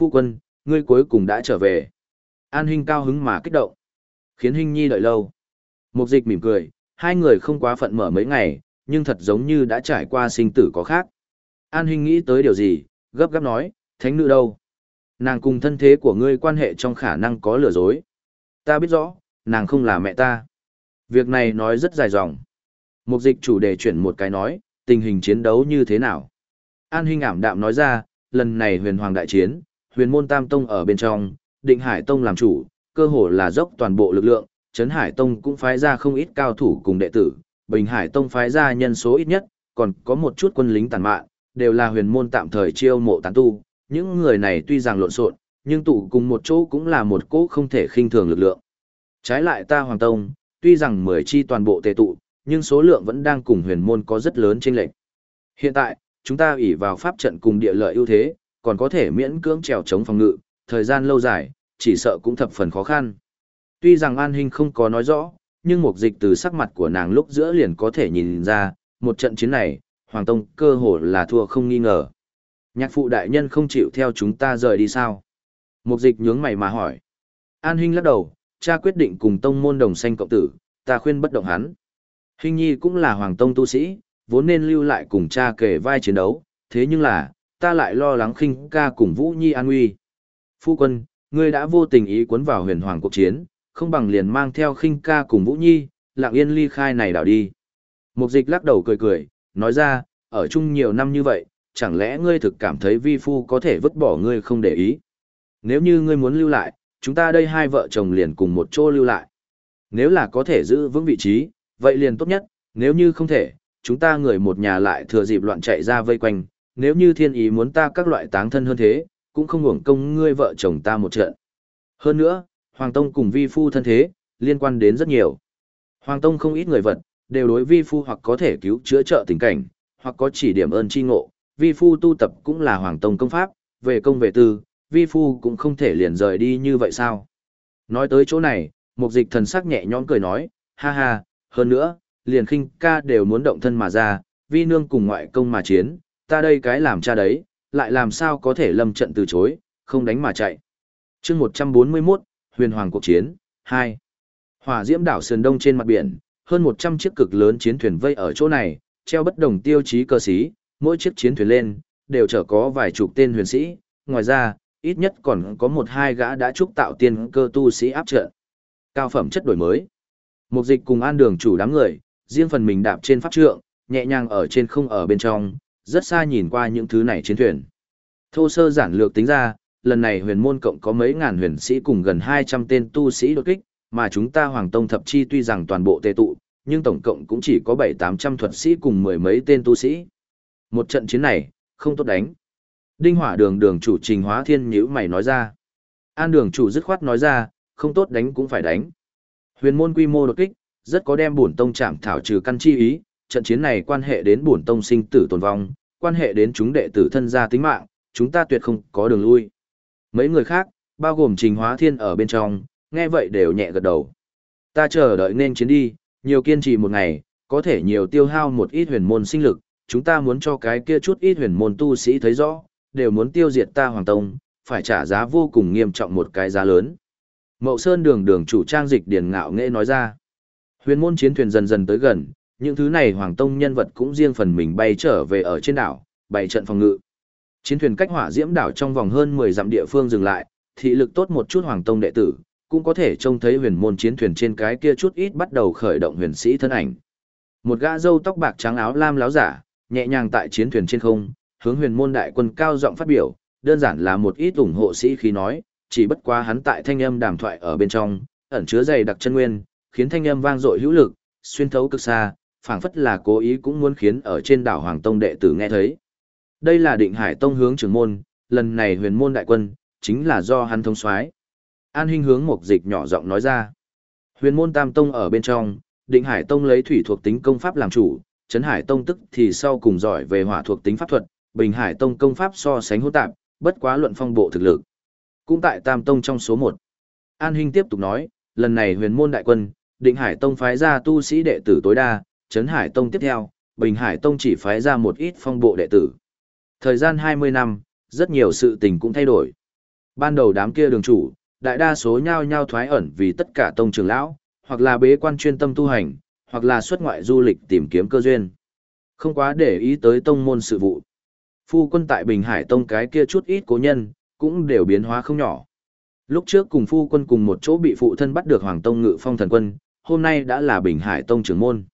Phu quân, ngươi cuối cùng đã trở về. An Hinh cao hứng mà kích động. Khiến Hinh Nhi đợi lâu. Mục dịch mỉm cười, hai người không quá phận mở mấy ngày, nhưng thật giống như đã trải qua sinh tử có khác. An Hinh nghĩ tới điều gì, gấp gáp nói, thánh nữ đâu? Nàng cùng thân thế của ngươi quan hệ trong khả năng có lừa dối. Ta biết rõ, nàng không là mẹ ta. Việc này nói rất dài dòng. Mục dịch chủ đề chuyển một cái nói, tình hình chiến đấu như thế nào? An Hinh ảm đạm nói ra, lần này huyền hoàng đại chiến, huyền môn tam tông ở bên trong, định hải tông làm chủ, cơ hồ là dốc toàn bộ lực lượng, Trấn Hải Tông cũng phái ra không ít cao thủ cùng đệ tử, Bình Hải Tông phái ra nhân số ít nhất, còn có một chút quân lính tàn mạn, đều là huyền môn tạm thời chiêu mộ tán tu. Những người này tuy rằng lộn xộn, nhưng tụ cùng một chỗ cũng là một cỗ không thể khinh thường lực lượng. Trái lại ta Hoàng Tông, tuy rằng mười chi toàn bộ tề tụ, nhưng số lượng vẫn đang cùng huyền môn có rất lớn chênh lệch. Hiện tại, chúng ta ủy vào pháp trận cùng địa lợi ưu thế, còn có thể miễn cưỡng trèo chống phòng ngự, thời gian lâu dài, chỉ sợ cũng thập phần khó khăn. Tuy rằng An Hinh không có nói rõ, nhưng một dịch từ sắc mặt của nàng lúc giữa liền có thể nhìn ra, một trận chiến này, Hoàng Tông cơ hồ là thua không nghi ngờ. Nhạc phụ đại nhân không chịu theo chúng ta rời đi sao? Một dịch nhướng mày mà hỏi. An Hinh lắc đầu, cha quyết định cùng tông môn đồng xanh cộng tử, ta khuyên bất động hắn. Hình Nhi cũng là Hoàng Tông tu sĩ, vốn nên lưu lại cùng cha kể vai chiến đấu, thế nhưng là, ta lại lo lắng khinh ca cùng Vũ Nhi an nguy. Phu quân, ngươi đã vô tình ý cuốn vào huyền hoàng cuộc chiến, không bằng liền mang theo khinh ca cùng Vũ Nhi, lặng yên ly khai này đảo đi. Mục dịch lắc đầu cười cười, nói ra, ở chung nhiều năm như vậy, chẳng lẽ ngươi thực cảm thấy vi phu có thể vứt bỏ ngươi không để ý. Nếu như ngươi muốn lưu lại, chúng ta đây hai vợ chồng liền cùng một chỗ lưu lại. Nếu là có thể giữ vững vị trí, vậy liền tốt nhất, nếu như không thể, chúng ta người một nhà lại thừa dịp loạn chạy ra vây quanh, nếu như thiên ý muốn ta các loại táng thân hơn thế, cũng không hưởng công ngươi vợ chồng ta một trận. Hơn nữa, Hoàng Tông cùng vi phu thân thế, liên quan đến rất nhiều. Hoàng Tông không ít người vật, đều đối vi phu hoặc có thể cứu chữa trợ tình cảnh, hoặc có chỉ điểm ơn chi ngộ. Vi phu tu tập cũng là Hoàng Tông công pháp, về công về tư, vi phu cũng không thể liền rời đi như vậy sao. Nói tới chỗ này, mục dịch thần sắc nhẹ nhõm cười nói, ha ha, hơn nữa, liền khinh ca đều muốn động thân mà ra, vi nương cùng ngoại công mà chiến, ta đây cái làm cha đấy, lại làm sao có thể lâm trận từ chối, không đánh mà chạy. chương 141, huyền hoàng cuộc chiến, 2. Hỏa diễm đảo sườn đông trên mặt biển, hơn 100 chiếc cực lớn chiến thuyền vây ở chỗ này, treo bất đồng tiêu chí cơ sĩ, mỗi chiếc chiến thuyền lên, đều chở có vài chục tên huyền sĩ, ngoài ra, ít nhất còn có một hai gã đã trúc tạo tiên cơ tu sĩ áp trợ, Cao phẩm chất đổi mới. một dịch cùng an đường chủ đám người, riêng phần mình đạp trên pháp trượng, nhẹ nhàng ở trên không ở bên trong, rất xa nhìn qua những thứ này chiến thuyền. Thô sơ giản lược tính ra, lần này huyền môn cộng có mấy ngàn huyền sĩ cùng gần 200 tên tu sĩ đột kích, mà chúng ta Hoàng Tông thập chi tuy rằng toàn bộ tề tụ, nhưng tổng cộng cũng chỉ có 7-800 thuật sĩ cùng mười mấy tên tu sĩ. Một trận chiến này, không tốt đánh. Đinh hỏa đường đường chủ trình hóa thiên nhữ mày nói ra. An đường chủ dứt khoát nói ra, không tốt đánh cũng phải đánh. Huyền môn quy mô đột kích, rất có đem bổn tông chạm thảo trừ căn chi ý, trận chiến này quan hệ đến bổn tông sinh tử tồn vong, quan hệ đến chúng đệ tử thân gia tính mạng, chúng ta tuyệt không có đường lui. Mấy người khác, bao gồm Trình Hóa Thiên ở bên trong, nghe vậy đều nhẹ gật đầu. Ta chờ đợi nên chiến đi, nhiều kiên trì một ngày, có thể nhiều tiêu hao một ít huyền môn sinh lực, chúng ta muốn cho cái kia chút ít huyền môn tu sĩ thấy rõ, đều muốn tiêu diệt ta Hoàng Tông, phải trả giá vô cùng nghiêm trọng một cái giá lớn. Mậu Sơn đường đường chủ trang dịch điển ngạo nghệ nói ra. Huyền môn chiến thuyền dần dần tới gần, những thứ này Hoàng Tông nhân vật cũng riêng phần mình bay trở về ở trên đảo, bày trận phòng ngự. Chiến thuyền cách hỏa diễm đảo trong vòng hơn 10 dặm địa phương dừng lại, thị lực tốt một chút hoàng tông đệ tử, cũng có thể trông thấy huyền môn chiến thuyền trên cái kia chút ít bắt đầu khởi động huyền sĩ thân ảnh. Một gã râu tóc bạc trắng áo lam láo giả, nhẹ nhàng tại chiến thuyền trên không, hướng huyền môn đại quân cao giọng phát biểu, đơn giản là một ít ủng hộ sĩ khí nói, chỉ bất quá hắn tại thanh âm đàm thoại ở bên trong, ẩn chứa dày đặc chân nguyên, khiến thanh âm vang dội hữu lực, xuyên thấu cực xa, phảng phất là cố ý cũng muốn khiến ở trên đảo Hoàng Tông đệ tử nghe thấy. Đây là định hải tông hướng trưởng môn, lần này huyền môn đại quân, chính là do hắn thông soái. An Hinh hướng một dịch nhỏ giọng nói ra. Huyền môn tam tông ở bên trong, định hải tông lấy thủy thuộc tính công pháp làm chủ, Trấn hải tông tức thì sau cùng giỏi về hỏa thuộc tính pháp thuật, bình hải tông công pháp so sánh hỗn tạp, bất quá luận phong bộ thực lực. Cũng tại tam tông trong số 1. An Hinh tiếp tục nói, lần này huyền môn đại quân, định hải tông phái ra tu sĩ đệ tử tối đa, Trấn hải tông tiếp theo, bình hải tông chỉ phái ra một ít phong bộ đệ tử. Thời gian 20 năm, rất nhiều sự tình cũng thay đổi. Ban đầu đám kia đường chủ, đại đa số nhao nhao thoái ẩn vì tất cả tông trưởng lão, hoặc là bế quan chuyên tâm tu hành, hoặc là xuất ngoại du lịch tìm kiếm cơ duyên. Không quá để ý tới tông môn sự vụ. Phu quân tại Bình Hải Tông cái kia chút ít cố nhân, cũng đều biến hóa không nhỏ. Lúc trước cùng phu quân cùng một chỗ bị phụ thân bắt được Hoàng Tông Ngự Phong Thần Quân, hôm nay đã là Bình Hải Tông trưởng môn.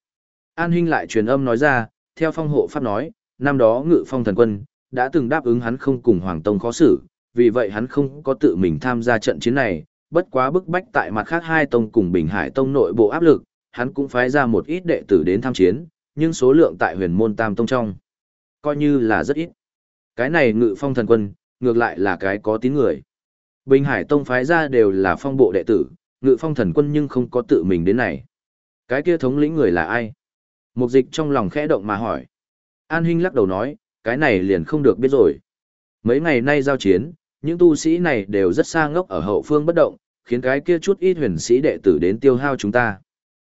An Hinh lại truyền âm nói ra, theo phong hộ pháp nói, năm đó Ngự Phong Thần Quân đã từng đáp ứng hắn không cùng Hoàng Tông khó xử, vì vậy hắn không có tự mình tham gia trận chiến này, bất quá bức bách tại mặt khác hai tông cùng Bình Hải Tông nội bộ áp lực, hắn cũng phái ra một ít đệ tử đến tham chiến, nhưng số lượng tại huyền môn tam tông trong, coi như là rất ít. Cái này ngự phong thần quân, ngược lại là cái có tín người. Bình Hải Tông phái ra đều là phong bộ đệ tử, ngự phong thần quân nhưng không có tự mình đến này. Cái kia thống lĩnh người là ai? Mục dịch trong lòng khẽ động mà hỏi. An Hinh lắc đầu nói, cái này liền không được biết rồi. Mấy ngày nay giao chiến, những tu sĩ này đều rất xa ngốc ở hậu phương bất động, khiến cái kia chút ít huyền sĩ đệ tử đến tiêu hao chúng ta.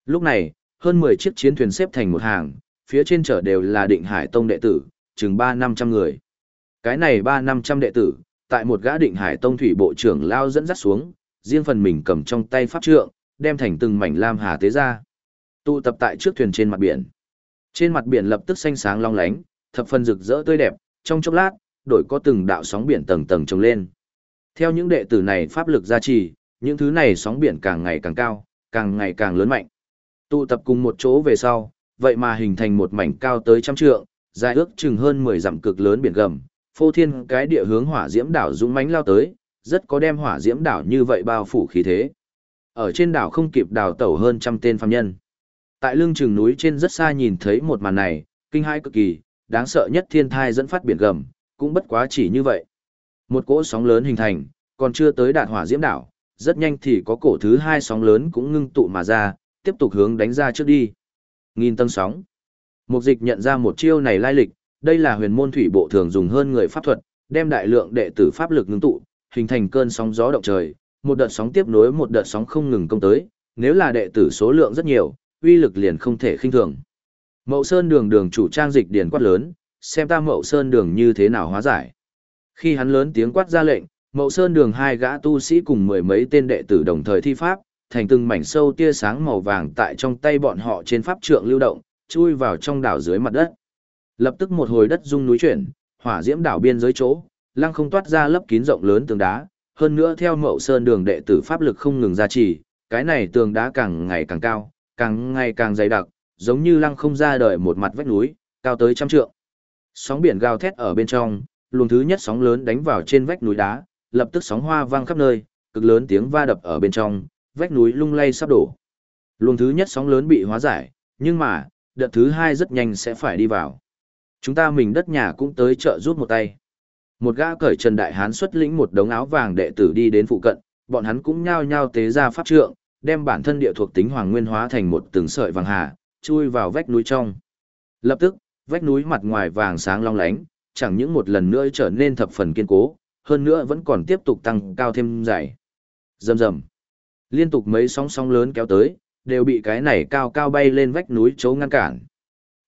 Lúc này, hơn 10 chiếc chiến thuyền xếp thành một hàng, phía trên chở đều là định hải tông đệ tử, chừng 3-500 người. Cái này 3-500 đệ tử, tại một gã định hải tông thủy bộ trưởng lao dẫn dắt xuống, riêng phần mình cầm trong tay pháp trượng, đem thành từng mảnh lam hà tế ra. Tụ tập tại trước thuyền trên mặt biển. Trên mặt biển lập tức xanh sáng long lánh, thập phần rực rỡ tươi đẹp, trong chốc lát, đổi có từng đạo sóng biển tầng tầng trồng lên. Theo những đệ tử này pháp lực gia trì, những thứ này sóng biển càng ngày càng cao, càng ngày càng lớn mạnh. Tụ tập cùng một chỗ về sau, vậy mà hình thành một mảnh cao tới trăm trượng, dài ước chừng hơn 10 dặm cực lớn biển gầm, phô thiên cái địa hướng hỏa diễm đảo dũng mãnh lao tới, rất có đem hỏa diễm đảo như vậy bao phủ khí thế. Ở trên đảo không kịp đào tẩu hơn trăm tên phàm nhân. Tại lưng chừng núi trên rất xa nhìn thấy một màn này, kinh hãi cực kỳ, đáng sợ nhất thiên thai dẫn phát biển gầm, cũng bất quá chỉ như vậy. Một cỗ sóng lớn hình thành, còn chưa tới đạt hỏa diễm đảo, rất nhanh thì có cổ thứ hai sóng lớn cũng ngưng tụ mà ra, tiếp tục hướng đánh ra trước đi. Nghìn tầng sóng. Mục dịch nhận ra một chiêu này lai lịch, đây là huyền môn thủy bộ thường dùng hơn người pháp thuật, đem đại lượng đệ tử pháp lực ngưng tụ, hình thành cơn sóng gió động trời, một đợt sóng tiếp nối một đợt sóng không ngừng công tới, nếu là đệ tử số lượng rất nhiều, uy lực liền không thể khinh thường. Mậu Sơn đường đường chủ trang dịch điền quát lớn, xem ta Mậu Sơn đường như thế nào hóa giải. Khi hắn lớn tiếng quát ra lệnh, Mậu Sơn đường hai gã tu sĩ cùng mười mấy tên đệ tử đồng thời thi pháp, thành từng mảnh sâu tia sáng màu vàng tại trong tay bọn họ trên pháp trượng lưu động, chui vào trong đảo dưới mặt đất. Lập tức một hồi đất rung núi chuyển, hỏa diễm đảo biên giới chỗ, lăng không toát ra lớp kín rộng lớn tường đá, hơn nữa theo Mậu Sơn đường đệ tử pháp lực không ngừng gia trì, cái này tường đá càng ngày càng cao, càng ngày càng dày đặc, giống như lăng không ra đời một mặt vách núi, cao tới trăm trượng. Sóng biển gào thét ở bên trong, luồng thứ nhất sóng lớn đánh vào trên vách núi đá, lập tức sóng hoa vang khắp nơi, cực lớn tiếng va đập ở bên trong, vách núi lung lay sắp đổ. Luồng thứ nhất sóng lớn bị hóa giải, nhưng mà, đợt thứ hai rất nhanh sẽ phải đi vào. Chúng ta mình đất nhà cũng tới trợ giúp một tay. Một gã cởi trần đại hán xuất lĩnh một đống áo vàng đệ tử đi đến phụ cận, bọn hắn cũng nhao nhao tế ra pháp trượng, đem bản thân địa thuộc tính hoàng nguyên hóa thành một từng sợi vàng hà, chui vào vách núi trong. Lập tức, vách núi mặt ngoài vàng sáng long lánh, chẳng những một lần nữa trở nên thập phần kiên cố, hơn nữa vẫn còn tiếp tục tăng cao thêm dày. Rầm rầm. Liên tục mấy sóng sóng lớn kéo tới, đều bị cái này cao cao bay lên vách núi chấu ngăn cản.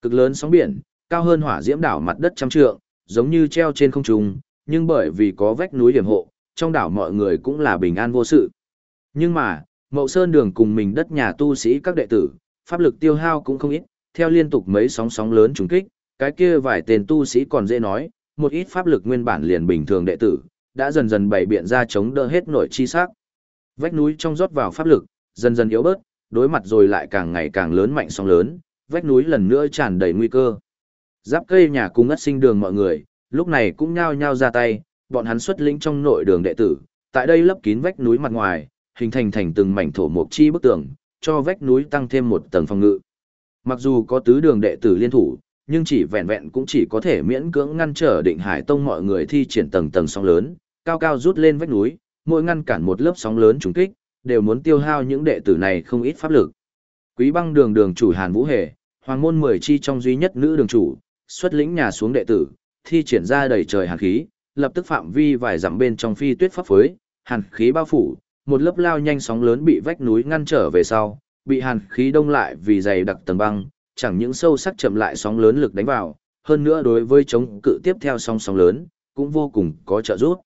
Cực lớn sóng biển, cao hơn hỏa diễm đảo mặt đất trăm trượng, giống như treo trên không trung, nhưng bởi vì có vách núi điểm hộ, trong đảo mọi người cũng là bình an vô sự. Nhưng mà, Mậu Sơn đường cùng mình đất nhà tu sĩ các đệ tử, pháp lực tiêu hao cũng không ít, theo liên tục mấy sóng sóng lớn trùng kích, cái kia vài tên tu sĩ còn dễ nói, một ít pháp lực nguyên bản liền bình thường đệ tử, đã dần dần bày biện ra chống đỡ hết nội chi sắc. Vách núi trong rót vào pháp lực, dần dần yếu bớt, đối mặt rồi lại càng ngày càng lớn mạnh sóng lớn, vách núi lần nữa tràn đầy nguy cơ. Giáp cây nhà cung ngất sinh đường mọi người, lúc này cũng nhao nhao ra tay, bọn hắn xuất lĩnh trong nội đường đệ tử, tại đây lấp kín vách núi mặt ngoài, hình thành thành từng mảnh thổ mộc chi bức tường, cho vách núi tăng thêm một tầng phòng ngự. Mặc dù có tứ đường đệ tử liên thủ, nhưng chỉ vẹn vẹn cũng chỉ có thể miễn cưỡng ngăn trở định hải tông mọi người thi triển tầng tầng sóng lớn, cao cao rút lên vách núi, mỗi ngăn cản một lớp sóng lớn trùng kích, đều muốn tiêu hao những đệ tử này không ít pháp lực. Quý băng đường đường chủ Hàn Vũ Hề, hoàng môn mười chi trong duy nhất nữ đường chủ, xuất lĩnh nhà xuống đệ tử, thi triển ra đầy trời hàn khí, lập tức phạm vi vài dặm bên trong phi tuyết pháp phối, hàn khí bao phủ, một lớp lao nhanh sóng lớn bị vách núi ngăn trở về sau, bị hàn khí đông lại vì dày đặc tầng băng, chẳng những sâu sắc chậm lại sóng lớn lực đánh vào, hơn nữa đối với chống cự tiếp theo sóng sóng lớn, cũng vô cùng có trợ giúp.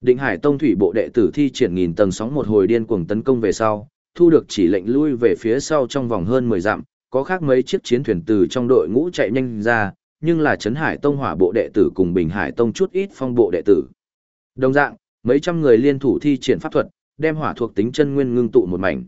Định Hải Tông thủy bộ đệ tử thi triển nghìn tầng sóng một hồi điên cuồng tấn công về sau, thu được chỉ lệnh lui về phía sau trong vòng hơn 10 dặm, có khác mấy chiếc chiến thuyền từ trong đội ngũ chạy nhanh ra, nhưng là Trấn Hải Tông hỏa bộ đệ tử cùng Bình Hải Tông chút ít phong bộ đệ tử. Đồng dạng, mấy trăm người liên thủ thi triển pháp thuật, đem hỏa thuộc tính chân nguyên ngưng tụ một mảnh.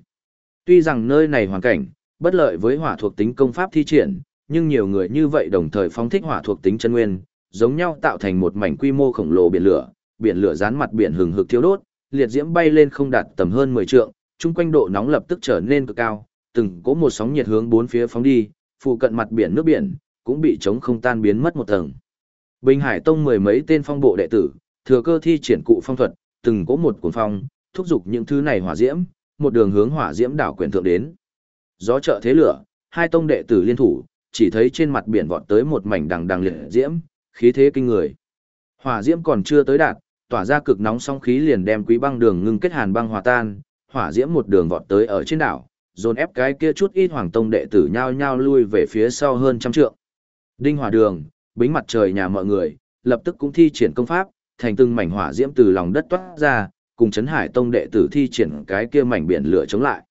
Tuy rằng nơi này hoàn cảnh bất lợi với hỏa thuộc tính công pháp thi triển, nhưng nhiều người như vậy đồng thời phóng thích hỏa thuộc tính chân nguyên, giống nhau tạo thành một mảnh quy mô khổng lồ biển lửa, biển lửa dán mặt biển hừng hực thiêu đốt, liệt diễm bay lên không đạt tầm hơn 10 trượng, chung quanh độ nóng lập tức trở nên cực cao, từng có một sóng nhiệt hướng bốn phía phóng đi, phụ cận mặt biển nước biển cũng bị chống không tan biến mất một tầng. Bình Hải Tông mười mấy tên phong bộ đệ tử, thừa cơ thi triển cụ phong thuật, từng có một cuồng phong, thúc giục những thứ này hỏa diễm, một đường hướng hỏa diễm đảo quyền thượng đến. Gió trợ thế lửa, hai tông đệ tử liên thủ, chỉ thấy trên mặt biển vọt tới một mảnh đằng đằng liệt diễm, khí thế kinh người. Hỏa diễm còn chưa tới đạt, tỏa ra cực nóng sóng khí liền đem quý băng đường ngưng kết hàn băng hòa tan, hỏa diễm một đường vọt tới ở trên đảo, dồn ép cái kia chút ít hoàng tông đệ tử nhao nhao lui về phía sau hơn trăm trượng. Đinh hỏa đường, bính mặt trời nhà mọi người, lập tức cũng thi triển công pháp, thành từng mảnh hỏa diễm từ lòng đất toát ra, cùng chấn hải tông đệ tử thi triển cái kia mảnh biển lửa chống lại.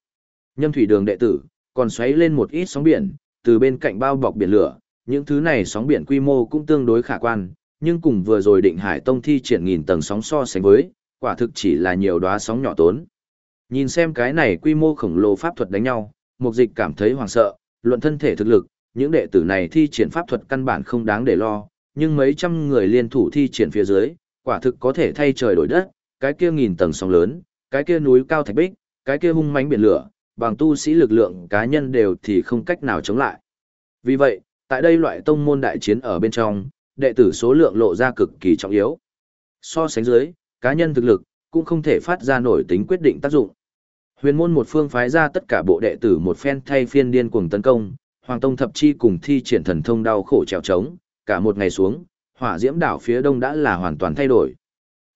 Nhâm thủy đường đệ tử, còn xoáy lên một ít sóng biển, từ bên cạnh bao bọc biển lửa, những thứ này sóng biển quy mô cũng tương đối khả quan, nhưng cùng vừa rồi định hải tông thi triển nghìn tầng sóng so sánh với, quả thực chỉ là nhiều đóa sóng nhỏ tốn. Nhìn xem cái này quy mô khổng lồ pháp thuật đánh nhau, mục dịch cảm thấy hoảng sợ, luận thân thể thực lực, những đệ tử này thi triển pháp thuật căn bản không đáng để lo, nhưng mấy trăm người liên thủ thi triển phía dưới, quả thực có thể thay trời đổi đất, cái kia nghìn tầng sóng lớn, cái kia núi cao thạch bích, cái kia hung mãnh biển lửa, bằng tu sĩ lực lượng cá nhân đều thì không cách nào chống lại. Vì vậy, tại đây loại tông môn đại chiến ở bên trong, đệ tử số lượng lộ ra cực kỳ trọng yếu. So sánh dưới, cá nhân thực lực cũng không thể phát ra nổi tính quyết định tác dụng. Huyền môn một phương phái ra tất cả bộ đệ tử một phen thay phiên điên cuồng tấn công, Hoàng Tông thập chi cùng thi triển thần thông đau khổ trèo trống, cả một ngày xuống, hỏa diễm đảo phía đông đã là hoàn toàn thay đổi.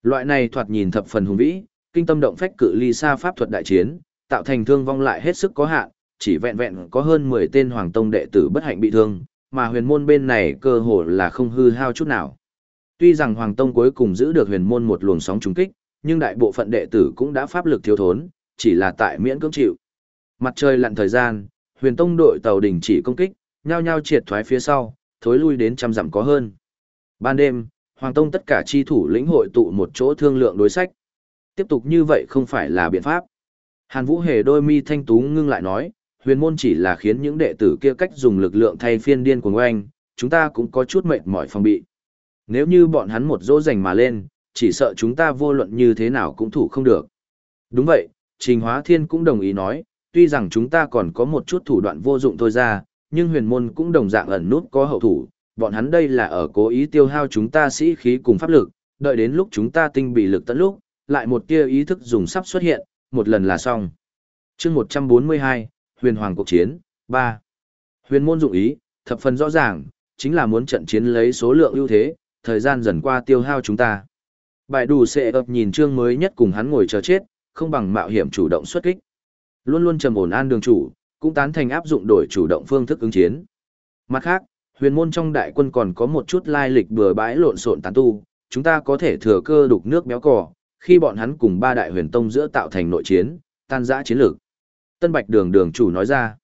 Loại này thoạt nhìn thập phần hùng vĩ, kinh tâm động phách cự ly xa pháp thuật đại chiến, tạo thành thương vong lại hết sức có hạn, chỉ vẹn vẹn có hơn 10 tên Hoàng Tông đệ tử bất hạnh bị thương, mà huyền môn bên này cơ hồ là không hư hao chút nào. Tuy rằng Hoàng Tông cuối cùng giữ được huyền môn một luồng sóng trúng kích, nhưng đại bộ phận đệ tử cũng đã pháp lực thiếu thốn, chỉ là tại miễn cưỡng chịu. Mặt trời lặn thời gian, huyền tông đội tàu đình chỉ công kích, nhao nhao triệt thoái phía sau, thối lui đến trăm dặm có hơn. Ban đêm, Hoàng Tông tất cả chi thủ lĩnh hội tụ một chỗ thương lượng đối sách. Tiếp tục như vậy không phải là biện pháp. Hàn Vũ hề đôi mi thanh tú ngưng lại nói, huyền môn chỉ là khiến những đệ tử kia cách dùng lực lượng thay phiên điên của oanh, chúng ta cũng có chút mệt mỏi phòng bị. Nếu như bọn hắn một dỗ dành mà lên, chỉ sợ chúng ta vô luận như thế nào cũng thủ không được. Đúng vậy, Trình Hóa Thiên cũng đồng ý nói, tuy rằng chúng ta còn có một chút thủ đoạn vô dụng thôi ra, nhưng huyền môn cũng đồng dạng ẩn nút có hậu thủ, bọn hắn đây là ở cố ý tiêu hao chúng ta sĩ khí cùng pháp lực, đợi đến lúc chúng ta tinh bị lực tận lúc, lại một tia ý thức dùng sắp xuất hiện, một lần là xong. chương 142, Huyền Hoàng cuộc chiến, 3. Huyền môn dụng ý, thập phần rõ ràng, chính là muốn trận chiến lấy số lượng ưu thế, thời gian dần qua tiêu hao chúng ta. Bài đủ sẽ ập nhìn chương mới nhất cùng hắn ngồi chờ chết, không bằng mạo hiểm chủ động xuất kích. Luôn luôn trầm ổn an đường chủ, cũng tán thành áp dụng đổi chủ động phương thức ứng chiến. Mặt khác, huyền môn trong đại quân còn có một chút lai lịch bừa bãi lộn xộn tán tu, chúng ta có thể thừa cơ đục nước béo cỏ. khi bọn hắn cùng ba đại huyền tông giữa tạo thành nội chiến, tan rã chiến lược. Tân Bạch Đường đường chủ nói ra.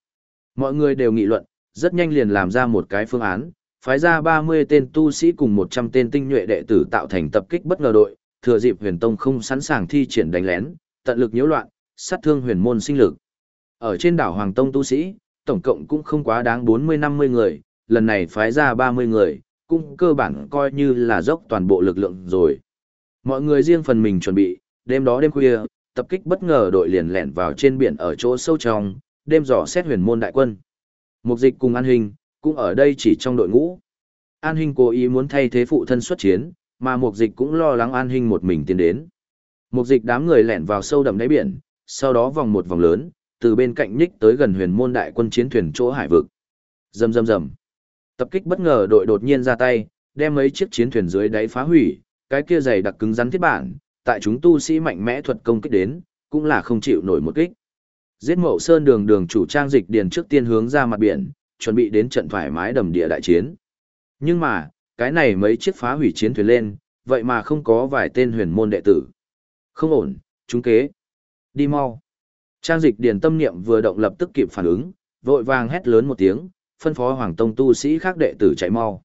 Mọi người đều nghị luận, rất nhanh liền làm ra một cái phương án, phái ra 30 tên tu sĩ cùng 100 tên tinh nhuệ đệ tử tạo thành tập kích bất ngờ đội, thừa dịp huyền tông không sẵn sàng thi triển đánh lén, tận lực nhiễu loạn, sát thương huyền môn sinh lực. Ở trên đảo Hoàng Tông tu sĩ, tổng cộng cũng không quá đáng 40-50 người, lần này phái ra 30 người, cũng cơ bản coi như là dốc toàn bộ lực lượng rồi. Mọi người riêng phần mình chuẩn bị, đêm đó đêm khuya, tập kích bất ngờ đội liền lẻn vào trên biển ở chỗ sâu trong, đêm dò xét huyền môn đại quân. Mục dịch cùng An Hình, cũng ở đây chỉ trong đội ngũ. An Hình cố ý muốn thay thế phụ thân xuất chiến, mà mục dịch cũng lo lắng An Hình một mình tiến đến. Mục dịch đám người lẻn vào sâu đậm đáy biển, sau đó vòng một vòng lớn, từ bên cạnh nhích tới gần huyền môn đại quân chiến thuyền chỗ hải vực. Rầm rầm rầm. Tập kích bất ngờ đội đột nhiên ra tay, đem mấy chiếc chiến thuyền dưới đáy phá hủy, cái kia dày đặc cứng rắn thiết bản, tại chúng tu sĩ mạnh mẽ thuật công kích đến, cũng là không chịu nổi một kích. Giết Mậu Sơn đường đường chủ trang dịch điền trước tiên hướng ra mặt biển, chuẩn bị đến trận thoải mái đầm địa đại chiến. Nhưng mà, cái này mấy chiếc phá hủy chiến thuyền lên, vậy mà không có vài tên huyền môn đệ tử, Không ổn, chúng kế. Đi mau. Trang dịch điền tâm niệm vừa động lập tức kịp phản ứng, vội vàng hét lớn một tiếng, phân phó Hoàng Tông tu sĩ khác đệ tử chạy mau.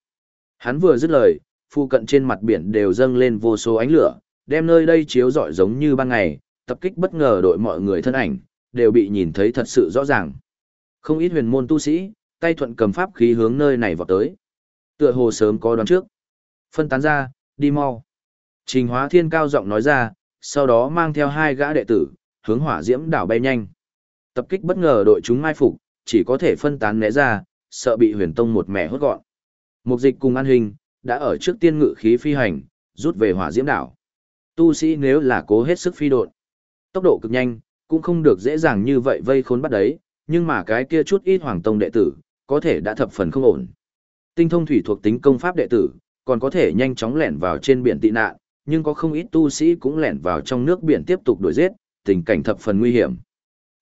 Hắn vừa dứt lời, phu cận trên mặt biển đều dâng lên vô số ánh lửa, đem nơi đây chiếu rọi giống như ban ngày, tập kích bất ngờ đội mọi người thân ảnh, đều bị nhìn thấy thật sự rõ ràng. Không ít huyền môn tu sĩ, tay thuận cầm pháp khí hướng nơi này vọt tới. Tựa hồ sớm có đoán trước. Phân tán ra, đi mau. Trình Hóa Thiên cao giọng nói ra, sau đó mang theo hai gã đệ tử, hướng hỏa diễm đảo bay nhanh. Tập kích bất ngờ đội chúng mai phục, chỉ có thể phân tán né ra, sợ bị huyền tông một mẻ hốt gọn. Mục dịch cùng an hình, đã ở trước tiên ngự khí phi hành, rút về hỏa diễm đảo. Tu sĩ nếu là cố hết sức phi độn, tốc độ cực nhanh, cũng không được dễ dàng như vậy vây khốn bắt đấy, nhưng mà cái kia chút ít hoàng tông đệ tử, có thể đã thập phần không ổn. Tinh thông thủy thuộc tính công pháp đệ tử, còn có thể nhanh chóng lẻn vào trên biển tị nạn, nhưng có không ít tu sĩ cũng lẻn vào trong nước biển tiếp tục đuổi giết, tình cảnh thập phần nguy hiểm.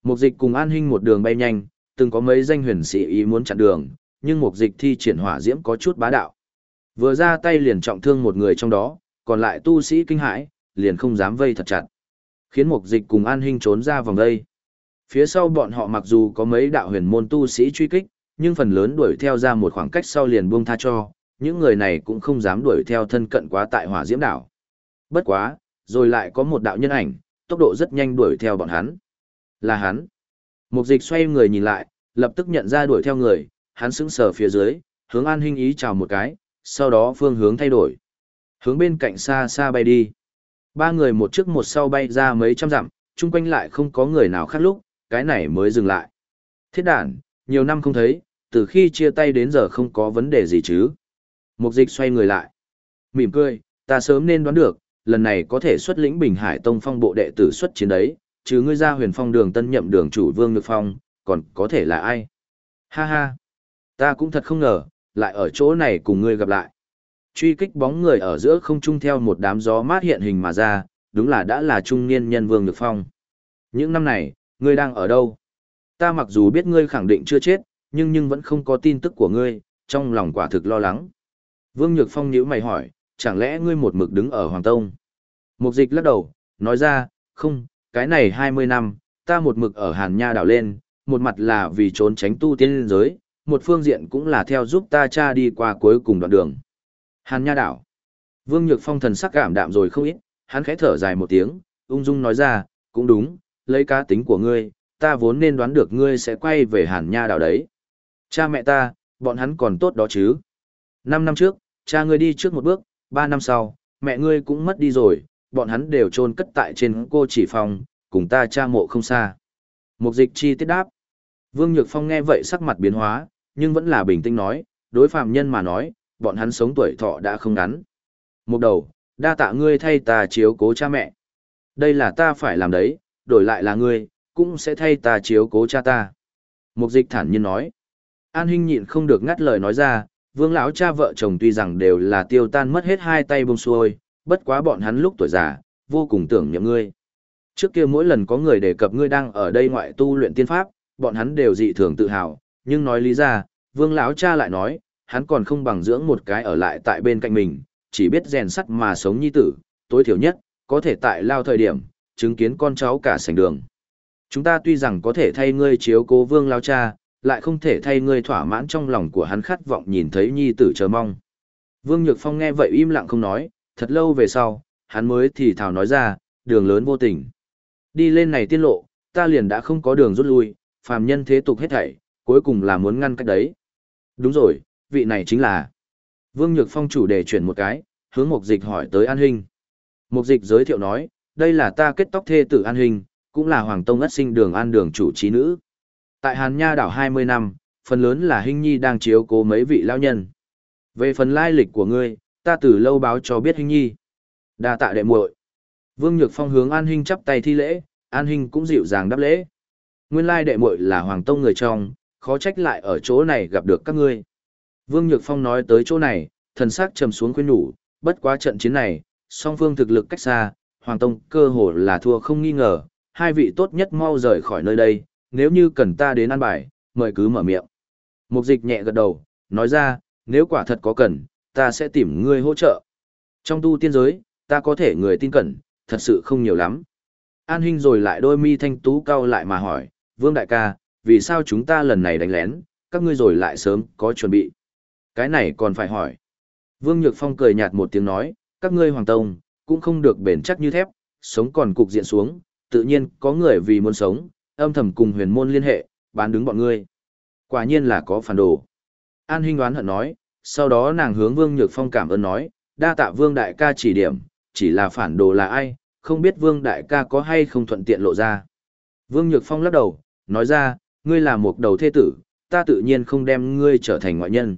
Mục dịch cùng an Hinh một đường bay nhanh, từng có mấy danh huyền sĩ ý muốn chặn đường, nhưng mục dịch thi triển hỏa diễm có chút bá đạo. Vừa ra tay liền trọng thương một người trong đó, còn lại tu sĩ kinh hãi, liền không dám vây thật chặt. Khiến mục dịch cùng an Hinh trốn ra vòng đây. Phía sau bọn họ mặc dù có mấy đạo huyền môn tu sĩ truy kích, nhưng phần lớn đuổi theo ra một khoảng cách sau liền buông tha cho, những người này cũng không dám đuổi theo thân cận quá tại hỏa diễm đảo. Bất quá, rồi lại có một đạo nhân ảnh, tốc độ rất nhanh đuổi theo bọn hắn. Là hắn. Mục dịch xoay người nhìn lại, lập tức nhận ra đuổi theo người, hắn sững sờ phía dưới, hướng an hinh ý chào một cái, sau đó phương hướng thay đổi. Hướng bên cạnh xa xa bay đi. Ba người một trước một sau bay ra mấy trăm dặm, chung quanh lại không có người nào khác lúc, cái này mới dừng lại. Thiết đản, nhiều năm không thấy, từ khi chia tay đến giờ không có vấn đề gì chứ. Mục dịch xoay người lại. Mỉm cười, ta sớm nên đoán được, lần này có thể xuất lĩnh Bình Hải Tông phong bộ đệ tử xuất chiến đấy, chứ ngươi ra huyền phong đường tân nhậm đường chủ Vương Nhược Phong, còn có thể là ai? Ha ha, ta cũng thật không ngờ, lại ở chỗ này cùng ngươi gặp lại. Truy kích bóng người ở giữa không trung theo một đám gió mát hiện hình mà ra, đúng là đã là trung niên nhân Vương được Phong. Những năm này, ngươi đang ở đâu? Ta mặc dù biết ngươi khẳng định chưa chết, nhưng nhưng vẫn không có tin tức của ngươi, trong lòng quả thực lo lắng. Vương Nhược Phong nhíu mày hỏi, chẳng lẽ ngươi một mực đứng ở Hoàng Tông? Mục dịch lắc đầu, nói ra, không, cái này 20 năm, ta một mực ở Hàn Nha đảo lên, một mặt là vì trốn tránh tu tiên liên giới, một phương diện cũng là theo giúp ta cha đi qua cuối cùng đoạn đường. Hàn Nha đảo. Vương Nhược Phong thần sắc cảm đạm rồi không ít, hắn khẽ thở dài một tiếng, ung dung nói ra, cũng đúng, lấy cá tính của ngươi, ta vốn nên đoán được ngươi sẽ quay về Hàn Nha đảo đấy. Cha mẹ ta, bọn hắn còn tốt đó chứ. Năm năm trước, cha ngươi đi trước một bước, ba năm sau, mẹ ngươi cũng mất đi rồi, bọn hắn đều chôn cất tại trên cô chỉ phòng, cùng ta cha mộ không xa. Mục dịch chi tiết đáp. Vương Nhược Phong nghe vậy sắc mặt biến hóa, nhưng vẫn là bình tĩnh nói, đối phạm nhân mà nói, bọn hắn sống tuổi thọ đã không ngắn. Một đầu, đa tạ ngươi thay ta chiếu cố cha mẹ. Đây là ta phải làm đấy, đổi lại là ngươi, cũng sẽ thay ta chiếu cố cha ta. Mục dịch thản nhiên nói. An Hinh nhịn không được ngắt lời nói ra, vương lão cha vợ chồng tuy rằng đều là tiêu tan mất hết hai tay bông xuôi, bất quá bọn hắn lúc tuổi già, vô cùng tưởng nhậm ngươi. Trước kia mỗi lần có người đề cập ngươi đang ở đây ngoại tu luyện tiên pháp, bọn hắn đều dị thường tự hào, nhưng nói lý ra, vương lão cha lại nói, hắn còn không bằng dưỡng một cái ở lại tại bên cạnh mình, chỉ biết rèn sắt mà sống nhi tử, tối thiểu nhất, có thể tại lao thời điểm, chứng kiến con cháu cả sành đường. Chúng ta tuy rằng có thể thay ngươi chiếu cố vương lão cha, lại không thể thay ngươi thỏa mãn trong lòng của hắn khát vọng nhìn thấy nhi tử chờ mong. Vương Nhược Phong nghe vậy im lặng không nói, thật lâu về sau, hắn mới thì thào nói ra, đường lớn vô tình. Đi lên này tiên lộ, ta liền đã không có đường rút lui, phàm nhân thế tục hết thảy, cuối cùng là muốn ngăn cách đấy. Đúng rồi, vị này chính là. Vương Nhược Phong chủ đề chuyển một cái, hướng Mục Dịch hỏi tới An Hinh. Mục Dịch giới thiệu nói, đây là ta kết tóc thê tử An Hinh, cũng là Hoàng Tông ất sinh đường An đường chủ trí nữ. Tại Hàn Nha đảo 20 năm, phần lớn là Hinh Nhi đang chiếu cố mấy vị lao nhân. Về phần lai lịch của ngươi, ta từ lâu báo cho biết Hinh Nhi. đa tạ đệ muội. Vương Nhược Phong hướng An Hinh chắp tay thi lễ, An Hinh cũng dịu dàng đáp lễ. Nguyên lai đệ muội là Hoàng Tông người trong, khó trách lại ở chỗ này gặp được các ngươi. Vương Nhược Phong nói tới chỗ này, thần sắc trầm xuống khuyên nhủ, bất quá trận chiến này, song phương thực lực cách xa, Hoàng Tông cơ hồ là thua không nghi ngờ, hai vị tốt nhất mau rời khỏi nơi đây, nếu như cần ta đến ăn bài, mời cứ mở miệng. Mục dịch nhẹ gật đầu, nói ra, nếu quả thật có cần, ta sẽ tìm ngươi hỗ trợ. Trong tu tiên giới, ta có thể người tin cẩn, thật sự không nhiều lắm. An Hinh rồi lại đôi mi thanh tú cau lại mà hỏi, Vương Đại ca, vì sao chúng ta lần này đánh lén, các ngươi rồi lại sớm có chuẩn bị. Cái này còn phải hỏi. Vương Nhược Phong cười nhạt một tiếng nói, các ngươi Hoàng Tông, cũng không được bền chắc như thép, sống còn cục diện xuống, tự nhiên có người vì muốn sống, âm thầm cùng huyền môn liên hệ, bán đứng bọn ngươi. Quả nhiên là có phản đồ. An Hinh đoán hận nói, sau đó nàng hướng Vương Nhược Phong cảm ơn nói, đa tạ Vương Đại ca chỉ điểm, chỉ là phản đồ là ai, không biết Vương Đại ca có hay không thuận tiện lộ ra. Vương Nhược Phong lắc đầu, nói ra, ngươi là một đầu thế tử, ta tự nhiên không đem ngươi trở thành ngoại nhân.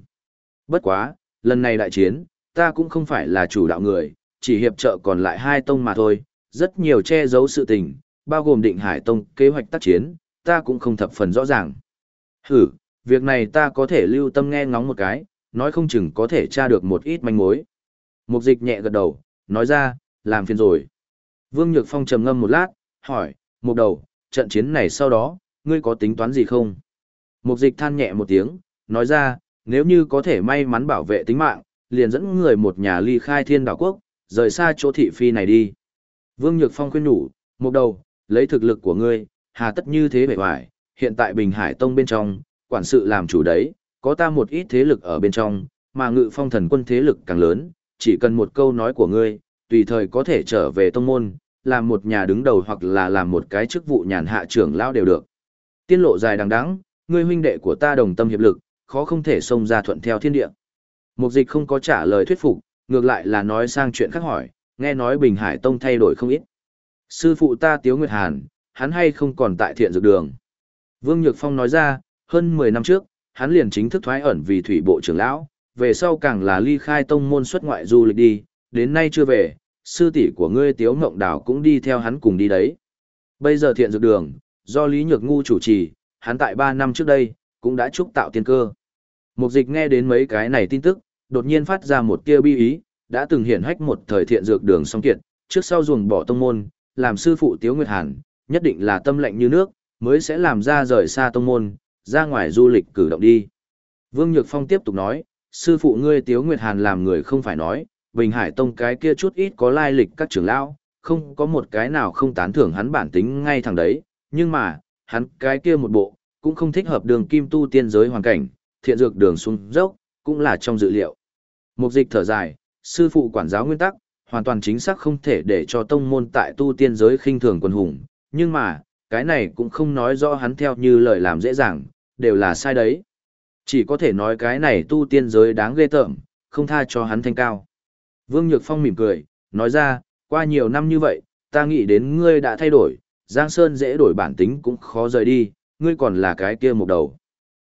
Bất quá, lần này đại chiến, ta cũng không phải là chủ đạo người, chỉ hiệp trợ còn lại hai tông mà thôi, rất nhiều che giấu sự tình, bao gồm định hải tông kế hoạch tác chiến, ta cũng không thập phần rõ ràng. Hử, việc này ta có thể lưu tâm nghe ngóng một cái, nói không chừng có thể tra được một ít manh mối. Mục dịch nhẹ gật đầu, nói ra, làm phiền rồi. Vương Nhược Phong trầm ngâm một lát, hỏi, một đầu, trận chiến này sau đó, ngươi có tính toán gì không? Mục dịch than nhẹ một tiếng, nói ra, nếu như có thể may mắn bảo vệ tính mạng, liền dẫn người một nhà ly khai thiên đảo quốc, rời xa chỗ thị phi này đi. Vương Nhược Phong khuyên nhủ, một đầu, lấy thực lực của ngươi, hà tất như thế bể hoài, hiện tại Bình Hải Tông bên trong, quản sự làm chủ đấy, có ta một ít thế lực ở bên trong, mà ngự phong thần quân thế lực càng lớn, chỉ cần một câu nói của ngươi, tùy thời có thể trở về tông môn, làm một nhà đứng đầu hoặc là làm một cái chức vụ nhàn hạ trưởng lão đều được. Tiên lộ dài đằng đẵng, ngươi huynh đệ của ta đồng tâm hiệp lực, khó không thể xông ra thuận theo thiên địa. Mục dịch không có trả lời thuyết phục, ngược lại là nói sang chuyện khác hỏi, nghe nói Bình Hải Tông thay đổi không ít. Sư phụ ta Tiếu Nguyệt Hàn, hắn hay không còn tại thiện dược đường. Vương Nhược Phong nói ra, hơn 10 năm trước, hắn liền chính thức thoái ẩn vì thủy bộ trưởng lão, về sau càng là ly khai tông môn xuất ngoại du lịch đi, đến nay chưa về, sư tỷ của ngươi Tiếu Ngộng Đào cũng đi theo hắn cùng đi đấy. Bây giờ thiện dược đường, do Lý Nhược Ngu chủ trì, hắn tại ba năm trước đây, cũng đã trúc tạo tiên cơ. Mục dịch nghe đến mấy cái này tin tức, đột nhiên phát ra một tia bi ý, đã từng hiển hách một thời thiện dược đường song kiệt, trước sau ruồng bỏ tông môn, làm sư phụ Tiếu Nguyệt Hàn, nhất định là tâm lệnh như nước, mới sẽ làm ra rời xa tông môn, ra ngoài du lịch cử động đi. Vương Nhược Phong tiếp tục nói, sư phụ ngươi Tiếu Nguyệt Hàn làm người không phải nói, Bình Hải Tông cái kia chút ít có lai lịch các trưởng lão, không có một cái nào không tán thưởng hắn bản tính ngay thẳng đấy, nhưng mà, hắn cái kia một bộ, cũng không thích hợp đường kim tu tiên giới hoàn cảnh, thiện dược đường xuống dốc, cũng là trong dự liệu. Mục dịch thở dài, sư phụ quản giáo nguyên tắc, hoàn toàn chính xác không thể để cho tông môn tại tu tiên giới khinh thường quân hùng, nhưng mà, cái này cũng không nói rõ hắn theo như lời làm dễ dàng, đều là sai đấy. Chỉ có thể nói cái này tu tiên giới đáng ghê tởm, không tha cho hắn thanh cao. Vương Nhược Phong mỉm cười, nói ra, qua nhiều năm như vậy, ta nghĩ đến ngươi đã thay đổi, Giang Sơn dễ đổi bản tính cũng khó rời đi, ngươi còn là cái kia một đầu.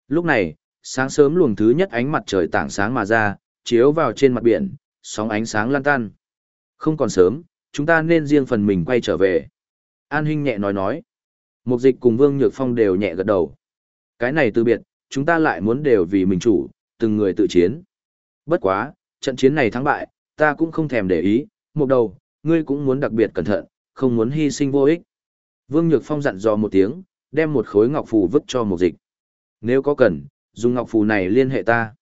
Lúc này, sáng sớm luồng thứ nhất ánh mặt trời tảng sáng mà ra, chiếu vào trên mặt biển, sóng ánh sáng lan tan. Không còn sớm, chúng ta nên riêng phần mình quay trở về. An Hinh nhẹ nói nói. Mục dịch cùng Vương Nhược Phong đều nhẹ gật đầu. Cái này từ biệt, chúng ta lại muốn đều vì mình chủ, từng người tự chiến. Bất quá, trận chiến này thắng bại, ta cũng không thèm để ý, một đầu, ngươi cũng muốn đặc biệt cẩn thận, không muốn hy sinh vô ích. Vương Nhược Phong dặn dò một tiếng, đem một khối ngọc phù vứt cho một dịch. Nếu có cần, dùng ngọc phù này liên hệ ta.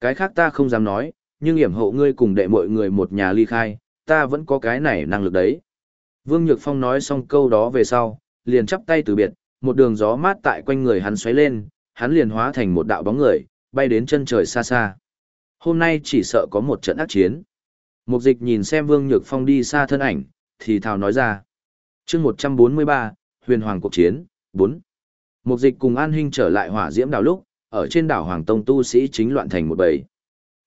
Cái khác ta không dám nói, nhưng hiểm hộ ngươi cùng đệ mọi người một nhà ly khai, ta vẫn có cái này năng lực đấy. Vương Nhược Phong nói xong câu đó về sau, liền chắp tay từ biệt, một đường gió mát tại quanh người hắn xoáy lên, hắn liền hóa thành một đạo bóng người, bay đến chân trời xa xa. Hôm nay chỉ sợ có một trận ác chiến. Mục dịch nhìn xem Vương Nhược Phong đi xa thân ảnh, thì thào nói ra. chương 143, huyền hoàng cuộc chiến, 4. Mục dịch cùng An Hinh trở lại hỏa diễm đảo lúc, ở trên đảo Hoàng Tông tu sĩ chính loạn thành một bầy.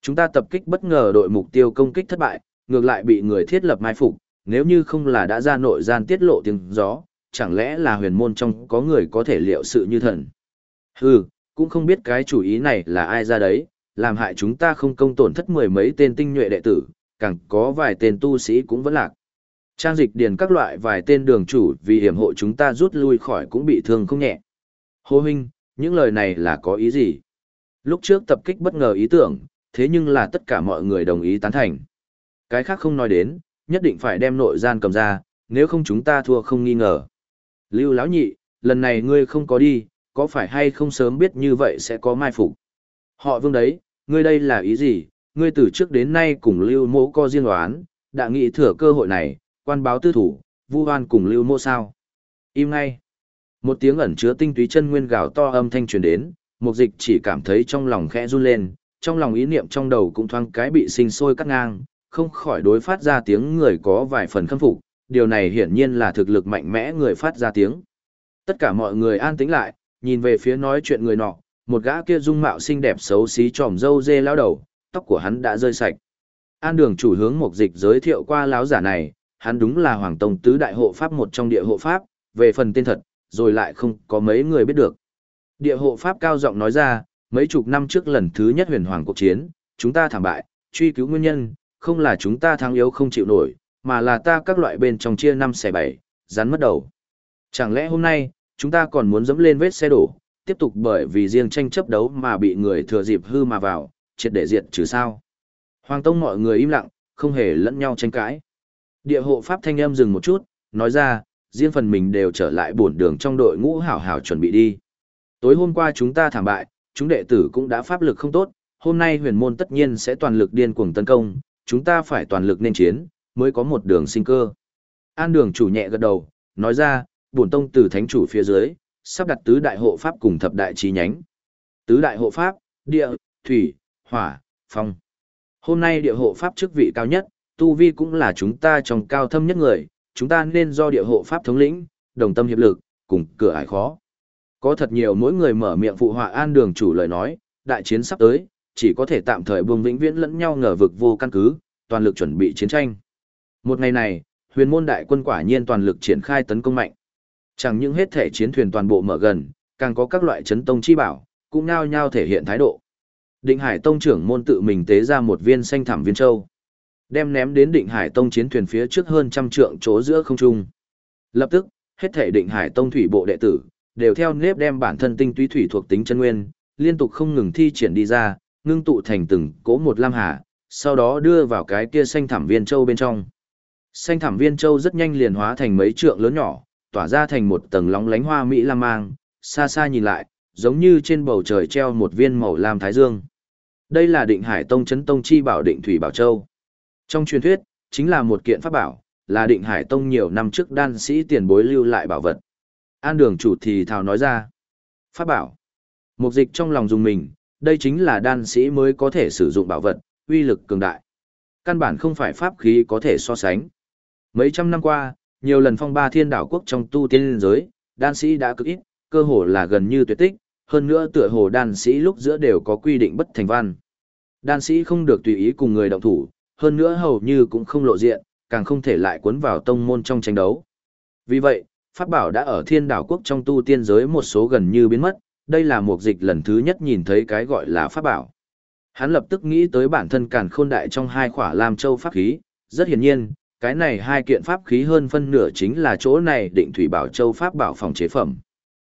Chúng ta tập kích bất ngờ đội mục tiêu công kích thất bại, ngược lại bị người thiết lập mai phục, nếu như không là đã ra nội gian tiết lộ tiếng gió, chẳng lẽ là huyền môn trong có người có thể liệu sự như thần. Hừ, cũng không biết cái chủ ý này là ai ra đấy, làm hại chúng ta không công tổn thất mười mấy tên tinh nhuệ đệ tử, càng có vài tên tu sĩ cũng vẫn lạc. Trang dịch điền các loại vài tên đường chủ vì hiểm hộ chúng ta rút lui khỏi cũng bị thương không nhẹ. Hô huynh, những lời này là có ý gì? Lúc trước tập kích bất ngờ ý tưởng, thế nhưng là tất cả mọi người đồng ý tán thành. Cái khác không nói đến, nhất định phải đem nội gian cầm ra, nếu không chúng ta thua không nghi ngờ. Lưu lão nhị, lần này ngươi không có đi, có phải hay không sớm biết như vậy sẽ có mai phục? Họ vương đấy, ngươi đây là ý gì? Ngươi từ trước đến nay cùng lưu mỗ co riêng đoán, đã nghĩ thừa cơ hội này, quan báo tư thủ, vu hoan cùng lưu mô sao. Im ngay. Một tiếng ẩn chứa tinh túy chân nguyên gào to âm thanh truyền đến, mục dịch chỉ cảm thấy trong lòng khẽ run lên, trong lòng ý niệm trong đầu cũng thoáng cái bị sinh sôi cắt ngang, không khỏi đối phát ra tiếng người có vài phần khâm phục, điều này hiển nhiên là thực lực mạnh mẽ người phát ra tiếng. Tất cả mọi người an tĩnh lại, nhìn về phía nói chuyện người nọ, một gã kia dung mạo xinh đẹp xấu xí tròm dâu dê lao đầu, tóc của hắn đã rơi sạch. An đường chủ hướng mục dịch giới thiệu qua láo giả này, hắn đúng là Hoàng Tông Tứ Đại Hộ Pháp một trong địa hộ Pháp, về phần tên thật, rồi lại không có mấy người biết được. Địa hộ Pháp cao giọng nói ra, mấy chục năm trước lần thứ nhất huyền hoàng cuộc chiến, chúng ta thảm bại, truy cứu nguyên nhân, không là chúng ta thắng yếu không chịu nổi, mà là ta các loại bên trong chia năm xẻ bảy, rắn mất đầu. Chẳng lẽ hôm nay, chúng ta còn muốn dẫm lên vết xe đổ, tiếp tục bởi vì riêng tranh chấp đấu mà bị người thừa dịp hư mà vào, triệt để diệt trừ sao? Hoàng Tông mọi người im lặng, không hề lẫn nhau tranh cãi. Địa hộ pháp thanh âm dừng một chút, nói ra, riêng phần mình đều trở lại buồn đường trong đội ngũ hảo hảo chuẩn bị đi. Tối hôm qua chúng ta thảm bại, chúng đệ tử cũng đã pháp lực không tốt, hôm nay huyền môn tất nhiên sẽ toàn lực điên cuồng tấn công, chúng ta phải toàn lực nên chiến, mới có một đường sinh cơ. An đường chủ nhẹ gật đầu, nói ra, bổn tông từ thánh chủ phía dưới, sắp đặt tứ đại hộ pháp cùng thập đại chi nhánh. Tứ đại hộ pháp, địa, thủy, hỏa, phong. Hôm nay địa hộ pháp chức vị cao nhất, tu vi cũng là chúng ta trong cao thâm nhất người, chúng ta nên do địa hộ pháp thống lĩnh, đồng tâm hiệp lực, cùng cửa ải khó. Có thật nhiều mỗi người mở miệng phụ họa an đường chủ lời nói, đại chiến sắp tới, chỉ có thể tạm thời buông vĩnh viễn lẫn nhau ngờ vực vô căn cứ, toàn lực chuẩn bị chiến tranh. Một ngày này, huyền môn đại quân quả nhiên toàn lực triển khai tấn công mạnh. Chẳng những hết thể chiến thuyền toàn bộ mở gần, càng có các loại chấn tông chi bảo, cũng nhao nhao thể hiện thái độ. Định Hải Tông trưởng môn tự mình tế ra một viên xanh thảm viên châu. Đem ném đến Định Hải Tông chiến thuyền phía trước hơn trăm trượng chỗ giữa không trung. Lập tức, hết thể Định Hải Tông thủy bộ đệ tử, đều theo nếp đem bản thân tinh túy thủy thuộc tính chân nguyên, liên tục không ngừng thi triển đi ra, ngưng tụ thành từng cỗ một lam hà, sau đó đưa vào cái kia xanh thảm viên châu bên trong. Xanh thảm viên châu rất nhanh liền hóa thành mấy trượng lớn nhỏ, tỏa ra thành một tầng lóng lánh hoa mỹ lam mang, xa xa nhìn lại, giống như trên bầu trời treo một viên màu lam thái dương. Đây là định hải tông chấn tông chi bảo định thủy bảo châu. Trong truyền thuyết, chính là một kiện pháp bảo, là định hải tông nhiều năm trước đan sĩ tiền bối lưu lại bảo vật. An đường chủ thì thào nói ra. Pháp bảo. Mục dịch trong lòng dùng mình, đây chính là đan sĩ mới có thể sử dụng bảo vật, uy lực cường đại. Căn bản không phải pháp khí có thể so sánh. Mấy trăm năm qua, nhiều lần phong ba thiên đảo quốc trong tu tiên giới, đan sĩ đã cực ít, cơ hồ là gần như tuyệt tích, hơn nữa tựa hồ đan sĩ lúc giữa đều có quy định bất thành văn. Đan sĩ không được tùy ý cùng người động thủ, hơn nữa hầu như cũng không lộ diện, càng không thể lại cuốn vào tông môn trong tranh đấu. Vì vậy, pháp bảo đã ở thiên đảo quốc trong tu tiên giới một số gần như biến mất, đây là một dịch lần thứ nhất nhìn thấy cái gọi là pháp bảo. Hắn lập tức nghĩ tới bản thân càn khôn đại trong hai khỏa Lam Châu pháp khí, rất hiển nhiên, cái này hai kiện pháp khí hơn phân nửa chính là chỗ này định thủy bảo châu pháp bảo phòng chế phẩm.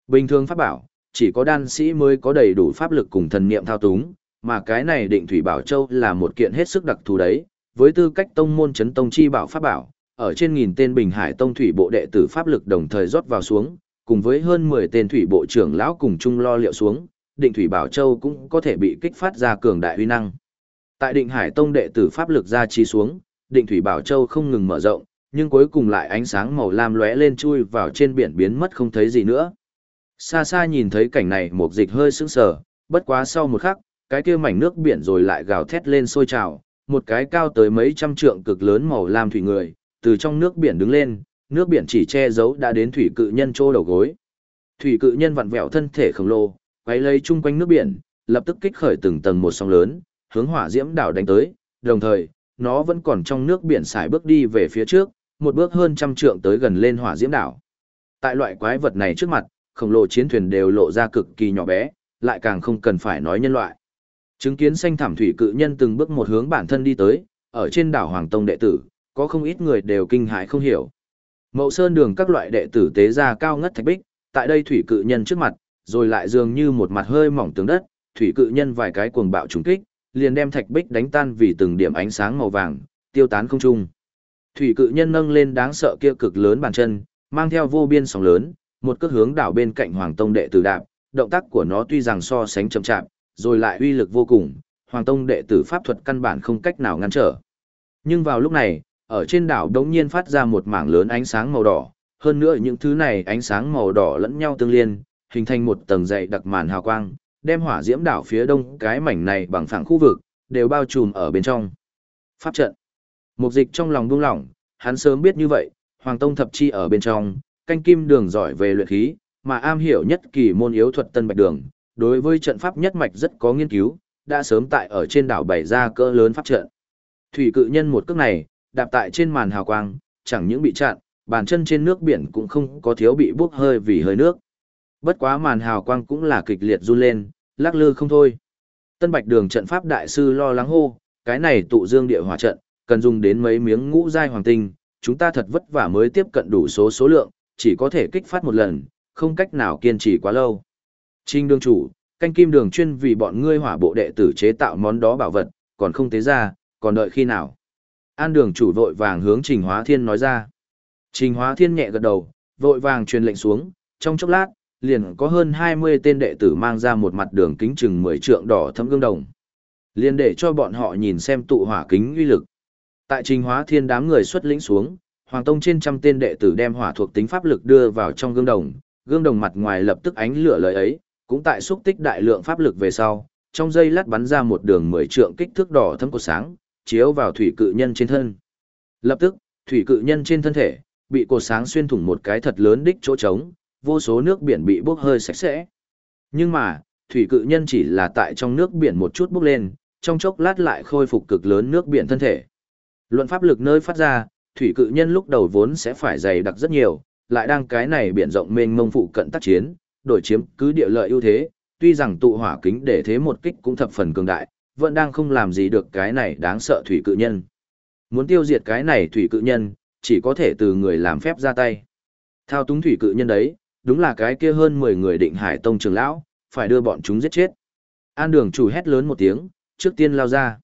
Bình thường pháp bảo, chỉ có đan sĩ mới có đầy đủ pháp lực cùng thần niệm thao túng, mà cái này định thủy bảo châu là một kiện hết sức đặc thù đấy, với tư cách tông môn chấn tông chi bảo pháp bảo, ở trên nghìn tên Bình Hải Tông thủy bộ đệ tử pháp lực đồng thời rót vào xuống, cùng với hơn 10 tên thủy bộ trưởng lão cùng chung lo liệu xuống, định thủy bảo châu cũng có thể bị kích phát ra cường đại uy năng. Tại định Hải Tông đệ tử pháp lực ra chi xuống, định thủy bảo châu không ngừng mở rộng, nhưng cuối cùng lại ánh sáng màu lam lóe lên chui vào trên biển biến mất không thấy gì nữa. Xa xa nhìn thấy cảnh này một dịch hơi sững sờ, bất quá sau một khắc, cái kia mảnh nước biển rồi lại gào thét lên sôi trào, một cái cao tới mấy trăm trượng cực lớn màu lam thủy người, từ trong nước biển đứng lên, nước biển chỉ che giấu đã đến thủy cự nhân chỗ đầu gối. Thủy cự nhân vặn vẹo thân thể khổng lồ, quay lấy chung quanh nước biển, lập tức kích khởi từng tầng một sóng lớn, hướng hỏa diễm đảo đánh tới, đồng thời, nó vẫn còn trong nước biển xài bước đi về phía trước, một bước hơn trăm trượng tới gần lên hỏa diễm đảo. Tại loại quái vật này trước mặt, khổng lồ chiến thuyền đều lộ ra cực kỳ nhỏ bé, lại càng không cần phải nói nhân loại. Chứng kiến xanh thảm thủy cự nhân từng bước một hướng bản thân đi tới, ở trên đảo Hoàng Tông đệ tử, có không ít người đều kinh hãi không hiểu. Mậu Sơn đường các loại đệ tử tế ra cao ngất thạch bích, tại đây thủy cự nhân trước mặt, rồi lại dường như một mặt hơi mỏng tường đất, thủy cự nhân vài cái cuồng bạo trùng kích, liền đem thạch bích đánh tan vì từng điểm ánh sáng màu vàng, tiêu tán không trung. Thủy cự nhân nâng lên đáng sợ kia cực lớn bàn chân, mang theo vô biên sóng lớn, một cước hướng đảo bên cạnh Hoàng Tông đệ tử đạp, động tác của nó tuy rằng so sánh chậm chạp, rồi lại uy lực vô cùng, Hoàng Tông đệ tử pháp thuật căn bản không cách nào ngăn trở. Nhưng vào lúc này, ở trên đảo đống nhiên phát ra một mảng lớn ánh sáng màu đỏ, hơn nữa những thứ này ánh sáng màu đỏ lẫn nhau tương liên, hình thành một tầng dày đặc màn hào quang, đem hỏa diễm đảo phía đông cái mảnh này bằng phẳng khu vực, đều bao trùm ở bên trong. Pháp trận. Mục dịch trong lòng buông lỏng, hắn sớm biết như vậy, Hoàng Tông thập chi ở bên trong, canh kim đường giỏi về luyện khí, mà am hiểu nhất kỳ môn yếu thuật tân bạch đường, đối với trận pháp nhất mạch rất có nghiên cứu, đã sớm tại ở trên đảo bày ra cỡ lớn pháp trận. Thủy cự nhân một cước này, đạp tại trên màn hào quang, chẳng những bị chặn, bàn chân trên nước biển cũng không có thiếu bị bốc hơi vì hơi nước. Bất quá màn hào quang cũng là kịch liệt run lên, lắc lư không thôi. Tân Bạch Đường trận pháp đại sư lo lắng hô, cái này tụ dương địa hỏa trận, cần dùng đến mấy miếng ngũ giai hoàng tinh, chúng ta thật vất vả mới tiếp cận đủ số số lượng, chỉ có thể kích phát một lần, không cách nào kiên trì quá lâu. Trình đường chủ, canh kim đường chuyên vì bọn ngươi hỏa bộ đệ tử chế tạo món đó bảo vật, còn không tế ra, còn đợi khi nào? An đường chủ vội vàng hướng Trình Hóa Thiên nói ra. Trình Hóa Thiên nhẹ gật đầu, vội vàng truyền lệnh xuống, trong chốc lát, liền có hơn 20 tên đệ tử mang ra một mặt đường kính chừng 10 trượng đỏ thấm gương đồng. Liền để cho bọn họ nhìn xem tụ hỏa kính uy lực. Tại Trình Hóa Thiên đám người xuất lĩnh xuống, Hoàng Tông trên trăm tên đệ tử đem hỏa thuộc tính pháp lực đưa vào trong gương đồng, gương đồng mặt ngoài lập tức ánh lửa lời ấy, cũng tại xúc tích đại lượng pháp lực về sau, trong dây lát bắn ra một đường 10 trượng kích thước đỏ thấm cột sáng, chiếu vào thủy cự nhân trên thân. Lập tức, thủy cự nhân trên thân thể bị cột sáng xuyên thủng một cái thật lớn đích chỗ trống, vô số nước biển bị bốc hơi sạch sẽ. Nhưng mà, thủy cự nhân chỉ là tại trong nước biển một chút bốc lên, trong chốc lát lại khôi phục cực lớn nước biển thân thể. Luận pháp lực nơi phát ra, thủy cự nhân lúc đầu vốn sẽ phải dày đặc rất nhiều, lại đang cái này biển rộng mênh mông phụ cận tác chiến, đổi chiếm cứ địa lợi ưu thế, tuy rằng tụ hỏa kính để thế một kích cũng thập phần cường đại, vẫn đang không làm gì được cái này đáng sợ thủy cự nhân. Muốn tiêu diệt cái này thủy cự nhân, chỉ có thể từ người làm phép ra tay. Thao túng thủy cự nhân đấy, đúng là cái kia hơn 10 người định hải tông trưởng lão, phải đưa bọn chúng giết chết. An đường chủ hét lớn một tiếng, trước tiên lao ra.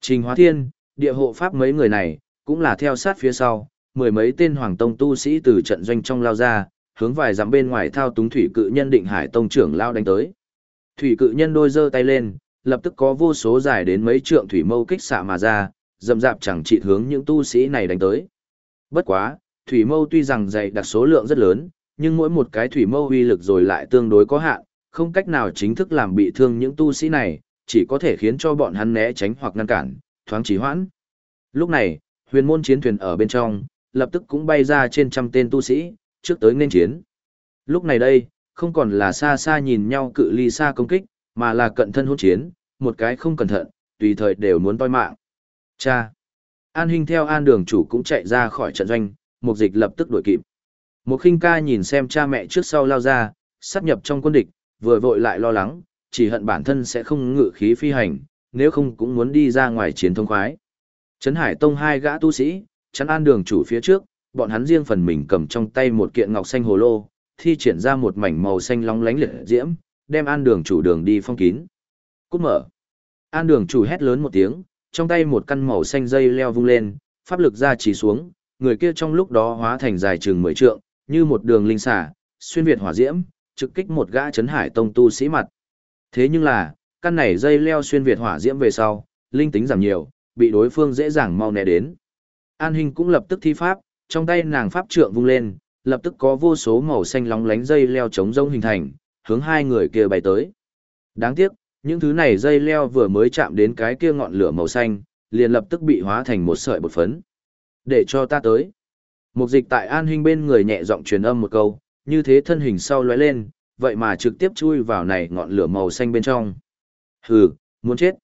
Trình hóa thiên, địa hộ pháp mấy người này, cũng là theo sát phía sau, mười mấy tên hoàng tông tu sĩ từ trận doanh trong lao ra, hướng vài dặm bên ngoài thao túng thủy cự nhân định hải tông trưởng lao đánh tới. Thủy cự nhân đôi giơ tay lên, lập tức có vô số dài đến mấy trượng thủy mâu kích xạ mà ra, dầm dạp chẳng trị hướng những tu sĩ này đánh tới. Bất quá, thủy mâu tuy rằng dày đặc số lượng rất lớn, nhưng mỗi một cái thủy mâu uy lực rồi lại tương đối có hạn, không cách nào chính thức làm bị thương những tu sĩ này, chỉ có thể khiến cho bọn hắn né tránh hoặc ngăn cản, thoáng trì hoãn. Lúc này, huyền môn chiến thuyền ở bên trong, lập tức cũng bay ra trên trăm tên tu sĩ, trước tới nên chiến. Lúc này đây, không còn là xa xa nhìn nhau cự ly xa công kích, mà là cận thân hôn chiến, một cái không cẩn thận, tùy thời đều muốn toi mạng. Cha! An Hinh theo An Đường chủ cũng chạy ra khỏi trận doanh, Mục Dịch lập tức đuổi kịp. Một khinh ca nhìn xem cha mẹ trước sau lao ra, sát nhập trong quân địch, vừa vội lại lo lắng, chỉ hận bản thân sẽ không ngự khí phi hành, nếu không cũng muốn đi ra ngoài chiến thông khoái. Trấn Hải Tông hai gã tu sĩ, chắn an đường chủ phía trước, bọn hắn riêng phần mình cầm trong tay một kiện ngọc xanh hồ lô, thi triển ra một mảnh màu xanh long lánh liệt diễm, đem an đường chủ đường đi phong kín. Cút mở. An đường chủ hét lớn một tiếng, trong tay một căn màu xanh dây leo vung lên, pháp lực ra chỉ xuống, người kia trong lúc đó hóa thành dài chừng mười trượng, như một đường linh xả, xuyên việt hỏa diễm, trực kích một gã chấn hải tông tu sĩ mặt. Thế nhưng là, căn này dây leo xuyên việt hỏa diễm về sau, linh tính giảm nhiều, bị đối phương dễ dàng mau né đến. An Hinh cũng lập tức thi pháp, trong tay nàng pháp trượng vung lên, lập tức có vô số màu xanh lóng lánh dây leo chống rông hình thành, hướng hai người kia bay tới. Đáng tiếc, những thứ này dây leo vừa mới chạm đến cái kia ngọn lửa màu xanh, liền lập tức bị hóa thành một sợi bột phấn. Để cho ta tới. Một dịch tại An Hinh bên người nhẹ giọng truyền âm một câu, như thế thân hình sau lóe lên, vậy mà trực tiếp chui vào này ngọn lửa màu xanh bên trong. Hừ, muốn chết.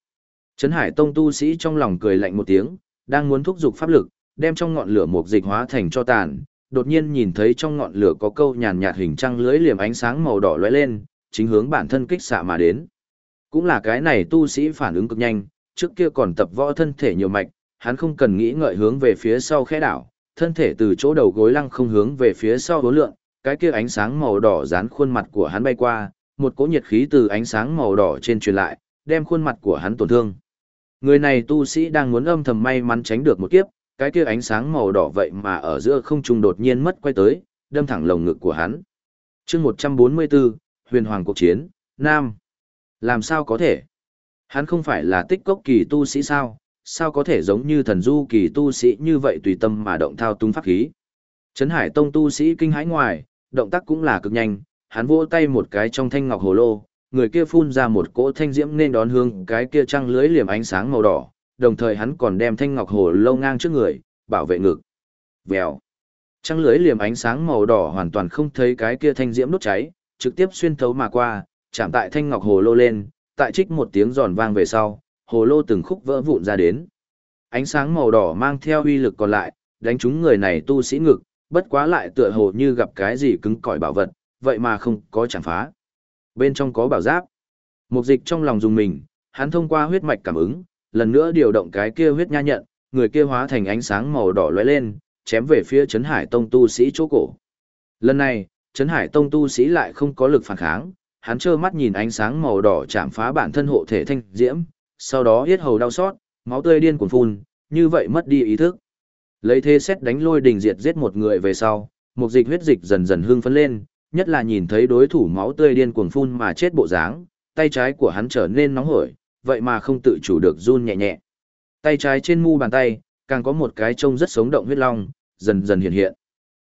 Trấn Hải Tông tu sĩ trong lòng cười lạnh một tiếng, đang muốn thúc giục pháp lực, đem trong ngọn lửa một dịch hóa thành cho tàn, đột nhiên nhìn thấy trong ngọn lửa có câu nhàn nhạt hình trăng lưới liềm ánh sáng màu đỏ lóe lên, chính hướng bản thân kích xạ mà đến. Cũng là cái này tu sĩ phản ứng cực nhanh, trước kia còn tập võ thân thể nhiều mạch, hắn không cần nghĩ ngợi hướng về phía sau khẽ đảo, thân thể từ chỗ đầu gối lăng không hướng về phía sau đối lượng, cái kia ánh sáng màu đỏ dán khuôn mặt của hắn bay qua, một cỗ nhiệt khí từ ánh sáng màu đỏ trên truyền lại, đem khuôn mặt của hắn tổn thương. Người này tu sĩ đang muốn âm thầm may mắn tránh được một kiếp, cái kia ánh sáng màu đỏ vậy mà ở giữa không trung đột nhiên mất quay tới, đâm thẳng lồng ngực của hắn. chương 144, huyền hoàng cuộc chiến, Nam. Làm sao có thể? Hắn không phải là tích cốc kỳ tu sĩ sao, sao có thể giống như thần du kỳ tu sĩ như vậy tùy tâm mà động thao túng pháp khí. Trấn Hải Tông tu sĩ kinh hãi ngoài, động tác cũng là cực nhanh, hắn vỗ tay một cái trong thanh ngọc hồ lô, người kia phun ra một cỗ thanh diễm nên đón hương cái kia trăng lưới liềm ánh sáng màu đỏ, đồng thời hắn còn đem thanh ngọc hồ lô ngang trước người, bảo vệ ngực. Vèo. Trăng lưới liềm ánh sáng màu đỏ hoàn toàn không thấy cái kia thanh diễm đốt cháy, trực tiếp xuyên thấu mà qua, chạm tại thanh ngọc hồ lô lên, tại trích một tiếng giòn vang về sau, hồ lô từng khúc vỡ vụn ra đến. Ánh sáng màu đỏ mang theo uy lực còn lại, đánh trúng người này tu sĩ ngực, bất quá lại tựa hồ như gặp cái gì cứng cỏi bảo vật, vậy mà không có chẳng phá. Bên trong có bảo giáp. Mục dịch trong lòng dùng mình, hắn thông qua huyết mạch cảm ứng, lần nữa điều động cái kia huyết nha nhận, người kia hóa thành ánh sáng màu đỏ lóe lên, chém về phía Trấn Hải Tông tu sĩ chỗ cổ. Lần này, Trấn Hải Tông tu sĩ lại không có lực phản kháng, hắn trơ mắt nhìn ánh sáng màu đỏ chạm phá bản thân hộ thể thanh diễm, sau đó huyết hầu đau xót, máu tươi điên cuồng phun, như vậy mất đi ý thức. Lấy thế xét đánh lôi đình diệt giết một người về sau, một dịch huyết dịch dần dần hương phấn lên, nhất là nhìn thấy đối thủ máu tươi điên cuồng phun mà chết bộ dáng, tay trái của hắn trở nên nóng hổi, vậy mà không tự chủ được run nhẹ nhẹ. Tay trái trên mu bàn tay, càng có một cái trông rất sống động huyết long, dần dần hiện hiện.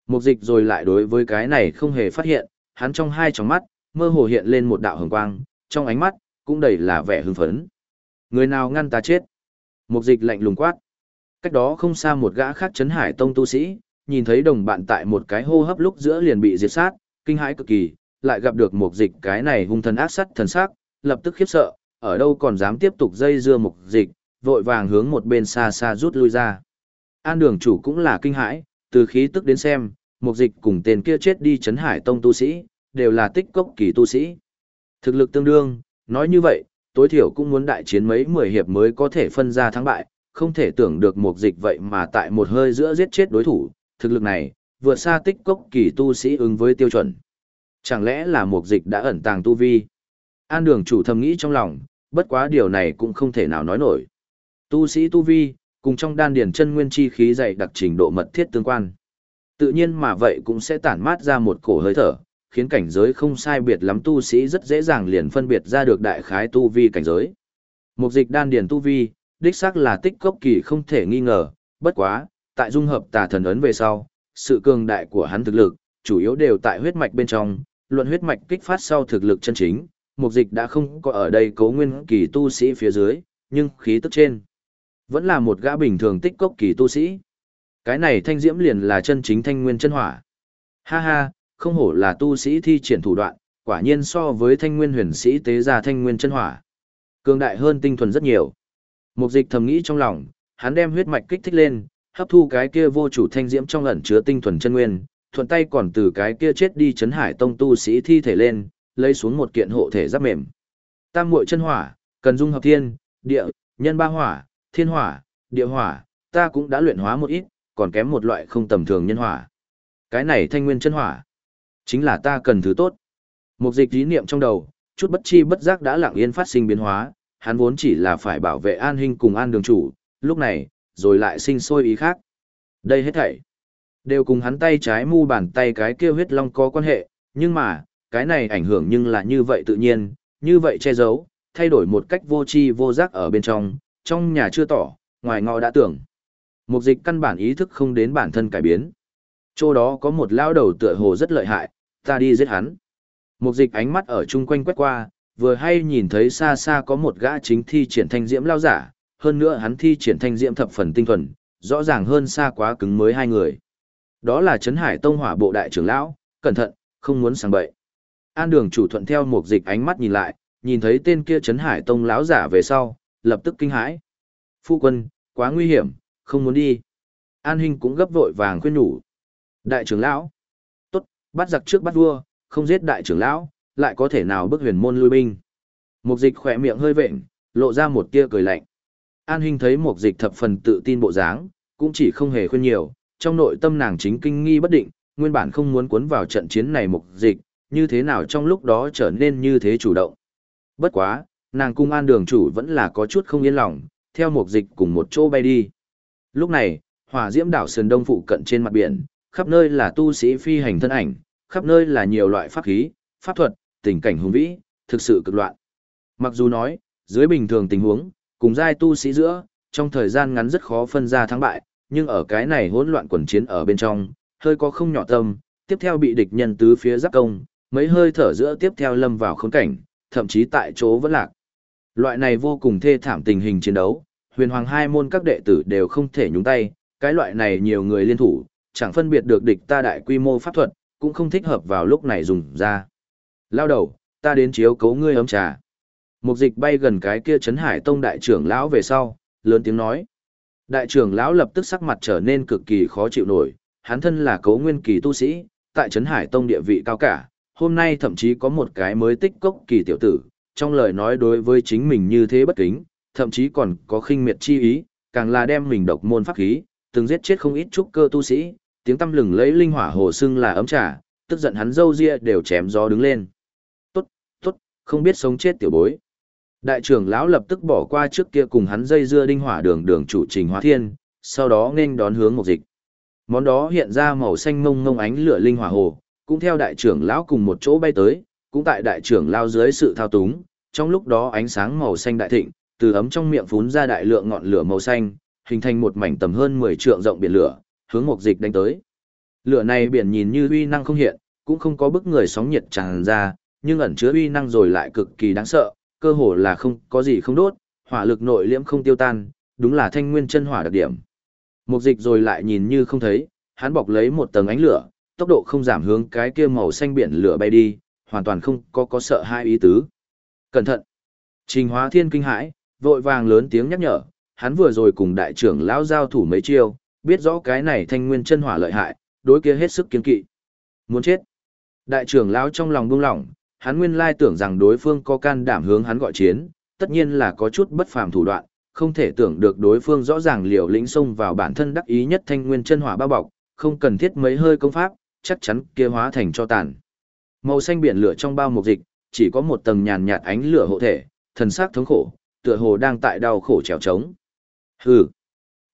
Mục dịch rồi lại đối với cái này không hề phát hiện, hắn trong hai tròng mắt, mơ hồ hiện lên một đạo hồng quang, trong ánh mắt, cũng đầy là vẻ hưng phấn. Người nào ngăn ta chết? Mục dịch lạnh lùng quát. Cách đó không xa một gã khác chấn hải tông tu sĩ, nhìn thấy đồng bạn tại một cái hô hấp lúc giữa liền bị diệt sát, kinh hãi cực kỳ, lại gặp được mục dịch cái này hung thần ác sắt thần sắc, lập tức khiếp sợ, ở đâu còn dám tiếp tục dây dưa mục dịch, vội vàng hướng một bên xa xa rút lui ra. An đường chủ cũng là kinh hãi, từ khí tức đến xem, mục dịch cùng tên kia chết đi chấn hải tông tu sĩ, đều là tích cốc kỳ tu sĩ. Thực lực tương đương, nói như vậy, tối thiểu cũng muốn đại chiến mấy mười hiệp mới có thể phân ra thắng bại, không thể tưởng được mục dịch vậy mà tại một hơi giữa giết chết đối thủ, thực lực này, vượt xa tích cốc kỳ tu sĩ ứng với tiêu chuẩn. Chẳng lẽ là mục dịch đã ẩn tàng tu vi? An đường chủ thầm nghĩ trong lòng, bất quá điều này cũng không thể nào nói nổi. Tu sĩ tu vi, cùng trong đan điển chân nguyên chi khí dày đặc trình độ mật thiết tương quan. Tự nhiên mà vậy cũng sẽ tản mát ra một cổ hơi thở, khiến cảnh giới không sai biệt lắm tu sĩ rất dễ dàng liền phân biệt ra được đại khái tu vi cảnh giới. Mục dịch đan điển tu vi, đích xác là tích cốc kỳ không thể nghi ngờ, bất quá, tại dung hợp tà thần ấn về sau, sự cường đại của hắn thực lực, chủ yếu đều tại huyết mạch bên trong, luận huyết mạch kích phát sau thực lực chân chính, mục dịch đã không có ở đây cấu nguyên kỳ tu sĩ phía dưới, nhưng khí tức trên, vẫn là một gã bình thường tích cốc kỳ tu sĩ. Cái này thanh diễm liền là chân chính thanh nguyên chân hỏa. Ha ha, không hổ là tu sĩ thi triển thủ đoạn, quả nhiên so với thanh nguyên huyền sĩ tế ra thanh nguyên chân hỏa. Cường đại hơn tinh thuần rất nhiều. Mục dịch thầm nghĩ trong lòng, hắn đem huyết mạch kích thích lên, hấp thu cái kia vô chủ thanh diễm trong ẩn chứa tinh thuần chân nguyên, thuận tay còn từ cái kia chết đi chấn hải tông tu sĩ thi thể lên, lấy xuống một kiện hộ thể giáp mềm. Tam muội chân hỏa, cần dung hợp thiên, địa, nhân ba hỏa, thiên hỏa, địa hỏa, ta cũng đã luyện hóa một ít, còn kém một loại không tầm thường nhân hỏa. Cái này thanh nguyên chân hỏa, chính là ta cần thứ tốt. Một dịch ý niệm trong đầu, chút bất chi bất giác đã lặng yên phát sinh biến hóa, hắn vốn chỉ là phải bảo vệ an hình cùng an đường chủ, lúc này, rồi lại sinh sôi ý khác. Đây hết thảy, đều cùng hắn tay trái mu bàn tay cái kia huyết long có quan hệ, nhưng mà, cái này ảnh hưởng nhưng là như vậy tự nhiên, như vậy che giấu, thay đổi một cách vô tri vô giác ở bên trong, trong nhà chưa tỏ, ngoài ngõ đã tưởng. Mục dịch căn bản ý thức không đến bản thân cải biến. Chỗ đó có một lao đầu tựa hồ rất lợi hại, ta đi giết hắn. Mục dịch ánh mắt ở chung quanh quét qua, vừa hay nhìn thấy xa xa có một gã chính thi triển thanh diễm lao giả, hơn nữa hắn thi triển thanh diễm thập phần tinh thuần, rõ ràng hơn xa quá cứng mới hai người. Đó là Trấn Hải Tông Hỏa Bộ đại trưởng lão, cẩn thận, không muốn sang bậy. An Đường chủ thuận theo một dịch ánh mắt nhìn lại, nhìn thấy tên kia Trấn Hải Tông lão giả về sau, lập tức kinh hãi. Phu quân, quá nguy hiểm, không muốn đi. An Hinh cũng gấp vội vàng khuyên nhủ. Đại trưởng lão, tốt, bắt giặc trước bắt vua, không giết đại trưởng lão, lại có thể nào bức huyền môn lui binh. Mục dịch khỏe miệng hơi vệnh, lộ ra một tia cười lạnh. An Hinh thấy một dịch thập phần tự tin bộ dáng, cũng chỉ không hề khuyên nhiều, trong nội tâm nàng chính kinh nghi bất định, nguyên bản không muốn cuốn vào trận chiến này mục dịch, như thế nào trong lúc đó trở nên như thế chủ động. Bất quá, nàng cung an đường chủ vẫn là có chút không yên lòng, theo mục dịch cùng một chỗ bay đi. Lúc này, hỏa diễm đảo sườn đông phụ cận trên mặt biển, khắp nơi là tu sĩ phi hành thân ảnh, khắp nơi là nhiều loại pháp khí, pháp thuật, tình cảnh hùng vĩ, thực sự cực loạn. Mặc dù nói, dưới bình thường tình huống, cùng giai tu sĩ giữa, trong thời gian ngắn rất khó phân ra thắng bại, nhưng ở cái này hỗn loạn quần chiến ở bên trong, hơi có không nhỏ tâm, tiếp theo bị địch nhân tứ phía giáp công, mấy hơi thở giữa tiếp theo lâm vào khốn cảnh, thậm chí tại chỗ vẫn lạc. Loại này vô cùng thê thảm tình hình chiến đấu, huyền hoàng hai môn các đệ tử đều không thể nhúng tay, cái loại này nhiều người liên thủ, chẳng phân biệt được địch ta đại quy mô pháp thuật, cũng không thích hợp vào lúc này dùng ra. Lao đầu, ta đến chiếu cấu ngươi ấm trà. Mục dịch bay gần cái kia chấn hải tông đại trưởng lão về sau, lớn tiếng nói. Đại trưởng lão lập tức sắc mặt trở nên cực kỳ khó chịu nổi, hắn thân là cấu nguyên kỳ tu sĩ, tại chấn hải tông địa vị cao cả, hôm nay thậm chí có một cái mới tích cốc kỳ tiểu tử, trong lời nói đối với chính mình như thế bất kính, thậm chí còn có khinh miệt chi ý, càng là đem mình độc môn pháp khí, từng giết chết không ít trúc cơ tu sĩ, tiếng tâm lừng lấy linh hỏa hồ sưng là ấm trà, tức giận hắn dâu ria đều chém gió đứng lên. Tốt, tốt, không biết sống chết tiểu bối. Đại trưởng lão lập tức bỏ qua trước kia cùng hắn dây dưa đinh hỏa đường đường chủ trình hóa thiên, sau đó nên đón hướng một dịch. Món đó hiện ra màu xanh ngông ngông ánh lửa linh hỏa hồ, cũng theo đại trưởng lão cùng một chỗ bay tới, cũng tại đại trưởng lao dưới sự thao túng, trong lúc đó ánh sáng màu xanh đại thịnh, từ ấm trong miệng phún ra đại lượng ngọn lửa màu xanh, hình thành một mảnh tầm hơn 10 trượng rộng biển lửa, hướng một dịch đánh tới. Lửa này biển nhìn như uy năng không hiện, cũng không có bức người sóng nhiệt tràn ra, nhưng ẩn chứa uy năng rồi lại cực kỳ đáng sợ, cơ hồ là không có gì không đốt, hỏa lực nội liễm không tiêu tan, đúng là thanh nguyên chân hỏa đặc điểm. Một dịch rồi lại nhìn như không thấy, hắn bọc lấy một tầng ánh lửa, tốc độ không giảm hướng cái kia màu xanh biển lửa bay đi, hoàn toàn không có có sợ hai ý tứ. Cẩn thận! Trình hóa thiên kinh hãi, vội vàng lớn tiếng nhắc nhở, hắn vừa rồi cùng đại trưởng lão giao thủ mấy chiêu, biết rõ cái này thanh nguyên chân hỏa lợi hại, đối kia hết sức kiên kỵ. Muốn chết! Đại trưởng lão trong lòng buông lỏng, hắn nguyên lai tưởng rằng đối phương có can đảm hướng hắn gọi chiến, tất nhiên là có chút bất phàm thủ đoạn, không thể tưởng được đối phương rõ ràng liều lĩnh xông vào bản thân đắc ý nhất thanh nguyên chân hỏa bao bọc, không cần thiết mấy hơi công pháp, chắc chắn kia hóa thành cho tàn. Màu xanh biển lửa trong bao mục dịch, chỉ có một tầng nhàn nhạt ánh lửa hộ thể, thần sắc thống khổ, tựa hồ đang tại đau khổ trèo trống. Hừ.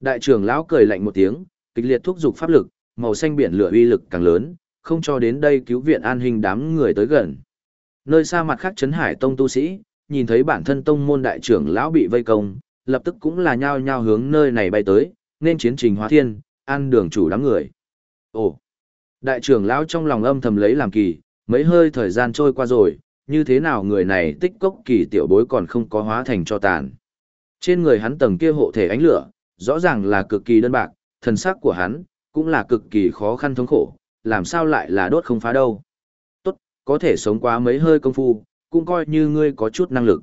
Đại trưởng lão cười lạnh một tiếng, kịch liệt thúc giục pháp lực, màu xanh biển lửa uy lực càng lớn, không cho đến đây cứu viện an hình đám người tới gần. Nơi xa mặt khác chấn hải tông tu sĩ, nhìn thấy bản thân tông môn đại trưởng lão bị vây công, lập tức cũng là nhao nhao hướng nơi này bay tới, nên chiến trình hóa thiên, an đường chủ đám người. Ồ! Đại trưởng lão trong lòng âm thầm lấy làm kỳ, mấy hơi thời gian trôi qua rồi, như thế nào người này tích cốc kỳ tiểu bối còn không có hóa thành cho tàn. Trên người hắn tầng kia hộ thể ánh lửa, rõ ràng là cực kỳ đơn bạc, thần sắc của hắn, cũng là cực kỳ khó khăn thống khổ, làm sao lại là đốt không phá đâu. Có thể sống quá mấy hơi công phu, cũng coi như ngươi có chút năng lực.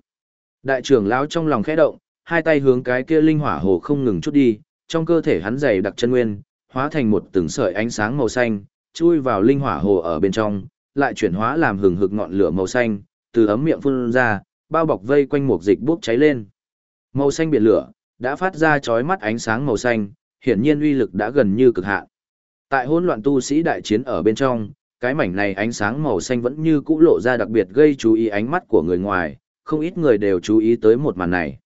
Đại trưởng lão trong lòng khẽ động, hai tay hướng cái kia linh hỏa hồ không ngừng chút đi, trong cơ thể hắn dày đặc chân nguyên, hóa thành một từng sợi ánh sáng màu xanh, chui vào linh hỏa hồ ở bên trong, lại chuyển hóa làm hừng hực ngọn lửa màu xanh, từ ấm miệng phun ra, bao bọc vây quanh một dịch bốc cháy lên. Màu xanh biển lửa đã phát ra chói mắt ánh sáng màu xanh, hiển nhiên uy lực đã gần như cực hạn. Tại hỗn loạn tu sĩ đại chiến ở bên trong, cái mảnh này ánh sáng màu xanh vẫn như cũ lộ ra đặc biệt gây chú ý ánh mắt của người ngoài, không ít người đều chú ý tới một màn này.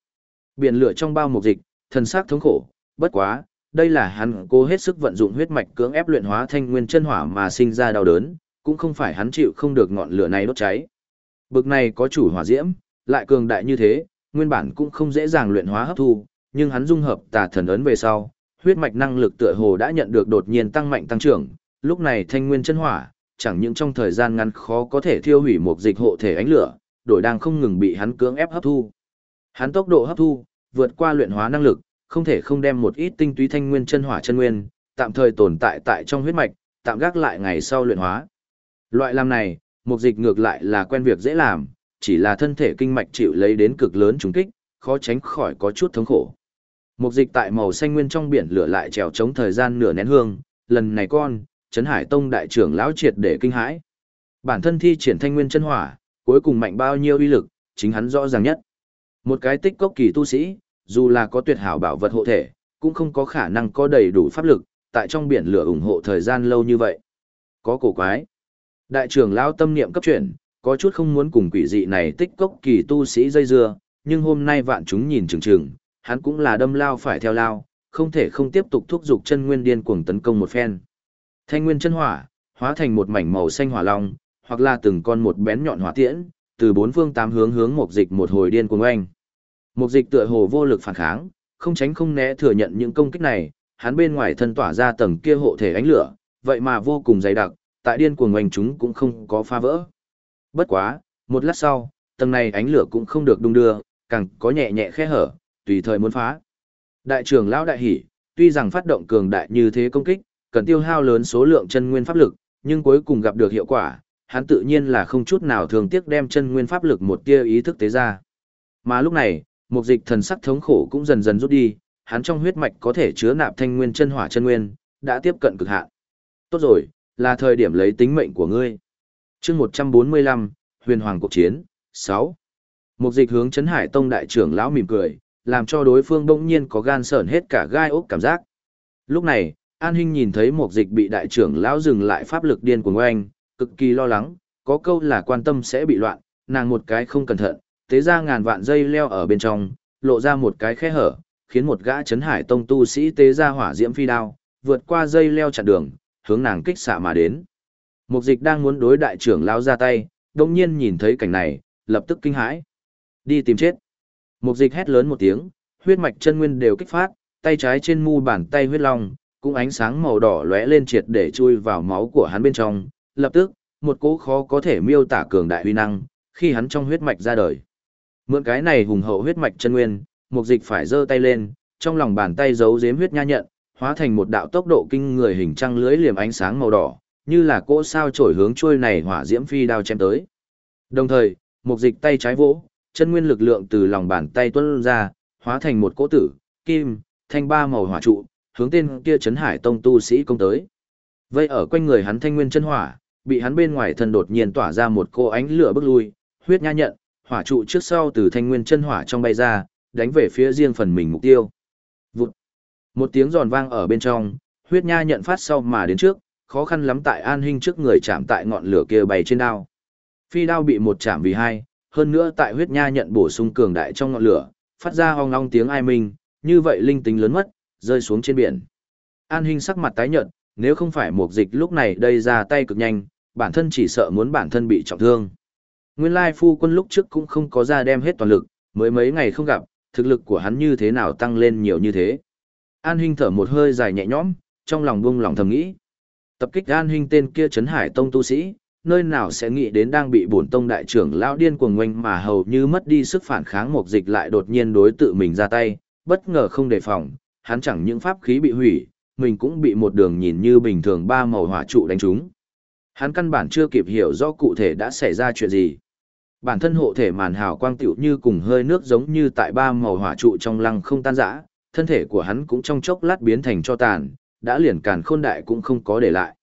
Biển lửa trong bao mục dịch, thần sắc thống khổ, bất quá, đây là hắn cố hết sức vận dụng huyết mạch cưỡng ép luyện hóa thanh nguyên chân hỏa mà sinh ra đau đớn, cũng không phải hắn chịu không được ngọn lửa này đốt cháy. Bực này có chủ hỏa diễm, lại cường đại như thế, nguyên bản cũng không dễ dàng luyện hóa hấp thu, nhưng hắn dung hợp tà thần ấn về sau, huyết mạch năng lực tựa hồ đã nhận được đột nhiên tăng mạnh tăng trưởng, lúc này thanh nguyên chân hỏa, chẳng những trong thời gian ngắn khó có thể thiêu hủy một dịch hộ thể ánh lửa, đổi đang không ngừng bị hắn cưỡng ép hấp thu. Hắn tốc độ hấp thu vượt qua luyện hóa năng lực, không thể không đem một ít tinh túy thanh nguyên chân hỏa chân nguyên, tạm thời tồn tại tại trong huyết mạch, tạm gác lại ngày sau luyện hóa. Loại làm này, mục dịch ngược lại là quen việc dễ làm, chỉ là thân thể kinh mạch chịu lấy đến cực lớn trùng kích, khó tránh khỏi có chút thống khổ. Mục dịch tại màu xanh nguyên trong biển lửa lại trèo chống thời gian nửa nén hương, lần này con, Trấn Hải Tông đại trưởng lão triệt để kinh hãi. Bản thân thi triển thanh nguyên chân hỏa, cuối cùng mạnh bao nhiêu uy lực, chính hắn rõ ràng nhất. Một cái tích cốc kỳ tu sĩ, dù là có tuyệt hảo bảo vật hộ thể, cũng không có khả năng có đầy đủ pháp lực, tại trong biển lửa ủng hộ thời gian lâu như vậy. Có cổ quái. Đại trưởng lão tâm niệm cấp chuyển, có chút không muốn cùng quỷ dị này tích cốc kỳ tu sĩ dây dưa, nhưng hôm nay vạn chúng nhìn chừng chừng, hắn cũng là đâm lao phải theo lao, không thể không tiếp tục thúc giục chân nguyên điên cuồng tấn công một phen. Thanh nguyên chân hỏa, hóa thành một mảnh màu xanh hỏa long, hoặc là từng con một bén nhọn hỏa tiễn, từ bốn phương tám hướng hướng một dịch một hồi điên cuồng oanh. Một dịch tựa hồ vô lực phản kháng, không tránh không né thừa nhận những công kích này, hắn bên ngoài thân tỏa ra tầng kia hộ thể ánh lửa, vậy mà vô cùng dày đặc, tại điên cuồng oanh chúng cũng không có phá vỡ. Bất quá, một lát sau, tầng này ánh lửa cũng không được đung đưa, càng có nhẹ nhẹ khe hở, tùy thời muốn phá. Đại trưởng lão đại hỉ, tuy rằng phát động cường đại như thế công kích, cần tiêu hao lớn số lượng chân nguyên pháp lực, nhưng cuối cùng gặp được hiệu quả, hắn tự nhiên là không chút nào thường tiếc đem chân nguyên pháp lực một tia ý thức tế ra. Mà lúc này, một dịch thần sắc thống khổ cũng dần dần rút đi, hắn trong huyết mạch có thể chứa nạp thanh nguyên chân hỏa chân nguyên, đã tiếp cận cực hạn. Tốt rồi, là thời điểm lấy tính mệnh của ngươi. Chương 145, Huyền Hoàng cuộc chiến, 6. Một dịch hướng Trấn Hải Tông đại trưởng lão mỉm cười, làm cho đối phương bỗng nhiên có gan sởn hết cả gai ốc cảm giác. Lúc này, An Hinh nhìn thấy một dịch bị đại trưởng lão dừng lại pháp lực điên của ngoanh, cực kỳ lo lắng, có câu là quan tâm sẽ bị loạn, nàng một cái không cẩn thận, tế ra ngàn vạn dây leo ở bên trong, lộ ra một cái khe hở, khiến một gã chấn hải tông tu sĩ tế ra hỏa diễm phi đao, vượt qua dây leo chặn đường, hướng nàng kích xạ mà đến. Mục dịch đang muốn đối đại trưởng lão ra tay, đồng nhiên nhìn thấy cảnh này, lập tức kinh hãi. Đi tìm chết. Mục dịch hét lớn một tiếng, huyết mạch chân nguyên đều kích phát, tay trái trên mu bàn tay huyết long, cũng ánh sáng màu đỏ lóe lên triệt để chui vào máu của hắn bên trong, lập tức, một cỗ khó có thể miêu tả cường đại huy năng, khi hắn trong huyết mạch ra đời. Mượn cái này hùng hậu huyết mạch chân nguyên, mục dịch phải giơ tay lên, trong lòng bàn tay giấu giếm huyết nha nhận, hóa thành một đạo tốc độ kinh người hình trăng lưới liềm ánh sáng màu đỏ, như là cỗ sao trổi hướng trôi này hỏa diễm phi đao chém tới. Đồng thời, mục dịch tay trái vỗ, chân nguyên lực lượng từ lòng bàn tay tuôn ra, hóa thành một cỗ tử, kim, thanh ba màu hỏa trụ, hướng tên kia chấn hải tông tu sĩ công tới. Vây ở quanh người hắn thanh nguyên chân hỏa, bị hắn bên ngoài thân đột nhiên tỏa ra một cô ánh lửa bức lui, huyết nha nhận, hỏa trụ trước sau từ thanh nguyên chân hỏa trong bay ra, đánh về phía riêng phần mình mục tiêu. Vụt. Một tiếng giòn vang ở bên trong, huyết nha nhận phát sau mà đến trước, khó khăn lắm tại an hình trước người chạm tại ngọn lửa kia bay trên đao. Phi đao bị một chạm vì hai, hơn nữa tại huyết nha nhận bổ sung cường đại trong ngọn lửa, phát ra ong ong tiếng ai minh, như vậy linh tính lớn mất, rơi xuống trên biển. An Hinh sắc mặt tái nhợt, nếu không phải mục dịch lúc này đây ra tay cực nhanh, bản thân chỉ sợ muốn bản thân bị trọng thương. Nguyên lai phu quân lúc trước cũng không có ra đem hết toàn lực, mới mấy ngày không gặp, thực lực của hắn như thế nào tăng lên nhiều như thế. An Hinh thở một hơi dài nhẹ nhõm, trong lòng buông lòng thầm nghĩ. Tập kích An Hinh tên kia Trấn hải tông tu sĩ, nơi nào sẽ nghĩ đến đang bị bổn tông đại trưởng lão điên cuồng ngoanh mà hầu như mất đi sức phản kháng mục dịch lại đột nhiên đối tự mình ra tay, bất ngờ không đề phòng, hắn chẳng những pháp khí bị hủy, mình cũng bị một đường nhìn như bình thường ba màu hỏa trụ đánh trúng. Hắn căn bản chưa kịp hiểu rõ cụ thể đã xảy ra chuyện gì. Bản thân hộ thể màn hào quang tiểu như cùng hơi nước giống như tại ba màu hỏa trụ trong lăng không tan rã, thân thể của hắn cũng trong chốc lát biến thành cho tàn, đã liền càn khôn đại cũng không có để lại.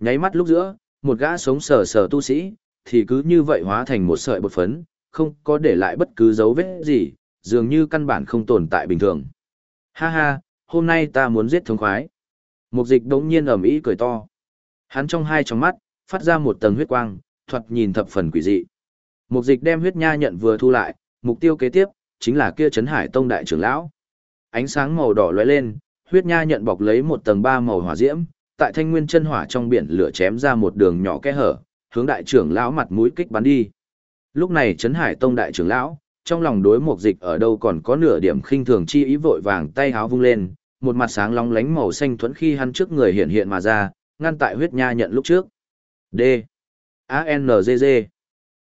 Nháy mắt lúc giữa, một gã sống sờ sờ tu sĩ, thì cứ như vậy hóa thành một sợi bột phấn, không có để lại bất cứ dấu vết gì, dường như căn bản không tồn tại bình thường. Ha ha, hôm nay ta muốn giết thống khoái. Mục dịch đống nhiên ẩm ý cười to. Hắn trong hai tròng mắt, phát ra một tầng huyết quang, thuật nhìn thập phần quỷ dị. Mục dịch đem huyết nha nhận vừa thu lại, mục tiêu kế tiếp, chính là kia Trấn hải tông đại trưởng lão. Ánh sáng màu đỏ lóe lên, huyết nha nhận bọc lấy một tầng ba màu hỏa diễm, tại thanh nguyên chân hỏa trong biển lửa chém ra một đường nhỏ kẽ hở, hướng đại trưởng lão mặt mũi kích bắn đi. Lúc này Trấn hải tông đại trưởng lão, trong lòng đối mục dịch ở đâu còn có nửa điểm khinh thường chi ý vội vàng tay háo vung lên, một mặt sáng long lánh màu xanh thuẫn khi hắn trước người hiện hiện mà ra, ngăn tại huyết nha nhận lúc trước. D. A N G G.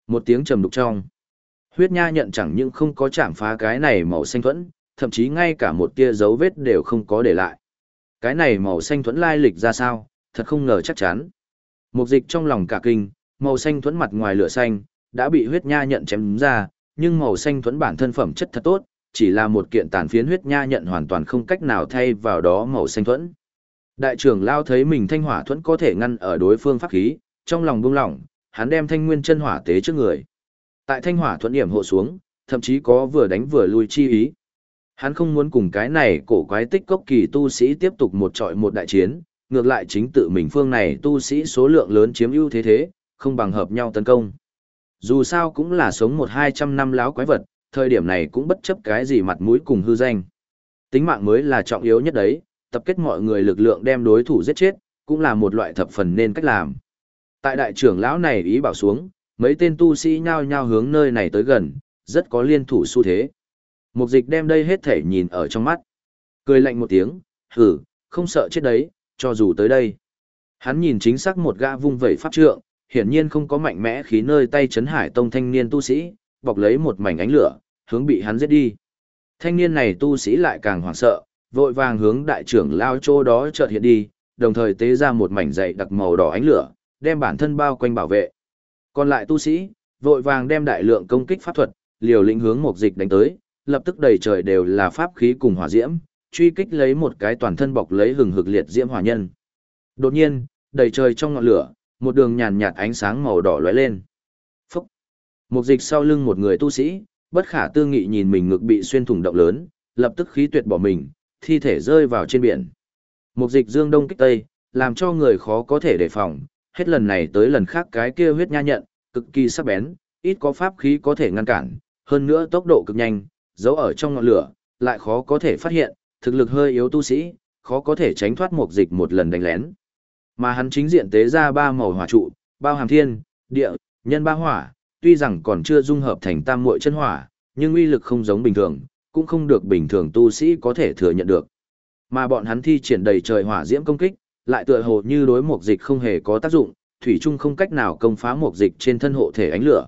Một tiếng trầm đục trong. Huyết nha nhận chẳng những không có chạm phá cái này màu xanh thuẫn, thậm chí ngay cả một tia dấu vết đều không có để lại. Cái này màu xanh thuẫn lai lịch ra sao, thật không ngờ chắc chắn. Một dịch trong lòng cả kinh, màu xanh thuẫn mặt ngoài lửa xanh, đã bị huyết nha nhận chém ra, nhưng màu xanh thuẫn bản thân phẩm chất thật tốt, chỉ là một kiện tàn phiến huyết nha nhận hoàn toàn không cách nào thay vào đó màu xanh thuẫn. Đại trưởng lao thấy mình thanh hỏa thuẫn có thể ngăn ở đối phương pháp khí, trong lòng buông lỏng, hắn đem thanh nguyên chân hỏa tế trước người. Tại thanh hỏa thuẫn điểm hộ xuống, thậm chí có vừa đánh vừa lui chi ý. Hắn không muốn cùng cái này cổ quái tích cốc kỳ tu sĩ tiếp tục một trọi một đại chiến, ngược lại chính tự mình phương này tu sĩ số lượng lớn chiếm ưu thế thế, không bằng hợp nhau tấn công. Dù sao cũng là sống một hai trăm năm láo quái vật, thời điểm này cũng bất chấp cái gì mặt mũi cùng hư danh. Tính mạng mới là trọng yếu nhất đấy, tập kết mọi người lực lượng đem đối thủ giết chết, cũng là một loại thập phần nên cách làm. Tại đại trưởng lão này ý bảo xuống, mấy tên tu sĩ nhao nhao hướng nơi này tới gần, rất có liên thủ xu thế. Mục dịch đem đây hết thể nhìn ở trong mắt. Cười lạnh một tiếng, hử, không sợ chết đấy, cho dù tới đây. Hắn nhìn chính xác một gã vung vẩy pháp trượng, hiển nhiên không có mạnh mẽ khí nơi tay chấn hải tông thanh niên tu sĩ, bọc lấy một mảnh ánh lửa, hướng bị hắn giết đi. Thanh niên này tu sĩ lại càng hoảng sợ, vội vàng hướng đại trưởng lao chỗ đó chợt hiện đi, đồng thời tế ra một mảnh dày đặc màu đỏ ánh lửa, đem bản thân bao quanh bảo vệ. Còn lại tu sĩ, vội vàng đem đại lượng công kích pháp thuật, liều lĩnh hướng một dịch đánh tới, lập tức đầy trời đều là pháp khí cùng hỏa diễm, truy kích lấy một cái toàn thân bọc lấy hừng hực liệt diễm hỏa nhân. Đột nhiên, đầy trời trong ngọn lửa, một đường nhàn nhạt ánh sáng màu đỏ lóe lên. Phúc! Một dịch sau lưng một người tu sĩ, bất khả tư nghị nhìn mình ngực bị xuyên thủng động lớn, lập tức khí tuyệt bỏ mình, thi thể rơi vào trên biển. Một dịch dương đông kích tây, làm cho người khó có thể đề phòng, hết lần này tới lần khác cái kia huyết nha nhận, cực kỳ sắc bén, ít có pháp khí có thể ngăn cản, hơn nữa tốc độ cực nhanh, giấu ở trong ngọn lửa, lại khó có thể phát hiện, thực lực hơi yếu tu sĩ, khó có thể tránh thoát một dịch một lần đánh lén. Mà hắn chính diện tế ra ba màu hỏa trụ, bao hàm thiên, địa, nhân ba hỏa, tuy rằng còn chưa dung hợp thành tam muội chân hỏa, nhưng uy lực không giống bình thường, cũng không được bình thường tu sĩ có thể thừa nhận được. Mà bọn hắn thi triển đầy trời hỏa diễm công kích, lại tựa hồ như đối mục dịch không hề có tác dụng, thủy chung không cách nào công phá mục dịch trên thân hộ thể ánh lửa.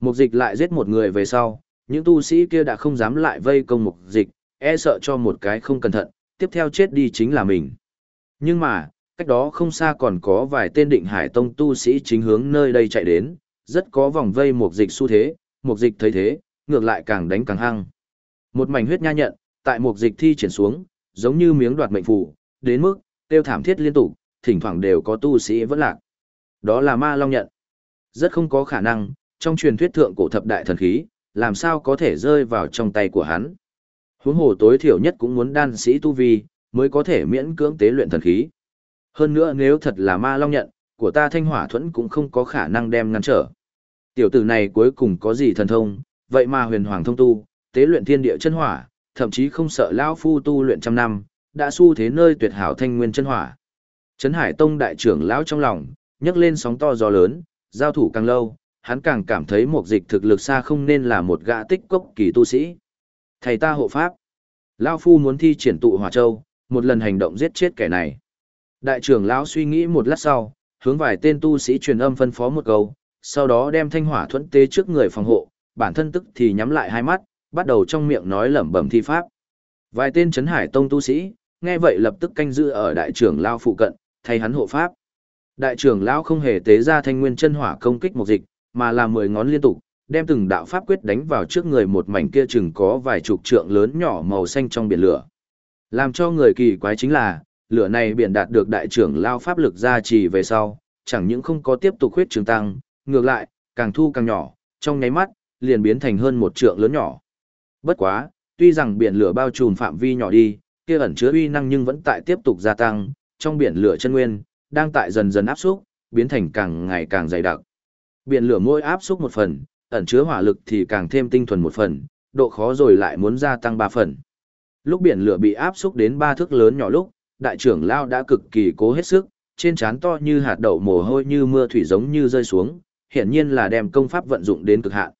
Mục dịch lại giết một người về sau, những tu sĩ kia đã không dám lại vây công mục dịch, e sợ cho một cái không cẩn thận, tiếp theo chết đi chính là mình. Nhưng mà, cách đó không xa còn có vài tên định hải tông tu sĩ chính hướng nơi đây chạy đến, rất có vòng vây mục dịch xu thế, mục dịch thấy thế, ngược lại càng đánh càng hăng. Một mảnh huyết nha nhận, tại mục dịch thi triển xuống, giống như miếng đoạt mệnh phủ, đến mức, tiêu thảm thiết liên tục, thỉnh thoảng đều có tu sĩ vẫn lạc. Đó là ma long nhận. Rất không có khả năng, trong truyền thuyết thượng cổ thập đại thần khí, làm sao có thể rơi vào trong tay của hắn. Huống hồ tối thiểu nhất cũng muốn đan sĩ tu vi, mới có thể miễn cưỡng tế luyện thần khí. Hơn nữa nếu thật là ma long nhận, của ta thanh hỏa thuẫn cũng không có khả năng đem ngăn trở. Tiểu tử này cuối cùng có gì thần thông, vậy mà huyền hoàng thông tu, tế luyện thiên địa chân hỏa, thậm chí không sợ lão phu tu luyện trăm năm, đã su thế nơi tuyệt hảo thanh nguyên chân hỏa. Trấn Hải Tông đại trưởng lão trong lòng, nhấc lên sóng to gió lớn, giao thủ càng lâu, hắn càng cảm thấy một dịch thực lực xa không nên là một gã tích cốc kỳ tu sĩ. Thầy ta hộ pháp. Lão phu muốn thi triển tụ hỏa châu, một lần hành động giết chết kẻ này. Đại trưởng lão suy nghĩ một lát sau, hướng vài tên tu sĩ truyền âm phân phó một câu, sau đó đem thanh hỏa thuẫn tế trước người phòng hộ, bản thân tức thì nhắm lại hai mắt, bắt đầu trong miệng nói lẩm bẩm thi pháp. Vài tên chấn hải tông tu sĩ, nghe vậy lập tức canh giữ ở đại trưởng lão phụ cận, thay hắn hộ pháp. Đại trưởng lão không hề tế ra thanh nguyên chân hỏa công kích một dịch, mà là mười ngón liên tục, đem từng đạo pháp quyết đánh vào trước người một mảnh kia chừng có vài chục trượng lớn nhỏ màu xanh trong biển lửa. Làm cho người kỳ quái chính là, lửa này biển đạt được đại trưởng lao pháp lực gia trì về sau, chẳng những không có tiếp tục huyết trường tăng, ngược lại, càng thu càng nhỏ, trong nháy mắt, liền biến thành hơn một trượng lớn nhỏ. Bất quá, tuy rằng biển lửa bao trùm phạm vi nhỏ đi, kia ẩn chứa uy năng nhưng vẫn tại tiếp tục gia tăng, trong biển lửa chân nguyên, đang tại dần dần áp xúc, biến thành càng ngày càng dày đặc. Biển lửa mỗi áp xúc một phần, ẩn chứa hỏa lực thì càng thêm tinh thuần một phần, độ khó rồi lại muốn gia tăng ba phần. Lúc biển lửa bị áp xúc đến ba thước lớn nhỏ lúc, đại trưởng lao đã cực kỳ cố hết sức, trên trán to như hạt đậu mồ hôi như mưa thủy giống như rơi xuống, hiển nhiên là đem công pháp vận dụng đến cực hạn.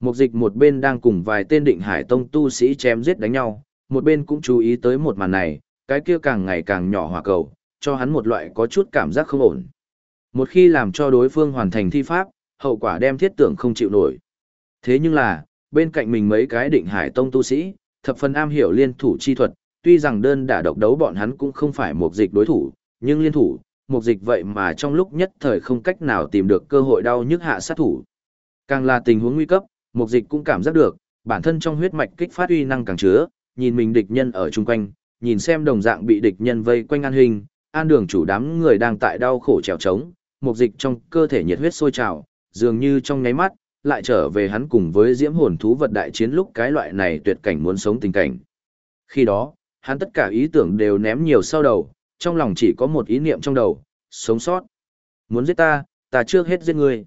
Một dịch một bên đang cùng vài tên định hải tông tu sĩ chém giết đánh nhau, một bên cũng chú ý tới một màn này, cái kia càng ngày càng nhỏ hỏa cầu, cho hắn một loại có chút cảm giác không ổn. Một khi làm cho đối phương hoàn thành thi pháp, hậu quả đem thiết tưởng không chịu nổi. Thế nhưng là, bên cạnh mình mấy cái định hải tông tu sĩ, thập phần am hiểu liên thủ chi thuật, tuy rằng đơn đả độc đấu bọn hắn cũng không phải một dịch đối thủ, nhưng liên thủ, một dịch vậy mà trong lúc nhất thời không cách nào tìm được cơ hội đau nhức hạ sát thủ. Càng là tình huống nguy cấp, một dịch cũng cảm giác được, bản thân trong huyết mạch kích phát uy năng càng chứa, nhìn mình địch nhân ở chung quanh, nhìn xem đồng dạng bị địch nhân vây quanh an hình, an đường chủ đám người đang tại đau khổ trèo trống, một dịch trong cơ thể nhiệt huyết sôi trào, dường như trong nháy mắt, lại trở về hắn cùng với diễm hồn thú vật đại chiến lúc cái loại này tuyệt cảnh muốn sống tình cảnh. Khi đó, hắn tất cả ý tưởng đều ném nhiều sau đầu, trong lòng chỉ có một ý niệm trong đầu, sống sót. Muốn giết ta, ta trước hết giết ngươi.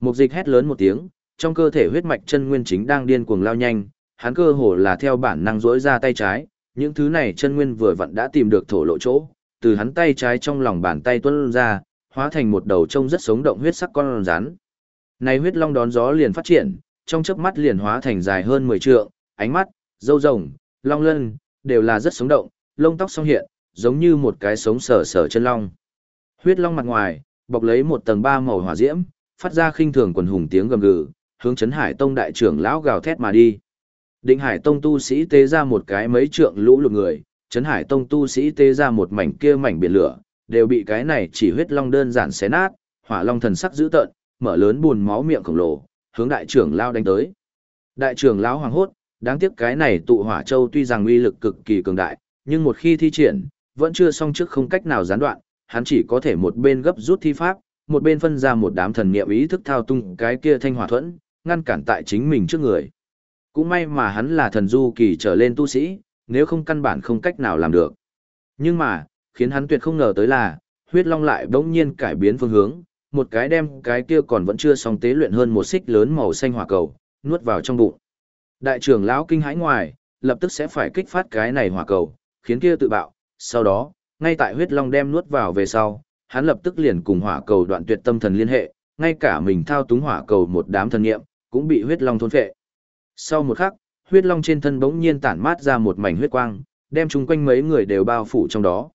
Mục dịch hét lớn một tiếng, trong cơ thể huyết mạch chân nguyên chính đang điên cuồng lao nhanh, hắn cơ hồ là theo bản năng rỗi ra tay trái, những thứ này chân nguyên vừa vặn đã tìm được thổ lộ chỗ, từ hắn tay trái trong lòng bàn tay tuôn ra, hóa thành một đầu trông rất sống động huyết sắc con rắn. Này huyết long đón gió liền phát triển, trong chớp mắt liền hóa thành dài hơn 10 trượng, ánh mắt, râu rồng, long lân, đều là rất sống động, lông tóc song hiện, giống như một cái sống sờ sờ chân long. Huyết long mặt ngoài, bọc lấy một tầng ba màu hỏa diễm, phát ra khinh thường quần hùng tiếng gầm gừ, hướng chấn hải tông đại trưởng lão gào thét mà đi. Định hải tông tu sĩ tế ra một cái mấy trượng lũ lụt người, chấn hải tông tu sĩ tế ra một mảnh kia mảnh biển lửa, đều bị cái này chỉ huyết long đơn giản xé nát, hỏa long thần sắc dữ tợn, mở lớn buồn máu miệng khổng lồ, hướng đại trưởng lão đánh tới. Đại trưởng lão hoàng hốt, đáng tiếc cái này tụ hỏa châu tuy rằng uy lực cực kỳ cường đại, nhưng một khi thi triển, vẫn chưa xong trước không cách nào gián đoạn, hắn chỉ có thể một bên gấp rút thi pháp, một bên phân ra một đám thần niệm ý thức thao tung cái kia thanh hỏa thuẫn, ngăn cản tại chính mình trước người. Cũng may mà hắn là thần du kỳ trở lên tu sĩ, nếu không căn bản không cách nào làm được. Nhưng mà, khiến hắn tuyệt không ngờ tới là, huyết long lại bỗng nhiên cải biến phương hướng, một cái đem cái kia còn vẫn chưa xong tế luyện hơn một xích lớn màu xanh hỏa cầu, nuốt vào trong bụng. Đại trưởng lão kinh hãi ngoài, lập tức sẽ phải kích phát cái này hỏa cầu, khiến kia tự bạo, sau đó, ngay tại huyết long đem nuốt vào về sau, hắn lập tức liền cùng hỏa cầu đoạn tuyệt tâm thần liên hệ, ngay cả mình thao túng hỏa cầu một đám thần nghiệm, cũng bị huyết long thôn phệ. Sau một khắc, huyết long trên thân bỗng nhiên tản mát ra một mảnh huyết quang, đem chung quanh mấy người đều bao phủ trong đó.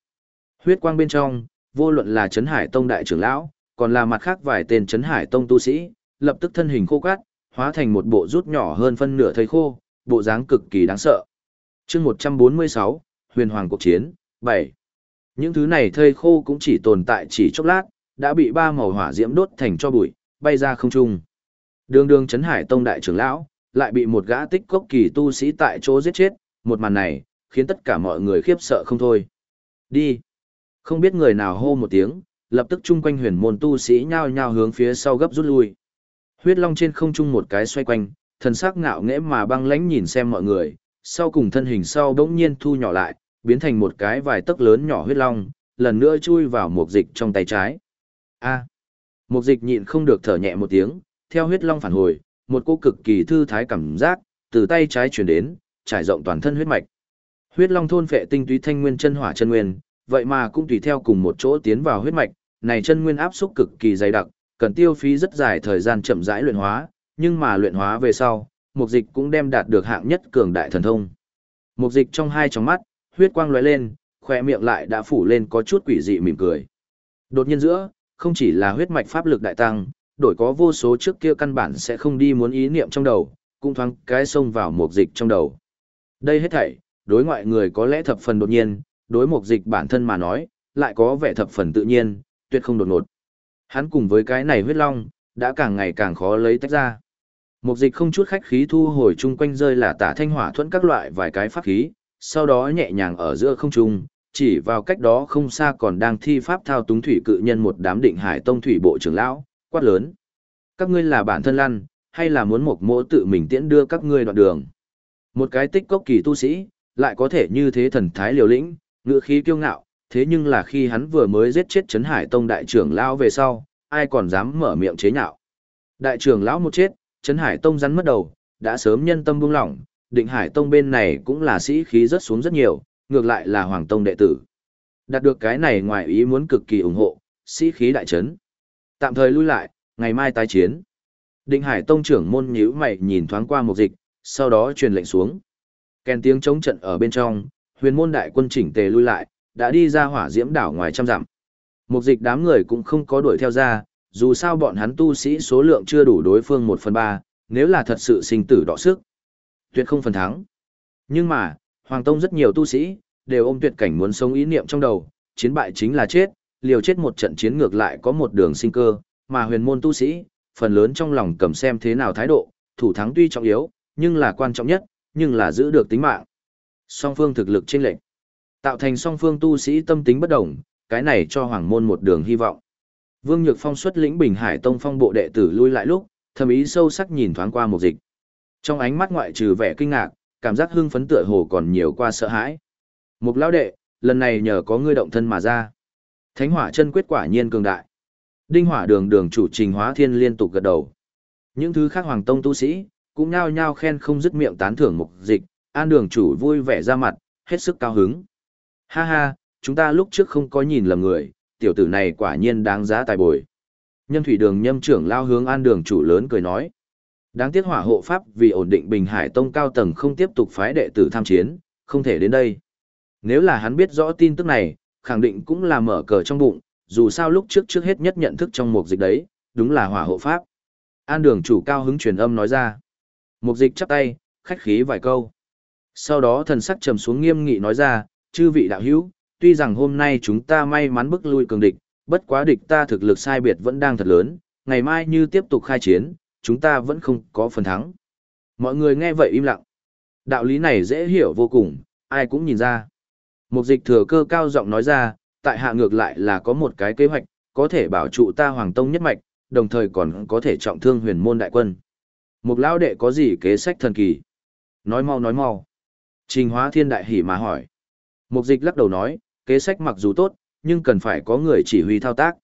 Huyết quang bên trong, vô luận là Trấn Hải Tông đại trưởng lão, còn là mặt khác vài tên Trấn Hải Tông tu sĩ, lập tức thân hình khô cát, hóa thành một bộ rút nhỏ hơn phân nửa thây khô, bộ dáng cực kỳ đáng sợ. Chương 146, Huyền Hoàng cuộc chiến, 7. Những thứ này thây khô cũng chỉ tồn tại chỉ chốc lát, đã bị ba màu hỏa diễm đốt thành cho bụi, bay ra không trung. Đường đường Trấn Hải Tông đại trưởng lão, lại bị một gã tích cốc kỳ tu sĩ tại chỗ giết chết, một màn này, khiến tất cả mọi người khiếp sợ không thôi. Đi! Không biết người nào hô một tiếng, lập tức chung quanh huyền môn tu sĩ nhao nhao hướng phía sau gấp rút lui. Huyết long trên không trung một cái xoay quanh, thần sắc ngạo nghễ mà băng lãnh nhìn xem mọi người, sau cùng thân hình sau bỗng nhiên thu nhỏ lại, biến thành một cái vài tấc lớn nhỏ huyết long, lần nữa chui vào một dịch trong tay trái. A. Một dịch nhịn không được thở nhẹ một tiếng, theo huyết long phản hồi, một cô cực kỳ thư thái cảm giác từ tay trái truyền đến, trải rộng toàn thân huyết mạch. Huyết long thôn phệ tinh túy thanh nguyên chân hỏa chân nguyên, vậy mà cũng tùy theo cùng một chỗ tiến vào huyết mạch, này chân nguyên áp xúc cực kỳ dày đặc, cần tiêu phí rất dài thời gian chậm rãi luyện hóa, nhưng mà luyện hóa về sau, mục dịch cũng đem đạt được hạng nhất cường đại thần thông. Mục dịch trong hai tròng mắt, huyết quang lóe lên, khỏe miệng lại đã phủ lên có chút quỷ dị mỉm cười. Đột nhiên giữa, không chỉ là huyết mạch pháp lực đại tăng, đổi có vô số trước kia căn bản sẽ không đi muốn ý niệm trong đầu, cũng thoáng cái xông vào mục dịch trong đầu. Đây hết thảy, đối ngoại người có lẽ thập phần đột nhiên, đối mục dịch bản thân mà nói, lại có vẻ thập phần tự nhiên, tuyệt không đột ngột. Hắn cùng với cái này huyết long, đã càng ngày càng khó lấy tách ra. Mục dịch không chút khách khí thu hồi chung quanh rơi là tả thanh hỏa thuẫn các loại vài cái pháp khí, sau đó nhẹ nhàng ở giữa không trung, chỉ vào cách đó không xa còn đang thi pháp thao túng thủy cự nhân một đám định hải tông thủy bộ trưởng lão, quát lớn. Các ngươi là bản thân lăn, hay là muốn một mỗ tự mình tiễn đưa các ngươi đoạn đường? Một cái tích cốc kỳ tu sĩ, lại có thể như thế thần thái liều lĩnh, ngựa khí kiêu ngạo, thế nhưng là khi hắn vừa mới giết chết Trấn Hải Tông đại trưởng lão về sau, ai còn dám mở miệng chế nhạo. Đại trưởng lão một chết, Trấn Hải Tông rắn mất đầu, đã sớm nhân tâm buông lỏng, Định Hải Tông bên này cũng là sĩ khí rất xuống rất nhiều, ngược lại là Hoàng Tông đệ tử. Đạt được cái này ngoài ý muốn cực kỳ ủng hộ, sĩ khí đại trấn. Tạm thời lui lại, ngày mai tái chiến. Định Hải Tông trưởng môn nhíu mày nhìn thoáng qua một dịch, sau đó truyền lệnh xuống. Kèn tiếng chống trận ở bên trong, huyền môn đại quân chỉnh tề lui lại, đã đi ra hỏa diễm đảo ngoài trăm dặm. Một dịch đám người cũng không có đuổi theo ra, dù sao bọn hắn tu sĩ số lượng chưa đủ đối phương một phần ba, nếu là thật sự sinh tử đọ sức. Tuyệt không phần thắng. Nhưng mà, Hoàng Tông rất nhiều tu sĩ, đều ôm tuyệt cảnh muốn sống ý niệm trong đầu, chiến bại chính là chết, liều chết một trận chiến ngược lại có một đường sinh cơ, mà huyền môn tu sĩ, phần lớn trong lòng cầm xem thế nào thái độ, thủ thắng tuy trọng yếu, nhưng là quan trọng nhất, nhưng là giữ được tính mạng. Song phương thực lực trên lệnh, tạo thành song phương tu sĩ tâm tính bất đồng, cái này cho hoàng môn một đường hy vọng. Vương Nhược Phong xuất lĩnh Bình Hải Tông phong bộ đệ tử lui lại lúc, thầm ý sâu sắc nhìn thoáng qua một dịch. Trong ánh mắt ngoại trừ vẻ kinh ngạc, cảm giác hưng phấn tựa hồ còn nhiều qua sợ hãi. Mục lão đệ, lần này nhờ có ngươi động thân mà ra. Thánh hỏa chân quyết quả nhiên cường đại. Đinh hỏa đường đường chủ trình hóa thiên liên tục gật đầu. Những thứ khác hoàng tông tu sĩ, cũng nhao nhao khen không dứt miệng tán thưởng mục dịch, an đường chủ vui vẻ ra mặt, hết sức cao hứng. Ha ha, chúng ta lúc trước không có nhìn lầm người, tiểu tử này quả nhiên đáng giá tài bồi. Nhâm thủy đường nhâm trưởng lao hướng an đường chủ lớn cười nói. Đáng tiếc hỏa hộ pháp vì ổn định Bình Hải Tông cao tầng không tiếp tục phái đệ tử tham chiến, không thể đến đây. Nếu là hắn biết rõ tin tức này, khẳng định cũng là mở cờ trong bụng, dù sao lúc trước trước hết nhất nhận thức trong mục dịch đấy, đúng là hỏa hộ pháp. An đường chủ cao hứng truyền âm nói ra. Mục dịch chắp tay, khách khí vài câu. Sau đó thần sắc trầm xuống nghiêm nghị nói ra, chư vị đạo hữu, tuy rằng hôm nay chúng ta may mắn bức lui cường địch, bất quá địch ta thực lực sai biệt vẫn đang thật lớn, ngày mai như tiếp tục khai chiến, chúng ta vẫn không có phần thắng. Mọi người nghe vậy im lặng. Đạo lý này dễ hiểu vô cùng, ai cũng nhìn ra. một dịch thừa cơ cao giọng nói ra, tại hạ ngược lại là có một cái kế hoạch, có thể bảo trụ ta hoàng tông nhất mạch, đồng thời còn có thể trọng thương huyền môn đại quân. Mục lão đệ có gì kế sách thần kỳ? Nói mau nói mau. Trình hóa thiên đại hỉ mà hỏi. Mục dịch lắc đầu nói, kế sách mặc dù tốt, nhưng cần phải có người chỉ huy thao tác.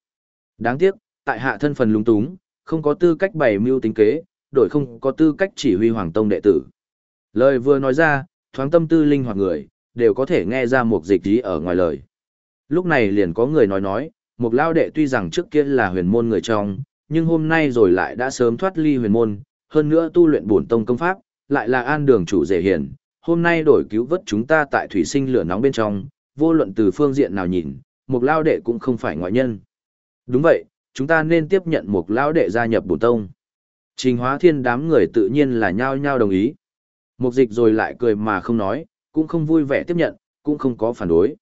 Đáng tiếc, tại hạ thân phần lung túng, không có tư cách bày mưu tính kế, đổi không có tư cách chỉ huy hoàng tông đệ tử. Lời vừa nói ra, thoáng tâm tư linh hoạt người, đều có thể nghe ra mục dịch ý ở ngoài lời. Lúc này liền có người nói nói, Mục lao đệ tuy rằng trước kia là huyền môn người trong, nhưng hôm nay rồi lại đã sớm thoát ly huyền môn, hơn nữa tu luyện bổn tông công pháp, lại là an đường chủ dễ hiển, hôm nay đổi cứu vớt chúng ta tại thủy sinh lửa nóng bên trong, vô luận từ phương diện nào nhìn, một lao đệ cũng không phải ngoại nhân. Đúng vậy, chúng ta nên tiếp nhận một lao đệ gia nhập bổn tông. Trình hóa thiên đám người tự nhiên là nhao nhao đồng ý. Mục dịch rồi lại cười mà không nói, cũng không vui vẻ tiếp nhận, cũng không có phản đối.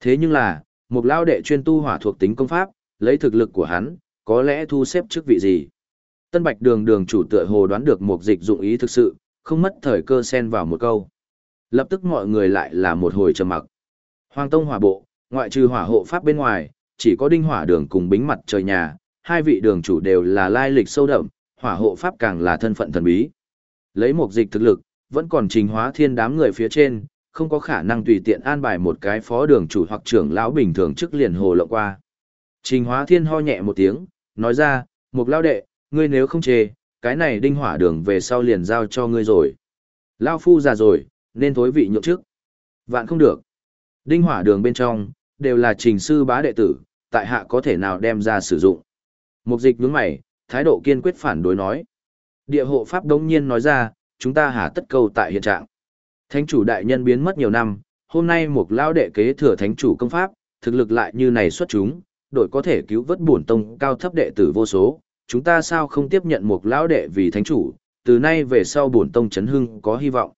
Thế nhưng là, một lao đệ chuyên tu hỏa thuộc tính công pháp, lấy thực lực của hắn, có lẽ thu xếp chức vị gì. Tân Bạch Đường đường chủ tựa hồ đoán được mục dịch dụng ý thực sự, không mất thời cơ xen vào một câu. Lập tức mọi người lại là một hồi trầm mặc. Hoàng Tông hỏa bộ, ngoại trừ hỏa hộ pháp bên ngoài, chỉ có đinh hỏa đường cùng bính mặt trời nhà, hai vị đường chủ đều là lai lịch sâu đậm, hỏa hộ pháp càng là thân phận thần bí. Lấy một dịch thực lực, vẫn còn trình hóa thiên đám người phía trên, không có khả năng tùy tiện an bài một cái phó đường chủ hoặc trưởng lão bình thường trước liền hồ lộng qua. Trình hóa thiên ho nhẹ một tiếng, nói ra, một lao đệ, ngươi nếu không chê, cái này đinh hỏa đường về sau liền giao cho ngươi rồi. Lao phu già rồi, nên thối vị nhượng trước. Vạn không được. Đinh hỏa đường bên trong, đều là trình sư bá đệ tử, tại hạ có thể nào đem ra sử dụng. Mục dịch nhướng mày, thái độ kiên quyết phản đối nói. Địa hộ pháp đống nhiên nói ra, chúng ta hà tất câu tại hiện trạng. Thánh chủ đại nhân biến mất nhiều năm, hôm nay một lao đệ kế thừa thánh chủ công pháp, thực lực lại như này xuất chúng, đội có thể cứu vớt bổn tông cao thấp đệ tử vô số, chúng ta sao không tiếp nhận một lão đệ vì thánh chủ, từ nay về sau bổn tông chấn hưng có hy vọng.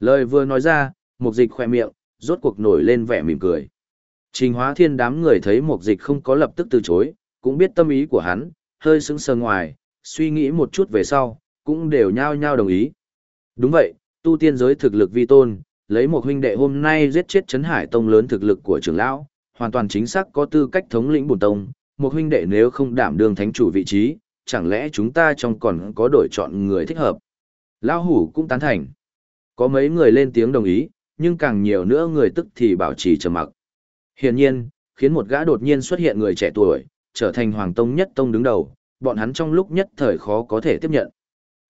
Lời vừa nói ra, mục dịch khoe miệng, rốt cuộc nổi lên vẻ mỉm cười. Trình hóa thiên đám người thấy mục dịch không có lập tức từ chối, cũng biết tâm ý của hắn, hơi sững sờ ngoài, suy nghĩ một chút về sau, cũng đều nhao nhao đồng ý. Đúng vậy, tu tiên giới thực lực vi tôn, lấy một huynh đệ hôm nay giết chết chấn hải tông lớn thực lực của trưởng lão, hoàn toàn chính xác có tư cách thống lĩnh bổn tông, một huynh đệ nếu không đảm đương thánh chủ vị trí, chẳng lẽ chúng ta trong còn có đổi chọn người thích hợp. Lão hủ cũng tán thành. Có mấy người lên tiếng đồng ý, nhưng càng nhiều nữa người tức thì bảo trì trầm mặc. Hiển nhiên, khiến một gã đột nhiên xuất hiện người trẻ tuổi, trở thành hoàng tông nhất tông đứng đầu, bọn hắn trong lúc nhất thời khó có thể tiếp nhận.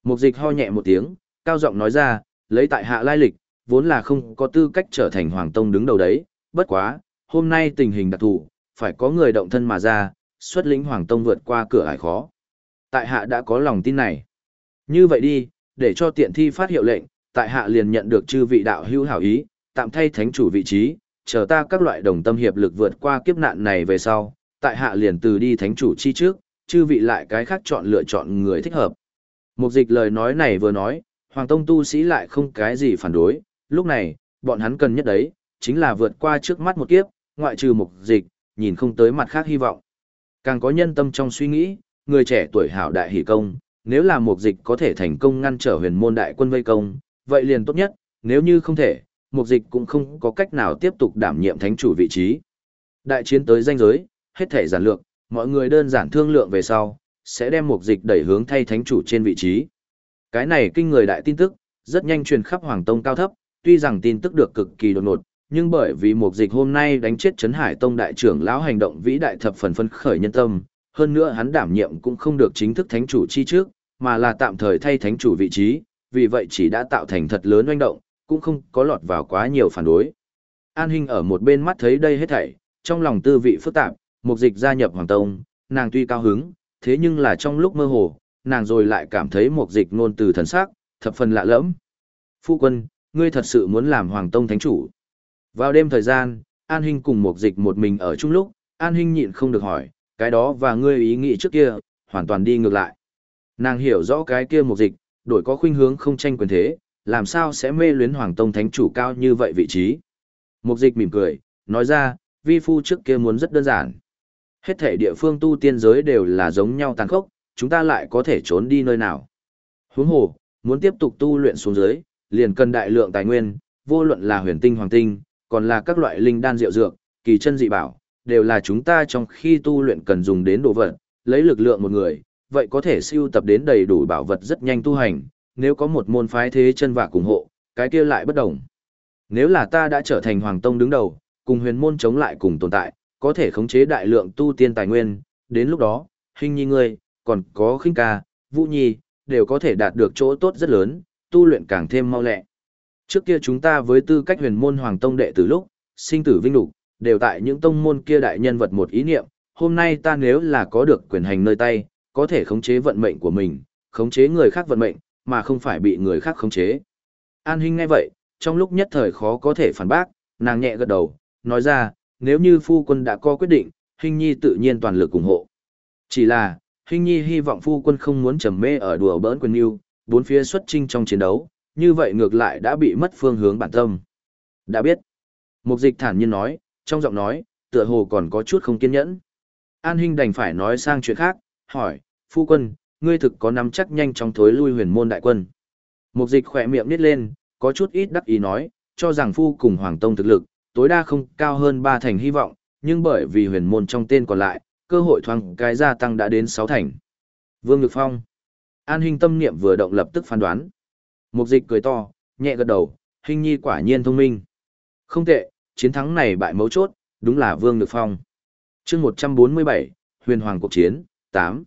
Mục dịch ho nhẹ một tiếng, cao giọng nói ra, lấy tại hạ lai lịch, vốn là không có tư cách trở thành hoàng tông đứng đầu đấy, bất quá, hôm nay tình hình đặc thù, phải có người động thân mà ra, xuất lĩnh hoàng tông vượt qua cửa ải khó. Tại hạ đã có lòng tin này. Như vậy đi, để cho tiện thi phát hiệu lệnh, tại hạ liền nhận được chư vị đạo hữu hảo ý, tạm thay thánh chủ vị trí, chờ ta các loại đồng tâm hiệp lực vượt qua kiếp nạn này về sau, tại hạ liền từ đi thánh chủ chi trước, chư vị lại cái khác chọn lựa chọn người thích hợp. Mục dịch lời nói này vừa nói, Hoàng Tông tu sĩ lại không cái gì phản đối, lúc này, bọn hắn cần nhất đấy, chính là vượt qua trước mắt một kiếp, ngoại trừ mục dịch, nhìn không tới mặt khác hy vọng. Càng có nhân tâm trong suy nghĩ, người trẻ tuổi hảo đại hỷ công, nếu là mục dịch có thể thành công ngăn trở huyền môn đại quân vây công, vậy liền tốt nhất, nếu như không thể, mục dịch cũng không có cách nào tiếp tục đảm nhiệm thánh chủ vị trí. Đại chiến tới danh giới, hết thể giản lược, mọi người đơn giản thương lượng về sau, sẽ đem mục dịch đẩy hướng thay thánh chủ trên vị trí. Cái này kinh người đại tin tức, rất nhanh truyền khắp Hoàng Tông cao thấp, tuy rằng tin tức được cực kỳ đột ngột, nhưng bởi vì mục dịch hôm nay đánh chết Trấn Hải Tông đại trưởng lão hành động vĩ đại thập phần phân khởi nhân tâm, hơn nữa hắn đảm nhiệm cũng không được chính thức thánh chủ chi trước, mà là tạm thời thay thánh chủ vị trí, vì vậy chỉ đã tạo thành thật lớn oanh động, cũng không có lọt vào quá nhiều phản đối. An Hinh ở một bên mắt thấy đây hết thảy, trong lòng tư vị phức tạp, một dịch gia nhập Hoàng Tông, nàng tuy cao hứng, thế nhưng là trong lúc mơ hồ, nàng rồi lại cảm thấy một dịch ngôn từ thần sắc, thập phần lạ lẫm. Phu quân, ngươi thật sự muốn làm Hoàng Tông Thánh Chủ. Vào đêm thời gian, An Hinh cùng một dịch một mình ở chung lúc, An Hinh nhịn không được hỏi, cái đó và ngươi ý nghĩ trước kia, hoàn toàn đi ngược lại. Nàng hiểu rõ cái kia một dịch, đổi có khuynh hướng không tranh quyền thế, làm sao sẽ mê luyến Hoàng Tông Thánh Chủ cao như vậy vị trí. Mục dịch mỉm cười, nói ra, vi phu trước kia muốn rất đơn giản. Hết thể địa phương tu tiên giới đều là giống nhau tàn khốc, chúng ta lại có thể trốn đi nơi nào. Huống hồ, muốn tiếp tục tu luyện xuống dưới, liền cần đại lượng tài nguyên, vô luận là huyền tinh hoàng tinh, còn là các loại linh đan diệu dược, kỳ chân dị bảo, đều là chúng ta trong khi tu luyện cần dùng đến đồ vật, lấy lực lượng một người, vậy có thể siêu tập đến đầy đủ bảo vật rất nhanh tu hành, nếu có một môn phái thế chân vạc cùng hộ, cái kia lại bất đồng. Nếu là ta đã trở thành hoàng tông đứng đầu, cùng huyền môn chống lại cùng tồn tại, có thể khống chế đại lượng tu tiên tài nguyên, đến lúc đó, hình nhi ngươi, còn có khinh ca, vũ nhi, đều có thể đạt được chỗ tốt rất lớn, tu luyện càng thêm mau lẹ. Trước kia chúng ta với tư cách huyền môn hoàng tông đệ từ lúc, sinh tử vinh lục, đều tại những tông môn kia đại nhân vật một ý niệm, hôm nay ta nếu là có được quyền hành nơi tay, có thể khống chế vận mệnh của mình, khống chế người khác vận mệnh, mà không phải bị người khác khống chế. An Hinh nghe vậy, trong lúc nhất thời khó có thể phản bác, nàng nhẹ gật đầu, nói ra, nếu như phu quân đã có quyết định, Hinh Nhi tự nhiên toàn lực ủng hộ. Chỉ là, Hinh Nhi hy vọng phu quân không muốn trầm mê ở đùa bỡn quyền yêu, bốn phía xuất trinh trong chiến đấu, như vậy ngược lại đã bị mất phương hướng bản tâm. Đã biết. Mục dịch thản nhiên nói, trong giọng nói, tựa hồ còn có chút không kiên nhẫn. An Hinh đành phải nói sang chuyện khác, hỏi, phu quân, ngươi thực có nắm chắc nhanh chóng thối lui huyền môn đại quân. Mục dịch khỏe miệng nít lên, có chút ít đắc ý nói, cho rằng phu cùng Hoàng Tông thực lực, tối đa không cao hơn ba thành hy vọng, nhưng bởi vì huyền môn trong tên còn lại, cơ hội thoáng cái gia tăng đã đến sáu thành. Vương Nhược Phong. An Hinh tâm niệm vừa động lập tức phán đoán. Mục dịch cười to, nhẹ gật đầu, Hinh Nhi quả nhiên thông minh. Không tệ, chiến thắng này bại mấu chốt, đúng là Vương Nhược Phong. chương 147, Huyền Hoàng cuộc chiến, 8.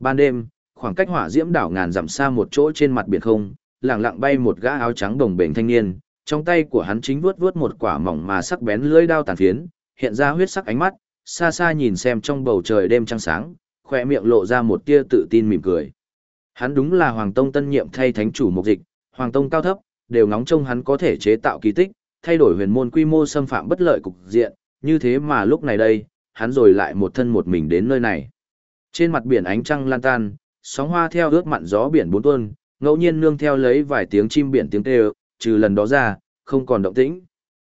Ban đêm, khoảng cách hỏa diễm đảo ngàn dặm xa một chỗ trên mặt biển không, lặng lặng bay một gã áo trắng đồng bền thanh niên, trong tay của hắn chính vuốt vuốt một quả mỏng mà sắc bén lưỡi đao tàn phiến, hiện ra huyết sắc ánh mắt, xa xa nhìn xem trong bầu trời đêm trăng sáng, khỏe miệng lộ ra một tia tự tin mỉm cười. Hắn đúng là Hoàng Tông tân nhiệm thay thánh chủ mục dịch, Hoàng Tông cao thấp, đều ngóng trông hắn có thể chế tạo kỳ tích, thay đổi huyền môn quy mô xâm phạm bất lợi cục diện, như thế mà lúc này đây, hắn rồi lại một thân một mình đến nơi này. Trên mặt biển ánh trăng lan tan, sóng hoa theo ướt mặn gió biển bốn tuôn, ngẫu nhiên nương theo lấy vài tiếng chim biển tiếng kêu, trừ lần đó ra, không còn động tĩnh.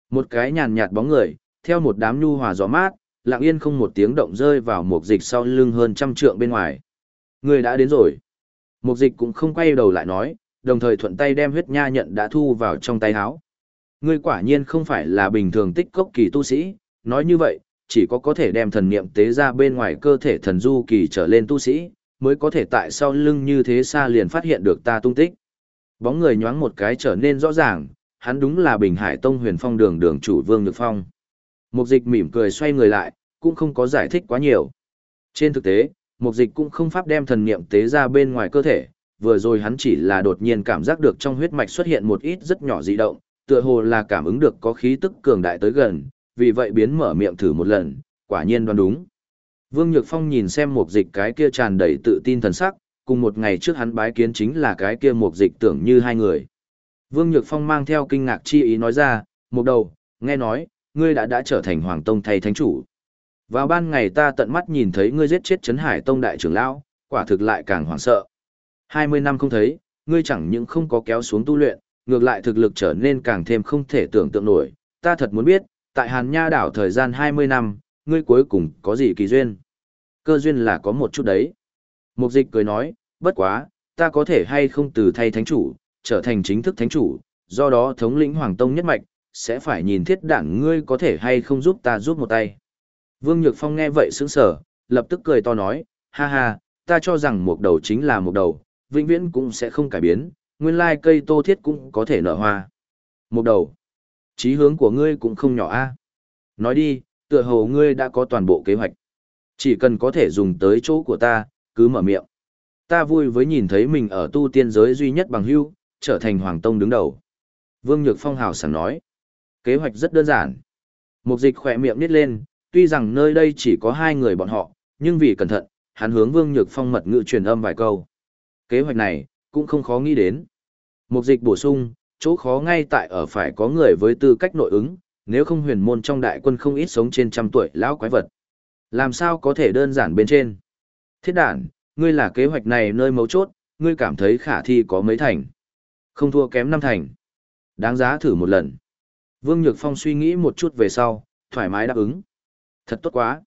Một cái nhàn nhạt bóng người, theo một đám nhu hòa gió mát, lặng yên không một tiếng động rơi vào một dịch sau lưng hơn trăm trượng bên ngoài. Người đã đến rồi. Một dịch cũng không quay đầu lại nói, đồng thời thuận tay đem huyết nha nhận đã thu vào trong tay áo. Ngươi quả nhiên không phải là bình thường tích cốc kỳ tu sĩ, nói như vậy, chỉ có có thể đem thần niệm tế ra bên ngoài cơ thể thần du kỳ trở lên tu sĩ, mới có thể tại sau lưng như thế xa liền phát hiện được ta tung tích. Bóng người nhoáng một cái trở nên rõ ràng, hắn đúng là Bình Hải Tông huyền phong đường đường chủ Vương Nhược Phong. Mục dịch mỉm cười xoay người lại, cũng không có giải thích quá nhiều. Trên thực tế, mục dịch cũng không pháp đem thần niệm tế ra bên ngoài cơ thể, vừa rồi hắn chỉ là đột nhiên cảm giác được trong huyết mạch xuất hiện một ít rất nhỏ dị động, tựa hồ là cảm ứng được có khí tức cường đại tới gần, vì vậy biến mở miệng thử một lần, quả nhiên đoán đúng. Vương Nhược Phong nhìn xem mục dịch cái kia tràn đầy tự tin thần sắc, cùng một ngày trước hắn bái kiến chính là cái kia mục dịch tưởng như hai người. Vương Nhược Phong mang theo kinh ngạc chi ý nói ra, một đầu, nghe nói, ngươi đã đã trở thành Hoàng Tông thay thánh chủ. Vào ban ngày ta tận mắt nhìn thấy ngươi giết chết Trấn Hải Tông đại trưởng lão, quả thực lại càng hoảng sợ. 20 năm không thấy, ngươi chẳng những không có kéo xuống tu luyện, ngược lại thực lực trở nên càng thêm không thể tưởng tượng nổi. Ta thật muốn biết, tại Hàn Nha đảo thời gian 20 năm, ngươi cuối cùng có gì kỳ duyên? Cơ duyên là có một chút đấy. Mục dịch cười nói, bất quá, ta có thể hay không từ thay thánh chủ, trở thành chính thức thánh chủ, do đó thống lĩnh Hoàng Tông nhất mạch, sẽ phải nhìn thiết đảng ngươi có thể hay không giúp ta giúp một tay. Vương Nhược Phong nghe vậy sững sở lập tức cười to nói, ha ha, ta cho rằng một đầu chính là một đầu, vĩnh viễn cũng sẽ không cải biến, nguyên lai cây tô thiết cũng có thể nở hoa. Một đầu, chí hướng của ngươi cũng không nhỏ a. Nói đi, tựa hồ ngươi đã có toàn bộ kế hoạch. Chỉ cần có thể dùng tới chỗ của ta, cứ mở miệng. Ta vui với nhìn thấy mình ở tu tiên giới duy nhất bằng hưu, trở thành Hoàng Tông đứng đầu. Vương Nhược Phong hào sảng nói. Kế hoạch rất đơn giản. Mục dịch khỏe miệng nít lên, tuy rằng nơi đây chỉ có hai người bọn họ, nhưng vì cẩn thận, hắn hướng Vương Nhược Phong mật ngữ truyền âm vài câu. Kế hoạch này, cũng không khó nghĩ đến. Mục dịch bổ sung, chỗ khó ngay tại ở phải có người với tư cách nội ứng, nếu không huyền môn trong đại quân không ít sống trên trăm tuổi lão quái vật. Làm sao có thể đơn giản bên trên? Thiết đản, ngươi là kế hoạch này nơi mấu chốt, ngươi cảm thấy khả thi có mấy thành. Không thua kém năm thành. Đáng giá thử một lần. Vương Nhược Phong suy nghĩ một chút về sau, thoải mái đáp ứng. Thật tốt quá.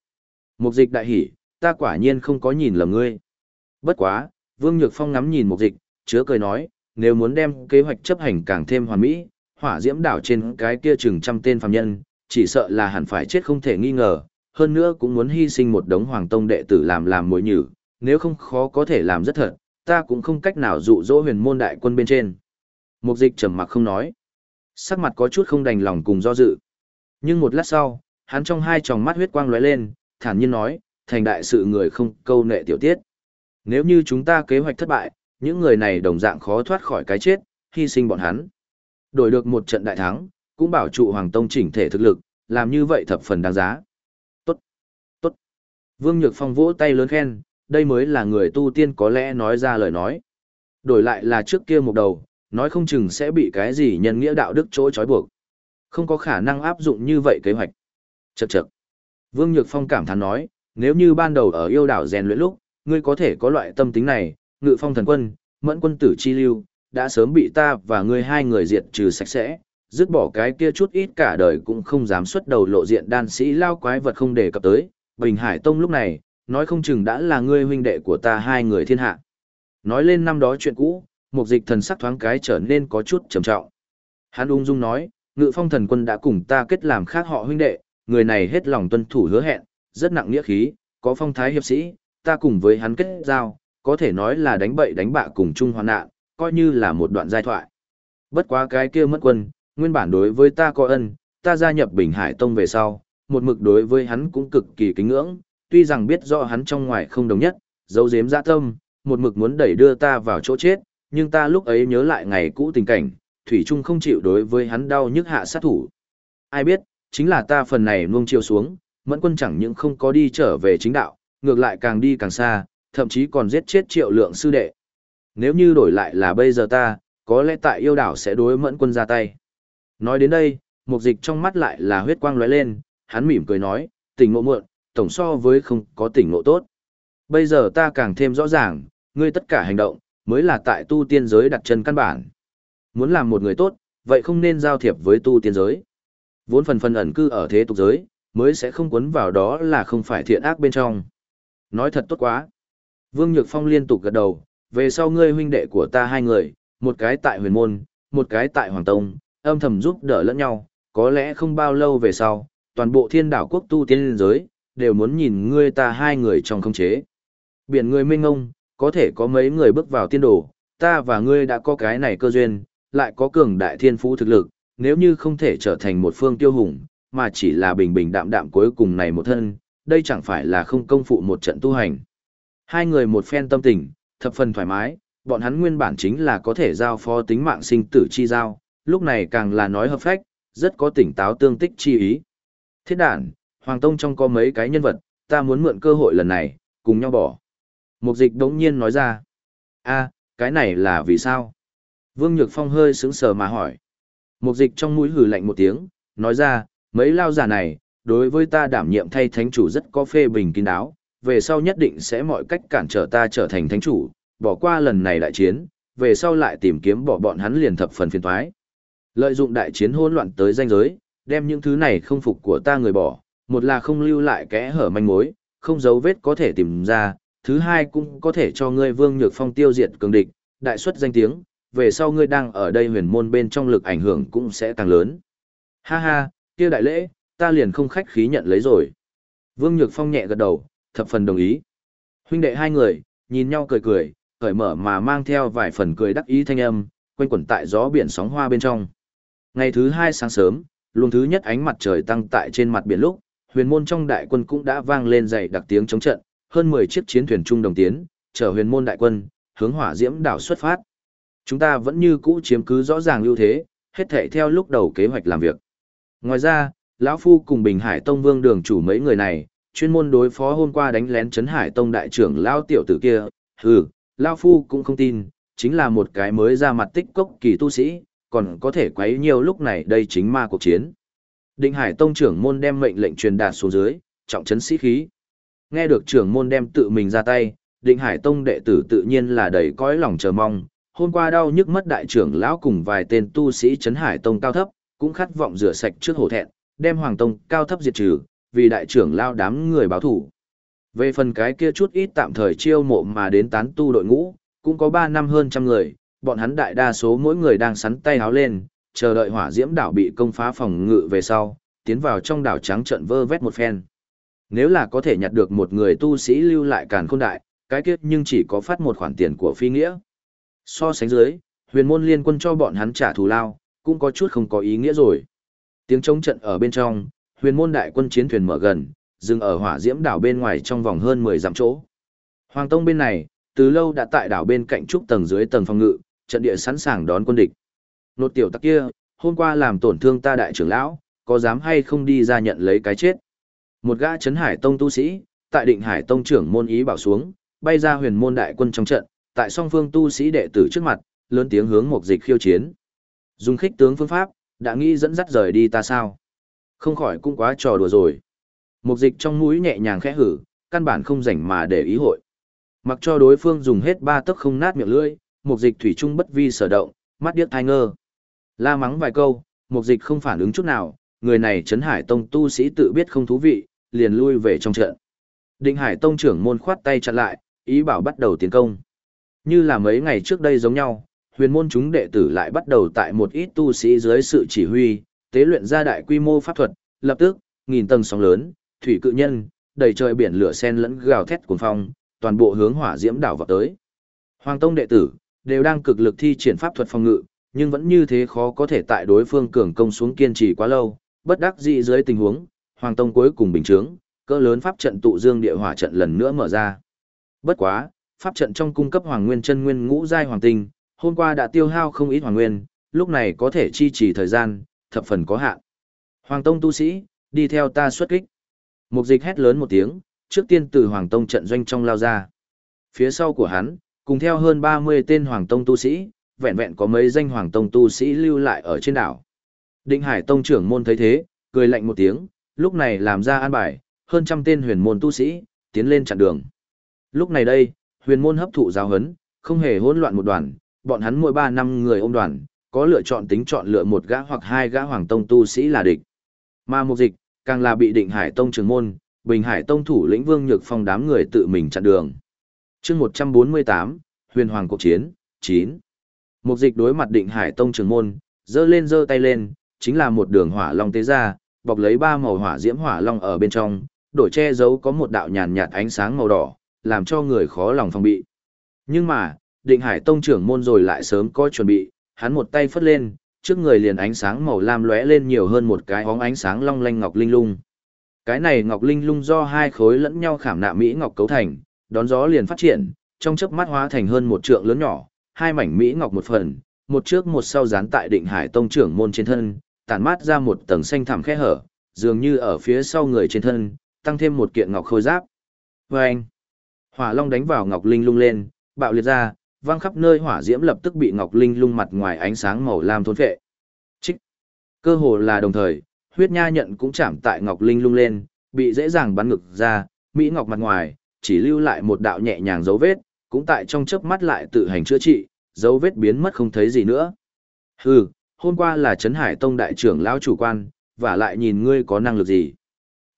Mục dịch đại hỉ, ta quả nhiên không có nhìn lầm ngươi. Bất quá, Vương Nhược Phong ngắm nhìn mục dịch, chứa cười nói, nếu muốn đem kế hoạch chấp hành càng thêm hoàn mỹ, hỏa diễm đảo trên cái kia chừng trăm tên phàm nhân, chỉ sợ là hẳn phải chết không thể nghi ngờ, hơn nữa cũng muốn hy sinh một đống hoàng tông đệ tử làm làm mối nhử, nếu không khó có thể làm rất thật, ta cũng không cách nào dụ dỗ huyền môn đại quân bên trên. Mục dịch trầm mặc không nói. Sắc mặt có chút không đành lòng cùng do dự. Nhưng một lát sau, hắn trong hai tròng mắt huyết quang lóe lên, thản nhiên nói, thành đại sự người không câu nệ tiểu tiết. Nếu như chúng ta kế hoạch thất bại, những người này đồng dạng khó thoát khỏi cái chết, hy sinh bọn hắn. Đổi được một trận đại thắng, cũng bảo trụ Hoàng Tông chỉnh thể thực lực, làm như vậy thập phần đáng giá. Tốt, tốt. Vương Nhược Phong vỗ tay lớn khen, đây mới là người tu tiên có lẽ nói ra lời nói. Đổi lại là trước kia một đầu, nói không chừng sẽ bị cái gì nhân nghĩa đạo đức chỗ trói buộc. Không có khả năng áp dụng như vậy kế hoạch. Chậc chậc. Vương Nhược Phong cảm thán nói, nếu như ban đầu ở yêu đảo rèn luyện lúc, ngươi có thể có loại tâm tính này, ngự phong thần quân, mẫn quân tử chi lưu, đã sớm bị ta và ngươi hai người diệt trừ sạch sẽ, dứt bỏ cái kia chút ít cả đời cũng không dám xuất đầu lộ diện đan sĩ lao quái vật không đề cập tới. Bình Hải Tông lúc này, nói không chừng đã là ngươi huynh đệ của ta hai người thiên hạ. Nói lên năm đó chuyện cũ, một dịch thần sắc thoáng cái trở nên có chút trầm trọng. Hắn ung dung nói, ngự phong thần quân đã cùng ta kết làm khác họ huynh đệ, người này hết lòng tuân thủ hứa hẹn, rất nặng nghĩa khí, có phong thái hiệp sĩ, ta cùng với hắn kết giao, có thể nói là đánh bậy đánh bạ cùng chung hoạn nạn, coi như là một đoạn giai thoại. Bất quá cái kia mất quân, nguyên bản đối với ta có ân, ta gia nhập Bình Hải Tông về sau, một mực đối với hắn cũng cực kỳ kính ngưỡng, tuy rằng biết rõ hắn trong ngoài không đồng nhất, dấu giếm dạ tâm, một mực muốn đẩy đưa ta vào chỗ chết, nhưng ta lúc ấy nhớ lại ngày cũ tình cảnh, Thủy Trung không chịu đối với hắn đau nhức hạ sát thủ. Ai biết, chính là ta phần này nuông chiều xuống, mẫn quân chẳng những không có đi trở về chính đạo, ngược lại càng đi càng xa, thậm chí còn giết chết triệu lượng sư đệ. Nếu như đổi lại là bây giờ ta, có lẽ tại yêu đảo sẽ đối mẫn quân ra tay. Nói đến đây, mục dịch trong mắt lại là huyết quang lóe lên, hắn mỉm cười nói, tỉnh ngộ muộn, tổng so với không có tỉnh ngộ tốt. Bây giờ ta càng thêm rõ ràng, ngươi tất cả hành động, mới là tại tu tiên giới đặt chân căn bản. Muốn làm một người tốt, vậy không nên giao thiệp với tu tiên giới. Vốn phần phần ẩn cư ở thế tục giới, mới sẽ không quấn vào đó là không phải thiện ác bên trong. Nói thật tốt quá. Vương Nhược Phong liên tục gật đầu, về sau ngươi huynh đệ của ta hai người, một cái tại huyền môn, một cái tại Hoàng Tông, âm thầm giúp đỡ lẫn nhau, có lẽ không bao lâu về sau, toàn bộ thiên đảo quốc tu tiên giới, đều muốn nhìn ngươi ta hai người trong không chế. Biển ngươi minh ngông, có thể có mấy người bước vào tiên đồ, ta và ngươi đã có cái này cơ duyên, lại có cường đại thiên phú thực lực, nếu như không thể trở thành một phương tiêu hùng, mà chỉ là bình bình đạm đạm cuối cùng này một thân, đây chẳng phải là không công phụ một trận tu hành. Hai người một phen tâm tình, thập phần thoải mái, bọn hắn nguyên bản chính là có thể giao phó tính mạng sinh tử chi giao, lúc này càng là nói hợp phách, rất có tỉnh táo tương tích chi ý. Thiết đản, Hoàng Tông trong có mấy cái nhân vật, ta muốn mượn cơ hội lần này, cùng nhau bỏ. Mục dịch đống nhiên nói ra. a cái này là vì sao? Vương Nhược Phong hơi sững sờ mà hỏi. Mục dịch trong mũi hử lạnh một tiếng, nói ra, mấy lao giả này, đối với ta đảm nhiệm thay thánh chủ rất có phê bình kín đáo, về sau nhất định sẽ mọi cách cản trở ta trở thành thánh chủ, bỏ qua lần này đại chiến, về sau lại tìm kiếm bỏ bọn hắn liền thập phần phiền toái. Lợi dụng đại chiến hỗn loạn tới danh giới, đem những thứ này không phục của ta người bỏ, một là không lưu lại kẽ hở manh mối, không dấu vết có thể tìm ra, thứ hai cũng có thể cho ngươi Vương Nhược Phong tiêu diệt cường địch, đại xuất danh tiếng, về sau ngươi đang ở đây huyền môn bên trong lực ảnh hưởng cũng sẽ càng lớn. Ha ha, kia đại lễ, ta liền không khách khí nhận lấy rồi. Vương Nhược Phong nhẹ gật đầu, thập phần đồng ý. Huynh đệ hai người, nhìn nhau cười cười, cởi mở mà mang theo vài phần cười đắc ý thanh âm, quanh quẩn tại gió biển sóng hoa bên trong. Ngày thứ hai sáng sớm, luồng thứ nhất ánh mặt trời tăng tại trên mặt biển lúc, huyền môn trong đại quân cũng đã vang lên dày đặc tiếng chống trận, hơn 10 chiếc chiến thuyền trung đồng tiến, chở huyền môn đại quân, hướng hỏa diễm đảo xuất phát. Chúng ta vẫn như cũ chiếm cứ rõ ràng ưu thế, hết thể theo lúc đầu kế hoạch làm việc. Ngoài ra, lão phu cùng Bình Hải Tông Vương đường chủ mấy người này, chuyên môn đối phó hôm qua đánh lén Trấn Hải Tông đại trưởng lão tiểu tử kia, hừ, lão phu cũng không tin, chính là một cái mới ra mặt tích cốc kỳ tu sĩ, còn có thể quấy nhiều lúc này đây chính ma cuộc chiến. Định Hải Tông trưởng môn đem mệnh lệnh truyền đạt xuống dưới, trọng trấn sĩ khí. Nghe được trưởng môn đem tự mình ra tay, Định Hải Tông đệ tử tự nhiên là đầy cõi lòng chờ mong. Hôm qua đau nhức mất đại trưởng lão cùng vài tên tu sĩ trấn Hải Tông cao thấp, cũng khát vọng rửa sạch trước hổ thẹn, đem Hoàng Tông cao thấp diệt trừ, vì đại trưởng lao đám người báo thủ. Về phần cái kia chút ít tạm thời chiêu mộ mà đến tán tu đội ngũ, cũng có 3 năm hơn trăm người, bọn hắn đại đa số mỗi người đang sắn tay háo lên, chờ đợi hỏa diễm đảo bị công phá phòng ngự về sau, tiến vào trong đảo trắng trận vơ vét một phen. Nếu là có thể nhặt được một người tu sĩ lưu lại càn khôn đại, cái kiếp nhưng chỉ có phát một khoản tiền của phi nghĩa. So sánh dưới, huyền môn liên quân cho bọn hắn trả thù lao, cũng có chút không có ý nghĩa rồi. Tiếng chống trận ở bên trong, huyền môn đại quân chiến thuyền mở gần, dừng ở hỏa diễm đảo bên ngoài trong vòng hơn 10 dặm chỗ. Hoàng Tông bên này, từ lâu đã tại đảo bên cạnh trúc tầng dưới tầng phòng ngự, trận địa sẵn sàng đón quân địch. Nột tiểu tắc kia, hôm qua làm tổn thương ta đại trưởng lão, có dám hay không đi ra nhận lấy cái chết. Một gã chấn hải tông tu sĩ, tại định hải tông trưởng môn ý bảo xuống, bay ra huyền môn đại quân trong trận, tại song phương tu sĩ đệ tử trước mặt, lớn tiếng hướng một dịch khiêu chiến. Dùng khích tướng phương pháp, đã nghĩ dẫn dắt rời đi ta sao? Không khỏi cũng quá trò đùa rồi. Một dịch trong mũi nhẹ nhàng khẽ hử, căn bản không rảnh mà để ý hội. Mặc cho đối phương dùng hết ba tấc không nát miệng lưỡi, một dịch thủy chung bất vi sở động, mắt điếc thai ngơ. La mắng vài câu, một dịch không phản ứng chút nào, người này chấn hải tông tu sĩ tự biết không thú vị, liền lui về trong trận. Định hải tông trưởng môn khoát tay chặn lại, ý bảo bắt đầu tiến công. Như là mấy ngày trước đây giống nhau, huyền môn chúng đệ tử lại bắt đầu tại một ít tu sĩ dưới sự chỉ huy, tế luyện ra đại quy mô pháp thuật, lập tức, nghìn tầng sóng lớn, thủy cự nhân, đầy trời biển lửa sen lẫn gào thét cuồng phong, toàn bộ hướng hỏa diễm đảo vào tới. Hoàng tông đệ tử đều đang cực lực thi triển pháp thuật phòng ngự, nhưng vẫn như thế khó có thể tại đối phương cường công xuống kiên trì quá lâu, bất đắc dĩ dưới tình huống, Hoàng Tông cuối cùng bình chứng, cỡ lớn pháp trận tụ dương địa hỏa trận lần nữa mở ra. Bất quá, pháp trận trong cung cấp Hoàng Nguyên chân nguyên ngũ giai hoàng tinh, hôm qua đã tiêu hao không ít hoàng nguyên, lúc này có thể chi trì thời gian, thập phần có hạn. Hoàng Tông tu sĩ, đi theo ta xuất kích. Mục dịch hét lớn một tiếng, trước tiên từ Hoàng Tông trận doanh trong lao ra. Phía sau của hắn, cùng theo hơn 30 tên Hoàng Tông tu sĩ, vẹn vẹn có mấy danh Hoàng Tông tu sĩ lưu lại ở trên đảo. Định Hải Tông trưởng môn thấy thế, cười lạnh một tiếng, lúc này làm ra an bài, hơn trăm tên huyền môn tu sĩ, tiến lên chặn đường. Lúc này đây, huyền môn hấp thụ giáo hấn, không hề hỗn loạn một đoàn, bọn hắn mỗi ba năm người ôm đoàn, có lựa chọn tính chọn lựa một gã hoặc hai gã hoàng tông tu sĩ là địch. Mà mục dịch, càng là bị định hải tông trưởng môn, bình hải tông thủ lĩnh vương nhược phong đám người tự mình chặn đường. chương 148, huyền hoàng cuộc chiến, 9. Mục dịch đối mặt định hải tông trưởng môn, dơ lên dơ tay lên, chính là một đường hỏa long tế ra, bọc lấy ba màu hỏa diễm hỏa long ở bên trong, đổi che giấu có một đạo nhàn nhạt ánh sáng màu đỏ, làm cho người khó lòng phòng bị. Nhưng mà, định hải tông trưởng môn rồi lại sớm có chuẩn bị, hắn một tay phất lên, trước người liền ánh sáng màu lam lóe lên nhiều hơn một cái óng ánh sáng long lanh ngọc linh lung. Cái này ngọc linh lung do hai khối lẫn nhau khảm nạm mỹ ngọc cấu thành, đón gió liền phát triển, trong chớp mắt hóa thành hơn một trượng lớn nhỏ, hai mảnh mỹ ngọc một phần, một trước một sau dán tại định hải tông trưởng môn trên thân, tản mát ra một tầng xanh thẳm khe hở, dường như ở phía sau người trên thân, tăng thêm một kiện ngọc khôi giáp. Vâng! Hỏa long đánh vào ngọc linh lung lên, bạo liệt ra, vang khắp nơi hỏa diễm lập tức bị ngọc linh lung mặt ngoài ánh sáng màu lam thôn phệ. Trích! Cơ hồ là đồng thời, huyết nha nhận cũng chạm tại ngọc linh lung lên, bị dễ dàng bắn ngực ra, mỹ ngọc mặt ngoài, chỉ lưu lại một đạo nhẹ nhàng dấu vết, cũng tại trong chớp mắt lại tự hành chữa trị, dấu vết biến mất không thấy gì nữa. Hừ, hôm qua là Trấn Hải Tông đại trưởng lão chủ quan, và lại nhìn ngươi có năng lực gì.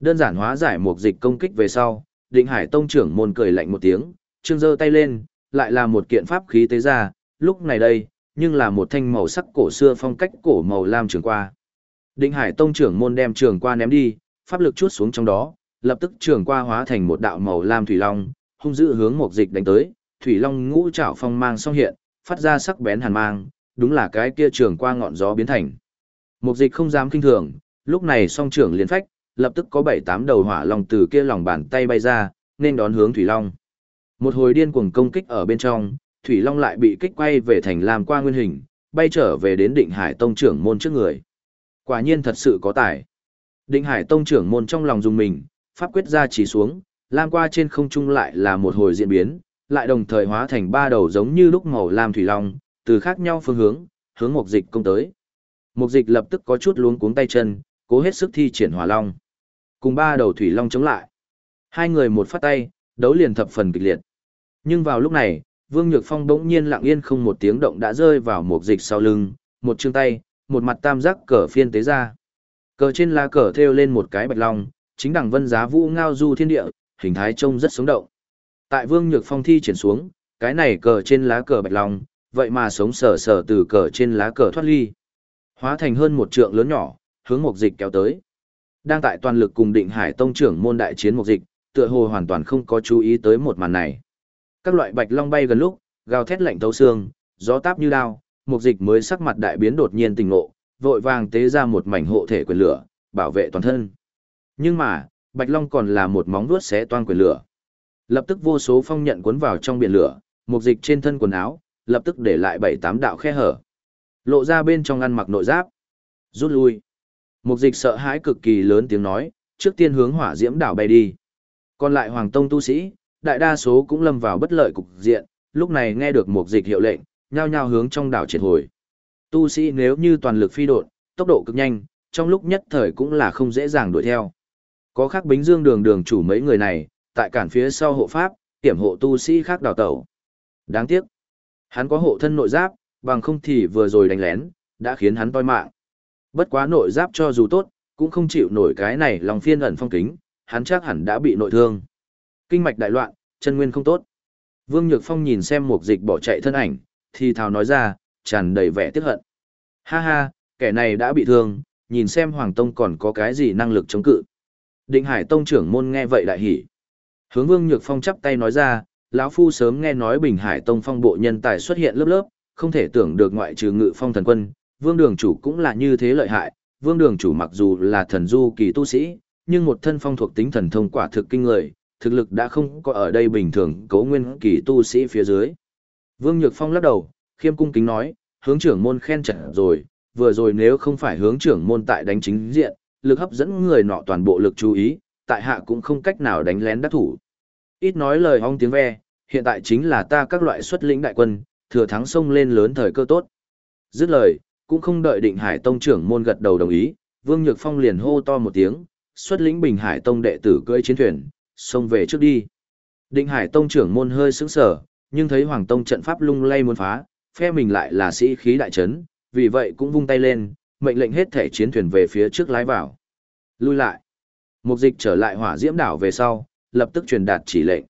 Đơn giản hóa giải một dịch công kích về sau, định Hải Tông trưởng môn cười lạnh một tiếng, trương giơ tay lên, lại là một kiện pháp khí tế ra, lúc này đây, nhưng là một thanh màu sắc cổ xưa phong cách cổ màu lam trường qua. Định Hải Tông trưởng môn đem trường qua ném đi, pháp lực chút xuống trong đó, lập tức trường qua hóa thành một đạo màu lam thủy long, hung dữ hướng một dịch đánh tới, thủy long ngũ trảo phong mang song hiện, phát ra sắc bén hàn mang, đúng là cái kia trường qua ngọn gió biến thành. một dịch không dám kinh thường, lúc này song trưởng liên phách, lập tức có bảy tám đầu hỏa long từ kia lòng bàn tay bay ra, nên đón hướng Thủy Long. Một hồi điên cuồng công kích ở bên trong, Thủy Long lại bị kích quay về thành làm qua nguyên hình, bay trở về đến định hải tông trưởng môn trước người. Quả nhiên thật sự có tài. Định hải tông trưởng môn trong lòng dùng mình, pháp quyết ra chỉ xuống, lam qua trên không trung lại là một hồi diễn biến, lại đồng thời hóa thành ba đầu giống như lúc màu lam thủy long, từ khác nhau phương hướng, hướng Mục Dịch công tới. Mục Dịch lập tức có chút luống cuống tay chân, cố hết sức thi triển Hỏa Long. Cùng ba đầu thủy long chống lại. Hai người một phát tay, đấu liền thập phần kịch liệt. Nhưng vào lúc này, Vương Nhược Phong bỗng nhiên lặng yên không một tiếng động đã rơi vào một Dịch sau lưng, một chương tay, một mặt tam giác cờ phiên tế ra. Cờ trên lá cờ thêu lên một cái bạch long, chính đẳng vân giá vũ ngao du thiên địa, hình thái trông rất sống động. Tại Vương Nhược Phong thi triển xuống, cái này cờ trên lá cờ bạch long, vậy mà sống sờ sờ từ cờ trên lá cờ thoát ly. Hóa thành hơn một trượng lớn nhỏ, hướng một dịch kéo tới. Đang tại toàn lực cùng định hải tông trưởng môn đại chiến một dịch, tựa hồ hoàn toàn không có chú ý tới một màn này. Các loại bạch long bay gần lúc, gào thét lạnh thấu xương, gió táp như đao, mục dịch mới sắc mặt đại biến đột nhiên tình ngộ, vội vàng tế ra một mảnh hộ thể quyền lửa, bảo vệ toàn thân. Nhưng mà, bạch long còn là một móng vuốt xé toan quyền lửa. Lập tức vô số phong nhận cuốn vào trong biển lửa, mục dịch trên thân quần áo, lập tức để lại bảy tám đạo khe hở. Lộ ra bên trong ăn mặc nội giáp. Rút lui. Mục dịch sợ hãi cực kỳ lớn tiếng nói, trước tiên hướng hỏa diễm đảo bay đi. Còn lại hoàng tông tu sĩ, đại đa số cũng lâm vào bất lợi cục diện, lúc này nghe được một dịch hiệu lệnh, nhao nhao hướng trong đảo triệt hồi. Tu sĩ nếu như toàn lực phi độn, tốc độ cực nhanh, trong lúc nhất thời cũng là không dễ dàng đuổi theo. Có khác bính dương đường đường chủ mấy người này, tại cản phía sau hộ pháp, tiểm hộ tu sĩ khác đào tẩu. Đáng tiếc, hắn có hộ thân nội giáp, bằng không thì vừa rồi đánh lén, đã khiến hắn toi mạng. Bất quá nội giáp cho dù tốt, cũng không chịu nổi cái này lòng phiên ẩn phong kính, hắn chắc hẳn đã bị nội thương. Kinh mạch đại loạn, chân nguyên không tốt. Vương Nhược Phong nhìn xem một dịch bỏ chạy thân ảnh, thì thào nói ra, tràn đầy vẻ tiếc hận. Ha ha, kẻ này đã bị thương, nhìn xem Hoàng Tông còn có cái gì năng lực chống cự. Định Hải Tông trưởng môn nghe vậy đại hỉ. Hướng Vương Nhược Phong chắp tay nói ra, lão phu sớm nghe nói Bình Hải Tông phong bộ nhân tài xuất hiện lớp lớp, không thể tưởng được ngoại trừ Ngự Phong thần quân, Vương Đường chủ cũng là như thế lợi hại. Vương Đường chủ mặc dù là thần du kỳ tu sĩ, nhưng một thân phong thuộc tính thần thông quả thực kinh người, thực lực đã không có ở đây bình thường cấu nguyên kỳ tu sĩ phía dưới. Vương Nhược Phong lắc đầu, khiêm cung kính nói, hướng trưởng môn khen trận rồi, vừa rồi nếu không phải hướng trưởng môn tại đánh chính diện, lực hấp dẫn người nọ toàn bộ lực chú ý, tại hạ cũng không cách nào đánh lén đắc thủ. Ít nói lời hong tiếng ve, hiện tại chính là ta các loại xuất lĩnh đại quân, thừa thắng sông lên lớn thời cơ tốt. Dứt lời, cũng không đợi định hải tông trưởng môn gật đầu đồng ý, Vương Nhược Phong liền hô to một tiếng, xuất lĩnh bình hải tông đệ tử cưỡi chiến thuyền, xông về trước đi. Định hải tông trưởng môn hơi sững sờ, nhưng thấy hoàng tông trận pháp lung lay muốn phá, phe mình lại là sĩ khí đại trấn, vì vậy cũng vung tay lên, mệnh lệnh hết thể chiến thuyền về phía trước lái vào. Lui lại. Mục dịch trở lại hỏa diễm đảo về sau, lập tức truyền đạt chỉ lệnh.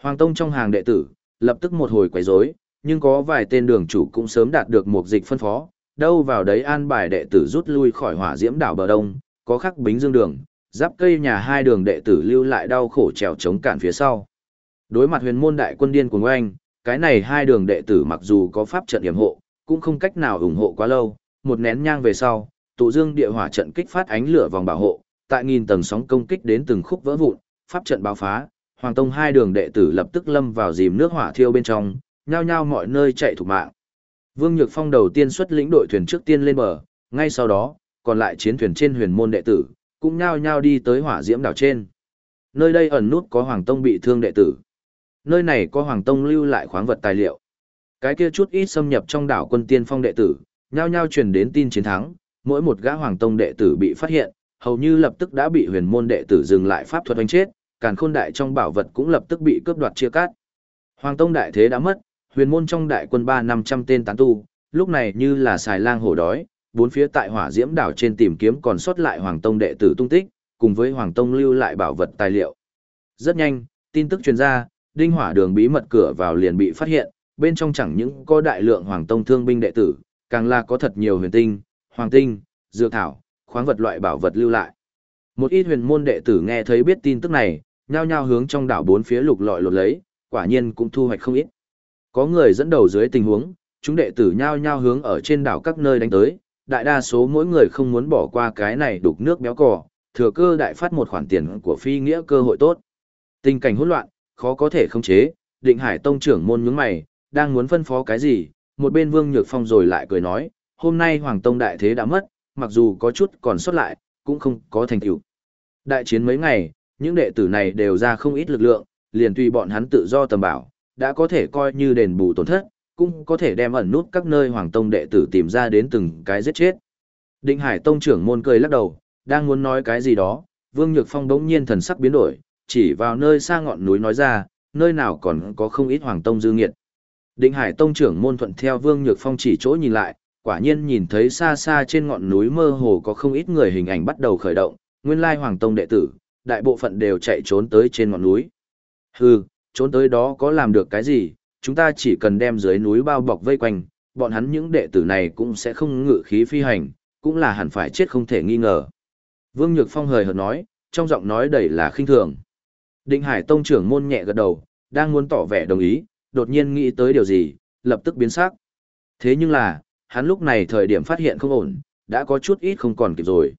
Hoàng Tông trong hàng đệ tử, lập tức một hồi quấy rối, nhưng có vài tên đường chủ cũng sớm đạt được mục dịch phân phó, đâu vào đấy an bài đệ tử rút lui khỏi hỏa diễm đảo bờ đông, có khắc bính dương đường, giáp cây nhà hai đường đệ tử lưu lại đau khổ trèo chống cản phía sau. Đối mặt huyền môn đại quân điên của oanh cái này hai đường đệ tử mặc dù có pháp trận yểm hộ, cũng không cách nào ủng hộ quá lâu, một nén nhang về sau, tụ dương địa hỏa trận kích phát ánh lửa vòng bảo hộ, tại nghìn tầng sóng công kích đến từng khúc vỡ vụn, pháp trận bao phá Hoàng Tông hai đường đệ tử lập tức lâm vào dìm nước hỏa thiêu bên trong, nhao nhao mọi nơi chạy thủ mạng. Vương Nhược Phong đầu tiên xuất lĩnh đội thuyền trước tiên lên bờ, ngay sau đó, còn lại chiến thuyền trên huyền môn đệ tử, cũng nhao nhao đi tới hỏa diễm đảo trên. Nơi đây ẩn nút có Hoàng Tông bị thương đệ tử. Nơi này có Hoàng Tông lưu lại khoáng vật tài liệu. Cái kia chút ít xâm nhập trong đảo quân tiên phong đệ tử, nhao nhao truyền đến tin chiến thắng, mỗi một gã Hoàng Tông đệ tử bị phát hiện, hầu như lập tức đã bị huyền môn đệ tử dừng lại pháp thuật đánh chết, càn khôn đại trong bảo vật cũng lập tức bị cướp đoạt chia cắt. Hoàng tông đại thế đã mất, huyền môn trong đại quân ba năm trăm tên tán tu, lúc này như là xài lang hổ đói, bốn phía tại hỏa diễm đảo trên tìm kiếm còn sót lại hoàng tông đệ tử tung tích, cùng với hoàng tông lưu lại bảo vật tài liệu. Rất nhanh, tin tức truyền ra, đinh hỏa đường bí mật cửa vào liền bị phát hiện, bên trong chẳng những có đại lượng hoàng tông thương binh đệ tử, càng là có thật nhiều huyền tinh, hoàng tinh, dược thảo, khoáng vật loại bảo vật lưu lại. Một ít huyền môn đệ tử nghe thấy biết tin tức này, nhao nhao hướng trong đảo bốn phía lục lọi lột lấy, quả nhiên cũng thu hoạch không ít. Có người dẫn đầu dưới tình huống, chúng đệ tử nhao nhao hướng ở trên đảo các nơi đánh tới, đại đa số mỗi người không muốn bỏ qua cái này đục nước béo cò, thừa cơ đại phát một khoản tiền của phi nghĩa cơ hội tốt. Tình cảnh hỗn loạn, khó có thể khống chế, định hải tông trưởng môn nhướng mày, đang muốn phân phó cái gì, một bên vương nhược phong rồi lại cười nói, hôm nay hoàng tông đại thế đã mất, mặc dù có chút còn sót lại, cũng không có thành tựu. Đại chiến mấy ngày, những đệ tử này đều ra không ít lực lượng, liền tùy bọn hắn tự do tầm bảo, đã có thể coi như đền bù tổn thất, cũng có thể đem ẩn nút các nơi Hoàng Tông đệ tử tìm ra đến từng cái giết chết. Định Hải Tông trưởng môn cười lắc đầu, đang muốn nói cái gì đó, Vương Nhược Phong đống nhiên thần sắc biến đổi, chỉ vào nơi xa ngọn núi nói ra, nơi nào còn có không ít Hoàng Tông dư nghiệt. Định Hải Tông trưởng môn thuận theo Vương Nhược Phong chỉ chỗ nhìn lại, quả nhiên nhìn thấy xa xa trên ngọn núi mơ hồ có không ít người hình ảnh bắt đầu khởi động, nguyên lai Hoàng Tông đệ tử, đại bộ phận đều chạy trốn tới trên ngọn núi. Hừ, trốn tới đó có làm được cái gì, chúng ta chỉ cần đem dưới núi bao bọc vây quanh, bọn hắn những đệ tử này cũng sẽ không ngự khí phi hành, cũng là hẳn phải chết không thể nghi ngờ. Vương Nhược Phong hời hợt nói, trong giọng nói đầy là khinh thường. Định Hải Tông trưởng môn nhẹ gật đầu, đang muốn tỏ vẻ đồng ý, đột nhiên nghĩ tới điều gì, lập tức biến sắc. Thế nhưng là, hắn lúc này thời điểm phát hiện không ổn, đã có chút ít không còn kịp rồi.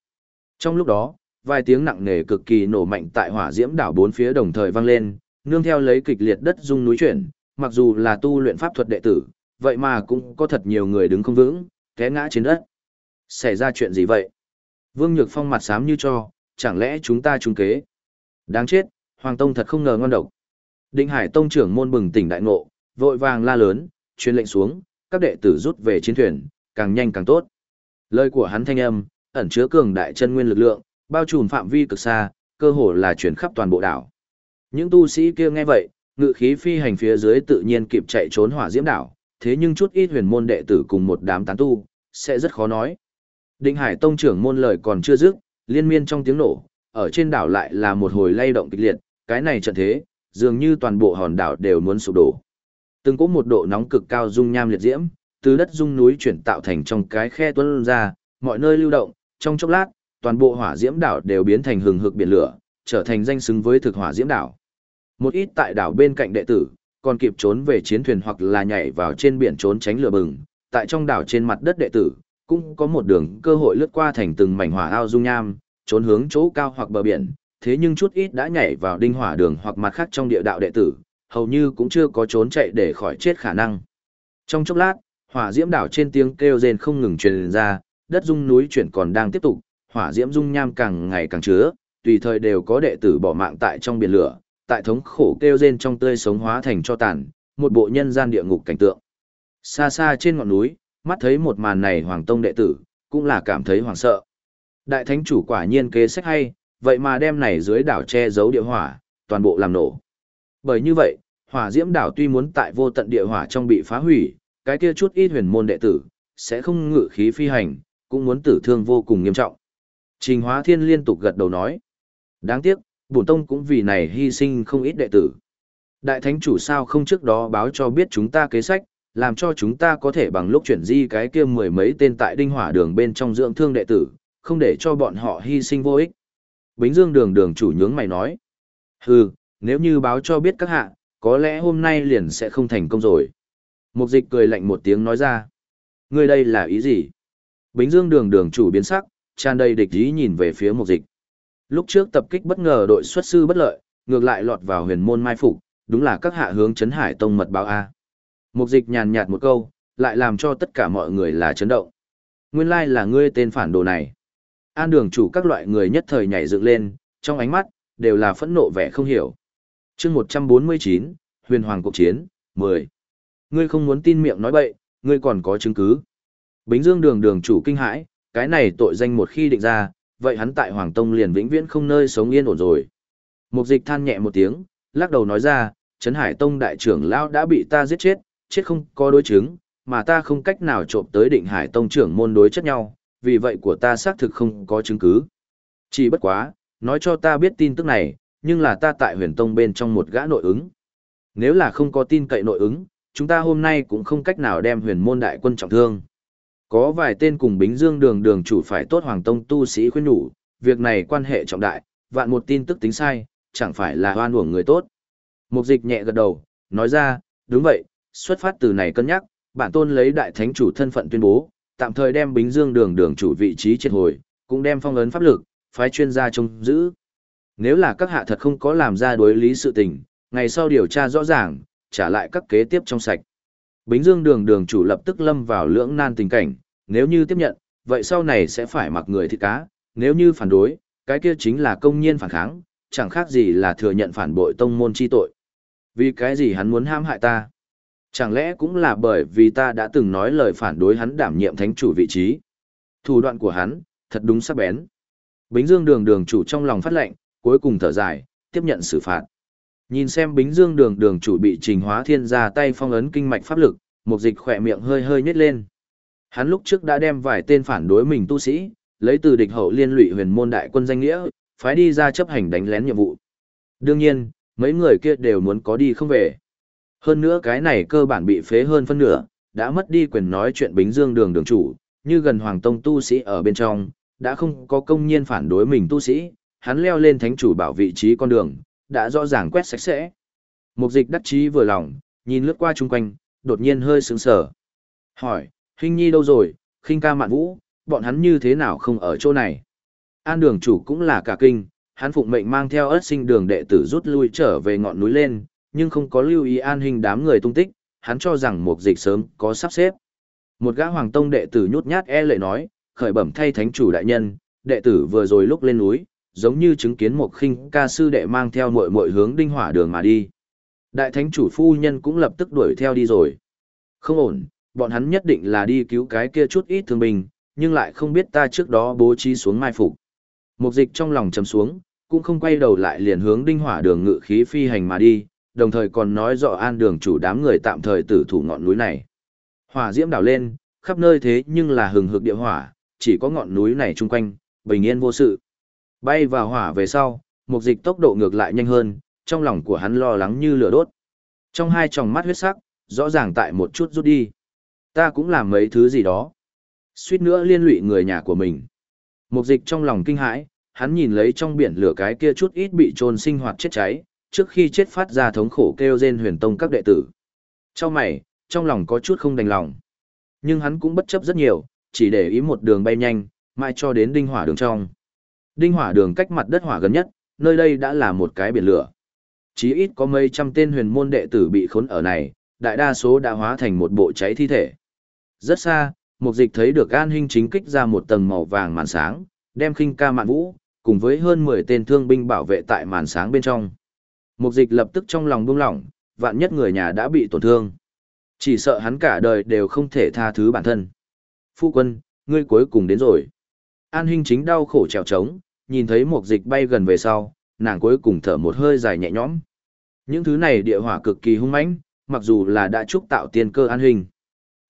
Trong lúc đó, vài tiếng nặng nề cực kỳ nổ mạnh tại hỏa diễm đảo bốn phía đồng thời vang lên, nương theo lấy kịch liệt đất rung núi chuyển, mặc dù là tu luyện pháp thuật đệ tử, vậy mà cũng có thật nhiều người đứng không vững, té ngã trên đất. Xảy ra chuyện gì vậy? Vương Nhược Phong mặt xám như cho, chẳng lẽ chúng ta trúng kế? Đáng chết, Hoàng Tông thật không ngờ ngon độc. Định Hải Tông trưởng môn bừng tỉnh đại ngộ, vội vàng la lớn, truyền lệnh xuống, các đệ tử rút về chiến thuyền, càng nhanh càng tốt. Lời của hắn thanh âm, ẩn chứa cường đại chân nguyên lực lượng, bao trùm phạm vi cực xa, cơ hồ là chuyển khắp toàn bộ đảo. Những tu sĩ kia nghe vậy, ngự khí phi hành phía dưới tự nhiên kịp chạy trốn hỏa diễm đảo, thế nhưng chút ít huyền môn đệ tử cùng một đám tán tu, sẽ rất khó nói. Định Hải Tông trưởng môn lời còn chưa dứt, liên miên trong tiếng nổ, ở trên đảo lại là một hồi lay động kịch liệt, cái này trận thế, dường như toàn bộ hòn đảo đều muốn sụp đổ. Từng có một độ nóng cực cao dung nham liệt diễm, từ đất dung núi chuyển tạo thành trong cái khe tuôn ra, mọi nơi lưu động, trong chốc lát, toàn bộ hỏa diễm đảo đều biến thành hừng hực biển lửa, trở thành danh xứng với thực hỏa diễm đảo. Một ít tại đảo bên cạnh đệ tử, còn kịp trốn về chiến thuyền hoặc là nhảy vào trên biển trốn tránh lửa bừng, tại trong đảo trên mặt đất đệ tử, cũng có một đường cơ hội lướt qua thành từng mảnh hỏa ao dung nham, trốn hướng chỗ cao hoặc bờ biển, thế nhưng chút ít đã nhảy vào đinh hỏa đường hoặc mặt khác trong địa đạo đệ tử, hầu như cũng chưa có trốn chạy để khỏi chết khả năng. Trong chốc lát, hỏa diễm đảo trên tiếng kêu rên không ngừng truyền ra, đất dung núi chuyển còn đang tiếp tục, hỏa diễm dung nham càng ngày càng chứa, tùy thời đều có đệ tử bỏ mạng tại trong biển lửa, tại thống khổ kêu rên trong tươi sống hóa thành cho tàn, một bộ nhân gian địa ngục cảnh tượng. Xa xa trên ngọn núi, mắt thấy một màn này Hoàng Tông đệ tử, cũng là cảm thấy hoảng sợ. Đại thánh chủ quả nhiên kế sách hay, vậy mà đem này dưới đảo che giấu địa hỏa, toàn bộ làm nổ. Bởi như vậy, hỏa diễm đảo tuy muốn tại vô tận địa hỏa trong bị phá hủy, cái kia chút ít huyền môn đệ tử, sẽ không ngự khí phi hành, cũng muốn tử thương vô cùng nghiêm trọng. Trình Hóa Thiên liên tục gật đầu nói. Đáng tiếc, bổn tông cũng vì này hy sinh không ít đệ tử. Đại thánh chủ sao không trước đó báo cho biết chúng ta kế sách, làm cho chúng ta có thể bằng lúc chuyển di cái kia mười mấy tên tại đinh hỏa đường bên trong dưỡng thương đệ tử, không để cho bọn họ hy sinh vô ích. Bính Dương đường đường chủ nhướng mày nói. Hừ, nếu như báo cho biết các hạ, có lẽ hôm nay liền sẽ không thành công rồi. Mục dịch cười lạnh một tiếng nói ra. Ngươi đây là ý gì? Bính Dương đường đường chủ biến sắc, tràn đầy địch ý nhìn về phía mục dịch. Lúc trước tập kích bất ngờ đội xuất sư bất lợi, ngược lại lọt vào huyền môn mai phục, đúng là các hạ hướng chấn hải tông mật báo A. Mục dịch nhàn nhạt một câu, lại làm cho tất cả mọi người là chấn động. Nguyên lai là ngươi tên phản đồ này. An đường chủ các loại người nhất thời nhảy dựng lên, trong ánh mắt, đều là phẫn nộ vẻ không hiểu. chương 149, huyền hoàng cuộc chiến, 10. Ngươi không muốn tin miệng nói bậy, ngươi còn có chứng cứ. Bính dương đường đường chủ kinh hãi, cái này tội danh một khi định ra, vậy hắn tại Hoàng Tông liền vĩnh viễn không nơi sống yên ổn rồi. Mục dịch than nhẹ một tiếng, lắc đầu nói ra, Trấn Hải Tông đại trưởng lão đã bị ta giết chết, chết không có đối chứng, mà ta không cách nào trộm tới định Hải Tông trưởng môn đối chất nhau, vì vậy của ta xác thực không có chứng cứ. Chỉ bất quá, nói cho ta biết tin tức này, nhưng là ta tại huyền tông bên trong một gã nội ứng. Nếu là không có tin cậy nội ứng, chúng ta hôm nay cũng không cách nào đem huyền môn đại quân trọng thương. Có vài tên cùng Bính Dương đường đường chủ phải tốt Hoàng Tông tu sĩ khuyên nhủ, việc này quan hệ trọng đại, vạn một tin tức tính sai, chẳng phải là hoan uổng người tốt. Mục dịch nhẹ gật đầu, nói ra, đúng vậy, xuất phát từ này cân nhắc, bản tôn lấy đại thánh chủ thân phận tuyên bố, tạm thời đem Bính Dương đường đường chủ vị trí triệt hồi, cũng đem phong ấn pháp lực, phái chuyên gia trông giữ. Nếu là các hạ thật không có làm ra đối lý sự tình, ngày sau điều tra rõ ràng, trả lại các kế tiếp trong sạch. Bính Dương đường đường chủ lập tức lâm vào lưỡng nan tình cảnh, nếu như tiếp nhận, vậy sau này sẽ phải mặc người thịt cá, nếu như phản đối, cái kia chính là công nhiên phản kháng, chẳng khác gì là thừa nhận phản bội tông môn chi tội. Vì cái gì hắn muốn ham hại ta? Chẳng lẽ cũng là bởi vì ta đã từng nói lời phản đối hắn đảm nhiệm thánh chủ vị trí. Thủ đoạn của hắn, thật đúng sắc bén. Bính Dương đường đường chủ trong lòng phát lệnh, cuối cùng thở dài, tiếp nhận xử phạt. Nhìn xem Bính Dương đường đường chủ bị trình hóa thiên ra tay phong ấn kinh mạch pháp lực, một dịch khỏe miệng hơi hơi nhếch lên. Hắn lúc trước đã đem vài tên phản đối mình tu sĩ, lấy từ địch hậu liên lụy huyền môn đại quân danh nghĩa, phái đi ra chấp hành đánh lén nhiệm vụ. Đương nhiên, mấy người kia đều muốn có đi không về. Hơn nữa cái này cơ bản bị phế hơn phân nửa, đã mất đi quyền nói chuyện Bính Dương đường đường chủ, như gần Hoàng Tông tu sĩ ở bên trong, đã không có công nhiên phản đối mình tu sĩ, hắn leo lên thánh chủ bảo vị trí con đường, đã rõ ràng quét sạch sẽ. Mục dịch đắc chí vừa lòng, nhìn lướt qua chung quanh, đột nhiên hơi sướng sở. Hỏi, Hình Nhi đâu rồi, khinh ca mạn vũ, bọn hắn như thế nào không ở chỗ này? An đường chủ cũng là cả kinh, hắn phụng mệnh mang theo ớt sinh đường đệ tử rút lui trở về ngọn núi lên, nhưng không có lưu ý an hình đám người tung tích, hắn cho rằng một dịch sớm có sắp xếp. Một gã hoàng tông đệ tử nhút nhát e lệ nói, khởi bẩm thay thánh chủ đại nhân, đệ tử vừa rồi lúc lên núi, giống như chứng kiến một khinh ca sư đệ mang theo muội muội hướng đinh hỏa đường mà đi. Đại thánh chủ phu nhân cũng lập tức đuổi theo đi rồi. Không ổn, bọn hắn nhất định là đi cứu cái kia chút ít thương binh, nhưng lại không biết ta trước đó bố trí xuống mai phục. Mục dịch trong lòng trầm xuống, cũng không quay đầu lại liền hướng đinh hỏa đường ngự khí phi hành mà đi, đồng thời còn nói rõ an đường chủ đám người tạm thời tử thủ ngọn núi này. Hỏa diễm đảo lên, khắp nơi thế nhưng là hừng hực địa hỏa, chỉ có ngọn núi này chung quanh, bình yên vô sự. Bay vào hỏa về sau, mục dịch tốc độ ngược lại nhanh hơn, trong lòng của hắn lo lắng như lửa đốt. Trong hai tròng mắt huyết sắc, rõ ràng tại một chút rút đi. Ta cũng làm mấy thứ gì đó. Suýt nữa liên lụy người nhà của mình. Mục dịch trong lòng kinh hãi, hắn nhìn lấy trong biển lửa cái kia chút ít bị trôn sinh hoạt chết cháy, trước khi chết phát ra thống khổ kêu rên huyền tông các đệ tử. cho mày, trong lòng có chút không đành lòng. Nhưng hắn cũng bất chấp rất nhiều, chỉ để ý một đường bay nhanh, mai cho đến đinh hỏa đường trong. Đinh hỏa đường cách mặt đất hỏa gần nhất, nơi đây đã là một cái biển lửa. Chí ít có mấy trăm tên huyền môn đệ tử bị khốn ở này, đại đa số đã hóa thành một bộ cháy thi thể. Rất xa, mục dịch thấy được an hinh chính kích ra một tầng màu vàng màn sáng, đem khinh ca mạn vũ, cùng với hơn 10 tên thương binh bảo vệ tại màn sáng bên trong. Mục dịch lập tức trong lòng buông lỏng, vạn nhất người nhà đã bị tổn thương. Chỉ sợ hắn cả đời đều không thể tha thứ bản thân. Phu quân, ngươi cuối cùng đến rồi. An Hinh chính đau khổ trèo trống, nhìn thấy mục dịch bay gần về sau, nàng cuối cùng thở một hơi dài nhẹ nhõm. Những thứ này địa hỏa cực kỳ hung mãnh, mặc dù là đã trúc tạo tiên cơ An Hinh,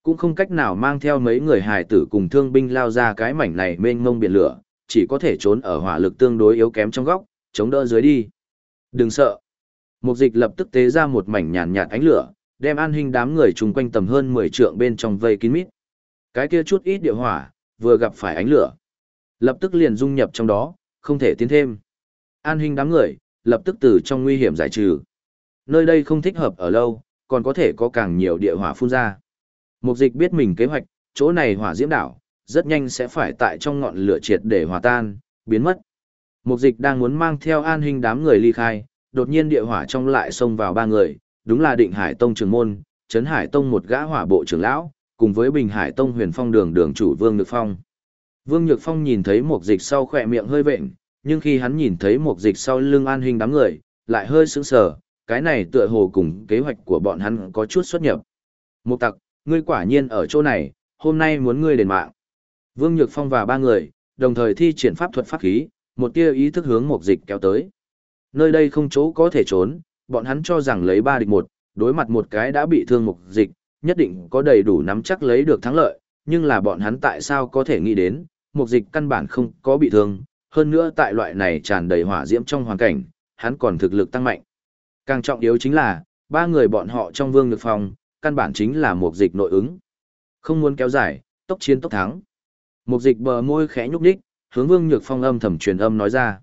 cũng không cách nào mang theo mấy người hài tử cùng thương binh lao ra cái mảnh này mênh mông biển lửa, chỉ có thể trốn ở hỏa lực tương đối yếu kém trong góc, chống đỡ dưới đi. Đừng sợ. Mục dịch lập tức tế ra một mảnh nhàn nhạt ánh lửa, đem an hình đám người chung quanh tầm hơn 10 trượng bên trong vây kín mít. Cái kia chút ít địa hỏa, vừa gặp phải ánh lửa. Lập tức liền dung nhập trong đó, không thể tiến thêm. An hình đám người, lập tức từ trong nguy hiểm giải trừ. Nơi đây không thích hợp ở lâu, còn có thể có càng nhiều địa hỏa phun ra. Mục dịch biết mình kế hoạch, chỗ này hỏa diễm đảo, rất nhanh sẽ phải tại trong ngọn lửa triệt để hòa tan, biến mất. Mục dịch đang muốn mang theo an hình đám người ly khai, đột nhiên địa hỏa trong lại xông vào ba người, đúng là định hải tông Trường môn, Trấn Hải Tông một gã hỏa bộ trưởng lão, cùng với Bình Hải Tông huyền phong đường đường chủ Vương Nhược Phong. Vương Nhược Phong nhìn thấy mục dịch sau khỏe miệng hơi vệnh, nhưng khi hắn nhìn thấy mục dịch sau lưng an hình đám người, lại hơi sững sờ, cái này tựa hồ cùng kế hoạch của bọn hắn có chút xuất nhập. Một tặc, ngươi quả nhiên ở chỗ này, hôm nay muốn ngươi đền mạng. Vương Nhược Phong và ba người, đồng thời thi triển pháp thuật pháp khí, một tia ý thức hướng mục dịch kéo tới. Nơi đây không chỗ có thể trốn, bọn hắn cho rằng lấy ba địch một, đối mặt một cái đã bị thương mục dịch, nhất định có đầy đủ nắm chắc lấy được thắng lợi, nhưng là bọn hắn tại sao có thể nghĩ đến, mục dịch căn bản không có bị thương, hơn nữa tại loại này tràn đầy hỏa diễm trong hoàn cảnh, hắn còn thực lực tăng mạnh. Càng trọng yếu chính là, ba người bọn họ trong vương lực phòng, căn bản chính là một dịch nội ứng. Không muốn kéo dài, tốc chiến tốc thắng. Một dịch bờ môi khẽ nhúc nhích, hướng vương nhược phong âm thầm truyền âm nói ra.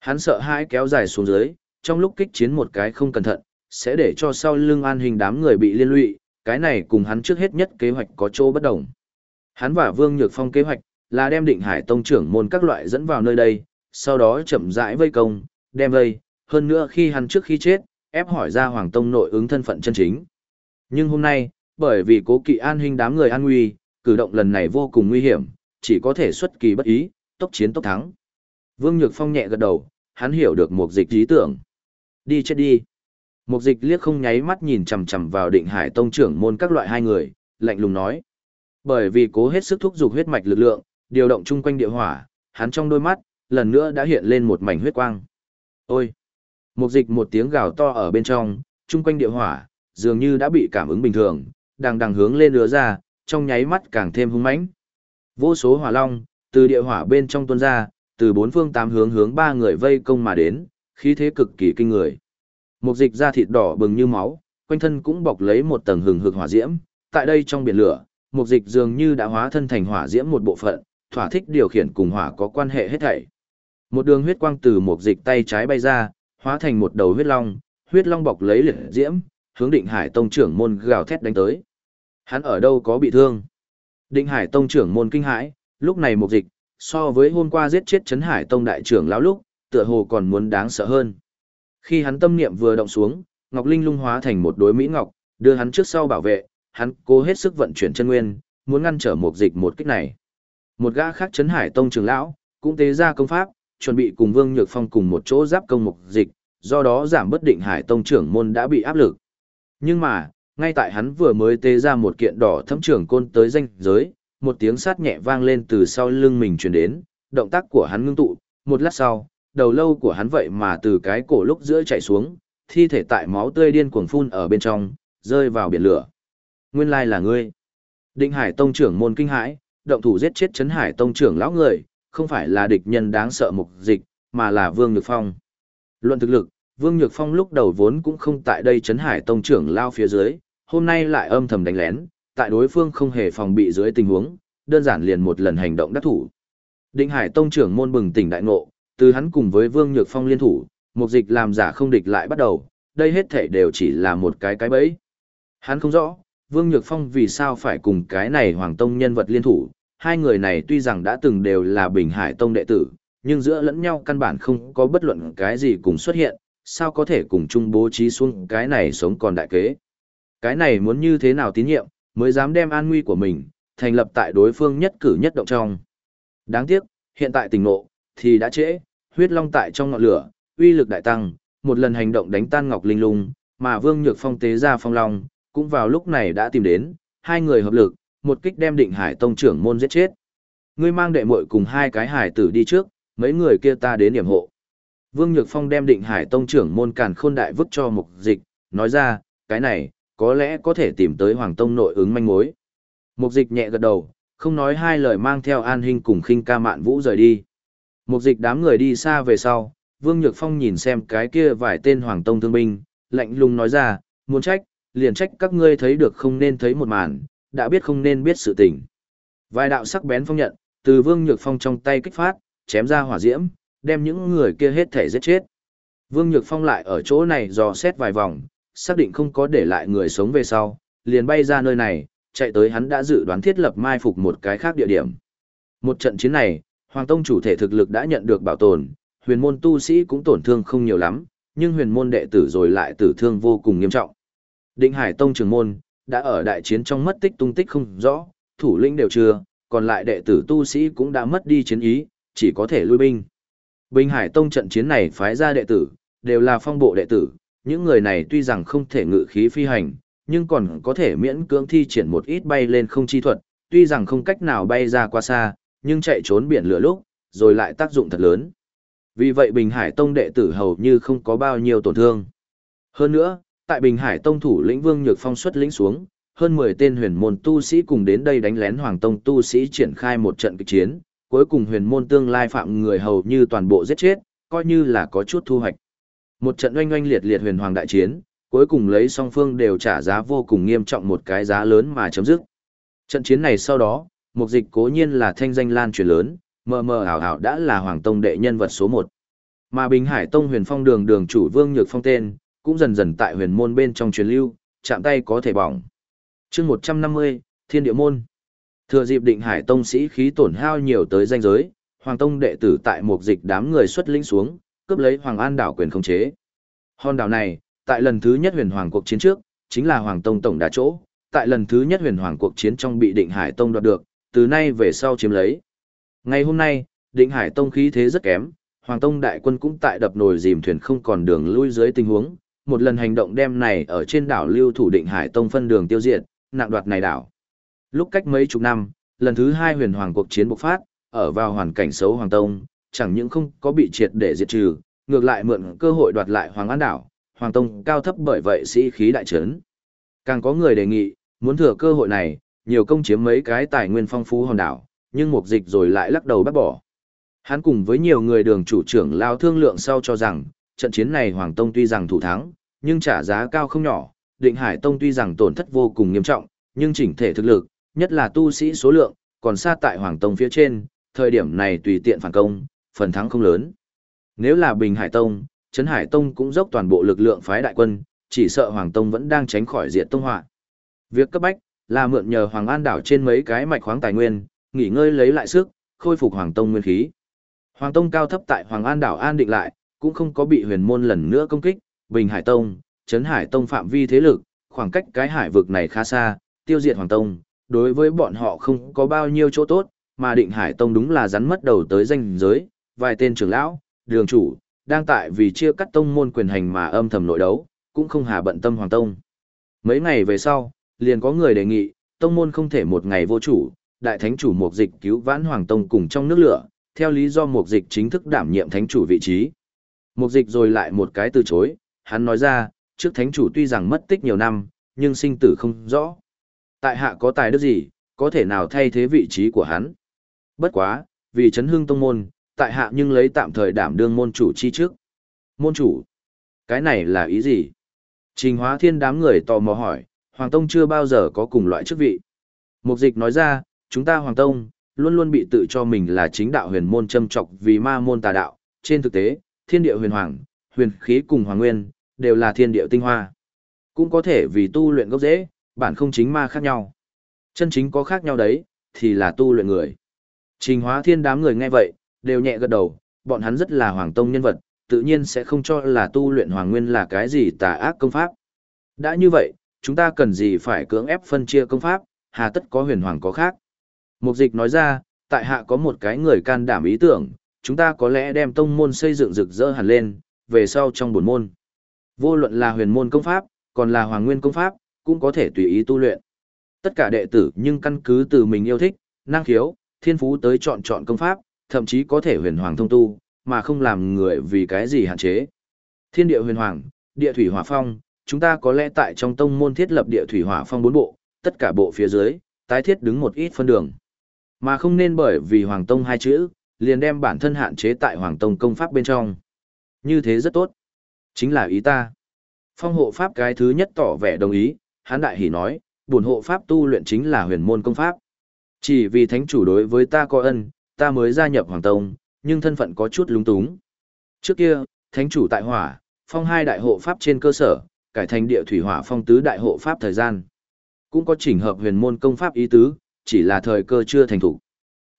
Hắn sợ hãi kéo dài xuống dưới, trong lúc kích chiến một cái không cẩn thận, sẽ để cho sau lưng an hình đám người bị liên lụy, cái này cùng hắn trước hết nhất kế hoạch có chỗ bất đồng. Hắn và Vương Nhược Phong kế hoạch là đem Định Hải Tông trưởng môn các loại dẫn vào nơi đây, sau đó chậm rãi vây công, đem vây, hơn nữa khi hắn trước khi chết, ép hỏi ra Hoàng Tông nội ứng thân phận chân chính. Nhưng hôm nay, bởi vì cố kỵ an hình đám người an nguy, cử động lần này vô cùng nguy hiểm, chỉ có thể xuất kỳ bất ý, tốc chiến tốc thắng. Vương Nhược Phong nhẹ gật đầu, hắn hiểu được một dịch ý tưởng. Đi chết đi. Mục dịch liếc không nháy mắt nhìn chằm chằm vào định hải tông trưởng môn các loại hai người, lạnh lùng nói. Bởi vì cố hết sức thúc giục huyết mạch lực lượng, điều động chung quanh địa hỏa, hắn trong đôi mắt, lần nữa đã hiện lên một mảnh huyết quang. Ôi! Mục dịch một tiếng gào to ở bên trong, chung quanh địa hỏa, dường như đã bị cảm ứng bình thường, đang đang hướng lên lửa ra, trong nháy mắt càng thêm hung mãnh. Vô số hỏa long, từ địa hỏa bên trong tuôn ra, từ bốn phương tám hướng hướng ba người vây công mà đến, khí thế cực kỳ kinh người. Một dịch da thịt đỏ bừng như máu, quanh thân cũng bọc lấy một tầng hừng hực hỏa diễm, tại đây trong biển lửa, một dịch dường như đã hóa thân thành hỏa diễm một bộ phận, thỏa thích điều khiển cùng hỏa có quan hệ hết thảy. Một đường huyết quang từ một dịch tay trái bay ra, hóa thành một đầu huyết long, huyết long bọc lấy liệt diễm, hướng Định Hải tông trưởng môn gào thét đánh tới. Hắn ở đâu có bị thương? Định Hải tông trưởng môn kinh hãi, lúc này mục dịch, so với hôm qua giết chết Trấn Hải tông đại trưởng lão lúc, tựa hồ còn muốn đáng sợ hơn. Khi hắn tâm niệm vừa động xuống, Ngọc Linh lung hóa thành một đối mỹ ngọc, đưa hắn trước sau bảo vệ, hắn cố hết sức vận chuyển chân nguyên, muốn ngăn trở mục dịch một kích này. Một gã khác Trấn Hải tông trưởng lão, cũng tế ra công pháp, chuẩn bị cùng Vương Nhược Phong cùng một chỗ giáp công mục dịch, do đó giảm bất định Hải tông trưởng môn đã bị áp lực. Nhưng mà, ngay tại hắn vừa mới tế ra một kiện đỏ thấm trưởng côn tới danh giới, một tiếng sát nhẹ vang lên từ sau lưng mình truyền đến, động tác của hắn ngưng tụ, một lát sau, đầu lâu của hắn vậy mà từ cái cổ lúc giữa chạy xuống, thi thể tại máu tươi điên cuồng phun ở bên trong, rơi vào biển lửa. Nguyên lai là ngươi. Định Hải Tông trưởng môn kinh hãi, động thủ giết chết Trấn Hải Tông trưởng lão người, không phải là địch nhân đáng sợ mục dịch, mà là Vương Nhược Phong. Luận thực lực, Vương Nhược Phong lúc đầu vốn cũng không tại đây Trấn Hải Tông trưởng lao phía dưới, hôm nay lại âm thầm đánh lén, tại đối phương không hề phòng bị dưới tình huống, đơn giản liền một lần hành động đắc thủ. Định Hải Tông trưởng môn bừng tỉnh đại ngộ, từ hắn cùng với Vương Nhược Phong liên thủ, một dịch làm giả không địch lại bắt đầu, đây hết thể đều chỉ là một cái cái bẫy. Hắn không rõ, Vương Nhược Phong vì sao phải cùng cái này Hoàng Tông nhân vật liên thủ, hai người này tuy rằng đã từng đều là Bình Hải Tông đệ tử, nhưng giữa lẫn nhau căn bản không có bất luận cái gì cùng xuất hiện, sao có thể cùng chung bố trí xuống cái này sống còn đại kế. Cái này muốn như thế nào tín nhiệm, mới dám đem an nguy của mình, thành lập tại đối phương nhất cử nhất động trong. Đáng tiếc, hiện tại tình nộ, thì đã trễ, huyết long tại trong ngọn lửa, uy lực đại tăng, một lần hành động đánh tan Ngọc Linh Lung, mà Vương Nhược Phong tế ra phong long, cũng vào lúc này đã tìm đến, hai người hợp lực, một kích đem Định Hải Tông trưởng môn giết chết. Ngươi mang đệ muội cùng hai cái hải tử đi trước, mấy người kia ta đến điểm hộ. Vương Nhược Phong đem Định Hải Tông trưởng môn Càn Khôn Đại vứt cho Mục Dịch, nói ra, cái này, có lẽ có thể tìm tới Hoàng Tông nội ứng manh mối. Mục Dịch nhẹ gật đầu, không nói hai lời mang theo An hình cùng Khinh Ca Mạn Vũ rời đi. Mục dịch đám người đi xa về sau, Vương Nhược Phong nhìn xem cái kia vài tên Hoàng Tông thương binh, lạnh lùng nói ra, muốn trách, liền trách các ngươi thấy được không nên thấy một màn, đã biết không nên biết sự tình. Vài đạo sắc bén phong nhận, từ Vương Nhược Phong trong tay kích phát, chém ra hỏa diễm, đem những người kia hết thể giết chết. Vương Nhược Phong lại ở chỗ này dò xét vài vòng, xác định không có để lại người sống về sau, liền bay ra nơi này, chạy tới hắn đã dự đoán thiết lập mai phục một cái khác địa điểm. Một trận chiến này, Hoàng Tông chủ thể thực lực đã nhận được bảo tồn, huyền môn tu sĩ cũng tổn thương không nhiều lắm, nhưng huyền môn đệ tử rồi lại tử thương vô cùng nghiêm trọng. Định Hải Tông trưởng môn, đã ở đại chiến trong mất tích tung tích không rõ, thủ lĩnh đều chưa, còn lại đệ tử tu sĩ cũng đã mất đi chiến ý, chỉ có thể lui binh. Bình Hải Tông trận chiến này phái ra đệ tử, đều là phong bộ đệ tử, những người này tuy rằng không thể ngự khí phi hành, nhưng còn có thể miễn cưỡng thi triển một ít bay lên không chi thuật, tuy rằng không cách nào bay ra qua xa, nhưng chạy trốn biển lửa lúc, rồi lại tác dụng thật lớn. Vì vậy Bình Hải Tông đệ tử hầu như không có bao nhiêu tổn thương. Hơn nữa, tại Bình Hải Tông thủ lĩnh Vương Nhược Phong xuất lĩnh xuống, hơn 10 tên huyền môn tu sĩ cùng đến đây đánh lén Hoàng Tông tu sĩ triển khai một trận kịch chiến, cuối cùng huyền môn tương lai phạm người hầu như toàn bộ giết chết, coi như là có chút thu hoạch. Một trận oanh oanh liệt liệt huyền hoàng đại chiến, cuối cùng lấy song phương đều trả giá vô cùng nghiêm trọng một cái giá lớn mà chấm dứt. Trận chiến này sau đó, mục dịch cố nhiên là thanh danh lan truyền lớn, mờ mờ ảo ảo đã là hoàng tông đệ nhân vật số một. Mà Bình Hải Tông huyền phong đường đường chủ Vương Nhược Phong tên, cũng dần dần tại huyền môn bên trong truyền lưu, chạm tay có thể bỏng. chương 150, Thiên Địa Môn. Thừa dịp định Hải Tông sĩ khí tổn hao nhiều tới danh giới, Hoàng Tông đệ tử tại một dịch đám người xuất lĩnh xuống, cướp lấy Hoàng An đảo quyền khống chế. Hòn đảo này, tại lần thứ nhất huyền hoàng cuộc chiến trước, chính là Hoàng Tông tổng đà chỗ, tại lần thứ nhất huyền hoàng cuộc chiến trong bị định Hải Tông đoạt được, từ nay về sau chiếm lấy. Ngày hôm nay, định Hải Tông khí thế rất kém, Hoàng Tông đại quân cũng tại đập nồi dìm thuyền không còn đường lui dưới tình huống, một lần hành động đem này ở trên đảo lưu thủ định hải tông phân đường tiêu diệt, nặng đoạt này đảo. Lúc cách mấy chục năm, lần thứ hai huyền hoàng cuộc chiến bộc phát, ở vào hoàn cảnh xấu hoàng tông, chẳng những không có bị triệt để diệt trừ, ngược lại mượn cơ hội đoạt lại hoàng an đảo, hoàng tông cao thấp bởi vậy sĩ khí đại trấn. Càng có người đề nghị, muốn thừa cơ hội này, nhiều công chiếm mấy cái tài nguyên phong phú hòn đảo, nhưng mục dịch rồi lại lắc đầu bác bỏ. Hắn cùng với nhiều người đường chủ trưởng lao thương lượng sau cho rằng, trận chiến này Hoàng Tông tuy rằng thủ thắng, nhưng trả giá cao không nhỏ, Định Hải Tông tuy rằng tổn thất vô cùng nghiêm trọng, nhưng chỉnh thể thực lực, nhất là tu sĩ số lượng, còn xa tại Hoàng Tông phía trên, thời điểm này tùy tiện phản công, phần thắng không lớn. Nếu là Bình Hải Tông, Trấn Hải Tông cũng dốc toàn bộ lực lượng phái đại quân, chỉ sợ Hoàng Tông vẫn đang tránh khỏi diệt tông họa. Việc cấp bách là mượn nhờ Hoàng An đảo trên mấy cái mạch khoáng tài nguyên, nghỉ ngơi lấy lại sức, khôi phục Hoàng Tông nguyên khí. Hoàng Tông cao thấp tại Hoàng An đảo an định lại, cũng không có bị huyền môn lần nữa công kích, Bình Hải Tông, Trấn Hải Tông phạm vi thế lực, khoảng cách cái hải vực này khá xa, tiêu diệt Hoàng Tông, đối với bọn họ không có bao nhiêu chỗ tốt, mà Định Hải Tông đúng là rắn mất đầu tới danh giới, vài tên trưởng lão, đường chủ, đang tại vì chia cắt tông môn quyền hành mà âm thầm nội đấu, cũng không hà bận tâm Hoàng Tông. Mấy ngày về sau, liền có người đề nghị, tông môn không thể một ngày vô chủ, đại thánh chủ mục dịch cứu vãn Hoàng Tông cùng trong nước lửa, theo lý do mục dịch chính thức đảm nhiệm thánh chủ vị trí. Mục dịch rồi lại một cái từ chối, hắn nói ra, trước thánh chủ tuy rằng mất tích nhiều năm, nhưng sinh tử không rõ. Tại hạ có tài đức gì, có thể nào thay thế vị trí của hắn. Bất quá, vì chấn hương tông môn, tại hạ nhưng lấy tạm thời đảm đương môn chủ chi trước. Môn chủ? Cái này là ý gì? Trình hóa thiên đám người tò mò hỏi, Hoàng Tông chưa bao giờ có cùng loại chức vị. Mục dịch nói ra, chúng ta Hoàng Tông, luôn luôn bị tự cho mình là chính đạo huyền môn châm trọc vì ma môn tà đạo. Trên thực tế, thiên địa huyền hoàng, huyền khí cùng hoàng nguyên, đều là thiên địa tinh hoa. Cũng có thể vì tu luyện gốc dễ, bản không chính ma khác nhau. Chân chính có khác nhau đấy, thì là tu luyện người. Trình hóa thiên đám người nghe vậy, đều nhẹ gật đầu, bọn hắn rất là hoàng tông nhân vật, tự nhiên sẽ không cho là tu luyện hoàng nguyên là cái gì tà ác công pháp. Đã như vậy, chúng ta cần gì phải cưỡng ép phân chia công pháp, hà tất có huyền hoàng có khác. Mục dịch nói ra, tại hạ có một cái người can đảm ý tưởng, chúng ta có lẽ đem tông môn xây dựng rực rỡ hẳn lên, về sau trong bổn môn. Vô luận là huyền môn công pháp, còn là hoàng nguyên công pháp, cũng có thể tùy ý tu luyện. Tất cả đệ tử nhưng căn cứ từ mình yêu thích, năng khiếu, thiên phú tới chọn chọn công pháp, thậm chí có thể huyền hoàng thông tu, mà không làm người vì cái gì hạn chế. Thiên địa huyền hoàng, địa thủy hỏa phong, chúng ta có lẽ tại trong tông môn thiết lập địa thủy hỏa phong bốn bộ, tất cả bộ phía dưới, tái thiết đứng một ít phân đường. Mà không nên bởi vì hoàng tông hai chữ, liền đem bản thân hạn chế tại hoàng tông công pháp bên trong. Như thế rất tốt. Chính là ý ta. Phong hộ pháp cái thứ nhất tỏ vẻ đồng ý, hán đại hỉ nói, buồn hộ pháp tu luyện chính là huyền môn công pháp. Chỉ vì thánh chủ đối với ta có ân, ta mới gia nhập hoàng tông, nhưng thân phận có chút lúng túng. Trước kia, thánh chủ tại hỏa, phong hai đại hộ pháp trên cơ sở, cải thành địa thủy hỏa phong tứ đại hộ pháp thời gian. Cũng có chỉnh hợp huyền môn công pháp ý tứ, chỉ là thời cơ chưa thành thủ.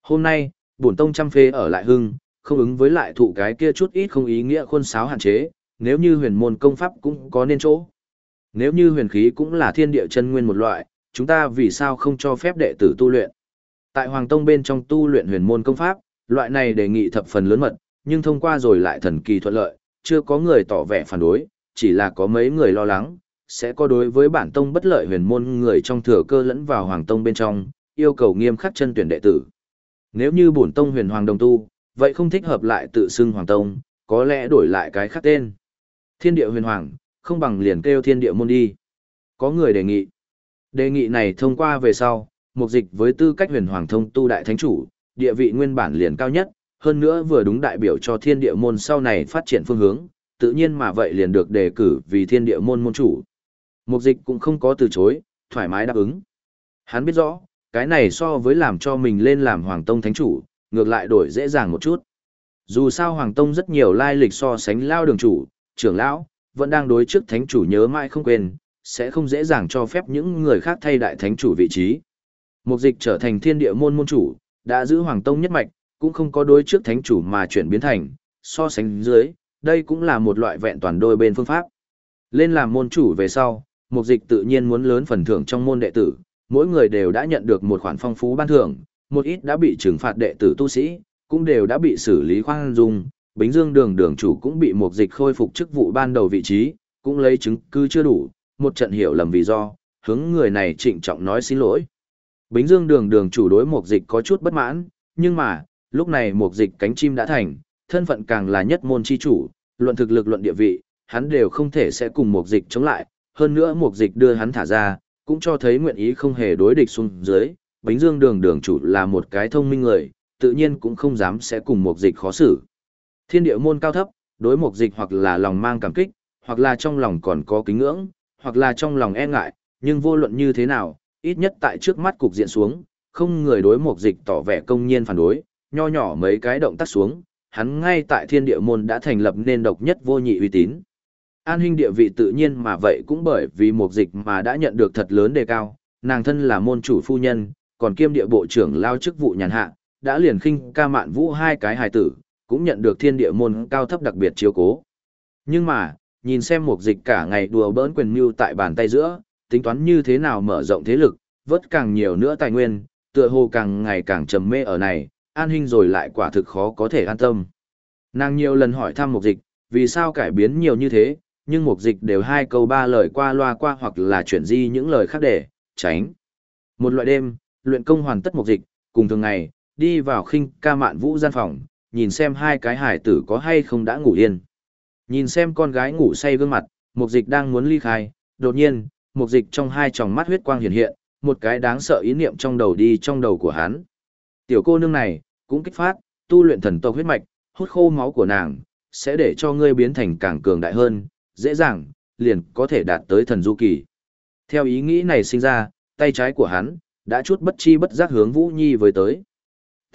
Hôm nay, bổn tông trăm phê ở lại hưng, không ứng với lại thụ cái kia chút ít không ý nghĩa khuôn sáo hạn chế, nếu như huyền môn công pháp cũng có nên chỗ. Nếu như huyền khí cũng là thiên địa chân nguyên một loại, chúng ta vì sao không cho phép đệ tử tu luyện? Tại Hoàng Tông bên trong tu luyện huyền môn công pháp, loại này đề nghị thập phần lớn mật, nhưng thông qua rồi lại thần kỳ thuận lợi, chưa có người tỏ vẻ phản đối, chỉ là có mấy người lo lắng, sẽ có đối với bản tông bất lợi huyền môn người trong thừa cơ lẫn vào Hoàng Tông bên trong, yêu cầu nghiêm khắc chân tuyển đệ tử. Nếu như bổn tông huyền hoàng đồng tu, vậy không thích hợp lại tự xưng hoàng tông, có lẽ đổi lại cái khác tên. Thiên địa huyền hoàng, không bằng liền kêu thiên địa môn đi. Có người đề nghị. Đề nghị này thông qua về sau, mục dịch với tư cách huyền hoàng thông tu đại thánh chủ, địa vị nguyên bản liền cao nhất, hơn nữa vừa đúng đại biểu cho thiên địa môn sau này phát triển phương hướng, tự nhiên mà vậy liền được đề cử vì thiên địa môn môn chủ. Mục dịch cũng không có từ chối, thoải mái đáp ứng. Hắn biết rõ, cái này so với làm cho mình lên làm Hoàng Tông Thánh Chủ, ngược lại đổi dễ dàng một chút. Dù sao Hoàng Tông rất nhiều lai lịch so sánh lao đường chủ, trưởng lão, vẫn đang đối trước Thánh Chủ nhớ mãi không quên, sẽ không dễ dàng cho phép những người khác thay đại Thánh Chủ vị trí. Mục dịch trở thành thiên địa môn môn chủ, đã giữ Hoàng Tông nhất mạch, cũng không có đối trước Thánh Chủ mà chuyển biến thành, so sánh dưới, đây cũng là một loại vẹn toàn đôi bên phương pháp. Lên làm môn chủ về sau, mục dịch tự nhiên muốn lớn phần thưởng trong môn đệ tử, mỗi người đều đã nhận được một khoản phong phú ban thưởng, một ít đã bị trừng phạt đệ tử tu sĩ, cũng đều đã bị xử lý khoan dung, Bính Dương đường đường chủ cũng bị một dịch khôi phục chức vụ ban đầu vị trí, cũng lấy chứng cứ chưa đủ, một trận hiểu lầm vì do, hướng người này trịnh trọng nói xin lỗi. Bính Dương đường đường chủ đối mục dịch có chút bất mãn, nhưng mà, lúc này mục dịch cánh chim đã thành, thân phận càng là nhất môn chi chủ, luận thực lực luận địa vị, hắn đều không thể sẽ cùng mục dịch chống lại, hơn nữa mục dịch đưa hắn thả ra, cũng cho thấy nguyện ý không hề đối địch xuống dưới, Bính Dương đường đường chủ là một cái thông minh người, tự nhiên cũng không dám sẽ cùng mục dịch khó xử. Thiên địa môn cao thấp, đối mục dịch hoặc là lòng mang cảm kích, hoặc là trong lòng còn có kính ngưỡng, hoặc là trong lòng e ngại, nhưng vô luận như thế nào, ít nhất tại trước mắt cục diện xuống, không người đối mục dịch tỏ vẻ công nhiên phản đối, nho nhỏ mấy cái động tác xuống, hắn ngay tại thiên địa môn đã thành lập nên độc nhất vô nhị uy tín. An huynh địa vị tự nhiên mà vậy cũng bởi vì mục dịch mà đã nhận được thật lớn đề cao, nàng thân là môn chủ phu nhân, còn kiêm địa bộ trưởng lao chức vụ nhàn hạ, đã liền khinh ca mạn vũ hai cái hài tử, cũng nhận được thiên địa môn cao thấp đặc biệt chiếu cố. Nhưng mà, nhìn xem mục dịch cả ngày đùa bỡn quyền mưu tại bàn tay giữa, tính toán như thế nào mở rộng thế lực, vớt càng nhiều nữa tài nguyên, tựa hồ càng ngày càng trầm mê ở này, an hình rồi lại quả thực khó có thể an tâm. Nàng nhiều lần hỏi thăm mục dịch, vì sao cải biến nhiều như thế, nhưng mục dịch đều hai câu ba lời qua loa qua hoặc là chuyển di những lời khác để, tránh. Một loại đêm, luyện công hoàn tất mục dịch, cùng thường ngày, đi vào khinh ca mạn vũ gian phòng, nhìn xem hai cái hải tử có hay không đã ngủ yên. Nhìn xem con gái ngủ say gương mặt, mục dịch đang muốn ly khai, đột nhiên, mục dịch trong hai tròng mắt huyết quang hiện hiện, một cái đáng sợ ý niệm trong đầu đi trong đầu của hắn. Tiểu cô nương này, cũng kích phát, tu luyện thần tộc huyết mạch, hút khô máu của nàng, sẽ để cho ngươi biến thành càng cường đại hơn, dễ dàng, liền có thể đạt tới thần du kỳ. Theo ý nghĩ này sinh ra, tay trái của hắn, đã chút bất chi bất giác hướng Vũ Nhi với tới.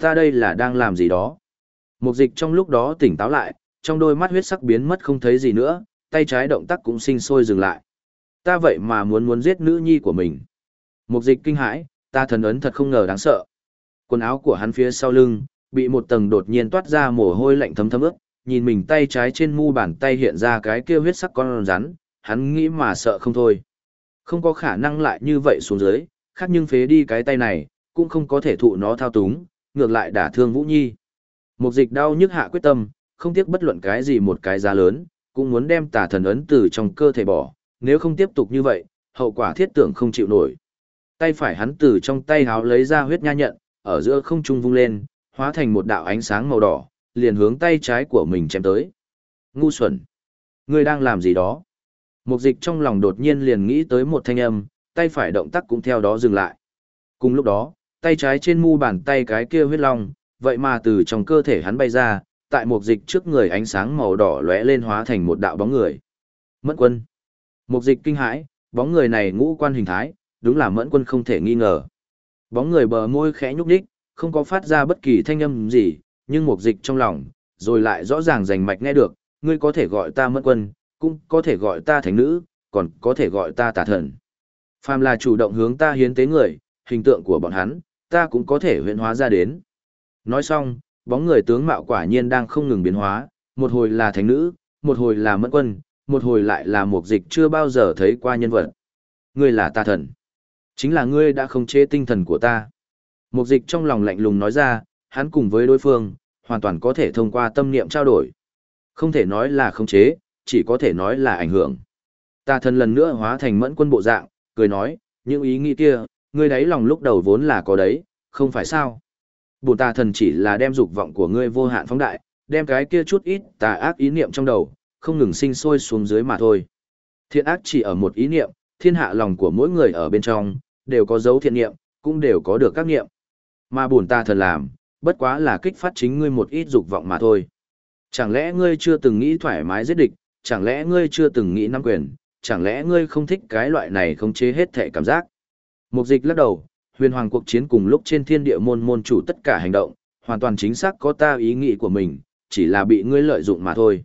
Ta đây là đang làm gì đó? Mục dịch trong lúc đó tỉnh táo lại, trong đôi mắt huyết sắc biến mất không thấy gì nữa, tay trái động tác cũng sinh sôi dừng lại. Ta vậy mà muốn muốn giết nữ nhi của mình. Mục dịch kinh hãi, ta thần ấn thật không ngờ đáng sợ. Quần áo của hắn phía sau lưng, bị một tầng đột nhiên toát ra mồ hôi lạnh thấm thấm ướt, nhìn mình tay trái trên mu bàn tay hiện ra cái kia huyết sắc con rắn, hắn nghĩ mà sợ không thôi. Không có khả năng lại như vậy xuống dưới, khác nhưng phế đi cái tay này, cũng không có thể thụ nó thao túng, ngược lại đả thương Vũ Nhi. Mục dịch đau nhức hạ quyết tâm, không tiếc bất luận cái gì một cái giá lớn, cũng muốn đem tà thần ấn từ trong cơ thể bỏ, nếu không tiếp tục như vậy, hậu quả thiết tưởng không chịu nổi. Tay phải hắn từ trong tay háo lấy ra huyết nha nhận, ở giữa không trung vung lên, hóa thành một đạo ánh sáng màu đỏ, liền hướng tay trái của mình chém tới. Ngu xuẩn! Ngươi đang làm gì đó? Mục dịch trong lòng đột nhiên liền nghĩ tới một thanh âm, tay phải động tác cũng theo đó dừng lại. Cùng lúc đó, tay trái trên mu bàn tay cái kia huyết long, vậy mà từ trong cơ thể hắn bay ra, tại một dịch trước người ánh sáng màu đỏ lóe lên hóa thành một đạo bóng người. Mẫn quân. một dịch kinh hãi, bóng người này ngũ quan hình thái, đúng là mẫn quân không thể nghi ngờ. Bóng người bờ môi khẽ nhúc đích, không có phát ra bất kỳ thanh âm gì, nhưng một dịch trong lòng, rồi lại rõ ràng rành mạch nghe được, ngươi có thể gọi ta mẫn quân, cũng có thể gọi ta thánh nữ, còn có thể gọi ta tà thần. Phàm là chủ động hướng ta hiến tế người, hình tượng của bọn hắn, ta cũng có thể huyện hóa ra đến. Nói xong, bóng người tướng mạo quả nhiên đang không ngừng biến hóa, một hồi là thánh nữ, một hồi là mẫn quân, một hồi lại là một dịch chưa bao giờ thấy qua nhân vật. Ngươi là ta thần. Chính là ngươi đã không chế tinh thần của ta. Một dịch trong lòng lạnh lùng nói ra, hắn cùng với đối phương, hoàn toàn có thể thông qua tâm niệm trao đổi. Không thể nói là không chế, chỉ có thể nói là ảnh hưởng. Ta thần lần nữa hóa thành mẫn quân bộ dạng, cười nói, những ý nghĩ kia, ngươi đấy lòng lúc đầu vốn là có đấy, không phải sao. Bùn tà thần chỉ là đem dục vọng của ngươi vô hạn phóng đại, đem cái kia chút ít tà ác ý niệm trong đầu, không ngừng sinh sôi xuống dưới mà thôi. Thiện ác chỉ ở một ý niệm, thiên hạ lòng của mỗi người ở bên trong, đều có dấu thiện niệm, cũng đều có được các niệm. Mà bùn tà thần làm, bất quá là kích phát chính ngươi một ít dục vọng mà thôi. Chẳng lẽ ngươi chưa từng nghĩ thoải mái giết địch, chẳng lẽ ngươi chưa từng nghĩ nắm quyền, chẳng lẽ ngươi không thích cái loại này không chế hết thể cảm giác. Mục dịch lắc đầu, huyền hoàng cuộc chiến cùng lúc trên thiên địa môn môn chủ tất cả hành động, hoàn toàn chính xác có ta ý nghĩ của mình, chỉ là bị ngươi lợi dụng mà thôi.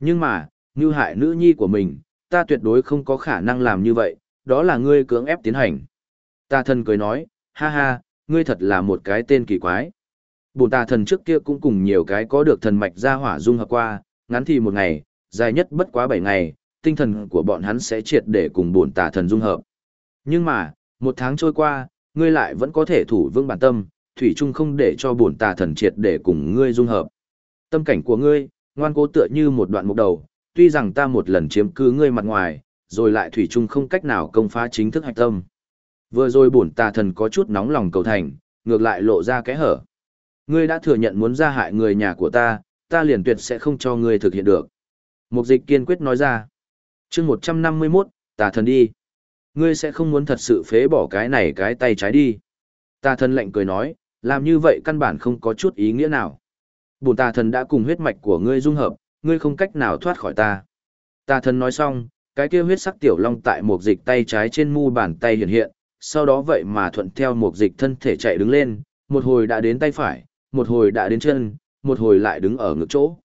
Nhưng mà, như hại nữ nhi của mình, ta tuyệt đối không có khả năng làm như vậy, đó là ngươi cưỡng ép tiến hành. Ta thân cười nói, ha ha, ngươi thật là một cái tên kỳ quái. Bùn Ta thần trước kia cũng cùng nhiều cái có được thần mạch ra hỏa dung hợp qua, ngắn thì một ngày, dài nhất bất quá bảy ngày, tinh thần của bọn hắn sẽ triệt để cùng bồn tà thần dung hợp. Nhưng mà, một tháng trôi qua, ngươi lại vẫn có thể thủ vững bản tâm, thủy chung không để cho bổn tà thần triệt để cùng ngươi dung hợp. Tâm cảnh của ngươi, ngoan cố tựa như một đoạn mục đầu, tuy rằng ta một lần chiếm cứ ngươi mặt ngoài, rồi lại thủy chung không cách nào công phá chính thức hạch tâm. Vừa rồi bổn tà thần có chút nóng lòng cầu thành, ngược lại lộ ra cái hở. Ngươi đã thừa nhận muốn ra hại người nhà của ta, ta liền tuyệt sẽ không cho ngươi thực hiện được. Mục dịch kiên quyết nói ra. chương 151, tà thần đi. Ngươi sẽ không muốn thật sự phế bỏ cái này cái tay trái đi. Tà thần lạnh cười nói, làm như vậy căn bản không có chút ý nghĩa nào. Bổn tà thần đã cùng huyết mạch của ngươi dung hợp, ngươi không cách nào thoát khỏi ta. Tà thần nói xong, cái kia huyết sắc tiểu long tại một dịch tay trái trên mu bàn tay hiện hiện, sau đó vậy mà thuận theo một dịch thân thể chạy đứng lên, một hồi đã đến tay phải, một hồi đã đến chân, một hồi lại đứng ở ngực chỗ.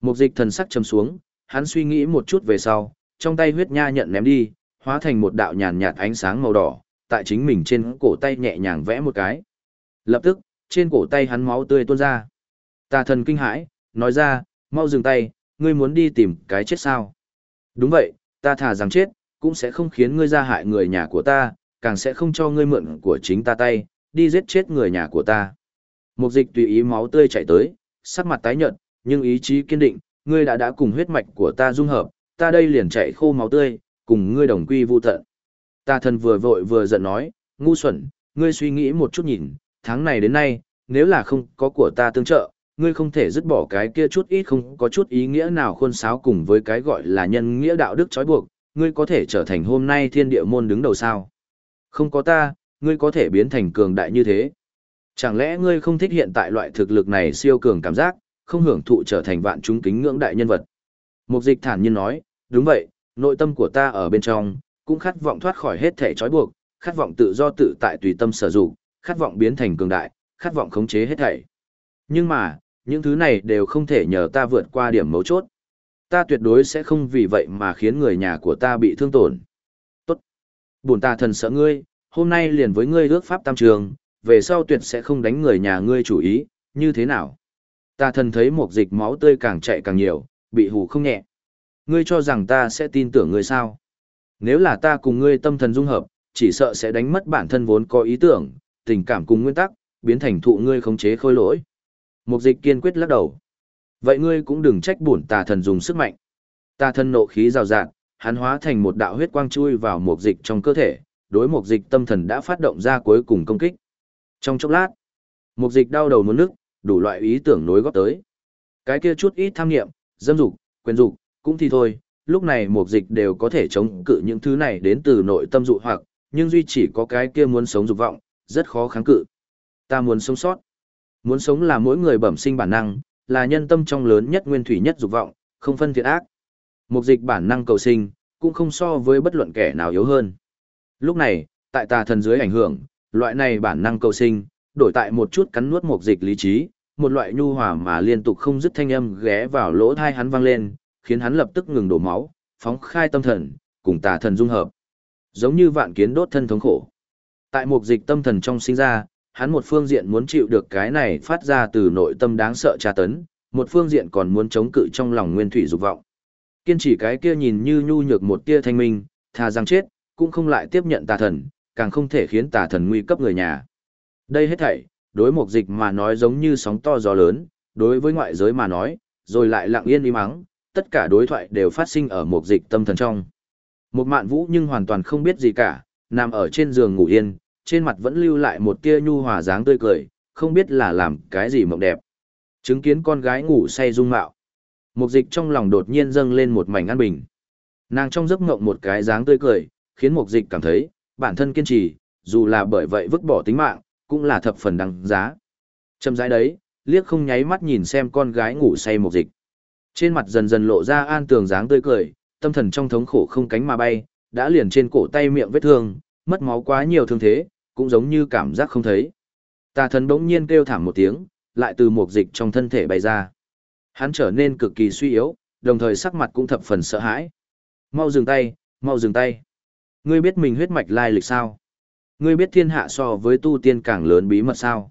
Một dịch thần sắc trầm xuống, hắn suy nghĩ một chút về sau, trong tay huyết nha nhận ném đi, hóa thành một đạo nhàn nhạt ánh sáng màu đỏ, tại chính mình trên cổ tay nhẹ nhàng vẽ một cái. Lập tức, trên cổ tay hắn máu tươi tuôn ra. Tà thần kinh hãi, nói ra, mau dừng tay, ngươi muốn đi tìm cái chết sao? Đúng vậy, ta thả rằng chết, cũng sẽ không khiến ngươi ra hại người nhà của ta, càng sẽ không cho ngươi mượn của chính ta tay, đi giết chết người nhà của ta. Mục dịch tùy ý máu tươi chảy tới, sắc mặt tái nhợt, nhưng ý chí kiên định, ngươi đã đã cùng huyết mạch của ta dung hợp, ta đây liền chạy khô máu tươi, cùng ngươi đồng quy vu tận. Ta thần vừa vội vừa giận nói, ngu xuẩn, ngươi suy nghĩ một chút nhìn, tháng này đến nay, nếu là không có của ta tương trợ, ngươi không thể dứt bỏ cái kia chút ít không có chút ý nghĩa nào khuôn sáo cùng với cái gọi là nhân nghĩa đạo đức trói buộc, ngươi có thể trở thành hôm nay thiên địa môn đứng đầu sao. Không có ta, ngươi có thể biến thành cường đại như thế. Chẳng lẽ ngươi không thích hiện tại loại thực lực này siêu cường cảm giác, không hưởng thụ trở thành vạn chúng kính ngưỡng đại nhân vật? Mục dịch thản nhiên nói, đúng vậy, nội tâm của ta ở bên trong, cũng khát vọng thoát khỏi hết thể trói buộc, khát vọng tự do tự tại tùy tâm sở dụng, khát vọng biến thành cường đại, khát vọng khống chế hết thảy. Nhưng mà, những thứ này đều không thể nhờ ta vượt qua điểm mấu chốt. Ta tuyệt đối sẽ không vì vậy mà khiến người nhà của ta bị thương tổn. Tốt. Bổn ta thần sợ ngươi, hôm nay liền với ngươi ước pháp tam trường, về sau tuyệt sẽ không đánh người nhà ngươi chủ ý, như thế nào? Ta thần thấy một dịch máu tươi càng chạy càng nhiều, bị hù không nhẹ. Ngươi cho rằng ta sẽ tin tưởng ngươi sao? Nếu là ta cùng ngươi tâm thần dung hợp, chỉ sợ sẽ đánh mất bản thân vốn có ý tưởng, tình cảm cùng nguyên tắc, biến thành thụ ngươi khống chế khôi lỗi. Mục dịch kiên quyết lắc đầu. Vậy ngươi cũng đừng trách bổn tà thần dùng sức mạnh. Tà thần nộ khí rào rạt, hắn hóa thành một đạo huyết quang chui vào mục dịch trong cơ thể, đối mục dịch tâm thần đã phát động ra cuối cùng công kích. Trong chốc lát, mục dịch đau đầu muốn nước, đủ loại ý tưởng nối góp tới. Cái kia chút ít tham nghiệm, dâm dục, quyền dục, cũng thì thôi, lúc này mục dịch đều có thể chống cự những thứ này đến từ nội tâm dụ hoặc, nhưng duy chỉ có cái kia muốn sống dục vọng, rất khó kháng cự. Ta muốn sống sót. Muốn sống là mỗi người bẩm sinh bản năng, là nhân tâm trong lớn nhất nguyên thủy nhất dục vọng, không phân thiện ác. Mục dịch bản năng cầu sinh, cũng không so với bất luận kẻ nào yếu hơn. Lúc này, tại tà thần dưới ảnh hưởng, loại này bản năng cầu sinh, đổi tại một chút cắn nuốt mục dịch lý trí, một loại nhu hòa mà liên tục không dứt thanh âm ghé vào lỗ tai hắn vang lên, khiến hắn lập tức ngừng đổ máu, phóng khai tâm thần, cùng tà thần dung hợp. Giống như vạn kiến đốt thân thống khổ. Tại mục dịch tâm thần trong sinh ra, hắn một phương diện muốn chịu được cái này phát ra từ nội tâm đáng sợ tra tấn, một phương diện còn muốn chống cự trong lòng nguyên thủy dục vọng. Kiên trì cái kia nhìn như nhu nhược một tia thanh minh, thà rằng chết, cũng không lại tiếp nhận tà thần, càng không thể khiến tà thần nguy cấp người nhà. Đây hết thảy, đối mục dịch mà nói giống như sóng to gió lớn, đối với ngoại giới mà nói, rồi lại lặng yên im mắng, tất cả đối thoại đều phát sinh ở một dịch tâm thần trong. Một mạn vũ nhưng hoàn toàn không biết gì cả, nằm ở trên giường ngủ yên, trên mặt vẫn lưu lại một tia nhu hòa dáng tươi cười, không biết là làm cái gì mộng đẹp. Chứng kiến con gái ngủ say dung mạo. một dịch trong lòng đột nhiên dâng lên một mảnh an bình. Nàng trong giấc ngộng một cái dáng tươi cười, khiến một dịch cảm thấy, bản thân kiên trì, dù là bởi vậy vứt bỏ tính mạng, cũng là thập phần đăng giá. Châm rãi đấy, liếc không nháy mắt nhìn xem con gái ngủ say một dịch. Trên mặt dần dần lộ ra an tường dáng tươi cười, tâm thần trong thống khổ không cánh mà bay, đã liền trên cổ tay miệng vết thương, mất máu quá nhiều thương thế, cũng giống như cảm giác không thấy. Tà thần bỗng nhiên kêu thảm một tiếng, lại từ một dịch trong thân thể bay ra. Hắn trở nên cực kỳ suy yếu, đồng thời sắc mặt cũng thập phần sợ hãi. Mau dừng tay, mau dừng tay. Ngươi biết mình huyết mạch lai lịch sao? Ngươi biết thiên hạ so với tu tiên càng lớn bí mật sao?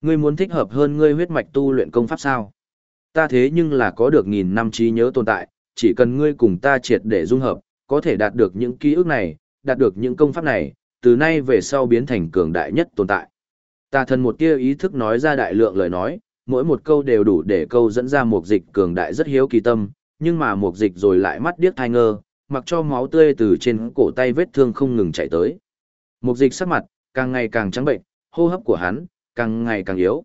Ngươi muốn thích hợp hơn ngươi huyết mạch tu luyện công pháp sao? Ta thế nhưng là có được nghìn năm trí nhớ tồn tại, chỉ cần ngươi cùng ta triệt để dung hợp, có thể đạt được những ký ức này, đạt được những công pháp này, từ nay về sau biến thành cường đại nhất tồn tại. Tà thần một tia ý thức nói ra đại lượng lời nói, mỗi một câu đều đủ để câu dẫn ra một dịch cường đại rất hiếu kỳ tâm, nhưng mà mục dịch rồi lại mắt điếc thai ngơ, mặc cho máu tươi từ trên cổ tay vết thương không ngừng chảy tới. Mục dịch sắc mặt, càng ngày càng trắng bệnh, hô hấp của hắn, càng ngày càng yếu.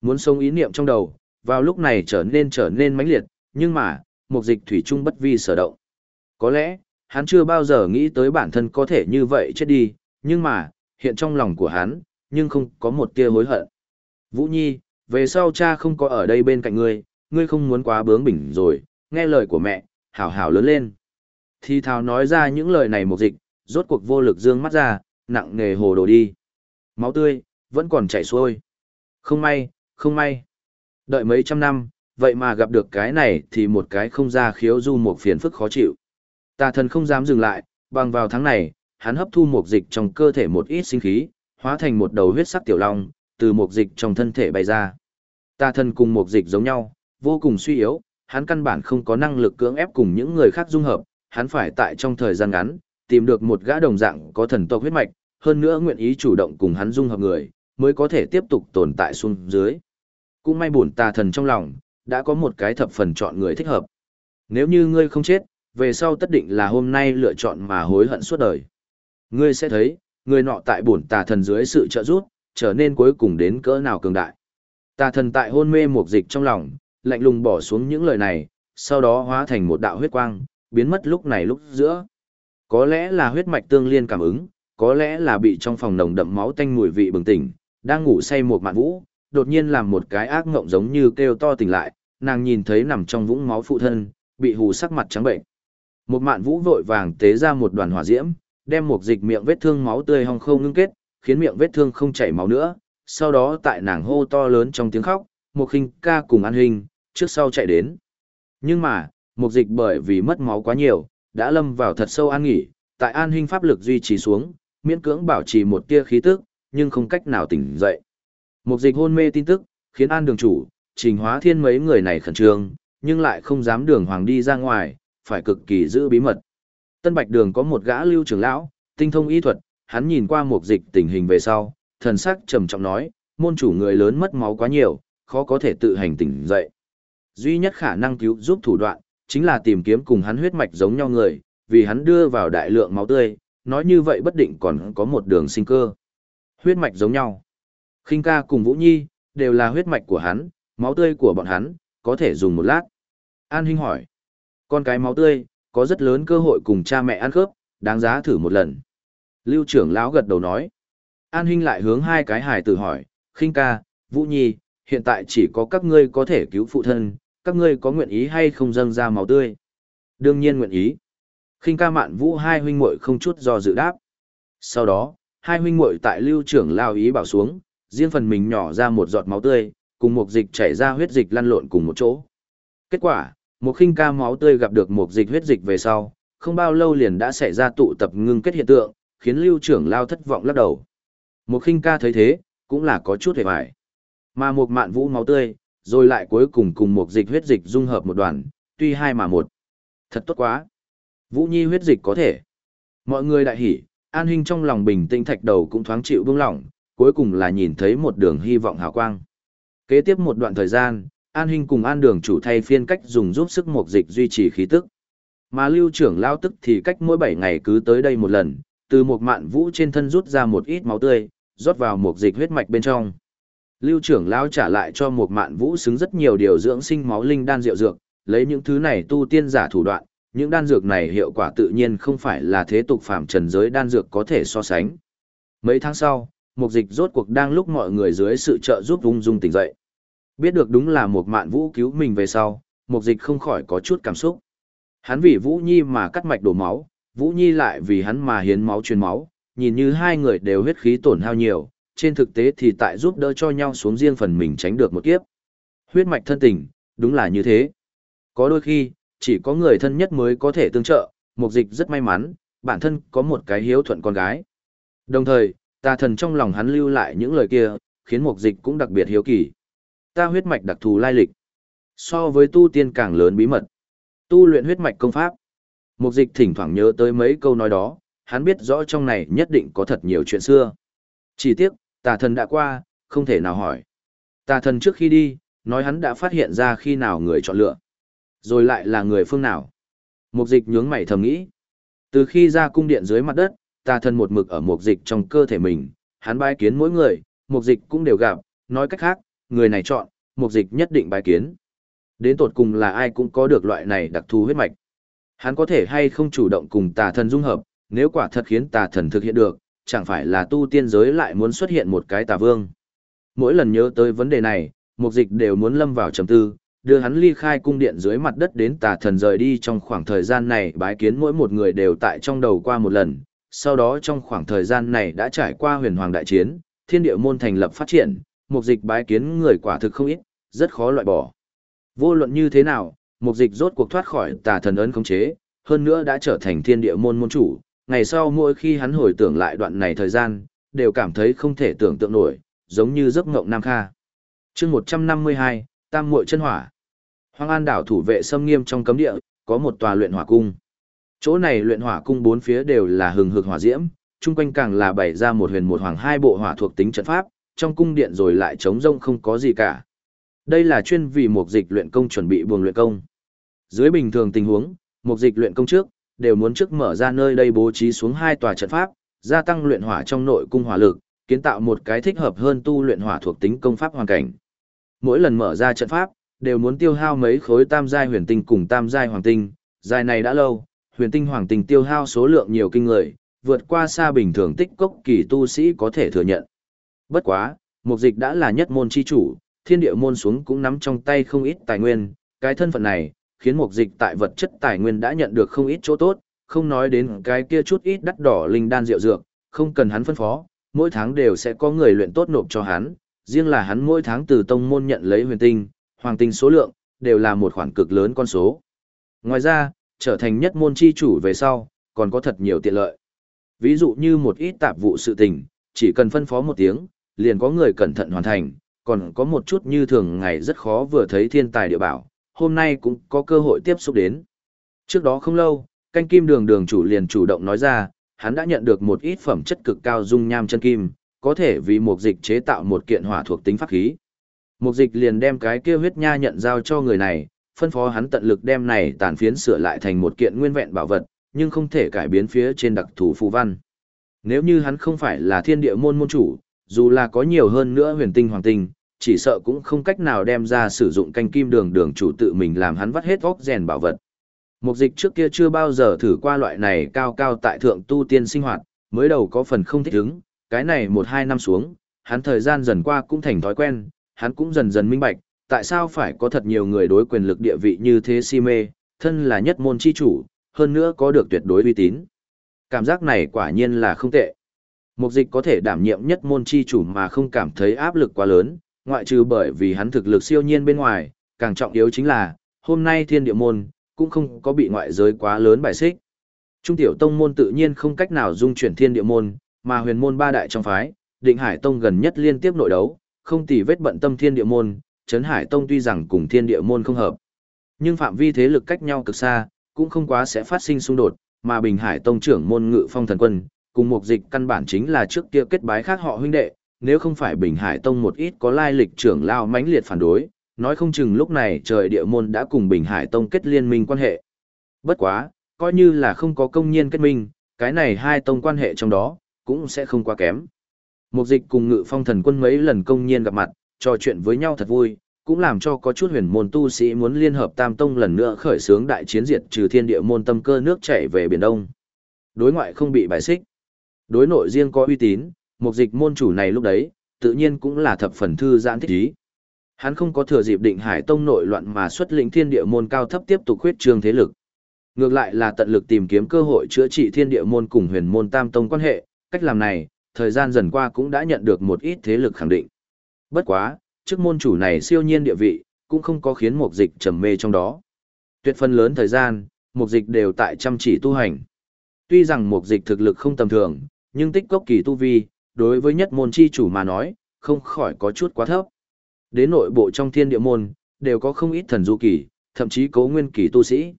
Muốn sống ý niệm trong đầu, vào lúc này trở nên trở nên mãnh liệt, nhưng mà, mục dịch thủy chung bất vi sở động. Có lẽ, hắn chưa bao giờ nghĩ tới bản thân có thể như vậy chết đi, nhưng mà, hiện trong lòng của hắn, nhưng không có một tia hối hận. Vũ Nhi, về sau cha không có ở đây bên cạnh ngươi, ngươi không muốn quá bướng bỉnh rồi, nghe lời của mẹ, hảo hảo lớn lên. Thì thào nói ra những lời này một dịch, rốt cuộc vô lực dương mắt ra, nặng nề hồ đồ đi. Máu tươi, vẫn còn chảy xuôi. Không may, không may. Đợi mấy trăm năm, vậy mà gặp được cái này thì một cái không ra khiếu du một phiền phức khó chịu. Tà thần không dám dừng lại, bằng vào tháng này, hắn hấp thu một dịch trong cơ thể một ít sinh khí, hóa thành một đầu huyết sắc tiểu long, từ một dịch trong thân thể bay ra. Tà thần cùng một dịch giống nhau, vô cùng suy yếu, hắn căn bản không có năng lực cưỡng ép cùng những người khác dung hợp, hắn phải tại trong thời gian ngắn, tìm được một gã đồng dạng có thần tộc huyết mạch, hơn nữa nguyện ý chủ động cùng hắn dung hợp người, mới có thể tiếp tục tồn tại xuống dưới. Cũng may bổn tà thần trong lòng, đã có một cái thập phần chọn người thích hợp. Nếu như ngươi không chết, về sau tất định là hôm nay lựa chọn mà hối hận suốt đời. Ngươi sẽ thấy, người nọ tại bổn tà thần dưới sự trợ giúp, trở nên cuối cùng đến cỡ nào cường đại. Tà thần tại hôn mê một dịch trong lòng, lạnh lùng bỏ xuống những lời này, sau đó hóa thành một đạo huyết quang, biến mất lúc này lúc giữa. Có lẽ là huyết mạch tương liên cảm ứng, có lẽ là bị trong phòng nồng đậm máu tanh mùi vị bừng tỉnh, đang ngủ say một mạn vũ, đột nhiên làm một cái ác ngộng giống như kêu to tỉnh lại, nàng nhìn thấy nằm trong vũng máu phụ thân, bị hù sắc mặt trắng bệnh. Một mạn vũ vội vàng tế ra một đoàn hỏa diễm, đem một dịch miệng vết thương máu tươi hong không ngưng kết, khiến miệng vết thương không chảy máu nữa. Sau đó tại nàng hô to lớn trong tiếng khóc, một khinh ca cùng an hình, trước sau chạy đến. Nhưng mà, một dịch bởi vì mất máu quá nhiều, đã lâm vào thật sâu an nghỉ, tại an hình pháp lực duy trì xuống, miễn cưỡng bảo trì một tia khí tức, nhưng không cách nào tỉnh dậy. Một dịch hôn mê tin tức, khiến an đường chủ, trình hóa thiên mấy người này khẩn trương, nhưng lại không dám đường hoàng đi ra ngoài, phải cực kỳ giữ bí mật. Tân Bạch Đường có một gã lưu trưởng lão, tinh thông y thuật, hắn nhìn qua một dịch tình hình về sau, thần sắc trầm trọng nói, môn chủ người lớn mất máu quá nhiều, khó có thể tự hành tỉnh dậy. Duy nhất khả năng cứu giúp thủ đoạn, chính là tìm kiếm cùng hắn huyết mạch giống nhau người, vì hắn đưa vào đại lượng máu tươi, nói như vậy bất định còn có một đường sinh cơ. Huyết mạch giống nhau. Khinh ca cùng Vũ Nhi, đều là huyết mạch của hắn, máu tươi của bọn hắn, có thể dùng một lát. An Hinh hỏi. Con cái máu tươi, có rất lớn cơ hội cùng cha mẹ ăn khớp, đáng giá thử một lần. Lưu trưởng lão gật đầu nói. An Hinh lại hướng hai cái hài tử hỏi, khinh ca, Vũ Nhi, hiện tại chỉ có các ngươi có thể cứu phụ thân, các ngươi có nguyện ý hay không dâng ra máu tươi? Đương nhiên nguyện ý. Khinh ca mạn Vũ hai huynh muội không chút do dự đáp. Sau đó, hai huynh muội tại lưu trưởng lao ý bảo xuống, riêng phần mình nhỏ ra một giọt máu tươi, cùng một dịch chảy ra huyết dịch lăn lộn cùng một chỗ. Kết quả, một khinh ca máu tươi gặp được một dịch huyết dịch về sau, không bao lâu liền đã xảy ra tụ tập ngưng kết hiện tượng, khiến lưu trưởng lao thất vọng lắc đầu. Một khinh ca thấy thế, cũng là có chút hề hoài. Mà một mạn vũ máu tươi, rồi lại cuối cùng cùng một dịch huyết dịch dung hợp một đoàn, tuy hai mà một. Thật tốt quá. Vũ Nhi huyết dịch có thể. Mọi người đại hỉ, an Hinh trong lòng bình tĩnh thạch đầu cũng thoáng chịu buông lỏng, cuối cùng là nhìn thấy một đường hy vọng hào quang. Kế tiếp một đoạn thời gian, An Hinh cùng An Đường chủ thay phiên cách dùng giúp sức mục dịch duy trì khí tức. Mà lưu trưởng lao tức thì cách mỗi 7 ngày cứ tới đây một lần, từ một mạn vũ trên thân rút ra một ít máu tươi, rót vào mục dịch huyết mạch bên trong. Lưu trưởng lao trả lại cho một mạn vũ xứng rất nhiều điều dưỡng sinh máu linh đan rượu dược, lấy những thứ này tu tiên giả thủ đoạn, những đan dược này hiệu quả tự nhiên không phải là thế tục phạm trần giới đan dược có thể so sánh. Mấy tháng sau, mục dịch rốt cuộc đang lúc mọi người dưới sự trợ giúp ung dung tỉnh dậy. Biết được đúng là một mạn vũ cứu mình về sau, mục dịch không khỏi có chút cảm xúc. Hắn vì Vũ Nhi mà cắt mạch đổ máu, Vũ Nhi lại vì hắn mà hiến máu truyền máu, nhìn như hai người đều huyết khí tổn hao nhiều, trên thực tế thì tại giúp đỡ cho nhau xuống riêng phần mình tránh được một kiếp. Huyết mạch thân tình, đúng là như thế. Có đôi khi, chỉ có người thân nhất mới có thể tương trợ, mục dịch rất may mắn, bản thân có một cái hiếu thuận con gái. Đồng thời, tà thần trong lòng hắn lưu lại những lời kia, khiến mục dịch cũng đặc biệt hiếu kỳ ta huyết mạch đặc thù lai lịch. So với tu tiên càng lớn bí mật. Tu luyện huyết mạch công pháp. Mục dịch thỉnh thoảng nhớ tới mấy câu nói đó, hắn biết rõ trong này nhất định có thật nhiều chuyện xưa. Chỉ tiếc, tà thần đã qua, không thể nào hỏi. Tà thần trước khi đi, nói hắn đã phát hiện ra khi nào người chọn lựa. Rồi lại là người phương nào? Mục dịch nhướng mày thầm nghĩ. Từ khi ra cung điện dưới mặt đất, tà thần một mực ở mục dịch trong cơ thể mình, hắn bái kiến mỗi người, mục dịch cũng đều gặp, nói cách khác, người này chọn, mục dịch nhất định bái kiến. Đến tột cùng là ai cũng có được loại này đặc thù huyết mạch. Hắn có thể hay không chủ động cùng tà thần dung hợp, nếu quả thật khiến tà thần thực hiện được, chẳng phải là tu tiên giới lại muốn xuất hiện một cái tà vương. Mỗi lần nhớ tới vấn đề này, mục dịch đều muốn lâm vào trầm tư, đưa hắn ly khai cung điện dưới mặt đất đến tà thần rời đi trong khoảng thời gian này bái kiến mỗi một người đều tại trong đầu qua một lần, sau đó trong khoảng thời gian này đã trải qua huyền hoàng đại chiến, thiên địa môn thành lập phát triển, mục dịch bái kiến người quả thực không ít, rất khó loại bỏ. Vô luận như thế nào, mục dịch rốt cuộc thoát khỏi tà thần ấn khống chế, hơn nữa đã trở thành thiên địa môn môn chủ, ngày sau mỗi khi hắn hồi tưởng lại đoạn này thời gian, đều cảm thấy không thể tưởng tượng nổi, giống như giấc ngộng Nam Kha. chương 152, Tam muội chân hỏa. Hoàng An đảo thủ vệ xâm nghiêm trong cấm địa, có một tòa luyện hỏa cung. Chỗ này luyện hỏa cung bốn phía đều là hừng hực hỏa diễm, chung quanh càng là bày ra một huyền một hoàng hai bộ hỏa thuộc tính trận pháp, trong cung điện rồi lại trống rông không có gì cả. Đây là chuyên vì một dịch luyện công chuẩn bị buồng luyện công. Dưới bình thường tình huống, một dịch luyện công trước, đều muốn trước mở ra nơi đây bố trí xuống hai tòa trận pháp, gia tăng luyện hỏa trong nội cung hỏa lực, kiến tạo một cái thích hợp hơn tu luyện hỏa thuộc tính công pháp hoàn cảnh. Mỗi lần mở ra trận pháp, đều muốn tiêu hao mấy khối tam giai huyền tinh cùng tam giai hoàng tinh, dài này đã lâu, huyền tinh hoàng tinh tiêu hao số lượng nhiều kinh người, vượt qua xa bình thường tích cốc kỳ tu sĩ có thể thừa nhận. Bất quá, mục dịch đã là nhất môn chi chủ, thiên địa môn xuống cũng nắm trong tay không ít tài nguyên, cái thân phận này, khiến mục dịch tại vật chất tài nguyên đã nhận được không ít chỗ tốt, không nói đến cái kia chút ít đắt đỏ linh đan rượu dược, không cần hắn phân phó, mỗi tháng đều sẽ có người luyện tốt nộp cho hắn, riêng là hắn mỗi tháng từ tông môn nhận lấy huyền tinh, hoàng tinh số lượng, đều là một khoản cực lớn con số. Ngoài ra, trở thành nhất môn chi chủ về sau, còn có thật nhiều tiện lợi. Ví dụ như một ít tạp vụ sự tình, chỉ cần phân phó một tiếng, liền có người cẩn thận hoàn thành, còn có một chút như thường ngày rất khó vừa thấy thiên tài địa bảo, hôm nay cũng có cơ hội tiếp xúc đến. Trước đó không lâu, canh kim đường đường chủ liền chủ động nói ra, hắn đã nhận được một ít phẩm chất cực cao dung nham chân kim, có thể vì một dịch chế tạo một kiện hỏa thuộc tính pháp khí. Mục dịch liền đem cái kia huyết nha nhận giao cho người này, phân phó hắn tận lực đem này tàn phiến sửa lại thành một kiện nguyên vẹn bảo vật, nhưng không thể cải biến phía trên đặc thù phù văn. Nếu như hắn không phải là thiên địa môn môn chủ, dù là có nhiều hơn nữa huyền tinh hoàng tinh, chỉ sợ cũng không cách nào đem ra sử dụng canh kim đường đường chủ tự mình làm hắn vắt hết óc rèn bảo vật. Mục dịch trước kia chưa bao giờ thử qua loại này cao cao tại thượng tu tiên sinh hoạt, mới đầu có phần không thích ứng, cái này một hai năm xuống, hắn thời gian dần qua cũng thành thói quen, hắn cũng dần dần minh bạch, tại sao phải có thật nhiều người đối quyền lực địa vị như thế si mê, thân là nhất môn chi chủ, hơn nữa có được tuyệt đối uy tín. Cảm giác này quả nhiên là không tệ. Mục dịch có thể đảm nhiệm nhất môn chi chủ mà không cảm thấy áp lực quá lớn, ngoại trừ bởi vì hắn thực lực siêu nhiên bên ngoài, càng trọng yếu chính là, hôm nay thiên địa môn, cũng không có bị ngoại giới quá lớn bài xích. Trung tiểu tông môn tự nhiên không cách nào dung chuyển thiên địa môn, mà huyền môn ba đại trong phái, định hải tông gần nhất liên tiếp nội đấu, không tỉ vết bận tâm thiên địa môn, Trấn Hải Tông tuy rằng cùng thiên địa môn không hợp, nhưng phạm vi thế lực cách nhau cực xa, cũng không quá sẽ phát sinh xung đột, mà Bình Hải Tông trưởng môn ngự phong thần quân, cùng một dịch căn bản chính là trước kia kết bái khác họ huynh đệ, nếu không phải Bình Hải Tông một ít có lai lịch trưởng lao mãnh liệt phản đối, nói không chừng lúc này trời địa môn đã cùng Bình Hải Tông kết liên minh quan hệ. Bất quá, coi như là không có công nhiên kết minh, cái này hai tông quan hệ trong đó, cũng sẽ không quá kém. Mục dịch cùng ngự phong thần quân mấy lần công nhiên gặp mặt, trò chuyện với nhau thật vui, cũng làm cho có chút huyền môn tu sĩ muốn liên hợp tam tông lần nữa khởi xướng đại chiến diệt trừ thiên địa môn tâm cơ nước chảy về biển đông. Đối ngoại không bị bài xích. Đối nội riêng có uy tín, mục dịch môn chủ này lúc đấy, tự nhiên cũng là thập phần thư giãn thích ý. Hắn không có thừa dịp định hải tông nội loạn mà xuất lĩnh thiên địa môn cao thấp tiếp tục khuyết trương thế lực. Ngược lại là tận lực tìm kiếm cơ hội chữa trị thiên địa môn cùng huyền môn tam tông quan hệ, cách làm này, thời gian dần qua cũng đã nhận được một ít thế lực khẳng định. Bất quá, chức môn chủ này siêu nhiên địa vị, cũng không có khiến mục dịch trầm mê trong đó. Tuyệt phần lớn thời gian, mục dịch đều tại chăm chỉ tu hành. Tuy rằng mục dịch thực lực không tầm thường, nhưng tích cốc kỳ tu vi, đối với nhất môn chi chủ mà nói, không khỏi có chút quá thấp. Đến nội bộ trong thiên địa môn, đều có không ít thần du kỳ, thậm chí cố nguyên kỳ tu sĩ.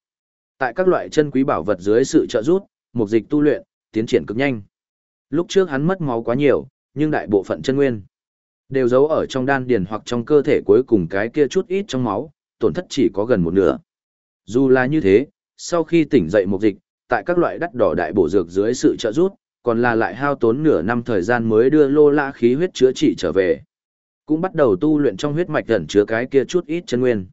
Tại các loại chân quý bảo vật dưới sự trợ giúp, mục dịch tu luyện, tiến triển cực nhanh. Lúc trước hắn mất máu quá nhiều, nhưng đại bộ phận chân nguyên đều giấu ở trong đan điền hoặc trong cơ thể cuối cùng cái kia chút ít trong máu, tổn thất chỉ có gần một nửa. Dù là như thế, sau khi tỉnh dậy một dịch, tại các loại đắt đỏ đại bổ dược dưới sự trợ giúp, còn là lại hao tốn nửa năm thời gian mới đưa lô la khí huyết chữa trị trở về. Cũng bắt đầu tu luyện trong huyết mạch gần chứa cái kia chút ít chân nguyên.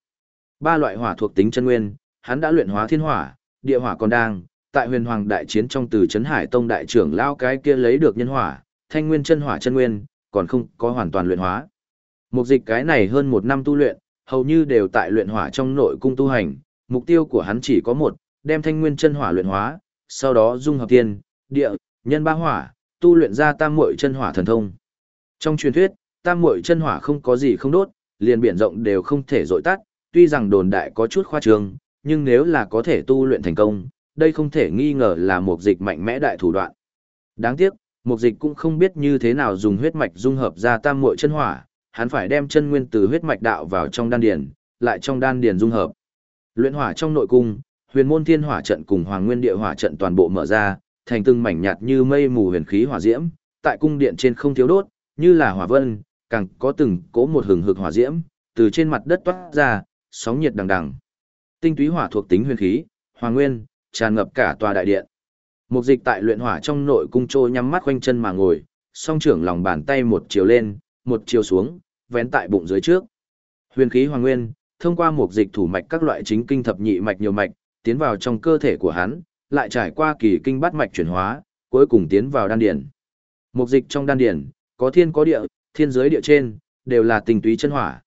Ba loại hỏa thuộc tính chân nguyên, hắn đã luyện hóa thiên hỏa, địa hỏa còn đang, tại huyền hoàng đại chiến trong từ Trấn Hải Tông đại trưởng lao cái kia lấy được nhân hỏa, thanh nguyên chân hỏa chân nguyên, còn không có hoàn toàn luyện hóa. Mục dịch cái này hơn một năm tu luyện, hầu như đều tại luyện hỏa trong nội cung tu hành, mục tiêu của hắn chỉ có một, đem thanh nguyên chân hỏa luyện hóa, sau đó dung hợp tiên, địa, nhân ba hỏa, tu luyện ra tam muội chân hỏa thần thông. Trong truyền thuyết, tam muội chân hỏa không có gì không đốt, liền biển rộng đều không thể dội tắt, tuy rằng đồn đại có chút khoa trương, nhưng nếu là có thể tu luyện thành công, đây không thể nghi ngờ là một dịch mạnh mẽ đại thủ đoạn. Đáng tiếc, Mục dịch cũng không biết như thế nào dùng huyết mạch dung hợp ra tam muội chân hỏa, hắn phải đem chân nguyên từ huyết mạch đạo vào trong đan điền, lại trong đan điền dung hợp. Luyện hỏa trong nội cung, huyền môn thiên hỏa trận cùng hoàng nguyên địa hỏa trận toàn bộ mở ra, thành từng mảnh nhạt như mây mù huyền khí hỏa diễm, tại cung điện trên không thiếu đốt, như là hỏa vân, càng có từng cỗ một hừng hực hỏa diễm, từ trên mặt đất toát ra, sóng nhiệt đằng đằng. Tinh túy hỏa thuộc tính huyền khí, hoàng nguyên, tràn ngập cả tòa đại điện. Mục dịch tại luyện hỏa trong nội cung trôi nhắm mắt quanh chân mà ngồi, song trưởng lòng bàn tay một chiều lên, một chiều xuống, vén tại bụng dưới trước. Huyền khí hoàng nguyên, thông qua mục dịch thủ mạch các loại chính kinh thập nhị mạch nhiều mạch, tiến vào trong cơ thể của hắn, lại trải qua kỳ kinh bát mạch chuyển hóa, cuối cùng tiến vào đan điển. Mục dịch trong đan điển, có thiên có địa, thiên giới địa trên, đều là tình túy chân hỏa.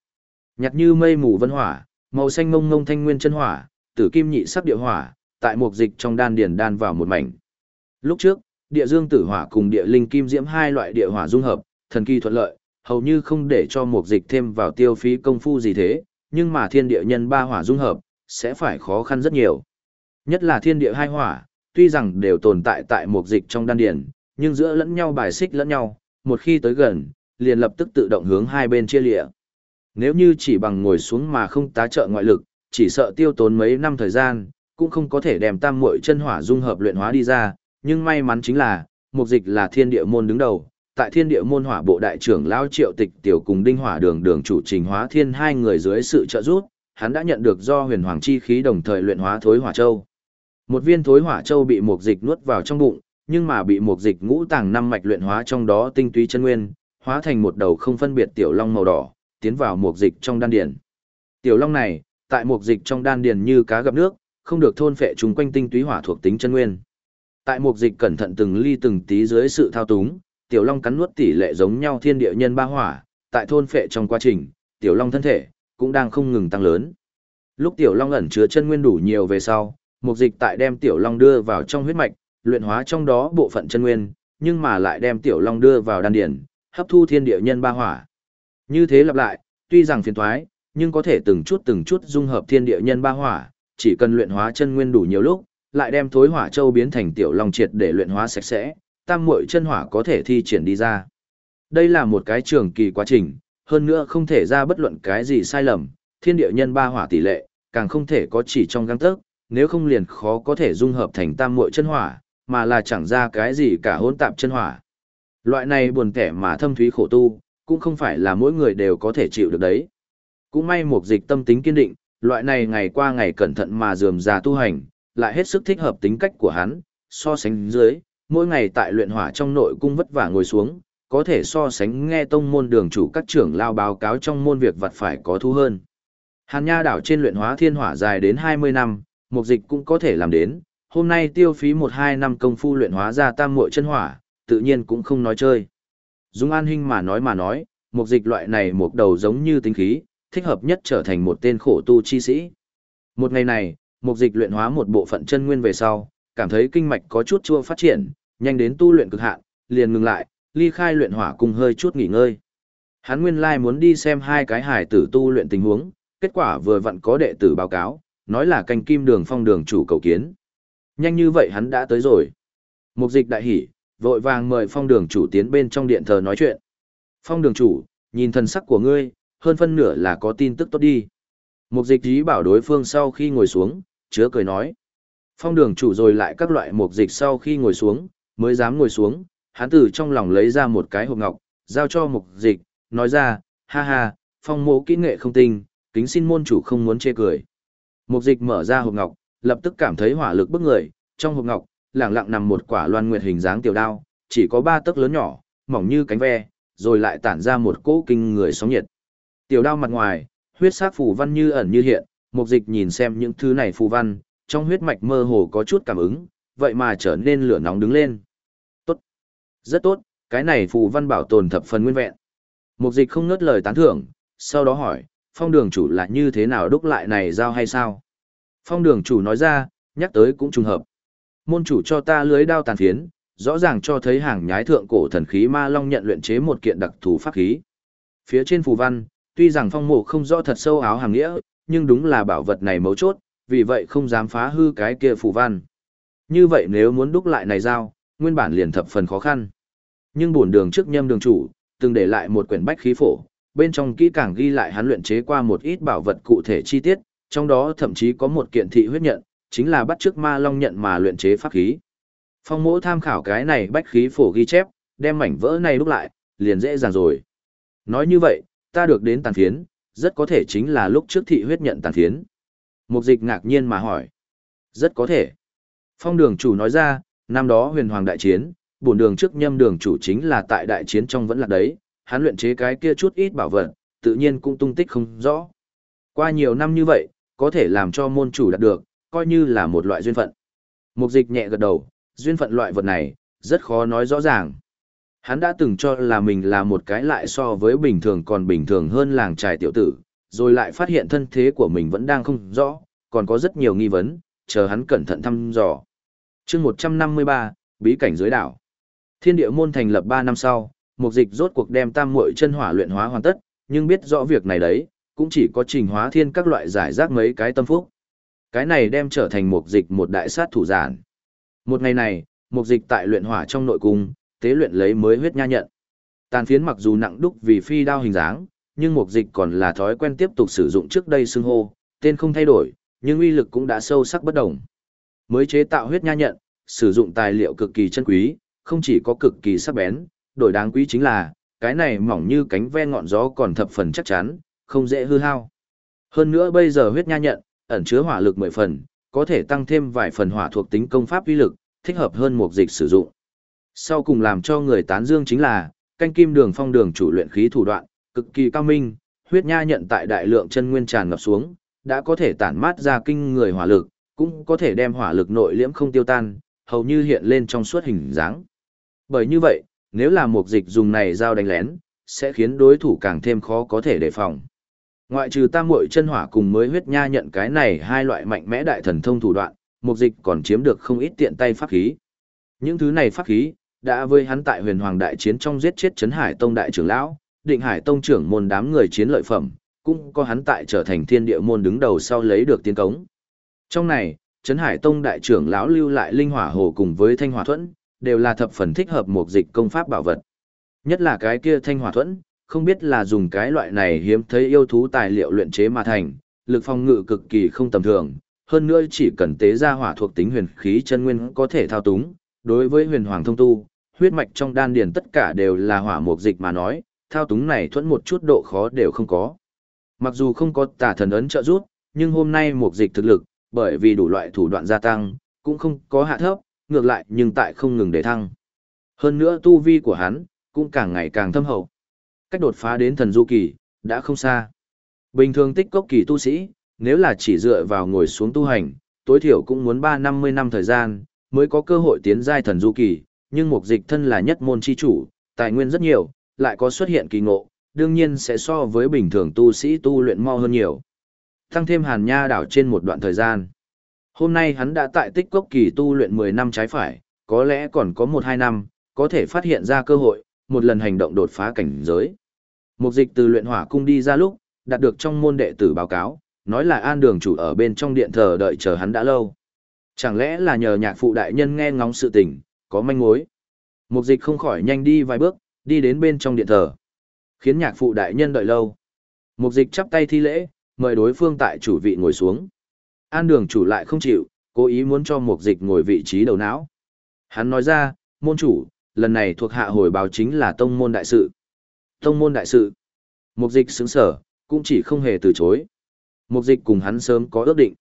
Nhặt như mây mù vân hỏa, màu xanh ngông ngông thanh nguyên chân hỏa, tử kim nhị sắc địa hỏa, tại mục dịch trong đan điển đan vào một mảnh. Lúc trước, địa dương tử hỏa cùng địa linh kim diễm hai loại địa hỏa dung hợp, thần kỳ thuận lợi, hầu như không để cho mục dịch thêm vào tiêu phí công phu gì thế, nhưng mà thiên địa nhân ba hỏa dung hợp, sẽ phải khó khăn rất nhiều. Nhất là thiên địa hai hỏa, tuy rằng đều tồn tại tại mục dịch trong đan điển, nhưng giữa lẫn nhau bài xích lẫn nhau, một khi tới gần, liền lập tức tự động hướng hai bên chia lịa. Nếu như chỉ bằng ngồi xuống mà không tá trợ ngoại lực, chỉ sợ tiêu tốn mấy năm thời gian, cũng không có thể đem tam muội chân hỏa dung hợp luyện hóa đi ra, nhưng may mắn chính là, mục dịch là thiên địa môn đứng đầu, tại thiên địa môn hỏa bộ đại trưởng lão triệu tịch tiểu cùng đinh hỏa đường đường chủ trình hóa thiên hai người dưới sự trợ giúp, hắn đã nhận được do huyền hoàng chi khí đồng thời luyện hóa thối hỏa châu. Một viên thối hỏa châu bị mục dịch nuốt vào trong bụng, nhưng mà bị mục dịch ngũ tàng năm mạch luyện hóa trong đó tinh túy chân nguyên, hóa thành một đầu không phân biệt tiểu long màu đỏ, tiến vào mục dịch trong đan điền. Tiểu long này, tại mục dịch trong đan điền như cá gặp nước, không được thôn phệ chúng quanh tinh túy hỏa thuộc tính chân nguyên. Tại mục dịch cẩn thận từng ly từng tí dưới sự thao túng, tiểu long cắn nuốt tỷ lệ giống nhau thiên địa nhân ba hỏa, tại thôn phệ trong quá trình, tiểu long thân thể cũng đang không ngừng tăng lớn. Lúc tiểu long ẩn chứa chân nguyên đủ nhiều về sau, mục dịch tại đem tiểu long đưa vào trong huyết mạch, luyện hóa trong đó bộ phận chân nguyên, nhưng mà lại đem tiểu long đưa vào đan điển, hấp thu thiên địa nhân ba hỏa. Như thế lặp lại, tuy rằng phiền toái, nhưng có thể từng chút từng chút dung hợp thiên địa nhân ba hỏa, chỉ cần luyện hóa chân nguyên đủ nhiều lúc, lại đem thối hỏa châu biến thành tiểu long triệt để luyện hóa sạch sẽ, tam muội chân hỏa có thể thi triển đi ra. Đây là một cái trường kỳ quá trình, hơn nữa không thể ra bất luận cái gì sai lầm, thiên địa nhân ba hỏa tỷ lệ, càng không thể có chỉ trong găng tấc, nếu không liền khó có thể dung hợp thành tam muội chân hỏa, mà là chẳng ra cái gì cả hỗn tạp chân hỏa. Loại này buồn kẻ mà thâm thúy khổ tu, cũng không phải là mỗi người đều có thể chịu được đấy. Cũng may một dịch tâm tính kiên định, loại này ngày qua ngày cẩn thận mà dườm già tu hành, lại hết sức thích hợp tính cách của hắn, so sánh dưới, mỗi ngày tại luyện hỏa trong nội cung vất vả ngồi xuống, có thể so sánh nghe tông môn đường chủ các trưởng lao báo cáo trong môn việc vật phải có thu hơn. Hàn Nha đảo trên luyện hóa thiên hỏa dài đến 20 năm, mục dịch cũng có thể làm đến, hôm nay tiêu phí 1-2 năm công phu luyện hóa ra tam muội chân hỏa, tự nhiên cũng không nói chơi. Dung An Hinh mà nói mà nói, mục dịch loại này một đầu giống như tính khí, thích hợp nhất trở thành một tên khổ tu chi sĩ. Một ngày này, mục dịch luyện hóa một bộ phận chân nguyên về sau, cảm thấy kinh mạch có chút chua phát triển, nhanh đến tu luyện cực hạn, liền ngừng lại, ly khai luyện hỏa cùng hơi chút nghỉ ngơi. Hắn nguyên lai muốn đi xem hai cái hải tử tu luyện tình huống, kết quả vừa vặn có đệ tử báo cáo, nói là canh kim đường phong đường chủ cầu kiến. Nhanh như vậy hắn đã tới rồi. Mục dịch đại hỉ, vội vàng mời phong đường chủ tiến bên trong điện thờ nói chuyện. Phong đường chủ, nhìn thần sắc của ngươi, hơn phân nửa là có tin tức tốt đi. Mục dịch ý bảo đối phương sau khi ngồi xuống, chứa cười nói. Phong đường chủ rồi lại các loại mục dịch sau khi ngồi xuống, mới dám ngồi xuống, hắn từ trong lòng lấy ra một cái hộp ngọc, giao cho mục dịch, nói ra, ha ha, phong mộ kỹ nghệ không tinh, kính xin môn chủ không muốn chê cười. Mục dịch mở ra hộp ngọc, lập tức cảm thấy hỏa lực bức người, trong hộp ngọc, lẳng lặng nằm một quả loan nguyệt hình dáng tiểu đao, chỉ có ba tấc lớn nhỏ, mỏng như cánh ve, rồi lại tản ra một cỗ kinh người sóng nhiệt. Tiểu đao mặt ngoài, huyết sắc phù văn như ẩn như hiện, mục dịch nhìn xem những thứ này phù văn, trong huyết mạch mơ hồ có chút cảm ứng, vậy mà trở nên lửa nóng đứng lên. Tốt, rất tốt, cái này phù văn bảo tồn thập phần nguyên vẹn. Mục dịch không ngớt lời tán thưởng, sau đó hỏi, phong đường chủ là như thế nào đúc lại này giao hay sao? Phong đường chủ nói ra, nhắc tới cũng trùng hợp. Môn chủ cho ta lưới đao tàn phiến, rõ ràng cho thấy hàng nhái thượng cổ thần khí ma long nhận luyện chế một kiện đặc thù pháp khí. Phía trên phù văn, tuy rằng phong mộ không rõ thật sâu áo hàng nghĩa, nhưng đúng là bảo vật này mấu chốt, vì vậy không dám phá hư cái kia phù văn. Như vậy nếu muốn đúc lại này giao, nguyên bản liền thập phần khó khăn. Nhưng bổn đường trước nhâm đường chủ, từng để lại một quyển bách khí phổ, bên trong kỹ càng ghi lại hắn luyện chế qua một ít bảo vật cụ thể chi tiết, trong đó thậm chí có một kiện thị huyết nhận, chính là bắt trước ma long nhận mà luyện chế pháp khí. Phong mỗ tham khảo cái này bách khí phổ ghi chép, đem mảnh vỡ này đúc lại, liền dễ dàng rồi. Nói như vậy, ta được đến tàn phiến, rất có thể chính là lúc trước thị huyết nhận tàn phiến. Mục dịch ngạc nhiên mà hỏi. Rất có thể. Phong đường chủ nói ra, năm đó huyền hoàng đại chiến, bổn đường trước nhâm đường chủ chính là tại đại chiến trong vẫn là đấy, hắn luyện chế cái kia chút ít bảo vật, tự nhiên cũng tung tích không rõ. Qua nhiều năm như vậy, có thể làm cho môn chủ đạt được, coi như là một loại duyên phận. Mục dịch nhẹ gật đầu, duyên phận loại vật này, rất khó nói rõ ràng. Hắn đã từng cho là mình là một cái lại so với bình thường còn bình thường hơn làng trài tiểu tử, rồi lại phát hiện thân thế của mình vẫn đang không rõ, còn có rất nhiều nghi vấn, chờ hắn cẩn thận thăm dò. chương 153, Bí cảnh dưới đảo. Thiên địa môn thành lập 3 năm sau, mục dịch rốt cuộc đem tam muội chân hỏa luyện hóa hoàn tất, nhưng biết rõ việc này đấy, cũng chỉ có trình hóa thiên các loại giải rác mấy cái tâm phúc. Cái này đem trở thành mục dịch một đại sát thủ giản. Một ngày này, mục dịch tại luyện hỏa trong nội cung, tế luyện lấy mới huyết nha nhận. Tàn phiến mặc dù nặng đúc vì phi đao hình dáng, nhưng mục dịch còn là thói quen tiếp tục sử dụng trước đây xưng hô, tên không thay đổi, nhưng uy lực cũng đã sâu sắc bất đồng. Mới chế tạo huyết nha nhận, sử dụng tài liệu cực kỳ chân quý, không chỉ có cực kỳ sắc bén, đổi đáng quý chính là, cái này mỏng như cánh ve ngọn gió còn thập phần chắc chắn, không dễ hư hao. Hơn nữa bây giờ huyết nha nhận, ẩn chứa hỏa lực 10 phần, có thể tăng thêm vài phần hỏa thuộc tính công pháp uy lực, thích hợp hơn mục dịch sử dụng. Sau cùng làm cho người tán dương chính là, canh kim đường phong đường chủ luyện khí thủ đoạn, cực kỳ cao minh, huyết nha nhận tại đại lượng chân nguyên tràn ngập xuống, đã có thể tản mát ra kinh người hỏa lực, cũng có thể đem hỏa lực nội liễm không tiêu tan, hầu như hiện lên trong suốt hình dáng. Bởi như vậy, nếu là một dịch dùng này giao đánh lén, sẽ khiến đối thủ càng thêm khó có thể đề phòng. Ngoại trừ tam muội chân hỏa cùng mới huyết nha nhận cái này hai loại mạnh mẽ đại thần thông thủ đoạn, một dịch còn chiếm được không ít tiện tay pháp khí. Những thứ này pháp khí, đã với hắn tại huyền hoàng đại chiến trong giết chết Trấn Hải Tông đại trưởng lão, định Hải Tông trưởng môn đám người chiến lợi phẩm, cũng có hắn tại trở thành thiên địa môn đứng đầu sau lấy được tiến cống. Trong này, Trấn Hải Tông đại trưởng lão lưu lại linh hỏa hồ cùng với thanh hỏa thuẫn, đều là thập phần thích hợp một dịch công pháp bảo vật. Nhất là cái kia thanh hỏa thuẫn, không biết là dùng cái loại này hiếm thấy yêu thú tài liệu luyện chế mà thành, lực phong ngự cực kỳ không tầm thường, hơn nữa chỉ cần tế ra hỏa thuộc tính huyền khí chân nguyên có thể thao túng, đối với huyền hoàng thông tu, huyết mạch trong đan điền tất cả đều là hỏa mục dịch mà nói, thao túng này thuẫn một chút độ khó đều không có. Mặc dù không có tà thần ấn trợ giúp, nhưng hôm nay mục dịch thực lực, bởi vì đủ loại thủ đoạn gia tăng, cũng không có hạ thấp, ngược lại nhưng tại không ngừng để thăng. Hơn nữa tu vi của hắn, cũng càng ngày càng thâm hậu. Cách đột phá đến thần du kỳ, đã không xa. Bình thường tích cốc kỳ tu sĩ, nếu là chỉ dựa vào ngồi xuống tu hành, tối thiểu cũng muốn 3-50 năm thời gian, mới có cơ hội tiến giai thần du kỳ, nhưng mục dịch thân là nhất môn chi chủ, tài nguyên rất nhiều, lại có xuất hiện kỳ ngộ, đương nhiên sẽ so với bình thường tu sĩ tu luyện mau hơn nhiều. Tăng thêm hàn nha đảo trên một đoạn thời gian. Hôm nay hắn đã tại tích cốc kỳ tu luyện 10 năm trái phải, có lẽ còn có 1-2 năm, có thể phát hiện ra cơ hội, một lần hành động đột phá cảnh giới. Mục dịch từ luyện hỏa cung đi ra lúc, đạt được trong môn đệ tử báo cáo, nói là an đường chủ ở bên trong điện thờ đợi chờ hắn đã lâu. Chẳng lẽ là nhờ nhạc phụ đại nhân nghe ngóng sự tình, có manh mối. Mục dịch không khỏi nhanh đi vài bước, đi đến bên trong điện thờ. Khiến nhạc phụ đại nhân đợi lâu. Mục dịch chắp tay thi lễ, mời đối phương tại chủ vị ngồi xuống. An đường chủ lại không chịu, cố ý muốn cho mục dịch ngồi vị trí đầu não. Hắn nói ra, môn chủ, lần này thuộc hạ hồi báo chính là tông môn đại sự. Tông môn đại sự. Mục dịch xứng sở, cũng chỉ không hề từ chối. Mục dịch cùng hắn sớm có ước định.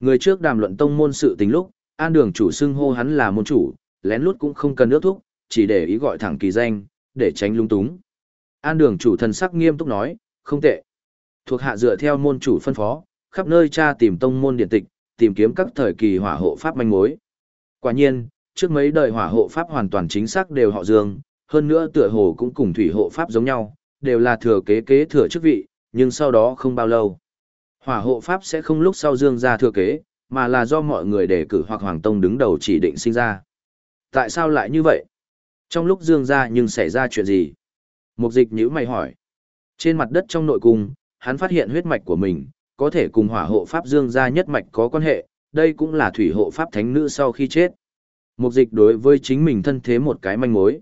Người trước đàm luận tông môn sự tình lúc, an đường chủ xưng hô hắn là môn chủ, lén lút cũng không cần nước thuốc, chỉ để ý gọi thẳng kỳ danh, để tránh lung túng. An đường chủ thần sắc nghiêm túc nói, không tệ. Thuộc hạ dựa theo môn chủ phân phó, khắp nơi tra tìm tông môn điện tịch, tìm kiếm các thời kỳ hỏa hộ pháp manh mối. Quả nhiên, trước mấy đời hỏa hộ pháp hoàn toàn chính xác đều họ Dương, hơn nữa tựa hồ cũng cùng thủy hộ pháp giống nhau, đều là thừa kế kế thừa chức vị, nhưng sau đó không bao lâu. Hỏa hộ pháp sẽ không lúc sau Dương ra thừa kế, mà là do mọi người đề cử hoặc Hoàng Tông đứng đầu chỉ định sinh ra. Tại sao lại như vậy? Trong lúc Dương ra nhưng xảy ra chuyện gì? Mục dịch nhữ mày hỏi. Trên mặt đất trong nội cung, hắn phát hiện huyết mạch của mình, có thể cùng hỏa hộ pháp Dương ra nhất mạch có quan hệ, đây cũng là thủy hộ pháp thánh nữ sau khi chết. Mục dịch đối với chính mình thân thế một cái manh mối.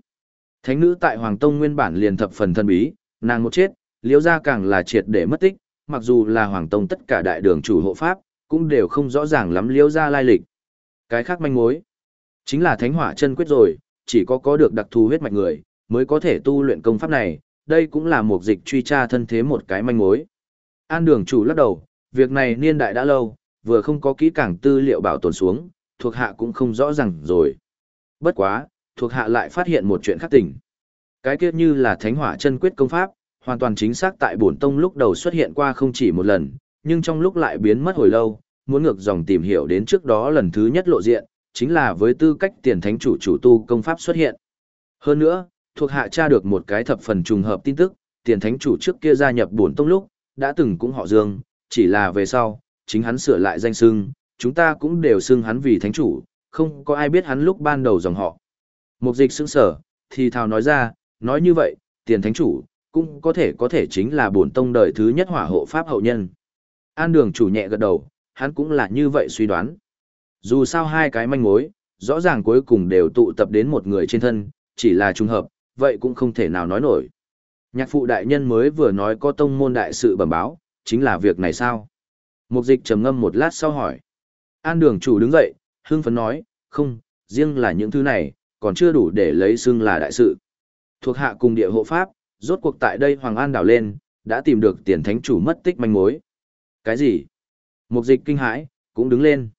Thánh nữ tại Hoàng Tông nguyên bản liền thập phần thân bí, nàng một chết, liễu ra càng là triệt để mất tích, mặc dù là Hoàng Tông tất cả đại đường chủ hộ pháp, cũng đều không rõ ràng lắm liễu ra lai lịch. Cái khác manh mối, chính là thánh hỏa chân quyết rồi, chỉ có có được đặc thù huyết mạch người, mới có thể tu luyện công pháp này, đây cũng là một dịch truy tra thân thế một cái manh mối. An đường chủ lắc đầu, việc này niên đại đã lâu, vừa không có kỹ càng tư liệu bảo tồn xuống, thuộc hạ cũng không rõ ràng rồi. Bất quá, thuộc hạ lại phát hiện một chuyện khác tỉnh. Cái kia như là thánh hỏa chân quyết công pháp, hoàn toàn chính xác tại bổn tông lúc đầu xuất hiện qua không chỉ một lần, nhưng trong lúc lại biến mất hồi lâu, muốn ngược dòng tìm hiểu đến trước đó lần thứ nhất lộ diện, chính là với tư cách tiền thánh chủ chủ tu công pháp xuất hiện. Hơn nữa, thuộc hạ tra được một cái thập phần trùng hợp tin tức, tiền thánh chủ trước kia gia nhập bổn tông lúc, đã từng cũng họ Dương, chỉ là về sau, chính hắn sửa lại danh xưng, chúng ta cũng đều xưng hắn vì thánh chủ, không có ai biết hắn lúc ban đầu dòng họ. Mục dịch sững sở, thì thào nói ra, nói như vậy, tiền thánh chủ, cũng có thể có thể chính là bổn tông đời thứ nhất hỏa hộ pháp hậu nhân. An đường chủ nhẹ gật đầu, hắn cũng là như vậy suy đoán. Dù sao hai cái manh mối, rõ ràng cuối cùng đều tụ tập đến một người trên thân, chỉ là trùng hợp, vậy cũng không thể nào nói nổi. Nhạc phụ đại nhân mới vừa nói có tông môn đại sự bẩm báo, chính là việc này sao? Mục dịch trầm ngâm một lát sau hỏi. An đường chủ đứng dậy, hưng phấn nói, không, riêng là những thứ này, còn chưa đủ để lấy xưng là đại sự. Thuộc hạ cùng địa hộ pháp, rốt cuộc tại đây Hoàng An đảo lên, đã tìm được tiền thánh chủ mất tích manh mối. Cái gì? Mục dịch kinh hãi, cũng đứng lên.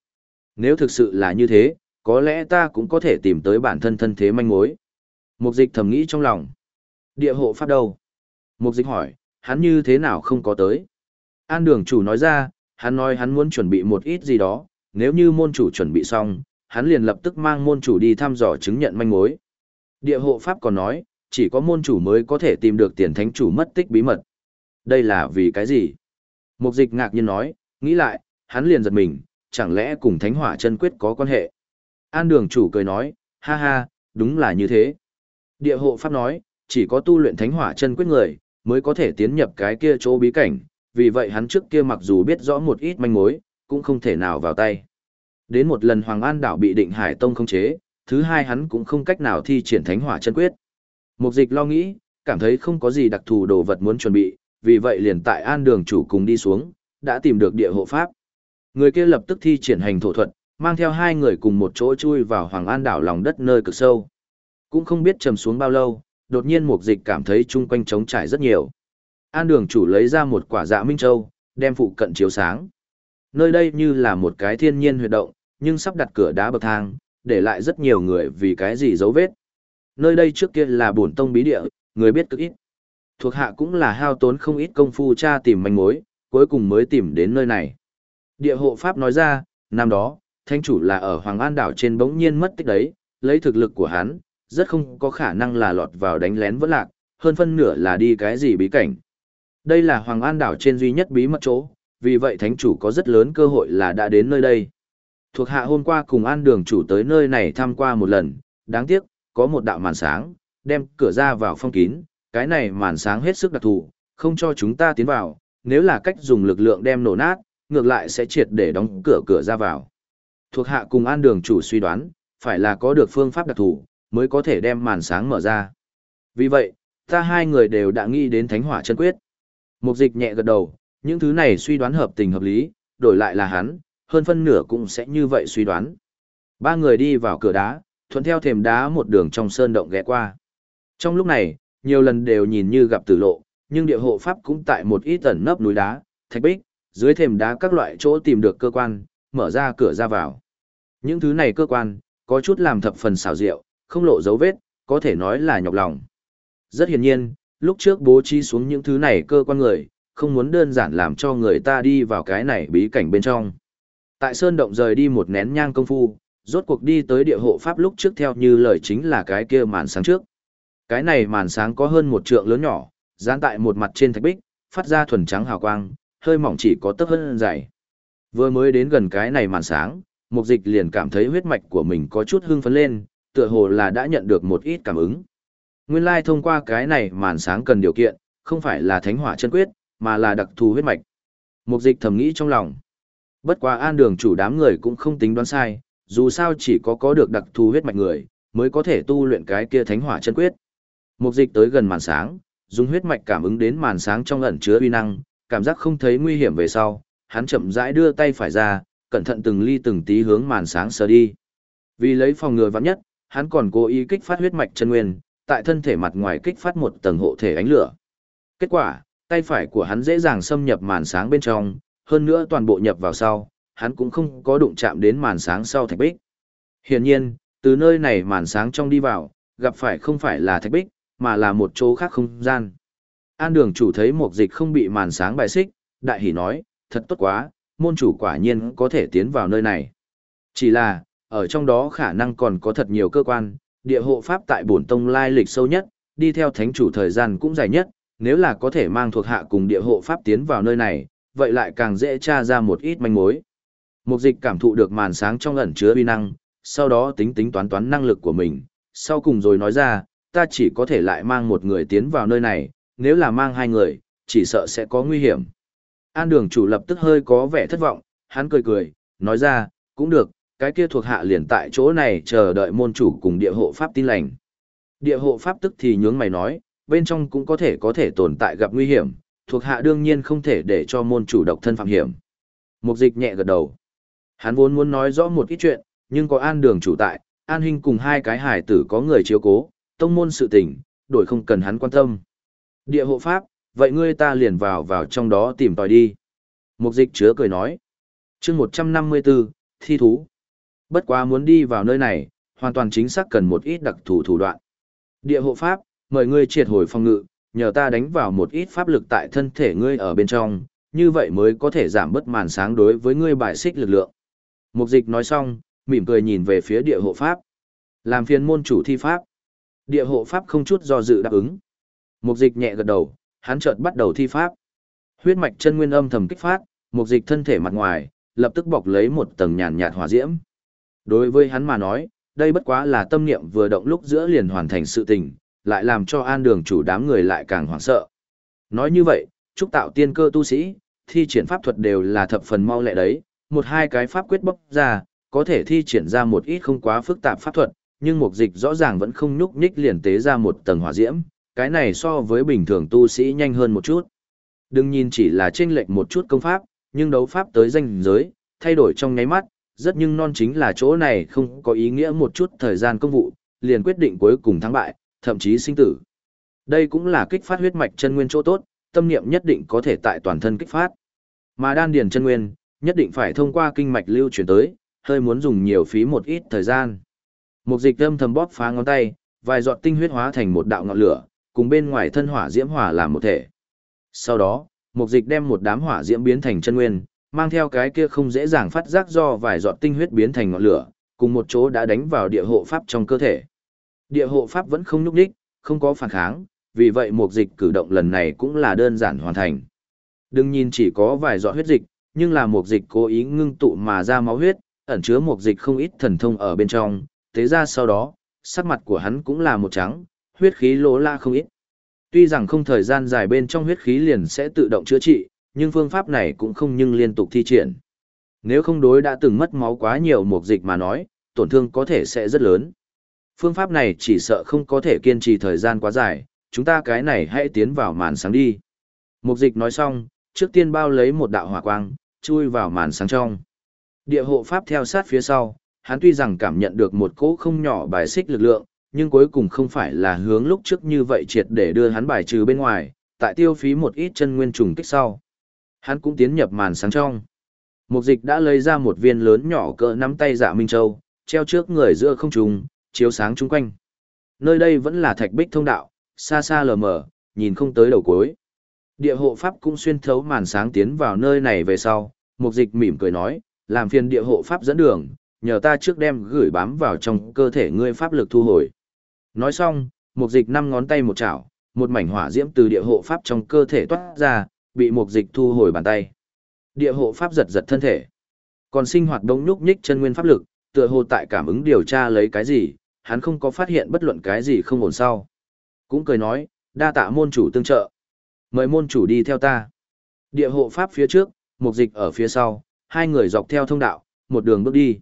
Nếu thực sự là như thế, có lẽ ta cũng có thể tìm tới bản thân thân thế manh mối. Mục dịch thầm nghĩ trong lòng. Địa hộ pháp đâu? Mục dịch hỏi, hắn như thế nào không có tới? An đường chủ nói ra, hắn nói hắn muốn chuẩn bị một ít gì đó, nếu như môn chủ chuẩn bị xong, hắn liền lập tức mang môn chủ đi thăm dò chứng nhận manh mối. Địa hộ pháp còn nói, chỉ có môn chủ mới có thể tìm được tiền thánh chủ mất tích bí mật. Đây là vì cái gì? Mục dịch ngạc nhiên nói, nghĩ lại, hắn liền giật mình, chẳng lẽ cùng thánh hỏa chân quyết có quan hệ? An đường chủ cười nói, ha ha, đúng là như thế. Địa hộ pháp nói, chỉ có tu luyện thánh hỏa chân quyết người, mới có thể tiến nhập cái kia chỗ bí cảnh, vì vậy hắn trước kia mặc dù biết rõ một ít manh mối, cũng không thể nào vào tay. Đến một lần Hoàng An đảo bị định Hải Tông không chế, thứ hai hắn cũng không cách nào thi triển thánh hỏa chân quyết. Mục dịch lo nghĩ, cảm thấy không có gì đặc thù đồ vật muốn chuẩn bị, vì vậy liền tại an đường chủ cùng đi xuống, đã tìm được địa hộ pháp. Người kia lập tức thi triển hành thổ thuật, mang theo hai người cùng một chỗ chui vào Hoàng An đảo lòng đất nơi cực sâu. Cũng không biết trầm xuống bao lâu, đột nhiên mục dịch cảm thấy chung quanh trống trải rất nhiều. An đường chủ lấy ra một quả dạ minh châu, đem phụ cận chiếu sáng. Nơi đây như là một cái thiên nhiên huyệt động, nhưng sắp đặt cửa đá bậc thang, để lại rất nhiều người vì cái gì dấu vết. Nơi đây trước kia là bổn tông bí địa, người biết cực ít. Thuộc hạ cũng là hao tốn không ít công phu tra tìm manh mối, cuối cùng mới tìm đến nơi này. Địa hộ pháp nói ra, năm đó, thanh chủ là ở Hoàng An đảo trên bỗng nhiên mất tích đấy, lấy thực lực của hắn, rất không có khả năng là lọt vào đánh lén vẫn lạc, hơn phân nửa là đi cái gì bí cảnh. Đây là Hoàng An đảo trên duy nhất bí mật chỗ, vì vậy thánh chủ có rất lớn cơ hội là đã đến nơi đây. Thuộc hạ hôm qua cùng an đường chủ tới nơi này thăm qua một lần, đáng tiếc, có một đạo màn sáng, đem cửa ra vào phong kín, cái này màn sáng hết sức đặc thù, không cho chúng ta tiến vào, nếu là cách dùng lực lượng đem nổ nát, ngược lại sẽ triệt để đóng cửa cửa ra vào. Thuộc hạ cùng an đường chủ suy đoán, phải là có được phương pháp đặc thù, mới có thể đem màn sáng mở ra. Vì vậy, ta hai người đều đã nghĩ đến thánh hỏa chân quyết. Mục dịch nhẹ gật đầu, những thứ này suy đoán hợp tình hợp lý, đổi lại là hắn, hơn phân nửa cũng sẽ như vậy suy đoán. Ba người đi vào cửa đá, thuận theo thềm đá một đường trong sơn động ghé qua. Trong lúc này, nhiều lần đều nhìn như gặp tử lộ, nhưng địa hộ pháp cũng tại một ít tẩn nấp núi đá, thạch bích, dưới thềm đá các loại chỗ tìm được cơ quan, mở ra cửa ra vào. Những thứ này cơ quan, có chút làm thập phần xảo diệu, không lộ dấu vết, có thể nói là nhọc lòng. Rất hiển nhiên, lúc trước bố trí xuống những thứ này cơ quan người, không muốn đơn giản làm cho người ta đi vào cái này bí cảnh bên trong. Tại Sơn Động rời đi một nén nhang công phu, rốt cuộc đi tới địa hộ pháp lúc trước theo như lời chính là cái kia màn sáng trước. Cái này màn sáng có hơn một trượng lớn nhỏ, dán tại một mặt trên thạch bích, phát ra thuần trắng hào quang, hơi mỏng chỉ có tấp hơn dày. Vừa mới đến gần cái này màn sáng, mục dịch liền cảm thấy huyết mạch của mình có chút hưng phấn lên, tựa hồ là đã nhận được một ít cảm ứng. Nguyên lai thông qua cái này màn sáng cần điều kiện, không phải là thánh hỏa chân quyết, mà là đặc thù huyết mạch. Mục dịch thầm nghĩ trong lòng. Bất quá an đường chủ đám người cũng không tính đoán sai, dù sao chỉ có có được đặc thù huyết mạch người, mới có thể tu luyện cái kia thánh hỏa chân quyết. Mục dịch tới gần màn sáng, dùng huyết mạch cảm ứng đến màn sáng trong ẩn chứa uy năng, cảm giác không thấy nguy hiểm về sau, hắn chậm rãi đưa tay phải ra, cẩn thận từng ly từng tí hướng màn sáng sờ đi. Vì lấy phòng ngừa vắng nhất, hắn còn cố ý kích phát huyết mạch chân nguyên, tại thân thể mặt ngoài kích phát một tầng hộ thể ánh lửa. Kết quả, tay phải của hắn dễ dàng xâm nhập màn sáng bên trong, hơn nữa toàn bộ nhập vào sau, hắn cũng không có đụng chạm đến màn sáng sau thạch bích. Hiển nhiên, từ nơi này màn sáng trong đi vào, gặp phải không phải là thạch bích, mà là một chỗ khác không gian. An đường chủ thấy một dịch không bị màn sáng bài xích, đại hỉ nói, thật tốt quá, môn chủ quả nhiên có thể tiến vào nơi này. Chỉ là, ở trong đó khả năng còn có thật nhiều cơ quan, địa hộ pháp tại bổn tông lai lịch sâu nhất, đi theo thánh chủ thời gian cũng dài nhất, nếu là có thể mang thuộc hạ cùng địa hộ pháp tiến vào nơi này, vậy lại càng dễ tra ra một ít manh mối. Mục dịch cảm thụ được màn sáng trong ẩn chứa uy năng, sau đó tính tính toán toán năng lực của mình, sau cùng rồi nói ra, ta chỉ có thể lại mang một người tiến vào nơi này, nếu là mang hai người, chỉ sợ sẽ có nguy hiểm. An đường chủ lập tức hơi có vẻ thất vọng, hắn cười cười, nói ra, cũng được, cái kia thuộc hạ liền tại chỗ này chờ đợi môn chủ cùng địa hộ pháp tin lành. Địa hộ pháp tức thì nhướng mày nói, bên trong cũng có thể có thể tồn tại gặp nguy hiểm, thuộc hạ đương nhiên không thể để cho môn chủ độc thân phạm hiểm. Mục dịch nhẹ gật đầu. Hắn vốn muốn nói rõ một ít chuyện, nhưng có an đường chủ tại, an hình cùng hai cái hải tử có người chiếu cố, tông môn sự tình, đổi không cần hắn quan tâm. Địa hộ pháp, vậy ngươi ta liền vào vào trong đó tìm tòi đi. Mục dịch chứa cười nói. chương 154, thi thú. Bất quá muốn đi vào nơi này, hoàn toàn chính xác cần một ít đặc thù thủ đoạn. Địa hộ pháp, mời ngươi triệt hồi phong ngự, nhờ ta đánh vào một ít pháp lực tại thân thể ngươi ở bên trong, như vậy mới có thể giảm bớt màn sáng đối với ngươi bài xích lực lượng. Mục dịch nói xong, mỉm cười nhìn về phía địa hộ pháp. Làm phiền môn chủ thi pháp. Địa hộ pháp không chút do dự đáp ứng. Mục dịch nhẹ gật đầu, hắn chợt bắt đầu thi pháp. Huyết mạch chân nguyên âm thầm kích phát, mục dịch thân thể mặt ngoài, lập tức bọc lấy một tầng nhàn nhạt hỏa diễm. Đối với hắn mà nói, đây bất quá là tâm niệm vừa động lúc giữa liền hoàn thành sự tình, lại làm cho an đường chủ đám người lại càng hoảng sợ. Nói như vậy, chúc tạo tiên cơ tu sĩ, thi triển pháp thuật đều là thập phần mau lẹ đấy, một hai cái pháp quyết bốc ra, có thể thi triển ra một ít không quá phức tạp pháp thuật, nhưng mục dịch rõ ràng vẫn không nhúc nhích liền tế ra một tầng hỏa diễm, cái này so với bình thường tu sĩ nhanh hơn một chút. Đừng nhìn chỉ là chênh lệch một chút công pháp, nhưng đấu pháp tới danh giới, thay đổi trong nháy mắt, rất nhưng non chính là chỗ này không có ý nghĩa một chút thời gian công vụ, liền quyết định cuối cùng thắng bại, thậm chí sinh tử. Đây cũng là kích phát huyết mạch chân nguyên chỗ tốt, tâm niệm nhất định có thể tại toàn thân kích phát. Mà đan điền chân nguyên, nhất định phải thông qua kinh mạch lưu chuyển tới, hơi muốn dùng nhiều phí một ít thời gian. Một dịch âm thầm bóp phá ngón tay, vài giọt tinh huyết hóa thành một đạo ngọn lửa, cùng bên ngoài thân hỏa diễm hỏa làm một thể. Sau đó, mục dịch đem một đám hỏa diễm biến thành chân nguyên, mang theo cái kia không dễ dàng phát giác do vài giọt tinh huyết biến thành ngọn lửa, cùng một chỗ đã đánh vào địa hộ pháp trong cơ thể. Địa hộ pháp vẫn không nhúc đích, không có phản kháng, vì vậy mục dịch cử động lần này cũng là đơn giản hoàn thành. Đừng nhìn chỉ có vài giọt huyết dịch, nhưng là mục dịch cố ý ngưng tụ mà ra máu huyết, ẩn chứa mục dịch không ít thần thông ở bên trong, Thế ra sau đó, sắc mặt của hắn cũng là một trắng, huyết khí lỗ la không ít. Tuy rằng không thời gian dài bên trong huyết khí liền sẽ tự động chữa trị, nhưng phương pháp này cũng không nhưng liên tục thi triển. Nếu không đối đã từng mất máu quá nhiều một dịch mà nói, tổn thương có thể sẽ rất lớn. Phương pháp này chỉ sợ không có thể kiên trì thời gian quá dài, chúng ta cái này hãy tiến vào màn sáng đi. Mục dịch nói xong, trước tiên bao lấy một đạo hỏa quang, chui vào màn sáng trong. Địa hộ pháp theo sát phía sau, hắn tuy rằng cảm nhận được một cỗ không nhỏ bài xích lực lượng, nhưng cuối cùng không phải là hướng lúc trước như vậy triệt để đưa hắn bài trừ bên ngoài, tại tiêu phí một ít chân nguyên trùng kích sau. Hắn cũng tiến nhập màn sáng trong. Mục dịch đã lấy ra một viên lớn nhỏ cỡ nắm tay dạ Minh Châu, treo trước người giữa không trung, chiếu sáng chung quanh. Nơi đây vẫn là thạch bích thông đạo, xa xa lờ mờ, nhìn không tới đầu cuối. Địa hộ pháp cũng xuyên thấu màn sáng tiến vào nơi này về sau, mục dịch mỉm cười nói, làm phiền địa hộ pháp dẫn đường, nhờ ta trước đem gửi bám vào trong cơ thể ngươi pháp lực thu hồi. Nói xong, mục dịch năm ngón tay một chảo, một mảnh hỏa diễm từ địa hộ pháp trong cơ thể toát ra, bị mục dịch thu hồi bàn tay. Địa hộ pháp giật giật thân thể. Còn sinh hoạt đông nhúc nhích chân nguyên pháp lực, tựa hồ tại cảm ứng điều tra lấy cái gì, hắn không có phát hiện bất luận cái gì không ổn sau. Cũng cười nói, đa tạ môn chủ tương trợ. Mời môn chủ đi theo ta. Địa hộ pháp phía trước, mục dịch ở phía sau, hai người dọc theo thông đạo, một đường bước đi.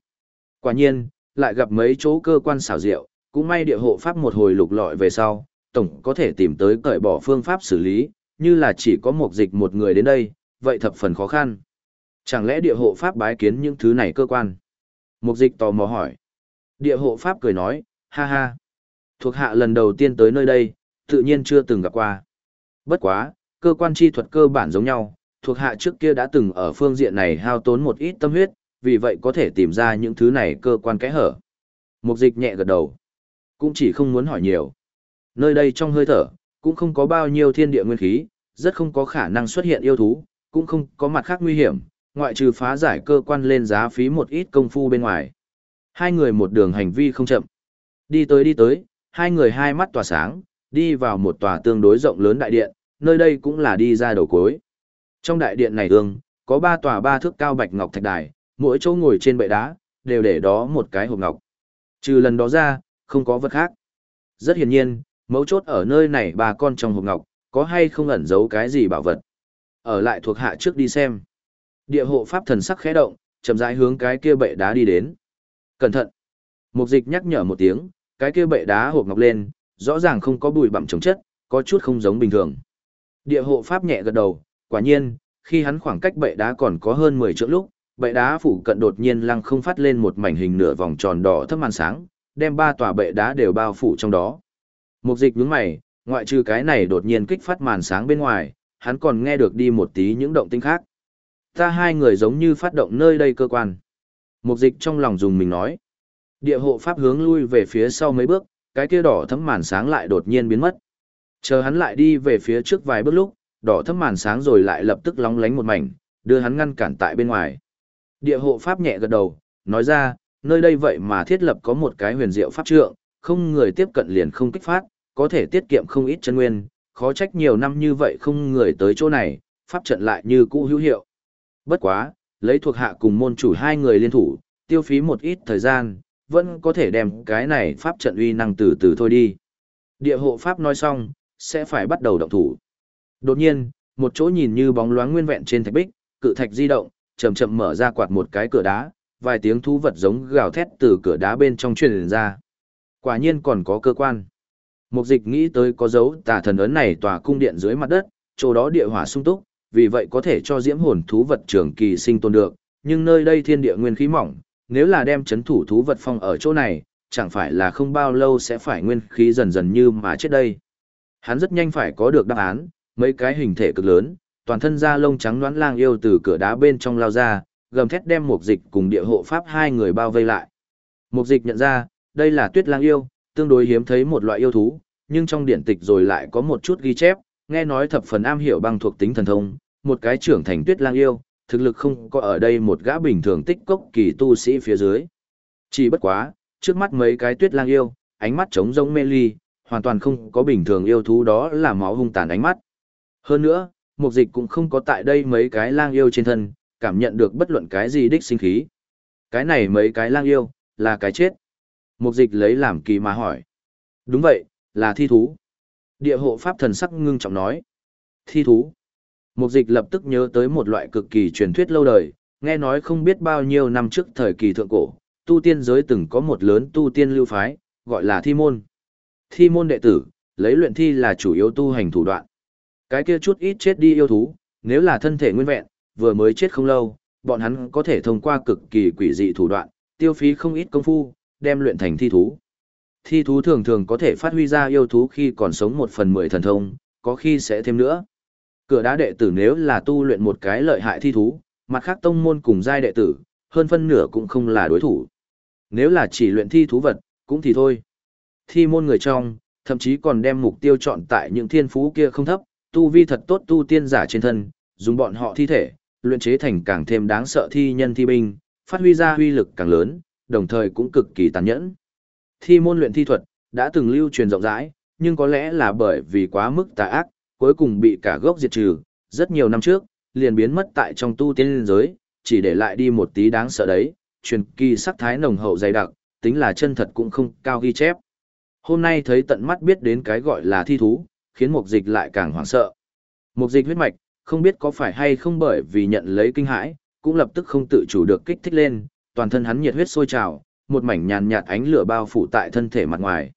Quả nhiên, lại gặp mấy chỗ cơ quan xảo diệu, cũng may địa hộ pháp một hồi lục lọi về sau, tổng có thể tìm tới cởi bỏ phương pháp xử lý, như là chỉ có một dịch một người đến đây, vậy thập phần khó khăn. Chẳng lẽ địa hộ pháp bái kiến những thứ này cơ quan? Mục dịch tò mò hỏi. Địa hộ pháp cười nói, ha ha. Thuộc hạ lần đầu tiên tới nơi đây, tự nhiên chưa từng gặp qua. Bất quá, cơ quan chi thuật cơ bản giống nhau, thuộc hạ trước kia đã từng ở phương diện này hao tốn một ít tâm huyết, vì vậy có thể tìm ra những thứ này cơ quan kẽ hở. Mục dịch nhẹ gật đầu. Cũng chỉ không muốn hỏi nhiều. Nơi đây trong hơi thở, cũng không có bao nhiêu thiên địa nguyên khí, rất không có khả năng xuất hiện yêu thú, cũng không có mặt khác nguy hiểm, ngoại trừ phá giải cơ quan lên giá phí một ít công phu bên ngoài. Hai người một đường hành vi không chậm. Đi tới đi tới, hai người hai mắt tỏa sáng, đi vào một tòa tương đối rộng lớn đại điện, nơi đây cũng là đi ra đầu cuối. Trong đại điện này ương, có ba tòa ba thước cao bạch ngọc thạch đài, mỗi chỗ ngồi trên bệ đá, đều để đó một cái hộp ngọc. Trừ lần đó ra, không có vật khác. Rất hiển nhiên, mấu chốt ở nơi này bà con trong hộp ngọc, có hay không ẩn giấu cái gì bảo vật. Ở lại thuộc hạ trước đi xem. Địa hộ pháp thần sắc khẽ động, chậm rãi hướng cái kia bệ đá đi đến. Cẩn thận. Mục dịch nhắc nhở một tiếng, cái kia bệ đá hộp ngọc lên, rõ ràng không có bụi bặm chống chất, có chút không giống bình thường. Địa hộ pháp nhẹ gật đầu, quả nhiên, khi hắn khoảng cách bệ đá còn có hơn 10 trượng lúc, bệ đá phủ cận đột nhiên lăng không phát lên một mảnh hình nửa vòng tròn đỏ thấp màn sáng, đem ba tòa bệ đá đều bao phủ trong đó. Mục dịch nhướng mày, ngoại trừ cái này đột nhiên kích phát màn sáng bên ngoài, hắn còn nghe được đi một tí những động tĩnh khác. Ta hai người giống như phát động nơi đây cơ quan. Mục dịch trong lòng dùng mình nói. Địa hộ pháp hướng lui về phía sau mấy bước, cái kia đỏ thấm màn sáng lại đột nhiên biến mất. Chờ hắn lại đi về phía trước vài bước lúc, đỏ thấm màn sáng rồi lại lập tức lóng lánh một mảnh, đưa hắn ngăn cản tại bên ngoài. Địa hộ pháp nhẹ gật đầu, nói ra, nơi đây vậy mà thiết lập có một cái huyền diệu pháp trượng, không người tiếp cận liền không kích phát, có thể tiết kiệm không ít chân nguyên, khó trách nhiều năm như vậy không người tới chỗ này, pháp trận lại như cũ hữu hiệu. Bất quá, lấy thuộc hạ cùng môn chủ hai người liên thủ, tiêu phí một ít thời gian, vẫn có thể đem cái này pháp trận uy năng từ từ thôi đi. Địa hộ pháp nói xong, sẽ phải bắt đầu động thủ. Đột nhiên, một chỗ nhìn như bóng loáng nguyên vẹn trên thạch bích, cự thạch di động, chậm chậm mở ra quạt một cái cửa đá, vài tiếng thú vật giống gào thét từ cửa đá bên trong truyền ra. Quả nhiên còn có cơ quan. Mục dịch nghĩ tới có dấu tà thần ấn này tòa cung điện dưới mặt đất, chỗ đó địa hỏa sung túc, vì vậy có thể cho diễm hồn thú vật trường kỳ sinh tồn được, nhưng nơi đây thiên địa nguyên khí mỏng, nếu là đem chấn thủ thú vật phong ở chỗ này, chẳng phải là không bao lâu sẽ phải nguyên khí dần dần như mà chết đây. Hắn rất nhanh phải có được đáp án, mấy cái hình thể cực lớn, toàn thân da lông trắng đoán lang yêu từ cửa đá bên trong lao ra, gầm thét đem mục dịch cùng địa hộ pháp hai người bao vây lại. Mục dịch nhận ra, đây là tuyết lang yêu, tương đối hiếm thấy một loại yêu thú, nhưng trong điển tịch rồi lại có một chút ghi chép, nghe nói thập phần am hiểu băng thuộc tính thần thông, một cái trưởng thành tuyết lang yêu, thực lực không có ở đây một gã bình thường tích cốc kỳ tu sĩ phía dưới. Chỉ bất quá, trước mắt mấy cái tuyết lang yêu, ánh mắt trống rỗng mê ly, hoàn toàn không có bình thường yêu thú đó là máu hung tàn ánh mắt. Hơn nữa, mục dịch cũng không có tại đây mấy cái lang yêu trên thân, cảm nhận được bất luận cái gì đích sinh khí. Cái này mấy cái lang yêu, là cái chết. Mục dịch lấy làm kỳ mà hỏi. Đúng vậy, là thi thú. Địa hộ pháp thần sắc ngưng trọng nói. Thi thú. Mục dịch lập tức nhớ tới một loại cực kỳ truyền thuyết lâu đời, nghe nói không biết bao nhiêu năm trước thời kỳ thượng cổ, tu tiên giới từng có một lớn tu tiên lưu phái, gọi là thi môn. Thi môn đệ tử, lấy luyện thi là chủ yếu tu hành thủ đoạn. Cái kia chút ít chết đi yêu thú, nếu là thân thể nguyên vẹn, vừa mới chết không lâu, bọn hắn có thể thông qua cực kỳ quỷ dị thủ đoạn, tiêu phí không ít công phu, đem luyện thành thi thú. Thi thú thường thường có thể phát huy ra yêu thú khi còn sống một phần mười thần thông, có khi sẽ thêm nữa. Cửa đá đệ tử nếu là tu luyện một cái lợi hại thi thú, mặt khác tông môn cùng giai đệ tử, hơn phân nửa cũng không là đối thủ. Nếu là chỉ luyện thi thú vật, cũng thì thôi. Thi môn người trong, thậm chí còn đem mục tiêu chọn tại những thiên phú kia không thấp, tu vi thật tốt tu tiên giả trên thân, dùng bọn họ thi thể, luyện chế thành càng thêm đáng sợ thi nhân thi binh, phát huy ra huy lực càng lớn, đồng thời cũng cực kỳ tàn nhẫn. Thi môn luyện thi thuật, đã từng lưu truyền rộng rãi, nhưng có lẽ là bởi vì quá mức tà ác, cuối cùng bị cả gốc diệt trừ, rất nhiều năm trước, liền biến mất tại trong tu tiên giới, chỉ để lại đi một tí đáng sợ đấy, truyền kỳ sắc thái nồng hậu dày đặc, tính là chân thật cũng không cao ghi chép. Hôm nay thấy tận mắt biết đến cái gọi là thi thú, khiến mục dịch lại càng hoảng sợ. Mục dịch huyết mạch, không biết có phải hay không bởi vì nhận lấy kinh hãi, cũng lập tức không tự chủ được kích thích lên, toàn thân hắn nhiệt huyết sôi trào, một mảnh nhàn nhạt ánh lửa bao phủ tại thân thể mặt ngoài.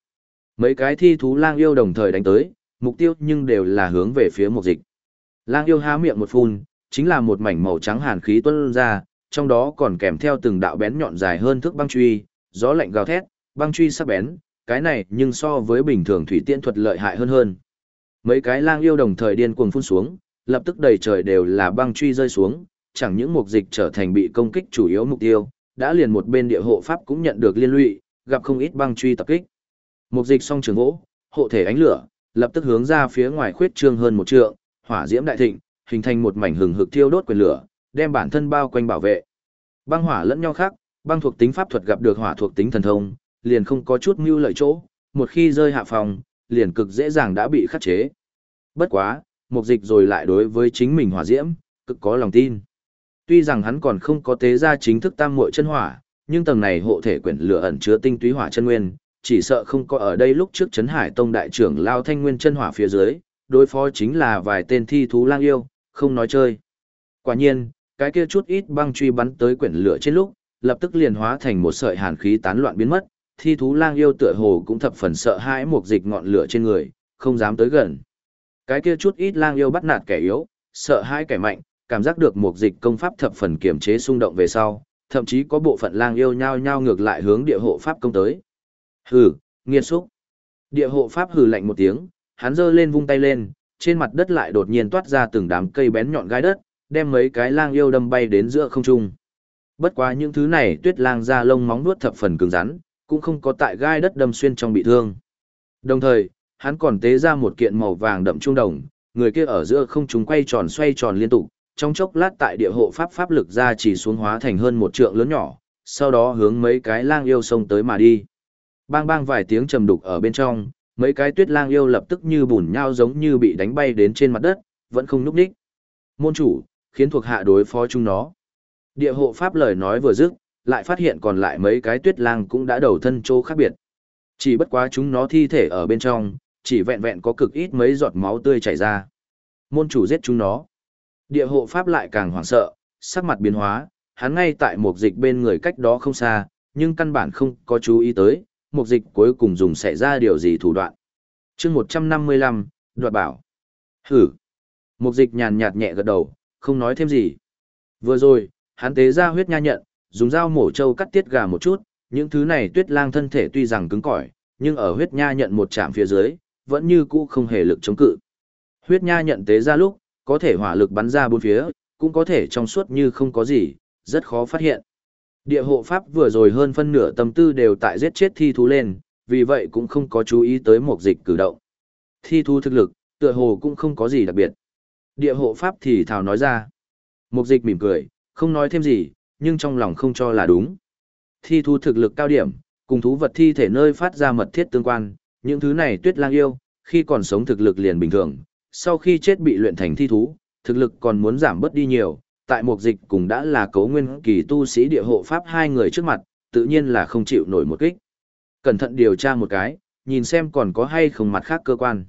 Mấy cái thi thú lang yêu đồng thời đánh tới, mục tiêu nhưng đều là hướng về phía một dịch. Lang yêu há miệng một phun, chính là một mảnh màu trắng hàn khí tuôn ra, trong đó còn kèm theo từng đạo bén nhọn dài hơn thước băng truy, gió lạnh gào thét, băng truy sắc bén, cái này nhưng so với bình thường thủy tiễn thuật lợi hại hơn hơn. Mấy cái lang yêu đồng thời điên cuồng phun xuống, lập tức đầy trời đều là băng truy rơi xuống, chẳng những mục dịch trở thành bị công kích chủ yếu mục tiêu, đã liền một bên địa hộ pháp cũng nhận được liên lụy, gặp không ít băng truy tập kích. Mục dịch song trường gỗ, hộ thể ánh lửa, lập tức hướng ra phía ngoài khuyết trương hơn một trượng, hỏa diễm đại thịnh, hình thành một mảnh hừng hực thiêu đốt quyền lửa, đem bản thân bao quanh bảo vệ. Băng hỏa lẫn nhau khác, băng thuộc tính pháp thuật gặp được hỏa thuộc tính thần thông, liền không có chút mưu lợi chỗ, một khi rơi hạ phòng, liền cực dễ dàng đã bị khắc chế. Bất quá, mục dịch rồi lại đối với chính mình hỏa diễm, cực có lòng tin. Tuy rằng hắn còn không có tế ra chính thức tam muội chân hỏa, nhưng tầng này hộ thể quyển lửa ẩn chứa tinh túy hỏa chân nguyên, chỉ sợ không có ở đây lúc trước Trấn hải tông đại trưởng lao thanh nguyên chân hỏa phía dưới, đối phó chính là vài tên thi thú lang yêu, không nói chơi. Quả nhiên, cái kia chút ít băng truy bắn tới quyển lửa trên lúc, lập tức liền hóa thành một sợi hàn khí tán loạn biến mất, thi thú lang yêu tựa hồ cũng thập phần sợ hãi một dịch ngọn lửa trên người, không dám tới gần. Cái kia chút ít lang yêu bắt nạt kẻ yếu, sợ hai kẻ mạnh, cảm giác được một dịch công pháp thập phần kiềm chế xung động về sau, thậm chí có bộ phận lang yêu nhao nhao ngược lại hướng địa hộ pháp công tới. Hừ, nghiệt xúc. Địa hộ pháp hừ lạnh một tiếng, hắn giơ lên vung tay lên, trên mặt đất lại đột nhiên toát ra từng đám cây bén nhọn gai đất, đem mấy cái lang yêu đâm bay đến giữa không trung. Bất quá những thứ này tuyết lang ra lông móng nuốt thập phần cứng rắn, cũng không có tại gai đất đâm xuyên trong bị thương. Đồng thời, hắn còn tế ra một kiện màu vàng đậm trung đồng, người kia ở giữa không trung quay tròn xoay tròn liên tục, trong chốc lát tại địa hộ pháp pháp lực ra chỉ xuống hóa thành hơn một trượng lớn nhỏ, sau đó hướng mấy cái lang yêu sông tới mà đi. Bang bang vài tiếng trầm đục ở bên trong, mấy cái tuyết lang yêu lập tức như bùn nhau giống như bị đánh bay đến trên mặt đất, vẫn không núp đích. Môn chủ, khiến thuộc hạ đối phó chúng nó. Địa hộ pháp lời nói vừa dứt, lại phát hiện còn lại mấy cái tuyết lang cũng đã đầu thân chỗ khác biệt. Chỉ bất quá chúng nó thi thể ở bên trong, chỉ vẹn vẹn có cực ít mấy giọt máu tươi chảy ra. Môn chủ giết chúng nó. Địa hộ pháp lại càng hoảng sợ, sắc mặt biến hóa, hắn ngay tại một dịch bên người cách đó không xa, nhưng căn bản không có chú ý tới, một dịch cuối cùng dùng xảy ra điều gì thủ đoạn. chương 155, đoạt bảo. Hử. Một dịch nhàn nhạt nhẹ gật đầu, không nói thêm gì. Vừa rồi, hắn tế ra huyết nha nhận, dùng dao mổ trâu cắt tiết gà một chút, những thứ này tuyết lang thân thể tuy rằng cứng cỏi, nhưng ở huyết nha nhận một chạm phía dưới, vẫn như cũ không hề lực chống cự. Huyết nha nhận tế ra lúc, có thể hỏa lực bắn ra bốn phía, cũng có thể trong suốt như không có gì, rất khó phát hiện. Địa hộ pháp vừa rồi hơn phân nửa tâm tư đều tại giết chết thi thú lên, vì vậy cũng không có chú ý tới một dịch cử động. Thi thú thực lực, tựa hồ cũng không có gì đặc biệt. Địa hộ pháp thì thào nói ra. Một dịch mỉm cười, không nói thêm gì, nhưng trong lòng không cho là đúng. Thi thú thực lực cao điểm, cùng thú vật thi thể nơi phát ra mật thiết tương quan, những thứ này tuyết lang yêu, khi còn sống thực lực liền bình thường, sau khi chết bị luyện thành thi thú, thực lực còn muốn giảm bớt đi nhiều, tại mục dịch cùng đã là cấu nguyên kỳ tu sĩ địa hộ pháp hai người trước mặt, tự nhiên là không chịu nổi một kích. Cẩn thận điều tra một cái, nhìn xem còn có hay không mặt khác cơ quan.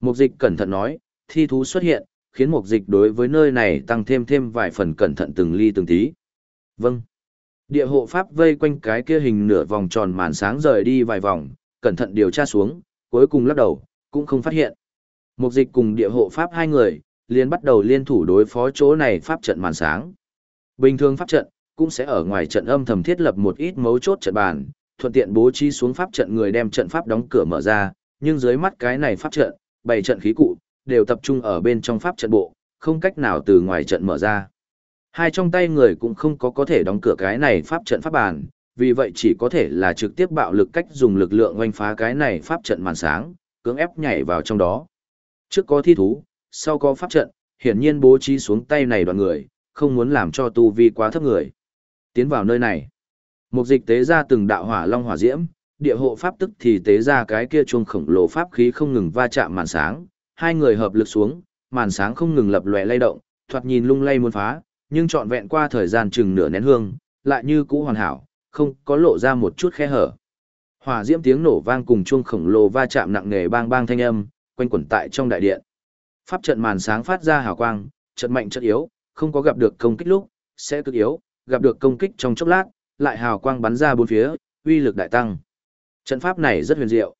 Mục dịch cẩn thận nói, thi thú xuất hiện, khiến mục dịch đối với nơi này tăng thêm thêm vài phần cẩn thận từng ly từng tí. Vâng. Địa hộ pháp vây quanh cái kia hình nửa vòng tròn màn sáng rời đi vài vòng, cẩn thận điều tra xuống, cuối cùng lắc đầu, cũng không phát hiện. Mục dịch cùng địa hộ pháp hai người, liền bắt đầu liên thủ đối phó chỗ này pháp trận màn sáng. Bình thường pháp trận, cũng sẽ ở ngoài trận âm thầm thiết lập một ít mấu chốt trận bàn, thuận tiện bố trí xuống pháp trận người đem trận pháp đóng cửa mở ra, nhưng dưới mắt cái này pháp trận, bảy trận khí cụ, đều tập trung ở bên trong pháp trận bộ, không cách nào từ ngoài trận mở ra. Hai trong tay người cũng không có có thể đóng cửa cái này pháp trận pháp bàn, vì vậy chỉ có thể là trực tiếp bạo lực cách dùng lực lượng oanh phá cái này pháp trận màn sáng, cưỡng ép nhảy vào trong đó. Trước có thi thú, sau có pháp trận, hiển nhiên bố trí xuống tay này đoàn người, không muốn làm cho tu vi quá thấp người. Tiến vào nơi này, một dịch tế ra từng đạo hỏa long hỏa diễm, địa hộ pháp tức thì tế ra cái kia chuông khổng lồ pháp khí không ngừng va chạm màn sáng, hai người hợp lực xuống, màn sáng không ngừng lập lòe lay động, thoạt nhìn lung lay muốn phá, nhưng trọn vẹn qua thời gian chừng nửa nén hương, lại như cũ hoàn hảo, không có lộ ra một chút khe hở. Hỏa diễm tiếng nổ vang cùng chuông khổng lồ va chạm nặng nề bang bang thanh âm, quanh quẩn tại trong đại điện. Pháp trận màn sáng phát ra hào quang, trận mạnh trận yếu, không có gặp được công kích lúc, sẽ cực yếu, gặp được công kích trong chốc lát, lại hào quang bắn ra bốn phía, uy lực đại tăng. Trận pháp này rất huyền diệu.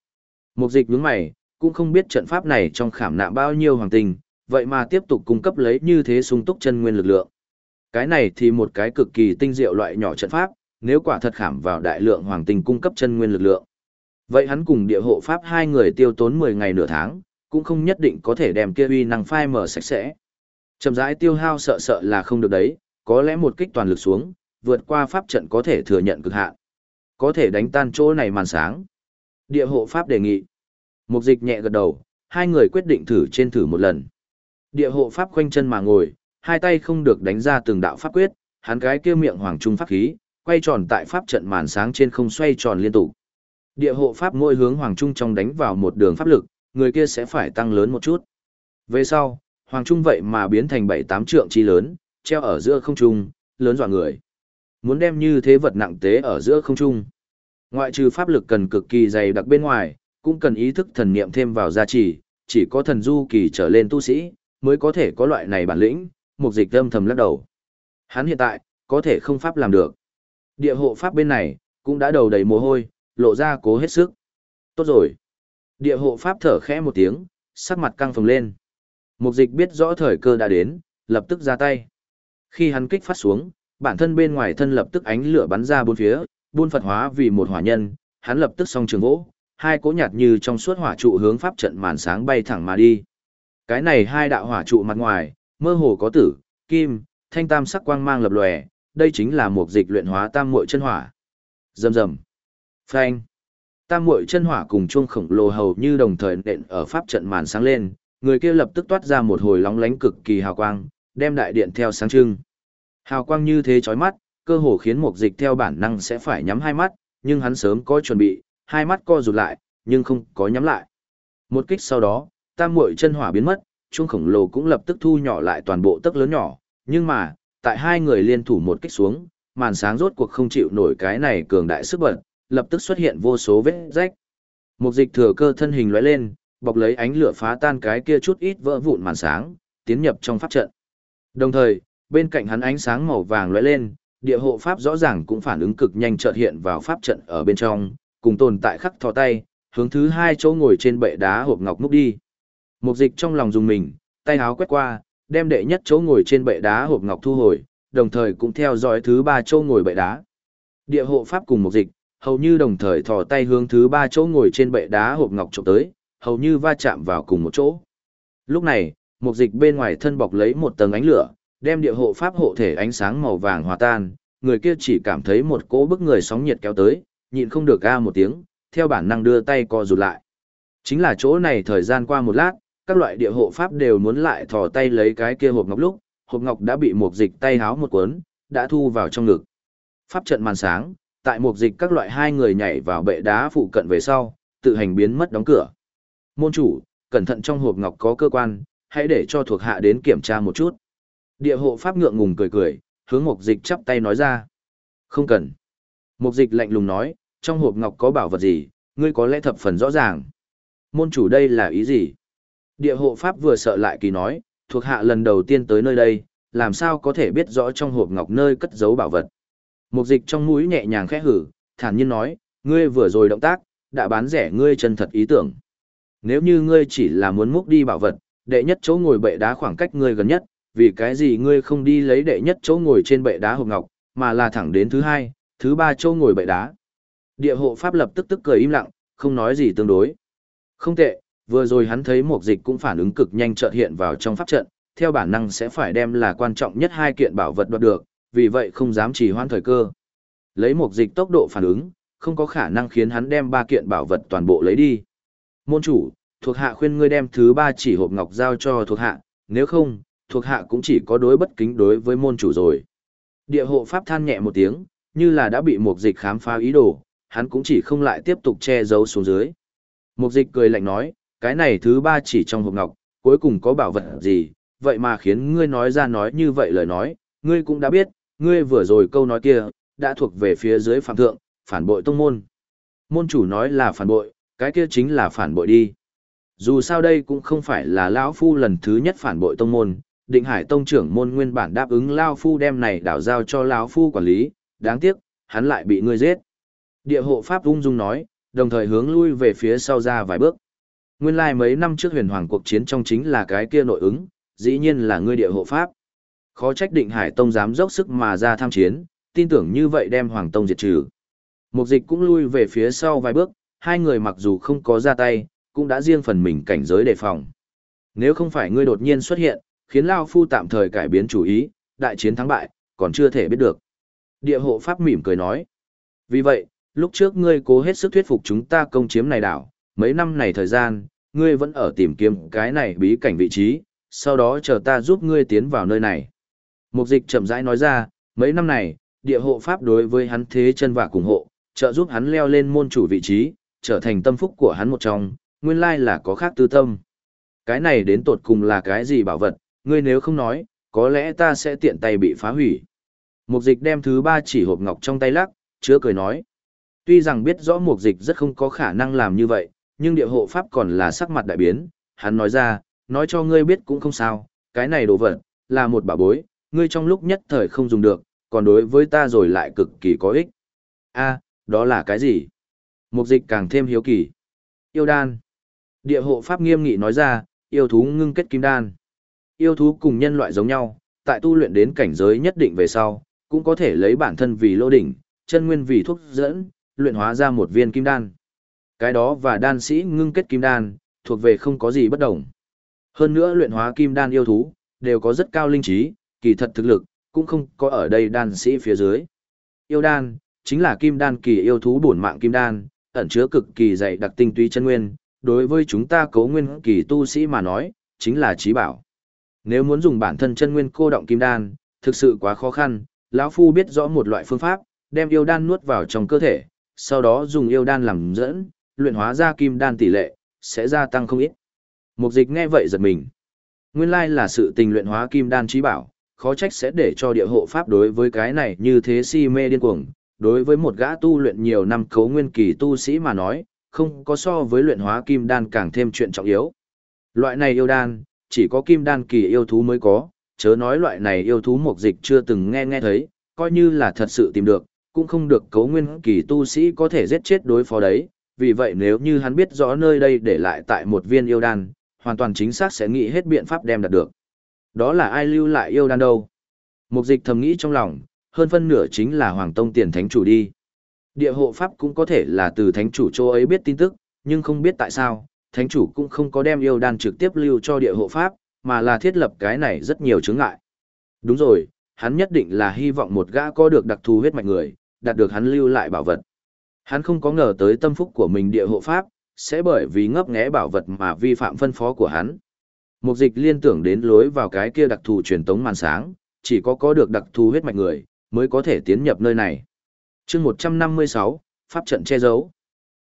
Mục dịch nhướng mày, cũng không biết trận pháp này trong khảm nạm bao nhiêu hoàng tình, vậy mà tiếp tục cung cấp lấy như thế sung túc chân nguyên lực lượng. Cái này thì một cái cực kỳ tinh diệu loại nhỏ trận pháp, nếu quả thật khảm vào đại lượng hoàng tinh cung cấp chân nguyên lực lượng. Vậy hắn cùng địa hộ pháp hai người tiêu tốn 10 ngày nửa tháng, cũng không nhất định có thể đem kia uy năng phai mở sạch sẽ. Chậm rãi tiêu hao sợ sợ là không được đấy, có lẽ một kích toàn lực xuống, vượt qua pháp trận có thể thừa nhận cực hạn. Có thể đánh tan chỗ này màn sáng. Địa hộ pháp đề nghị. Mục dịch nhẹ gật đầu, hai người quyết định thử trên thử một lần. Địa hộ pháp khoanh chân mà ngồi, hai tay không được đánh ra từng đạo pháp quyết, hắn cái kia miệng hoàng trung pháp khí, quay tròn tại pháp trận màn sáng trên không xoay tròn liên tục. Địa hộ pháp mỗi hướng hoàng trung trong đánh vào một đường pháp lực, người kia sẽ phải tăng lớn một chút. Về sau, hoàng trung vậy mà biến thành bảy tám trượng chi lớn, treo ở giữa không trung, lớn dọa người. Muốn đem như thế vật nặng tế ở giữa không trung. Ngoại trừ pháp lực cần cực kỳ dày đặc bên ngoài, cũng cần ý thức thần niệm thêm vào gia trì, chỉ có thần du kỳ trở lên tu sĩ, mới có thể có loại này bản lĩnh, mục dịch âm thầm lắc đầu. Hắn hiện tại, có thể không pháp làm được. Địa hộ pháp bên này, cũng đã đầu đầy mồ hôi, lộ ra cố hết sức. Tốt rồi. Địa hộ pháp thở khẽ một tiếng, sắc mặt căng phồng lên. Mục dịch biết rõ thời cơ đã đến, lập tức ra tay. Khi hắn kích phát xuống, bản thân bên ngoài thân lập tức ánh lửa bắn ra bốn phía, buôn Phật hóa vì một hỏa nhân, hắn lập tức song trường vỗ, hai cỗ nhạt như trong suốt hỏa trụ hướng pháp trận màn sáng bay thẳng mà đi. Cái này hai đạo hỏa trụ mặt ngoài, mơ hồ có tử, kim, thanh tam sắc quang mang lập lòe, đây chính là một dịch luyện hóa tam muội chân hỏa. Rầm rầm. Phanh. Tam muội chân hỏa cùng chuông khổng lồ hầu như đồng thời nện ở pháp trận màn sáng lên, người kia lập tức toát ra một hồi lóng lánh cực kỳ hào quang, đem đại điện theo sáng trưng. Hào quang như thế chói mắt, cơ hồ khiến một dịch theo bản năng sẽ phải nhắm hai mắt, nhưng hắn sớm có chuẩn bị, hai mắt co rụt lại, nhưng không có nhắm lại. Một kích sau đó, tam muội chân hỏa biến mất, chuông khổng lồ cũng lập tức thu nhỏ lại toàn bộ tấc lớn nhỏ, nhưng mà, tại hai người liên thủ một kích xuống, màn sáng rốt cuộc không chịu nổi cái này cường đại sức bật, lập tức xuất hiện vô số vết rách. Một dịch thừa cơ thân hình lóe lên, bọc lấy ánh lửa phá tan cái kia chút ít vỡ vụn màn sáng, tiến nhập trong pháp trận. Đồng thời, bên cạnh hắn ánh sáng màu vàng lóe lên, địa hộ pháp rõ ràng cũng phản ứng cực nhanh chợt hiện vào pháp trận ở bên trong, cùng tồn tại khắc thò tay, hướng thứ hai chỗ ngồi trên bệ đá hộp ngọc núp đi. Một dịch trong lòng dùng mình, tay háo quét qua, đem đệ nhất chỗ ngồi trên bệ đá hộp ngọc thu hồi, đồng thời cũng theo dõi thứ ba chỗ ngồi bệ đá. Địa hộ pháp cùng một dịch, hầu như đồng thời thò tay hướng thứ ba chỗ ngồi trên bệ đá hộp ngọc trộm tới, hầu như va chạm vào cùng một chỗ. Lúc này, một dịch bên ngoài thân bọc lấy một tầng ánh lửa, đem địa hộ pháp hộ thể ánh sáng màu vàng hòa tan, người kia chỉ cảm thấy một cỗ bức người sóng nhiệt kéo tới, nhịn không được ga một tiếng, theo bản năng đưa tay co rụt lại. Chính là chỗ này thời gian qua một lát, các loại địa hộ pháp đều muốn lại thò tay lấy cái kia hộp ngọc lúc, hộp ngọc đã bị một dịch tay háo một cuốn, đã thu vào trong ngực. Pháp trận màn sáng, tại một dịch các loại hai người nhảy vào bệ đá phụ cận về sau, tự hành biến mất đóng cửa. Môn chủ, cẩn thận trong hộp ngọc có cơ quan, hãy để cho thuộc hạ đến kiểm tra một chút. Địa hộ pháp ngượng ngùng cười cười, hướng mục dịch chắp tay nói ra. Không cần. Mục dịch lạnh lùng nói, trong hộp ngọc có bảo vật gì, ngươi có lẽ thập phần rõ ràng. Môn chủ đây là ý gì? Địa hộ pháp vừa sợ lại kỳ nói, thuộc hạ lần đầu tiên tới nơi đây, làm sao có thể biết rõ trong hộp ngọc nơi cất giấu bảo vật. Mục dịch trong mũi nhẹ nhàng khẽ hử, thản nhiên nói, ngươi vừa rồi động tác, đã bán rẻ ngươi chân thật ý tưởng. Nếu như ngươi chỉ là muốn múc đi bảo vật, đệ nhất chỗ ngồi bệ đá khoảng cách ngươi gần nhất, vì cái gì ngươi không đi lấy đệ nhất chỗ ngồi trên bệ đá hộp ngọc, mà là thẳng đến thứ hai, thứ ba chỗ ngồi bệ đá. Địa hộ pháp lập tức tức cười im lặng, không nói gì tương đối. Không tệ, vừa rồi hắn thấy một dịch cũng phản ứng cực nhanh chợt hiện vào trong pháp trận, theo bản năng sẽ phải đem là quan trọng nhất hai kiện bảo vật đoạt được, vì vậy không dám trì hoãn thời cơ. Lấy một dịch tốc độ phản ứng, không có khả năng khiến hắn đem ba kiện bảo vật toàn bộ lấy đi. Môn chủ, thuộc hạ khuyên ngươi đem thứ ba chỉ hộp ngọc giao cho thuộc hạ, nếu không, thuộc hạ cũng chỉ có đối bất kính đối với môn chủ rồi. Địa hộ pháp than nhẹ một tiếng, như là đã bị một dịch khám phá ý đồ, hắn cũng chỉ không lại tiếp tục che giấu xuống dưới. Một dịch cười lạnh nói, cái này thứ ba chỉ trong hộp ngọc, cuối cùng có bảo vật gì, vậy mà khiến ngươi nói ra nói như vậy lời nói, ngươi cũng đã biết, ngươi vừa rồi câu nói kia, đã thuộc về phía dưới phạm thượng, phản bội tông môn. Môn chủ nói là phản bội, cái kia chính là phản bội đi. Dù sao đây cũng không phải là lão phu lần thứ nhất phản bội tông môn, định hải tông trưởng môn nguyên bản đáp ứng lão phu đem này đảo giao cho lão phu quản lý, đáng tiếc, hắn lại bị ngươi giết. Địa hộ pháp ung dung nói, đồng thời hướng lui về phía sau ra vài bước. Nguyên lai like mấy năm trước huyền hoàng cuộc chiến trong chính là cái kia nội ứng, dĩ nhiên là ngươi địa hộ pháp. Khó trách định hải tông dám dốc sức mà ra tham chiến, tin tưởng như vậy đem hoàng tông diệt trừ. Mục dịch cũng lui về phía sau vài bước, hai người mặc dù không có ra tay, cũng đã riêng phần mình cảnh giới đề phòng. Nếu không phải ngươi đột nhiên xuất hiện, khiến Lao Phu tạm thời cải biến chủ ý, đại chiến thắng bại, còn chưa thể biết được. Địa hộ pháp mỉm cười nói. Vì vậy, lúc trước ngươi cố hết sức thuyết phục chúng ta công chiếm này đảo, mấy năm này thời gian, ngươi vẫn ở tìm kiếm cái này bí cảnh vị trí, sau đó chờ ta giúp ngươi tiến vào nơi này. Mục dịch chậm rãi nói ra, mấy năm này, địa hộ pháp đối với hắn thế chân và cùng hộ, trợ giúp hắn leo lên môn chủ vị trí, trở thành tâm phúc của hắn một trong, nguyên lai là có khác tư tâm. Cái này đến tột cùng là cái gì bảo vật, ngươi nếu không nói, có lẽ ta sẽ tiện tay bị phá hủy. Mục dịch đem thứ ba chỉ hộp ngọc trong tay lắc, chứa cười nói. Tuy rằng biết rõ mục dịch rất không có khả năng làm như vậy, nhưng địa hộ pháp còn là sắc mặt đại biến, hắn nói ra, nói cho ngươi biết cũng không sao, cái này đồ vật, là một bảo bối, ngươi trong lúc nhất thời không dùng được, còn đối với ta rồi lại cực kỳ có ích. a đó là cái gì? Mục dịch càng thêm hiếu kỳ. Yêu đan. Địa hộ pháp nghiêm nghị nói ra, yêu thú ngưng kết kim đan. Yêu thú cùng nhân loại giống nhau, tại tu luyện đến cảnh giới nhất định về sau, cũng có thể lấy bản thân vì lô đỉnh, chân nguyên vì thuốc dẫn, luyện hóa ra một viên kim đan. Cái đó và đan sĩ ngưng kết kim đan, thuộc về không có gì bất đồng. Hơn nữa luyện hóa kim đan yêu thú, đều có rất cao linh trí, kỳ thật thực lực, cũng không có ở đây đan sĩ phía dưới. Yêu đan, chính là kim đan kỳ yêu thú bổn mạng kim đan, ẩn chứa cực kỳ dày đặc tinh túy chân nguyên, đối với chúng ta cấu nguyên kỳ tu sĩ mà nói, chính là trí bảo. Nếu muốn dùng bản thân chân nguyên cô động kim đan, thực sự quá khó khăn, lão phu biết rõ một loại phương pháp, đem yêu đan nuốt vào trong cơ thể, sau đó dùng yêu đan làm dẫn, luyện hóa ra kim đan tỷ lệ, sẽ gia tăng không ít. Mục dịch nghe vậy giật mình. Nguyên lai là sự tình luyện hóa kim đan trí bảo, khó trách sẽ để cho địa hộ pháp đối với cái này như thế si mê điên cuồng. Đối với một gã tu luyện nhiều năm cấu nguyên kỳ tu sĩ mà nói, không có so với luyện hóa kim đan càng thêm chuyện trọng yếu. Loại này yêu đan, chỉ có kim đan kỳ yêu thú mới có, chớ nói loại này yêu thú mục dịch chưa từng nghe nghe thấy, coi như là thật sự tìm được, cũng không được cấu nguyên kỳ tu sĩ có thể giết chết đối phó đấy, vì vậy nếu như hắn biết rõ nơi đây để lại tại một viên yêu đan, hoàn toàn chính xác sẽ nghĩ hết biện pháp đem đạt được. Đó là ai lưu lại yêu đan đâu? Mục dịch thầm nghĩ trong lòng, hơn phân nửa chính là Hoàng Tông tiền thánh chủ đi. Địa hộ pháp cũng có thể là từ thánh chủ chỗ ấy biết tin tức, nhưng không biết tại sao, thánh chủ cũng không có đem yêu đan trực tiếp lưu cho địa hộ pháp, mà là thiết lập cái này rất nhiều chướng ngại. Đúng rồi, hắn nhất định là hy vọng một gã có được đặc thù huyết mạch người, đạt được hắn lưu lại bảo vật. Hắn không có ngờ tới tâm phúc của mình địa hộ pháp, sẽ bởi vì ngấp nghé bảo vật mà vi phạm phân phó của hắn. Mục dịch liên tưởng đến lối vào cái kia đặc thù truyền tống màn sáng, chỉ có có được đặc thù huyết mạch người, mới có thể tiến nhập nơi này. chương 156, Pháp trận che giấu.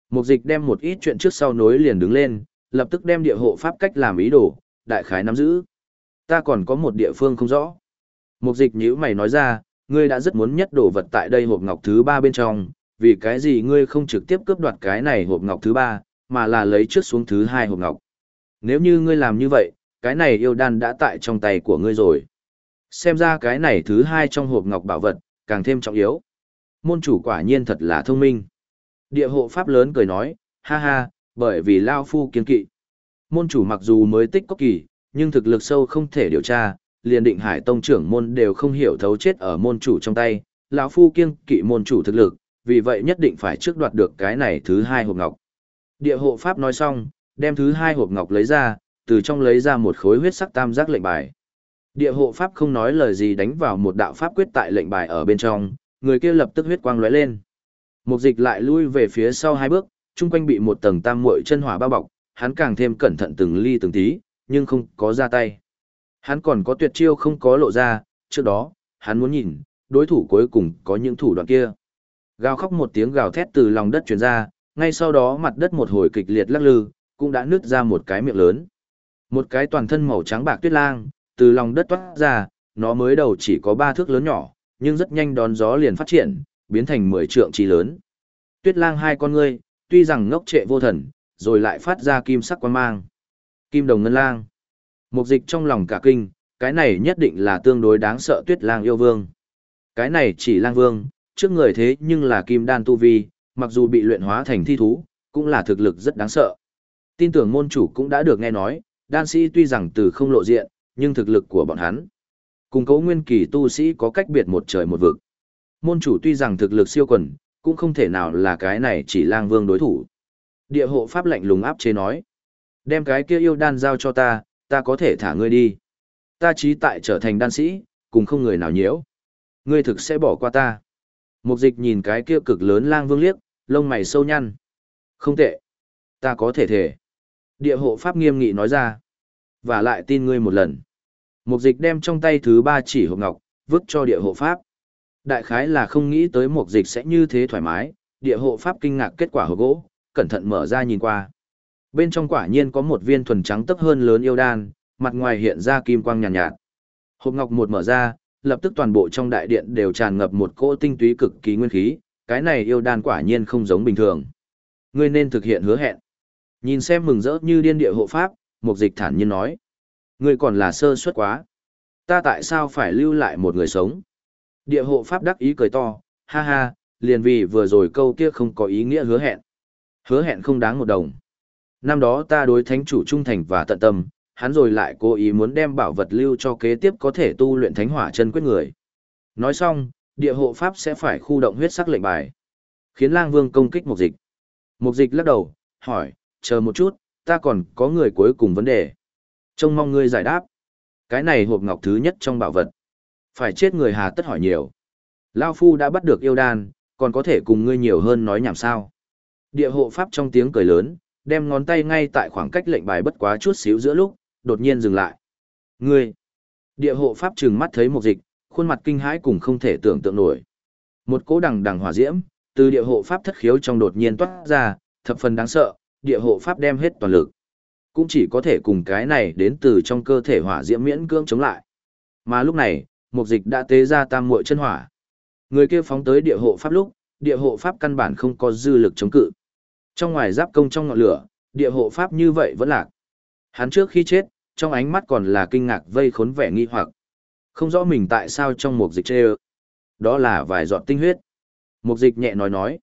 Mục dịch đem một ít chuyện trước sau nối liền đứng lên, lập tức đem địa hộ pháp cách làm ý đồ, đại khái nắm giữ. Ta còn có một địa phương không rõ. Mục dịch nhữ mày nói ra, ngươi đã rất muốn nhất đồ vật tại đây hộp ngọc thứ ba bên trong, vì cái gì ngươi không trực tiếp cướp đoạt cái này hộp ngọc thứ ba, mà là lấy trước xuống thứ hai hộp ngọc. Nếu như ngươi làm như vậy, cái này yêu đan đã tại trong tay của ngươi rồi. Xem ra cái này thứ hai trong hộp ngọc bảo vật, càng thêm trọng yếu. Môn chủ quả nhiên thật là thông minh. Địa hộ pháp lớn cười nói, ha ha, bởi vì Lao Phu kiên kỵ. Môn chủ mặc dù mới tích cốc kỳ, nhưng thực lực sâu không thể điều tra, liền định hải tông trưởng môn đều không hiểu thấu chết ở môn chủ trong tay. lão Phu kiên kỵ môn chủ thực lực, vì vậy nhất định phải trước đoạt được cái này thứ hai hộp ngọc. Địa hộ pháp nói xong, đem thứ hai hộp ngọc lấy ra, từ trong lấy ra một khối huyết sắc tam giác lệnh bài. Địa hộ pháp không nói lời gì đánh vào một đạo pháp quyết tại lệnh bài ở bên trong, người kia lập tức huyết quang lóe lên. Mục dịch lại lui về phía sau hai bước, chung quanh bị một tầng tam muội chân hỏa bao bọc, hắn càng thêm cẩn thận từng ly từng tí, nhưng không có ra tay. Hắn còn có tuyệt chiêu không có lộ ra, trước đó, hắn muốn nhìn, đối thủ cuối cùng có những thủ đoạn kia. Gào khóc một tiếng gào thét từ lòng đất truyền ra, ngay sau đó mặt đất một hồi kịch liệt lắc lư, cũng đã nứt ra một cái miệng lớn. Một cái toàn thân màu trắng bạc tuyết lang, từ lòng đất toát ra, nó mới đầu chỉ có ba thước lớn nhỏ, nhưng rất nhanh đón gió liền phát triển, biến thành mười trượng chi lớn. Tuyết lang hai con ngươi, tuy rằng ngốc trệ vô thần, rồi lại phát ra kim sắc quan mang. Kim đồng ngân lang. Mục dịch trong lòng cả kinh, cái này nhất định là tương đối đáng sợ tuyết lang yêu vương. Cái này chỉ lang vương, trước người thế nhưng là kim đan tu vi, mặc dù bị luyện hóa thành thi thú, cũng là thực lực rất đáng sợ. Tin tưởng môn chủ cũng đã được nghe nói, đan sĩ tuy rằng từ không lộ diện, nhưng thực lực của bọn hắn. Cùng cấu nguyên kỳ tu sĩ có cách biệt một trời một vực. Môn chủ tuy rằng thực lực siêu quần, cũng không thể nào là cái này chỉ lang vương đối thủ. Địa hộ pháp lạnh lùng áp chế nói. Đem cái kia yêu đan giao cho ta, ta có thể thả ngươi đi. Ta trí tại trở thành đan sĩ, cùng không người nào nhiễu. Ngươi thực sẽ bỏ qua ta. Mục dịch nhìn cái kia cực lớn lang vương liếc, lông mày sâu nhăn. Không tệ. Ta có thể thể. Địa hộ pháp nghiêm nghị nói ra. Và lại tin ngươi một lần. Mục dịch đem trong tay thứ ba chỉ hộp ngọc, vứt cho địa hộ pháp. Đại khái là không nghĩ tới mục dịch sẽ như thế thoải mái, địa hộ pháp kinh ngạc kết quả hộp gỗ, cẩn thận mở ra nhìn qua. Bên trong quả nhiên có một viên thuần trắng tấp hơn lớn yêu đan, mặt ngoài hiện ra kim quang nhàn nhạt, nhạt. Hộp ngọc một mở ra, lập tức toàn bộ trong đại điện đều tràn ngập một cỗ tinh túy cực kỳ nguyên khí, cái này yêu đan quả nhiên không giống bình thường. Ngươi nên thực hiện hứa hẹn. Nhìn xem mừng rỡ như điên địa hộ pháp, mục dịch thản nhiên nói. Ngươi còn là sơ suất quá. Ta tại sao phải lưu lại một người sống? Địa hộ pháp đắc ý cười to, ha ha, liền vì vừa rồi câu kia không có ý nghĩa hứa hẹn. Hứa hẹn không đáng một đồng. Năm đó ta đối thánh chủ trung thành và tận tâm, hắn rồi lại cố ý muốn đem bảo vật lưu cho kế tiếp có thể tu luyện thánh hỏa chân quyết người. Nói xong, địa hộ pháp sẽ phải khu động huyết sắc lệnh bài, khiến lang vương công kích mục dịch. Mục dịch lắc đầu, hỏi, chờ một chút, ta còn có người cuối cùng vấn đề. Trông mong ngươi giải đáp. Cái này hộp ngọc thứ nhất trong bảo vật. Phải chết người hà tất hỏi nhiều. Lao Phu đã bắt được yêu đan, còn có thể cùng ngươi nhiều hơn nói nhảm sao. Địa hộ pháp trong tiếng cười lớn, đem ngón tay ngay tại khoảng cách lệnh bài bất quá chút xíu giữa lúc, đột nhiên dừng lại. Ngươi! Địa hộ pháp trừng mắt thấy một dịch, khuôn mặt kinh hãi cùng không thể tưởng tượng nổi. Một cỗ đằng đằng hỏa diễm, từ địa hộ pháp thất khiếu trong đột nhiên toát ra, thập phần đáng sợ, địa hộ pháp đem hết toàn lực. Cũng chỉ có thể cùng cái này đến từ trong cơ thể hỏa diễm miễn cưỡng chống lại. Mà lúc này, mục dịch đã tế ra tam muội chân hỏa. Người kia phóng tới địa hộ pháp lúc, địa hộ pháp căn bản không có dư lực chống cự. Trong ngoài giáp công trong ngọn lửa, địa hộ pháp như vậy vẫn lạc. Hắn trước khi chết, trong ánh mắt còn là kinh ngạc vây khốn vẻ nghi hoặc. Không rõ mình tại sao trong một dịch chê Đó là vài giọt tinh huyết. Mục dịch nhẹ nói nói.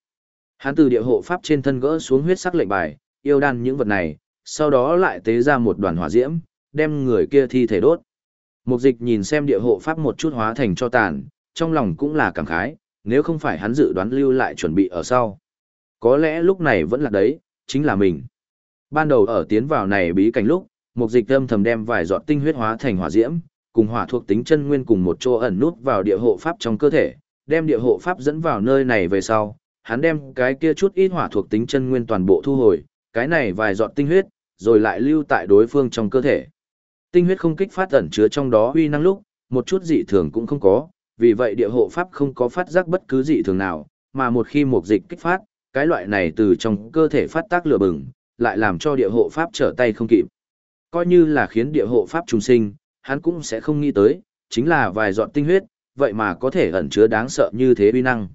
Hắn từ địa hộ pháp trên thân gỡ xuống huyết sắc lệnh bài, yêu đan những vật này, sau đó lại tế ra một đoàn hỏa diễm, đem người kia thi thể đốt. Mục dịch nhìn xem địa hộ pháp một chút hóa thành cho tàn, trong lòng cũng là cảm khái, nếu không phải hắn dự đoán lưu lại chuẩn bị ở sau. Có lẽ lúc này vẫn là đấy, chính là mình. Ban đầu ở tiến vào này bí cảnh lúc, một dịch âm thầm đem vài giọt tinh huyết hóa thành hỏa diễm, cùng hỏa thuộc tính chân nguyên cùng một chỗ ẩn nút vào địa hộ pháp trong cơ thể, đem địa hộ pháp dẫn vào nơi này về sau, hắn đem cái kia chút ít hỏa thuộc tính chân nguyên toàn bộ thu hồi, cái này vài giọt tinh huyết, rồi lại lưu tại đối phương trong cơ thể. Tinh huyết không kích phát ẩn chứa trong đó huy năng lúc, một chút dị thường cũng không có, vì vậy địa hộ pháp không có phát giác bất cứ dị thường nào, mà một khi một dịch kích phát, cái loại này từ trong cơ thể phát tác lửa bừng, lại làm cho địa hộ pháp trở tay không kịp. Coi như là khiến địa hộ pháp trùng sinh, hắn cũng sẽ không nghĩ tới, chính là vài giọt tinh huyết, vậy mà có thể ẩn chứa đáng sợ như thế uy năng.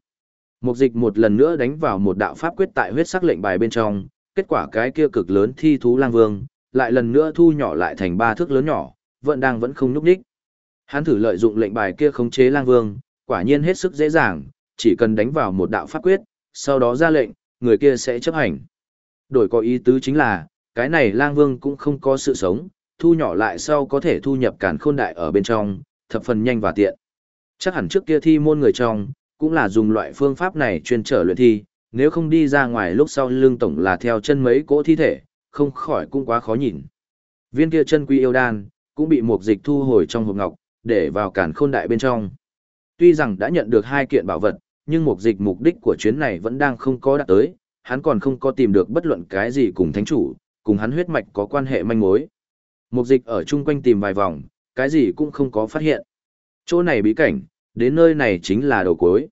Mục dịch một lần nữa đánh vào một đạo pháp quyết tại huyết sắc lệnh bài bên trong, kết quả cái kia cực lớn thi thú lang vương, lại lần nữa thu nhỏ lại thành ba thước lớn nhỏ, vẫn đang vẫn không núp đích. Hắn thử lợi dụng lệnh bài kia khống chế lang vương, quả nhiên hết sức dễ dàng, chỉ cần đánh vào một đạo pháp quyết, sau đó ra lệnh, người kia sẽ chấp hành. Đổi có ý tứ chính là, cái này lang vương cũng không có sự sống, thu nhỏ lại sau có thể thu nhập cản khôn đại ở bên trong, thập phần nhanh và tiện. Chắc hẳn trước kia thi môn người trong, cũng là dùng loại phương pháp này chuyên trở luyện thi, nếu không đi ra ngoài lúc sau lương tổng là theo chân mấy cỗ thi thể, không khỏi cũng quá khó nhìn. Viên kia chân quy yêu đan, cũng bị một dịch thu hồi trong hộp ngọc, để vào cản khôn đại bên trong. Tuy rằng đã nhận được hai kiện bảo vật, nhưng mục dịch mục đích của chuyến này vẫn đang không có đạt tới, hắn còn không có tìm được bất luận cái gì cùng thánh chủ, cùng hắn huyết mạch có quan hệ manh mối. Mục dịch ở chung quanh tìm vài vòng, cái gì cũng không có phát hiện. Chỗ này bí cảnh, đến nơi này chính là đầu cuối.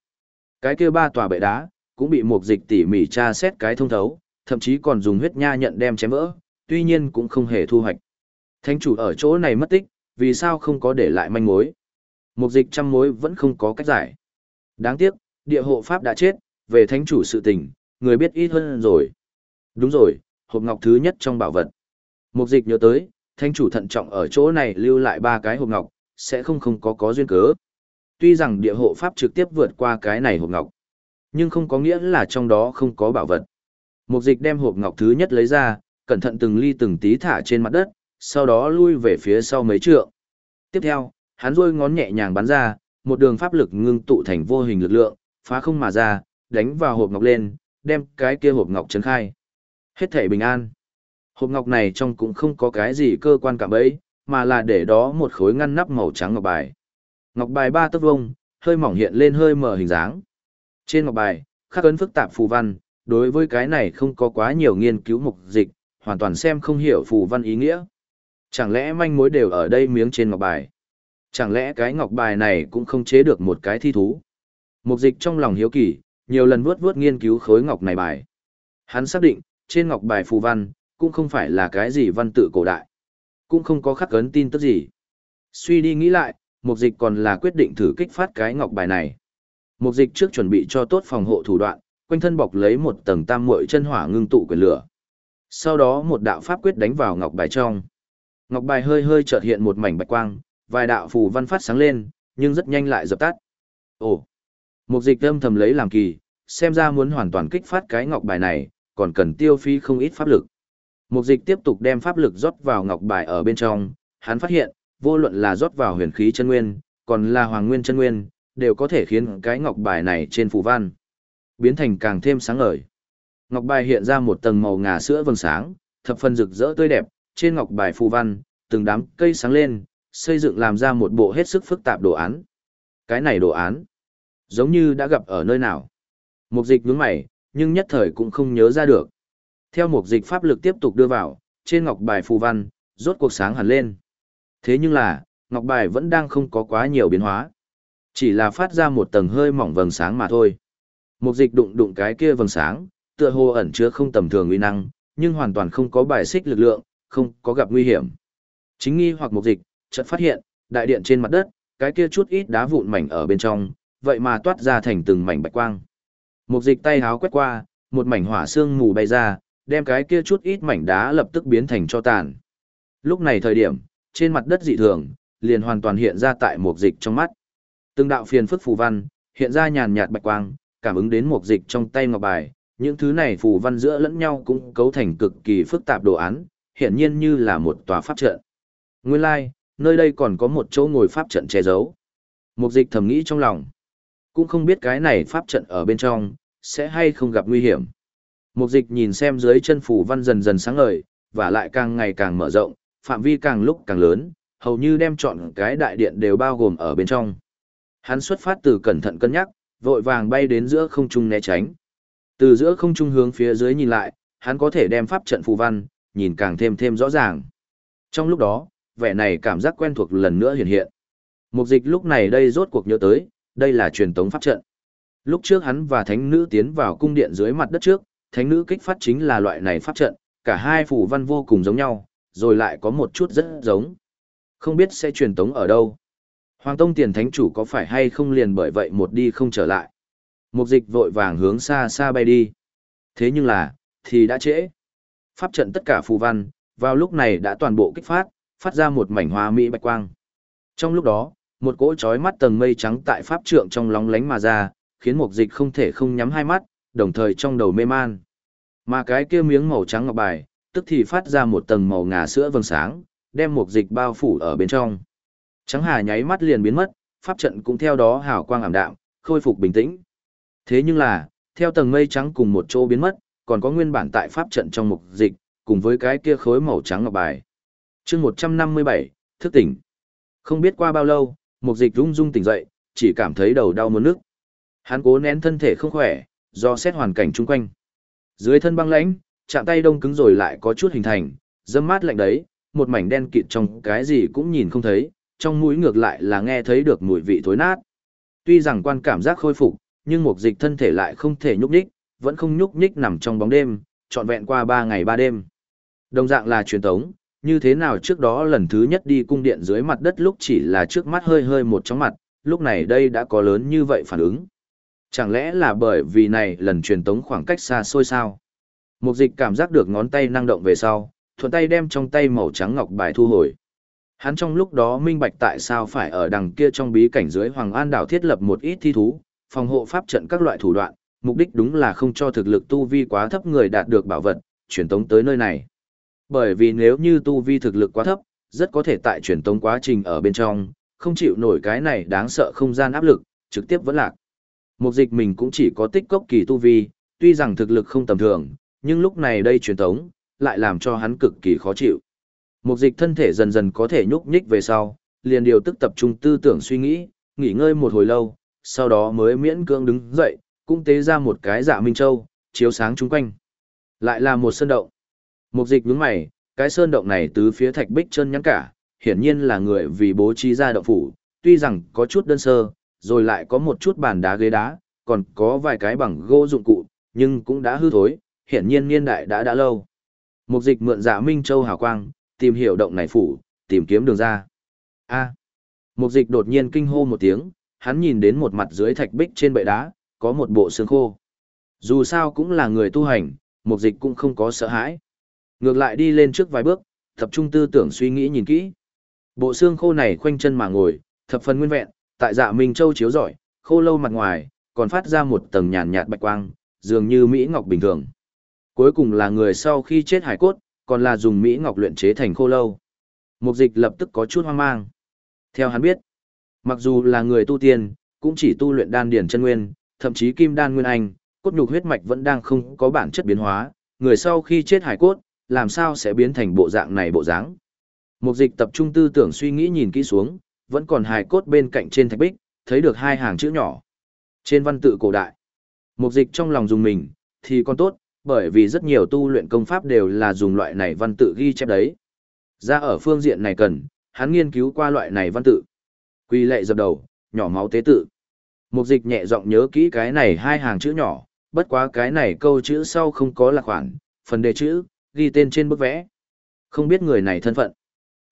Cái kia ba tòa bệ đá, cũng bị mục dịch tỉ mỉ tra xét cái thông thấu, thậm chí còn dùng huyết nha nhận đem chém vỡ, tuy nhiên cũng không hề thu hoạch. Thánh chủ ở chỗ này mất tích, vì sao không có để lại manh mối? Mục dịch trăm mối vẫn không có cách giải. Đáng tiếc, địa hộ pháp đã chết, về thánh chủ sự tình, người biết ít hơn rồi. Đúng rồi, hộp ngọc thứ nhất trong bảo vật. Mục dịch nhớ tới, thánh chủ thận trọng ở chỗ này lưu lại ba cái hộp ngọc, sẽ không không có có duyên cớ. Tuy rằng địa hộ pháp trực tiếp vượt qua cái này hộp ngọc, nhưng không có nghĩa là trong đó không có bảo vật. Mục dịch đem hộp ngọc thứ nhất lấy ra, cẩn thận từng ly từng tí thả trên mặt đất, sau đó lui về phía sau mấy trượng. Tiếp theo, hắn rôi ngón nhẹ nhàng bắn ra, một đường pháp lực ngưng tụ thành vô hình lực lượng, phá không mà ra, đánh vào hộp ngọc lên, đem cái kia hộp ngọc chấn khai. Hết thể bình an. Hộp ngọc này trong cũng không có cái gì cơ quan cảm bấy, mà là để đó một khối ngăn nắp màu trắng ngọc bài. Ngọc bài ba tấc vông, hơi mỏng hiện lên hơi mờ hình dáng. Trên ngọc bài, khắc ấn phức tạp phù văn, đối với cái này không có quá nhiều nghiên cứu mục dịch, hoàn toàn xem không hiểu phù văn ý nghĩa. Chẳng lẽ manh mối đều ở đây miếng trên ngọc bài? Chẳng lẽ cái ngọc bài này cũng không chế được một cái thi thú? Mục dịch trong lòng hiếu kỳ, nhiều lần vuốt vuốt nghiên cứu khối ngọc này bài. Hắn xác định, trên ngọc bài phù văn, cũng không phải là cái gì văn tự cổ đại. Cũng không có khắc ấn tin tức gì. Suy đi nghĩ lại, mục dịch còn là quyết định thử kích phát cái ngọc bài này. Mục dịch trước chuẩn bị cho tốt phòng hộ thủ đoạn, quanh thân bọc lấy một tầng tam muội chân hỏa ngưng tụ quyền lửa. Sau đó một đạo pháp quyết đánh vào ngọc bài trong. Ngọc bài hơi hơi chợt hiện một mảnh bạch quang, vài đạo phù văn phát sáng lên, nhưng rất nhanh lại dập tắt. Ồ! Mục dịch âm thầm lấy làm kỳ, xem ra muốn hoàn toàn kích phát cái ngọc bài này, còn cần tiêu phí không ít pháp lực. Mục dịch tiếp tục đem pháp lực rót vào ngọc bài ở bên trong, hắn phát hiện, vô luận là rót vào huyền khí chân nguyên, còn là hoàng nguyên chân nguyên, đều có thể khiến cái ngọc bài này trên phù văn biến thành càng thêm sáng ngời. Ngọc bài hiện ra một tầng màu ngà sữa vầng sáng, thập phần rực rỡ tươi đẹp, trên ngọc bài phù văn, từng đám cây sáng lên, xây dựng làm ra một bộ hết sức phức tạp đồ án. Cái này đồ án, giống như đã gặp ở nơi nào. Mục dịch nhướng mày, nhưng nhất thời cũng không nhớ ra được. Theo mục dịch pháp lực tiếp tục đưa vào, trên ngọc bài phù văn, rốt cuộc sáng hẳn lên. Thế nhưng là, ngọc bài vẫn đang không có quá nhiều biến hóa. Chỉ là phát ra một tầng hơi mỏng vầng sáng mà thôi. Mục dịch đụng đụng cái kia vầng sáng, tựa hồ ẩn chứa không tầm thường uy năng, nhưng hoàn toàn không có bài xích lực lượng, không có gặp nguy hiểm. Chính nghi hoặc mục dịch, chợt phát hiện, đại điện trên mặt đất, cái kia chút ít đá vụn mảnh ở bên trong, vậy mà toát ra thành từng mảnh bạch quang. Một dịch tay háo quét qua, một mảnh hỏa xương mù bay ra, đem cái kia chút ít mảnh đá lập tức biến thành cho tàn. Lúc này thời điểm, trên mặt đất dị thường, liền hoàn toàn hiện ra tại một dịch trong mắt. Từng đạo phiền phức phù văn, hiện ra nhàn nhạt bạch quang, cảm ứng đến một dịch trong tay ngọc bài, những thứ này phù văn giữa lẫn nhau cũng cấu thành cực kỳ phức tạp đồ án, hiển nhiên như là một tòa pháp trận. Nguyên lai, like, nơi đây còn có một chỗ ngồi pháp trận che giấu. Mục dịch thầm nghĩ trong lòng. Cũng không biết cái này pháp trận ở bên trong, sẽ hay không gặp nguy hiểm. Mục dịch nhìn xem dưới chân phù văn dần dần sáng ngời, và lại càng ngày càng mở rộng, phạm vi càng lúc càng lớn, hầu như đem chọn cái đại điện đều bao gồm ở bên trong. Hắn xuất phát từ cẩn thận cân nhắc, vội vàng bay đến giữa không trung né tránh. Từ giữa không trung hướng phía dưới nhìn lại, hắn có thể đem pháp trận phù văn, nhìn càng thêm thêm rõ ràng. Trong lúc đó, vẻ này cảm giác quen thuộc lần nữa hiện hiện. Mục dịch lúc này đây rốt cuộc nhớ tới, đây là truyền tống pháp trận. Lúc trước hắn và thánh nữ tiến vào cung điện dưới mặt đất trước, thánh nữ kích phát chính là loại này pháp trận, cả hai phù văn vô cùng giống nhau, rồi lại có một chút rất giống. Không biết sẽ truyền tống ở đâu. Hoàng Tông tiền thánh chủ có phải hay không liền bởi vậy một đi không trở lại. Mục dịch vội vàng hướng xa xa bay đi. Thế nhưng là, thì đã trễ. Pháp trận tất cả phù văn, vào lúc này đã toàn bộ kích phát, phát ra một mảnh hoa mỹ bạch quang. Trong lúc đó, một cỗ chói mắt tầng mây trắng tại pháp trượng trong lóng lánh mà ra, khiến mục dịch không thể không nhắm hai mắt, đồng thời trong đầu mê man. Mà cái kia miếng màu trắng ngọc bài, tức thì phát ra một tầng màu ngà sữa vầng sáng, đem mục dịch bao phủ ở bên trong. Trắng hà nháy mắt liền biến mất, pháp trận cũng theo đó hào quang ảm đạm, khôi phục bình tĩnh. Thế nhưng là, theo tầng mây trắng cùng một chỗ biến mất, còn có nguyên bản tại pháp trận trong mục dịch, cùng với cái kia khối màu trắng ngọc bài. chương 157, thức tỉnh. Không biết qua bao lâu, mục dịch rung rung tỉnh dậy, chỉ cảm thấy đầu đau muốn nước. Hắn cố nén thân thể không khỏe, do xét hoàn cảnh chung quanh. Dưới thân băng lãnh, chạm tay đông cứng rồi lại có chút hình thành, dâm mát lạnh đấy, một mảnh đen kịt trong cái gì cũng nhìn không thấy, trong mũi ngược lại là nghe thấy được mùi vị thối nát. Tuy rằng quan cảm giác khôi phục, nhưng một dịch thân thể lại không thể nhúc nhích, vẫn không nhúc nhích nằm trong bóng đêm, trọn vẹn qua 3 ngày 3 đêm. Đồng dạng là truyền tống, như thế nào trước đó lần thứ nhất đi cung điện dưới mặt đất lúc chỉ là trước mắt hơi hơi một chóng mặt, lúc này đây đã có lớn như vậy phản ứng. Chẳng lẽ là bởi vì này lần truyền tống khoảng cách xa xôi sao? Mục dịch cảm giác được ngón tay năng động về sau, thuận tay đem trong tay màu trắng ngọc bài thu hồi. Hắn trong lúc đó minh bạch tại sao phải ở đằng kia trong bí cảnh dưới Hoàng An đảo thiết lập một ít thi thú, phòng hộ pháp trận các loại thủ đoạn, mục đích đúng là không cho thực lực tu vi quá thấp người đạt được bảo vật, truyền tống tới nơi này. Bởi vì nếu như tu vi thực lực quá thấp, rất có thể tại truyền tống quá trình ở bên trong, không chịu nổi cái này đáng sợ không gian áp lực, trực tiếp vẫn lạc. Mục dịch mình cũng chỉ có tích cốc kỳ tu vi, tuy rằng thực lực không tầm thường, nhưng lúc này đây truyền tống, lại làm cho hắn cực kỳ khó chịu. Mục dịch thân thể dần dần có thể nhúc nhích về sau, liền điều tức tập trung tư tưởng suy nghĩ, nghỉ ngơi một hồi lâu, sau đó mới miễn cưỡng đứng dậy, cũng tế ra một cái dạ minh châu, chiếu sáng chung quanh. Lại là một sân động. Mục dịch nhướng mày, cái sơn động này tứ phía thạch bích chân nhắn cả, hiển nhiên là người vì bố trí ra động phủ, tuy rằng có chút đơn sơ, rồi lại có một chút bàn đá ghế đá, còn có vài cái bằng gỗ dụng cụ, nhưng cũng đã hư thối, hiển nhiên niên đại đã đã lâu. Mục dịch mượn dạ Minh Châu hào quang, tìm hiểu động này phủ, tìm kiếm đường ra. A. Mục dịch đột nhiên kinh hô một tiếng, hắn nhìn đến một mặt dưới thạch bích trên bệ đá, có một bộ xương khô. Dù sao cũng là người tu hành, mục dịch cũng không có sợ hãi. Ngược lại đi lên trước vài bước, tập trung tư tưởng suy nghĩ nhìn kỹ. Bộ xương khô này khoanh chân mà ngồi, thập phần nguyên vẹn, tại dạ Minh Châu chiếu rọi, khô lâu mặt ngoài, còn phát ra một tầng nhàn nhạt bạch quang, dường như Mỹ Ngọc bình thường. Cuối cùng là người sau khi chết hải cốt, còn là dùng Mỹ Ngọc luyện chế thành khô lâu. Mục dịch lập tức có chút hoang mang. Theo hắn biết, mặc dù là người tu tiên, cũng chỉ tu luyện đan điển chân nguyên, thậm chí kim đan nguyên anh, cốt nhục huyết mạch vẫn đang không có bản chất biến hóa, người sau khi chết hải cốt, làm sao sẽ biến thành bộ dạng này bộ dáng. Mục dịch tập trung tư tưởng suy nghĩ nhìn kỹ xuống, vẫn còn hài cốt bên cạnh trên thạch bích, thấy được hai hàng chữ nhỏ. Trên văn tự cổ đại. Mục dịch trong lòng dùng mình, thì còn tốt, bởi vì rất nhiều tu luyện công pháp đều là dùng loại này văn tự ghi chép đấy. Ra ở phương diện này cần, hắn nghiên cứu qua loại này văn tự. Quy lệ dập đầu, nhỏ máu tế tự. Mục dịch nhẹ giọng nhớ kỹ cái này hai hàng chữ nhỏ, bất quá cái này câu chữ sau không có lạc khoản, phần đề chữ, ghi tên trên bức vẽ. Không biết người này thân phận.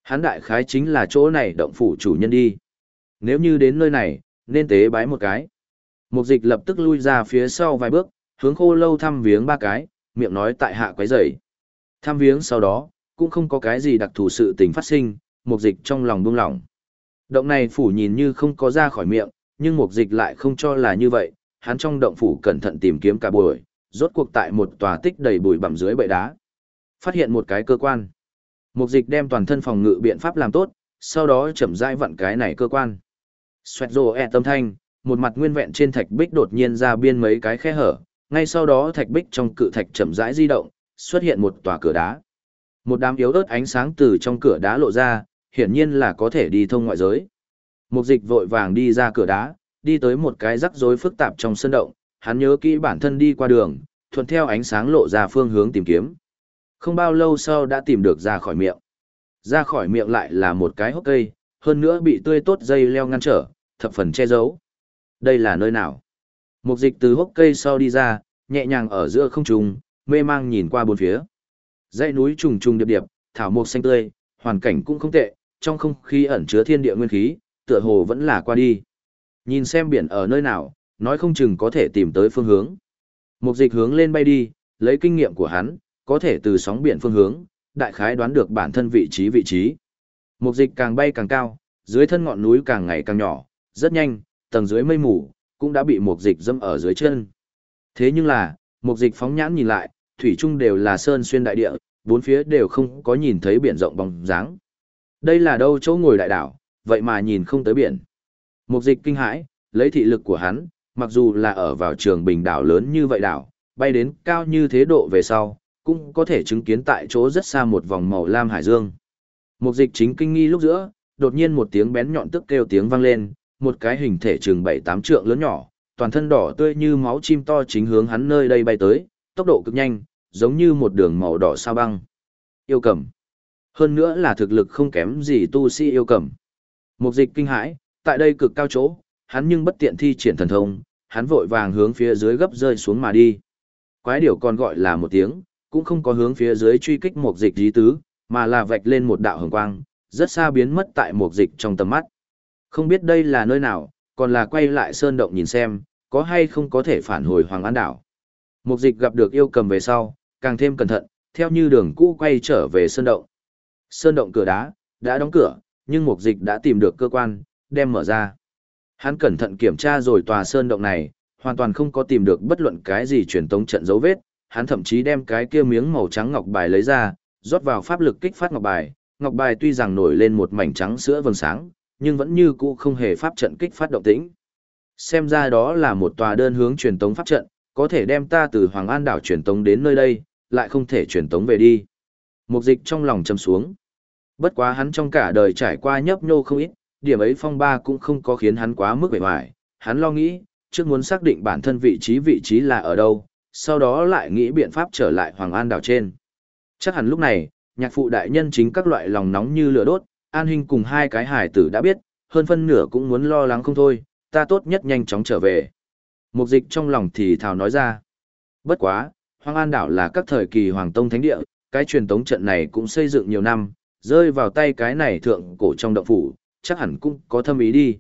Hắn đại khái chính là chỗ này động phủ chủ nhân đi. Nếu như đến nơi này, nên tế bái một cái. Mục dịch lập tức lui ra phía sau vài bước, hướng khô lâu thăm viếng ba cái, miệng nói tại hạ quấy rầy. Thăm viếng sau đó, cũng không có cái gì đặc thù sự tình phát sinh, mục dịch trong lòng buông lỏng. Động này phủ nhìn như không có ra khỏi miệng, nhưng mục dịch lại không cho là như vậy, hắn trong động phủ cẩn thận tìm kiếm cả buổi, rốt cuộc tại một tòa tích đầy bụi bặm dưới bệ đá. Phát hiện một cái cơ quan. Mục dịch đem toàn thân phòng ngự biện pháp làm tốt, sau đó chậm rãi vặn cái này cơ quan. Xoẹt rồ ẹ tâm thanh, một mặt nguyên vẹn trên thạch bích đột nhiên ra biên mấy cái khe hở, ngay sau đó thạch bích trong cự thạch chậm rãi di động, xuất hiện một tòa cửa đá. Một đám yếu ớt ánh sáng từ trong cửa đá lộ ra, hiển nhiên là có thể đi thông ngoại giới. Mục dịch vội vàng đi ra cửa đá, đi tới một cái rắc rối phức tạp trong sân động, hắn nhớ kỹ bản thân đi qua đường, thuận theo ánh sáng lộ ra phương hướng tìm kiếm. Không bao lâu sau đã tìm được ra khỏi miệng. Ra khỏi miệng lại là một cái hốc cây, hơn nữa bị tươi tốt dây leo ngăn trở, thập phần che giấu. Đây là nơi nào? Mục dịch từ hốc cây sau đi ra, nhẹ nhàng ở giữa không trung, mê mang nhìn qua bốn phía. Dãy núi trùng trùng điệp điệp, thảo mộc xanh tươi, hoàn cảnh cũng không tệ, trong không khí ẩn chứa thiên địa nguyên khí, tựa hồ vẫn là qua đi. Nhìn xem biển ở nơi nào, nói không chừng có thể tìm tới phương hướng. Mục dịch hướng lên bay đi, lấy kinh nghiệm của hắn, có thể từ sóng biển phương hướng, đại khái đoán được bản thân vị trí vị trí. Mục dịch càng bay càng cao, dưới thân ngọn núi càng ngày càng nhỏ, rất nhanh, tầng dưới mây mù, cũng đã bị mục dịch dâm ở dưới chân. Thế nhưng là, mục dịch phóng nhãn nhìn lại, thủy chung đều là sơn xuyên đại địa, bốn phía đều không có nhìn thấy biển rộng bóng dáng. Đây là đâu chỗ ngồi đại đảo, vậy mà nhìn không tới biển. Mục dịch kinh hãi, lấy thị lực của hắn, mặc dù là ở vào trường bình đảo lớn như vậy đảo, bay đến cao như thế độ về sau, cũng có thể chứng kiến tại chỗ rất xa một vòng màu lam hải dương. Mục dịch chính kinh nghi lúc giữa, đột nhiên một tiếng bén nhọn tức kêu tiếng vang lên, một cái hình thể chừng bảy tám trượng lớn nhỏ, toàn thân đỏ tươi như máu chim to chính hướng hắn nơi đây bay tới, tốc độ cực nhanh, giống như một đường màu đỏ sao băng. Yêu cầm. Hơn nữa là thực lực không kém gì tu sĩ yêu cầm. Mục dịch kinh hãi, tại đây cực cao chỗ, hắn nhưng bất tiện thi triển thần thông, hắn vội vàng hướng phía dưới gấp rơi xuống mà đi. Quái điểu còn gọi là một tiếng, cũng không có hướng phía dưới truy kích một dịch dí tứ, mà là vạch lên một đạo hồng quang, rất xa biến mất tại một dịch trong tầm mắt. Không biết đây là nơi nào, còn là quay lại sơn động nhìn xem, có hay không có thể phản hồi Hoàng An đảo. Một dịch gặp được yêu cầm về sau, càng thêm cẩn thận, theo như đường cũ quay trở về sơn động. Sơn động cửa đá, đã đóng cửa, nhưng một dịch đã tìm được cơ quan, đem mở ra. Hắn cẩn thận kiểm tra rồi tòa sơn động này, hoàn toàn không có tìm được bất luận cái gì truyền tống trận dấu vết, hắn thậm chí đem cái kia miếng màu trắng ngọc bài lấy ra, rót vào pháp lực kích phát ngọc bài, ngọc bài tuy rằng nổi lên một mảnh trắng sữa vầng sáng, nhưng vẫn như cũ không hề pháp trận kích phát động tĩnh. Xem ra đó là một tòa đơn hướng truyền tống pháp trận, có thể đem ta từ Hoàng An đảo truyền tống đến nơi đây, lại không thể truyền tống về đi. Mục dịch trong lòng châm xuống. Bất quá hắn trong cả đời trải qua nhấp nhô không ít, điểm ấy phong ba cũng không có khiến hắn quá mức bề hoài. Hắn lo nghĩ, trước muốn xác định bản thân vị trí vị trí là ở đâu, sau đó lại nghĩ biện pháp trở lại Hoàng An đảo trên. Chắc hẳn lúc này, nhạc phụ đại nhân chính các loại lòng nóng như lửa đốt, an Hinh cùng hai cái hải tử đã biết, hơn phân nửa cũng muốn lo lắng không thôi, ta tốt nhất nhanh chóng trở về. Mục dịch trong lòng thì thào nói ra. Bất quá, Hoàng An đảo là các thời kỳ Hoàng Tông Thánh Địa, cái truyền tống trận này cũng xây dựng nhiều năm, rơi vào tay cái này thượng cổ trong động phủ, chắc hẳn cũng có thâm ý đi.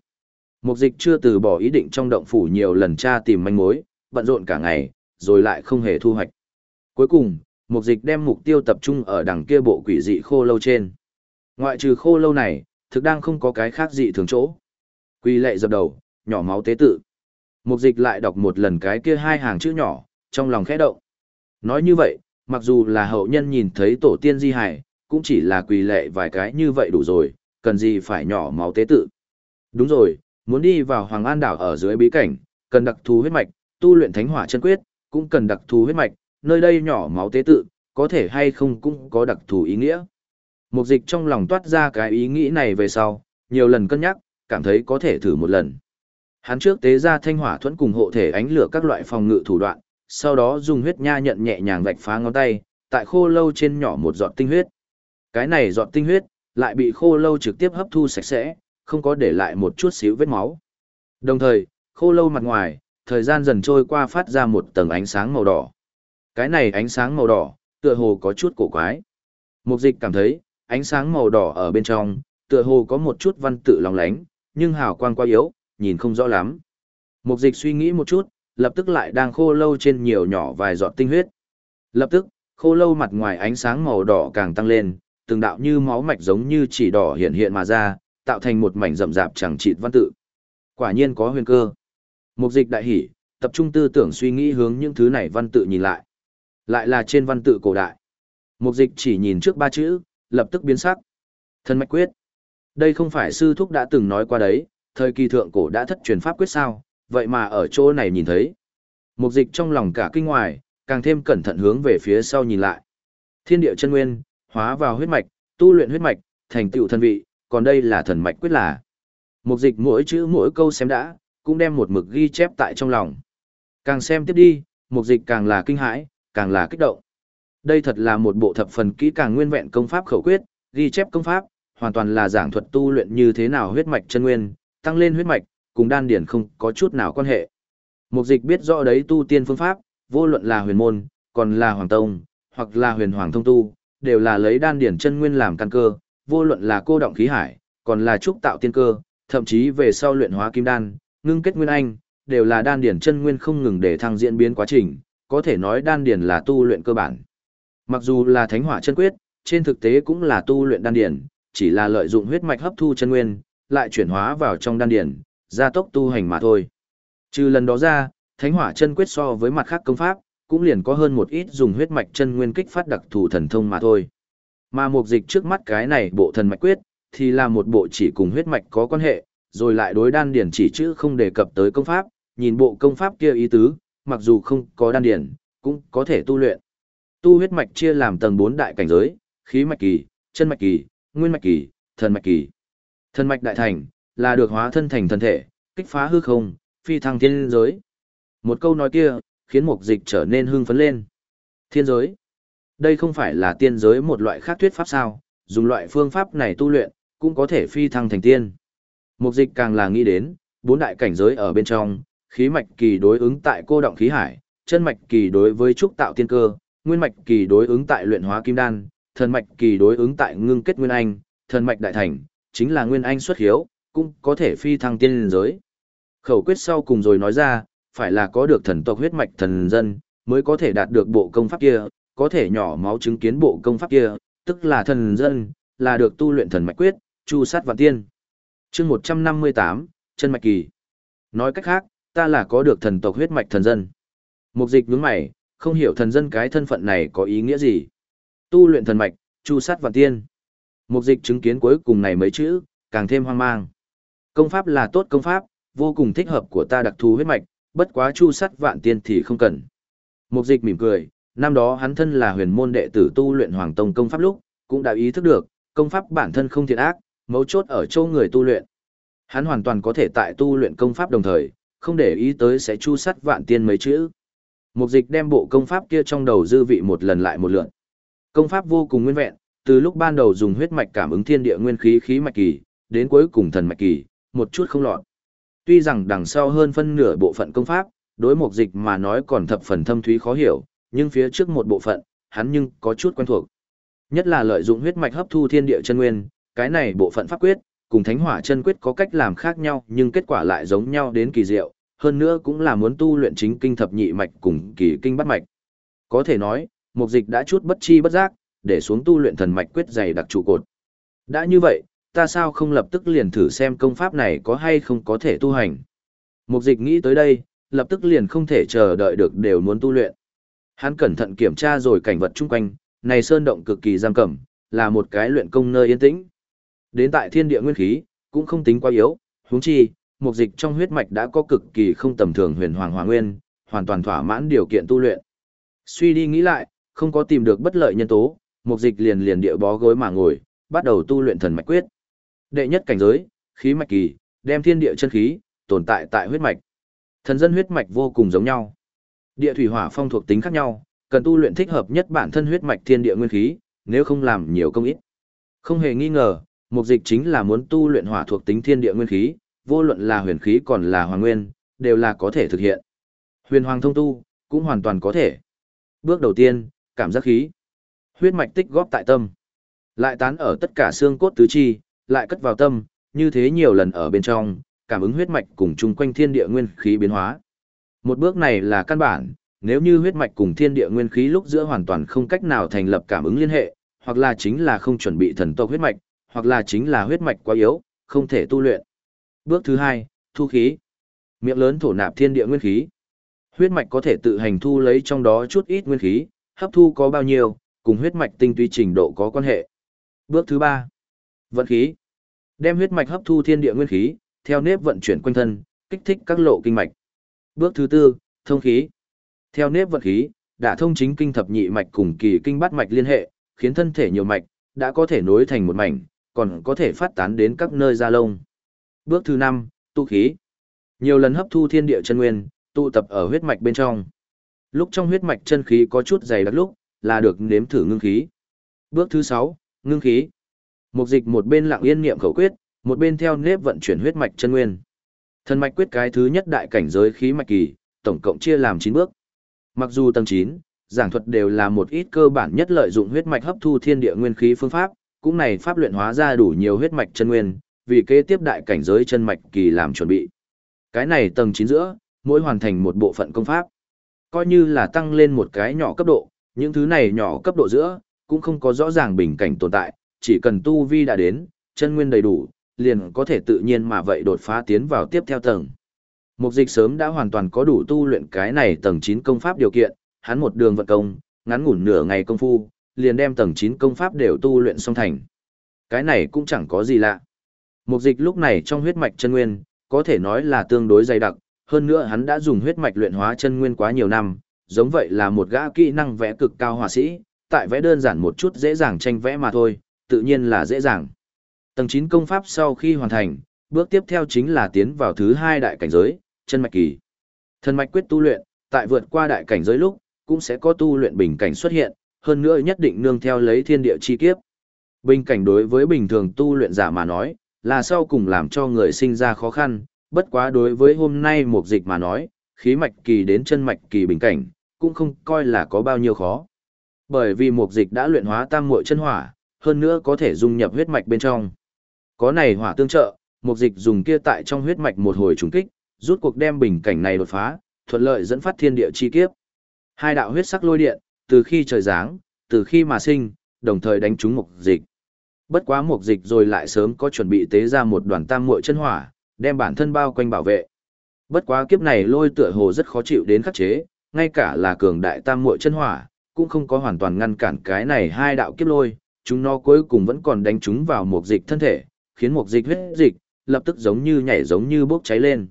Mục dịch chưa từ bỏ ý định trong động phủ nhiều lần tra tìm manh mối, bận rộn cả ngày, rồi lại không hề thu hoạch. Cuối cùng, mục dịch đem mục tiêu tập trung ở đằng kia bộ quỷ dị khô lâu trên. Ngoại trừ khô lâu này, thực đang không có cái khác dị thường chỗ. quỳ lệ dập đầu, nhỏ máu tế tự. Mục dịch lại đọc một lần cái kia hai hàng chữ nhỏ, trong lòng khẽ động. Nói như vậy, mặc dù là hậu nhân nhìn thấy tổ tiên di hải, cũng chỉ là quỳ lệ vài cái như vậy đủ rồi, cần gì phải nhỏ máu tế tự. Đúng rồi, muốn đi vào Hoàng An đảo ở dưới bí cảnh, cần đặc thù huyết mạch, tu luyện thánh hỏa chân quyết, cũng cần đặc thù huyết mạch, nơi đây nhỏ máu tế tự, có thể hay không cũng có đặc thù ý nghĩa. Mục dịch trong lòng toát ra cái ý nghĩ này về sau, nhiều lần cân nhắc, cảm thấy có thể thử một lần. Hắn trước tế ra thanh hỏa thuẫn cùng hộ thể ánh lửa các loại phòng ngự thủ đoạn, sau đó dùng huyết nha nhận nhẹ nhàng vạch phá ngón tay, tại khô lâu trên nhỏ một giọt tinh huyết. Cái này giọt tinh huyết, lại bị khô lâu trực tiếp hấp thu sạch sẽ, không có để lại một chút xíu vết máu. Đồng thời, khô lâu mặt ngoài, thời gian dần trôi qua phát ra một tầng ánh sáng màu đỏ. Cái này ánh sáng màu đỏ, tựa hồ có chút cổ quái. Mục dịch cảm thấy, ánh sáng màu đỏ ở bên trong, tựa hồ có một chút văn tự lòng lánh, nhưng hào quang quá yếu, nhìn không rõ lắm. Mục dịch suy nghĩ một chút, lập tức lại đang khô lâu trên nhiều nhỏ vài giọt tinh huyết. Lập tức, khô lâu mặt ngoài ánh sáng màu đỏ càng tăng lên, từng đạo như máu mạch giống như chỉ đỏ hiện hiện mà ra, tạo thành một mảnh rậm rạp chẳng chịt văn tự. Quả nhiên có huyền cơ. Mục dịch đại hỉ, tập trung tư tưởng suy nghĩ hướng những thứ này văn tự nhìn lại. Lại là trên văn tự cổ đại. Mục dịch chỉ nhìn trước ba chữ, lập tức biến sắc. Thân mạch quyết. Đây không phải sư thúc đã từng nói qua đấy, thời kỳ thượng cổ đã thất truyền pháp quyết sao, vậy mà ở chỗ này nhìn thấy. Mục dịch trong lòng cả kinh ngoài, càng thêm cẩn thận hướng về phía sau nhìn lại. Thiên địa chân nguyên, hóa vào huyết mạch, tu luyện huyết mạch, thành tựu thân vị, còn đây là thần mạch quyết là. Mục dịch mỗi chữ mỗi câu xem đã, cũng đem một mực ghi chép tại trong lòng. Càng xem tiếp đi, mục dịch càng là kinh hãi, càng là kích động. Đây thật là một bộ thập phần kỹ càng nguyên vẹn công pháp khẩu quyết, ghi chép công pháp, hoàn toàn là giảng thuật tu luyện như thế nào huyết mạch chân nguyên, tăng lên huyết mạch, cùng đan điển không có chút nào quan hệ. Mục dịch biết rõ đấy tu tiên phương pháp, vô luận là huyền môn, còn là hoàng tông, hoặc là huyền hoàng thông tu, đều là lấy đan điển chân nguyên làm căn cơ, vô luận là cô động khí hải, còn là trúc tạo tiên cơ, thậm chí về sau luyện hóa kim đan, ngưng kết nguyên anh, đều là đan điển chân nguyên không ngừng để thăng diễn biến quá trình, có thể nói đan điển là tu luyện cơ bản. Mặc dù là thánh hỏa chân quyết, trên thực tế cũng là tu luyện đan điển, chỉ là lợi dụng huyết mạch hấp thu chân nguyên, lại chuyển hóa vào trong đan điển, gia tốc tu hành mà thôi. Trừ lần đó ra, thánh hỏa chân quyết so với mặt khác công pháp, cũng liền có hơn một ít dùng huyết mạch chân nguyên kích phát đặc thù thần thông mà thôi. Mà mục dịch trước mắt cái này bộ thần mạch quyết, thì là một bộ chỉ cùng huyết mạch có quan hệ, rồi lại đối đan điển chỉ chữ không đề cập tới công pháp, nhìn bộ công pháp kia ý tứ, mặc dù không có đan điển, cũng có thể tu luyện. Tu huyết mạch chia làm tầng 4 đại cảnh giới, khí mạch kỳ, chân mạch kỳ, nguyên mạch kỳ, thần mạch kỳ. Thần mạch đại thành, là được hóa thân thành thần thể, kích phá hư không, phi thăng thiên giới. Một câu nói kia, khiến mục dịch trở nên hưng phấn lên. Thiên giới. Đây không phải là tiên giới một loại khác thuyết pháp sao, dùng loại phương pháp này tu luyện, cũng có thể phi thăng thành tiên. Mục dịch càng là nghĩ đến, bốn đại cảnh giới ở bên trong, khí mạch kỳ đối ứng tại cô động khí hải, chân mạch kỳ đối với trúc tạo tiên cơ, nguyên mạch kỳ đối ứng tại luyện hóa kim đan, thần mạch kỳ đối ứng tại ngưng kết nguyên anh, thần mạch đại thành, chính là nguyên anh xuất hiếu, cũng có thể phi thăng tiên giới. Khẩu quyết sau cùng rồi nói ra, phải là có được thần tộc huyết mạch thần dân, mới có thể đạt được bộ công pháp kia, có thể nhỏ máu chứng kiến bộ công pháp kia, tức là thần dân, là được tu luyện thần mạch quyết, chu sát vạn tiên chương 158, chân mạch kỳ. Nói cách khác, ta là có được thần tộc huyết mạch thần dân. Mục dịch nhướng mày, không hiểu thần dân cái thân phận này có ý nghĩa gì. Tu luyện thần mạch, chu sát vạn tiên. Mục dịch chứng kiến cuối cùng này mấy chữ, càng thêm hoang mang. Công pháp là tốt công pháp, vô cùng thích hợp của ta đặc thù huyết mạch, bất quá chu sắt vạn tiên thì không cần. Mục dịch mỉm cười, năm đó hắn thân là huyền môn đệ tử tu luyện hoàng tông công pháp lúc, cũng đã ý thức được, công pháp bản thân không thiện ác, mấu chốt ở châu người tu luyện. Hắn hoàn toàn có thể tại tu luyện công pháp đồng thời, không để ý tới sẽ chu sắt vạn tiên mấy chữ. Mục dịch đem bộ công pháp kia trong đầu dư vị một lần lại một lượt, Công pháp vô cùng nguyên vẹn, từ lúc ban đầu dùng huyết mạch cảm ứng thiên địa nguyên khí khí mạch kỳ, đến cuối cùng thần mạch kỳ, một chút không lọt. Tuy rằng đằng sau hơn phân nửa bộ phận công pháp, đối mục dịch mà nói còn thập phần thâm thúy khó hiểu, nhưng phía trước một bộ phận, hắn nhưng có chút quen thuộc. Nhất là lợi dụng huyết mạch hấp thu thiên địa chân nguyên, cái này bộ phận pháp quyết, cùng thánh hỏa chân quyết có cách làm khác nhau nhưng kết quả lại giống nhau đến kỳ diệu, hơn nữa cũng là muốn tu luyện chính kinh thập nhị mạch cùng kỳ kinh bắt mạch. Có thể nói, mục dịch đã chút bất chi bất giác, để xuống tu luyện thần mạch quyết dày đặc trụ cột. Đã như vậy, ta sao không lập tức liền thử xem công pháp này có hay không có thể tu hành. Mục dịch nghĩ tới đây, lập tức liền không thể chờ đợi được đều muốn tu luyện. Hắn cẩn thận kiểm tra rồi cảnh vật chung quanh, này sơn động cực kỳ giam cầm, là một cái luyện công nơi yên tĩnh. Đến tại thiên địa nguyên khí, cũng không tính quá yếu, huống chi, mục dịch trong huyết mạch đã có cực kỳ không tầm thường huyền hoàng hòa nguyên, hoàn toàn thỏa mãn điều kiện tu luyện. Suy đi nghĩ lại, không có tìm được bất lợi nhân tố, mục dịch liền liền địa bó gối mà ngồi, bắt đầu tu luyện thần mạch quyết. Đệ nhất cảnh giới, khí mạch kỳ, đem thiên địa chân khí tồn tại tại huyết mạch. Thần dân huyết mạch vô cùng giống nhau. Địa thủy hỏa phong thuộc tính khác nhau, cần tu luyện thích hợp nhất bản thân huyết mạch thiên địa nguyên khí, nếu không làm nhiều công ít. Không hề nghi ngờ, mục dịch chính là muốn tu luyện hỏa thuộc tính thiên địa nguyên khí, vô luận là huyền khí còn là hoàng nguyên, đều là có thể thực hiện. Huyền hoàng thông tu, cũng hoàn toàn có thể. Bước đầu tiên, cảm giác khí. Huyết mạch tích góp tại tâm. Lại tán ở tất cả xương cốt tứ chi, lại cất vào tâm, như thế nhiều lần ở bên trong, cảm ứng huyết mạch cùng chung quanh thiên địa nguyên khí biến hóa. Một bước này là căn bản, nếu như huyết mạch cùng thiên địa nguyên khí lúc giữa hoàn toàn không cách nào thành lập cảm ứng liên hệ, hoặc là chính là không chuẩn bị thần tộc huyết mạch, hoặc là chính là huyết mạch quá yếu, không thể tu luyện. Bước thứ hai, thu khí. Miệng lớn thổ nạp thiên địa nguyên khí. Huyết mạch có thể tự hành thu lấy trong đó chút ít nguyên khí, hấp thu có bao nhiêu, cùng huyết mạch tinh túy trình độ có quan hệ. Bước thứ ba, vận khí. Đem huyết mạch hấp thu thiên địa nguyên khí, theo nếp vận chuyển quanh thân, kích thích các lộ kinh mạch. Bước thứ tư, thông khí. Theo nếp vận khí, đã thông chính kinh thập nhị mạch cùng kỳ kinh bát mạch liên hệ, khiến thân thể nhiều mạch đã có thể nối thành một mảnh, còn có thể phát tán đến các nơi da lông. Bước thứ năm, tu khí. Nhiều lần hấp thu thiên địa chân nguyên, tụ tập ở huyết mạch bên trong. Lúc trong huyết mạch chân khí có chút dày đặc lúc, là được nếm thử ngưng khí. Bước thứ sáu, ngưng khí. Một dịch một bên lặng yên niệm khẩu quyết, một bên theo nếp vận chuyển huyết mạch chân nguyên. Thần mạch quyết cái thứ nhất đại cảnh giới khí mạch kỳ, tổng cộng chia làm 9 bước. Mặc dù tầng 9, giảng thuật đều là một ít cơ bản nhất lợi dụng huyết mạch hấp thu thiên địa nguyên khí phương pháp, cũng này pháp luyện hóa ra đủ nhiều huyết mạch chân nguyên, vì kế tiếp đại cảnh giới chân mạch kỳ làm chuẩn bị. Cái này tầng 9 giữa, mỗi hoàn thành một bộ phận công pháp, coi như là tăng lên một cái nhỏ cấp độ, những thứ này nhỏ cấp độ giữa, cũng không có rõ ràng bình cảnh tồn tại, chỉ cần tu vi đã đến, chân nguyên đầy đủ, liền có thể tự nhiên mà vậy đột phá tiến vào tiếp theo tầng. Mục dịch sớm đã hoàn toàn có đủ tu luyện cái này tầng 9 công pháp điều kiện, hắn một đường vận công, ngắn ngủn nửa ngày công phu, liền đem tầng 9 công pháp đều tu luyện xong thành. Cái này cũng chẳng có gì lạ. Mục dịch lúc này trong huyết mạch chân nguyên, có thể nói là tương đối dày đặc, hơn nữa hắn đã dùng huyết mạch luyện hóa chân nguyên quá nhiều năm, giống vậy là một gã kỹ năng vẽ cực cao họa sĩ, tại vẽ đơn giản một chút dễ dàng tranh vẽ mà thôi, tự nhiên là dễ dàng. Tầng 9 công pháp sau khi hoàn thành, bước tiếp theo chính là tiến vào thứ hai đại cảnh giới, chân mạch kỳ. thân mạch quyết tu luyện, tại vượt qua đại cảnh giới lúc, cũng sẽ có tu luyện bình cảnh xuất hiện, hơn nữa nhất định nương theo lấy thiên địa chi kiếp. Bình cảnh đối với bình thường tu luyện giả mà nói, là sau cùng làm cho người sinh ra khó khăn, bất quá đối với hôm nay một dịch mà nói, khí mạch kỳ đến chân mạch kỳ bình cảnh, cũng không coi là có bao nhiêu khó. Bởi vì một dịch đã luyện hóa tam muội chân hỏa, hơn nữa có thể dung nhập huyết mạch bên trong. Có này hỏa tương trợ, một dịch dùng kia tại trong huyết mạch một hồi trùng kích, rút cuộc đem bình cảnh này đột phá, thuận lợi dẫn phát thiên địa chi kiếp. Hai đạo huyết sắc lôi điện, từ khi trời giáng, từ khi mà sinh, đồng thời đánh trúng mục dịch. Bất quá mục dịch rồi lại sớm có chuẩn bị tế ra một đoàn tam muội chân hỏa, đem bản thân bao quanh bảo vệ. Bất quá kiếp này lôi tựa hồ rất khó chịu đến khắc chế, ngay cả là cường đại tam muội chân hỏa, cũng không có hoàn toàn ngăn cản cái này hai đạo kiếp lôi, chúng nó cuối cùng vẫn còn đánh chúng vào mục dịch thân thể, khiến mục dịch huyết dịch, lập tức giống như nhảy giống như bốc cháy lên.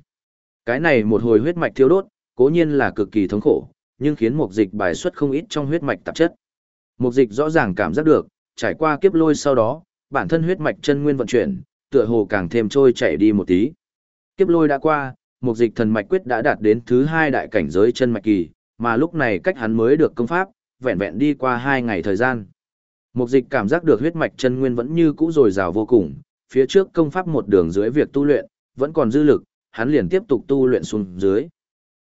Cái này một hồi huyết mạch thiêu đốt, cố nhiên là cực kỳ thống khổ, nhưng khiến một dịch bài xuất không ít trong huyết mạch tạp chất. Một dịch rõ ràng cảm giác được, trải qua kiếp lôi sau đó, bản thân huyết mạch chân nguyên vận chuyển, tựa hồ càng thêm trôi chảy đi một tí. Kiếp lôi đã qua, một dịch thần mạch quyết đã đạt đến thứ hai đại cảnh giới chân mạch kỳ, mà lúc này cách hắn mới được công pháp, vẹn vẹn đi qua hai ngày thời gian. Một dịch cảm giác được huyết mạch chân nguyên vẫn như cũ dồi dào vô cùng, phía trước công pháp một đường dưới việc tu luyện, vẫn còn dư lực, hắn liền tiếp tục tu luyện xuống dưới.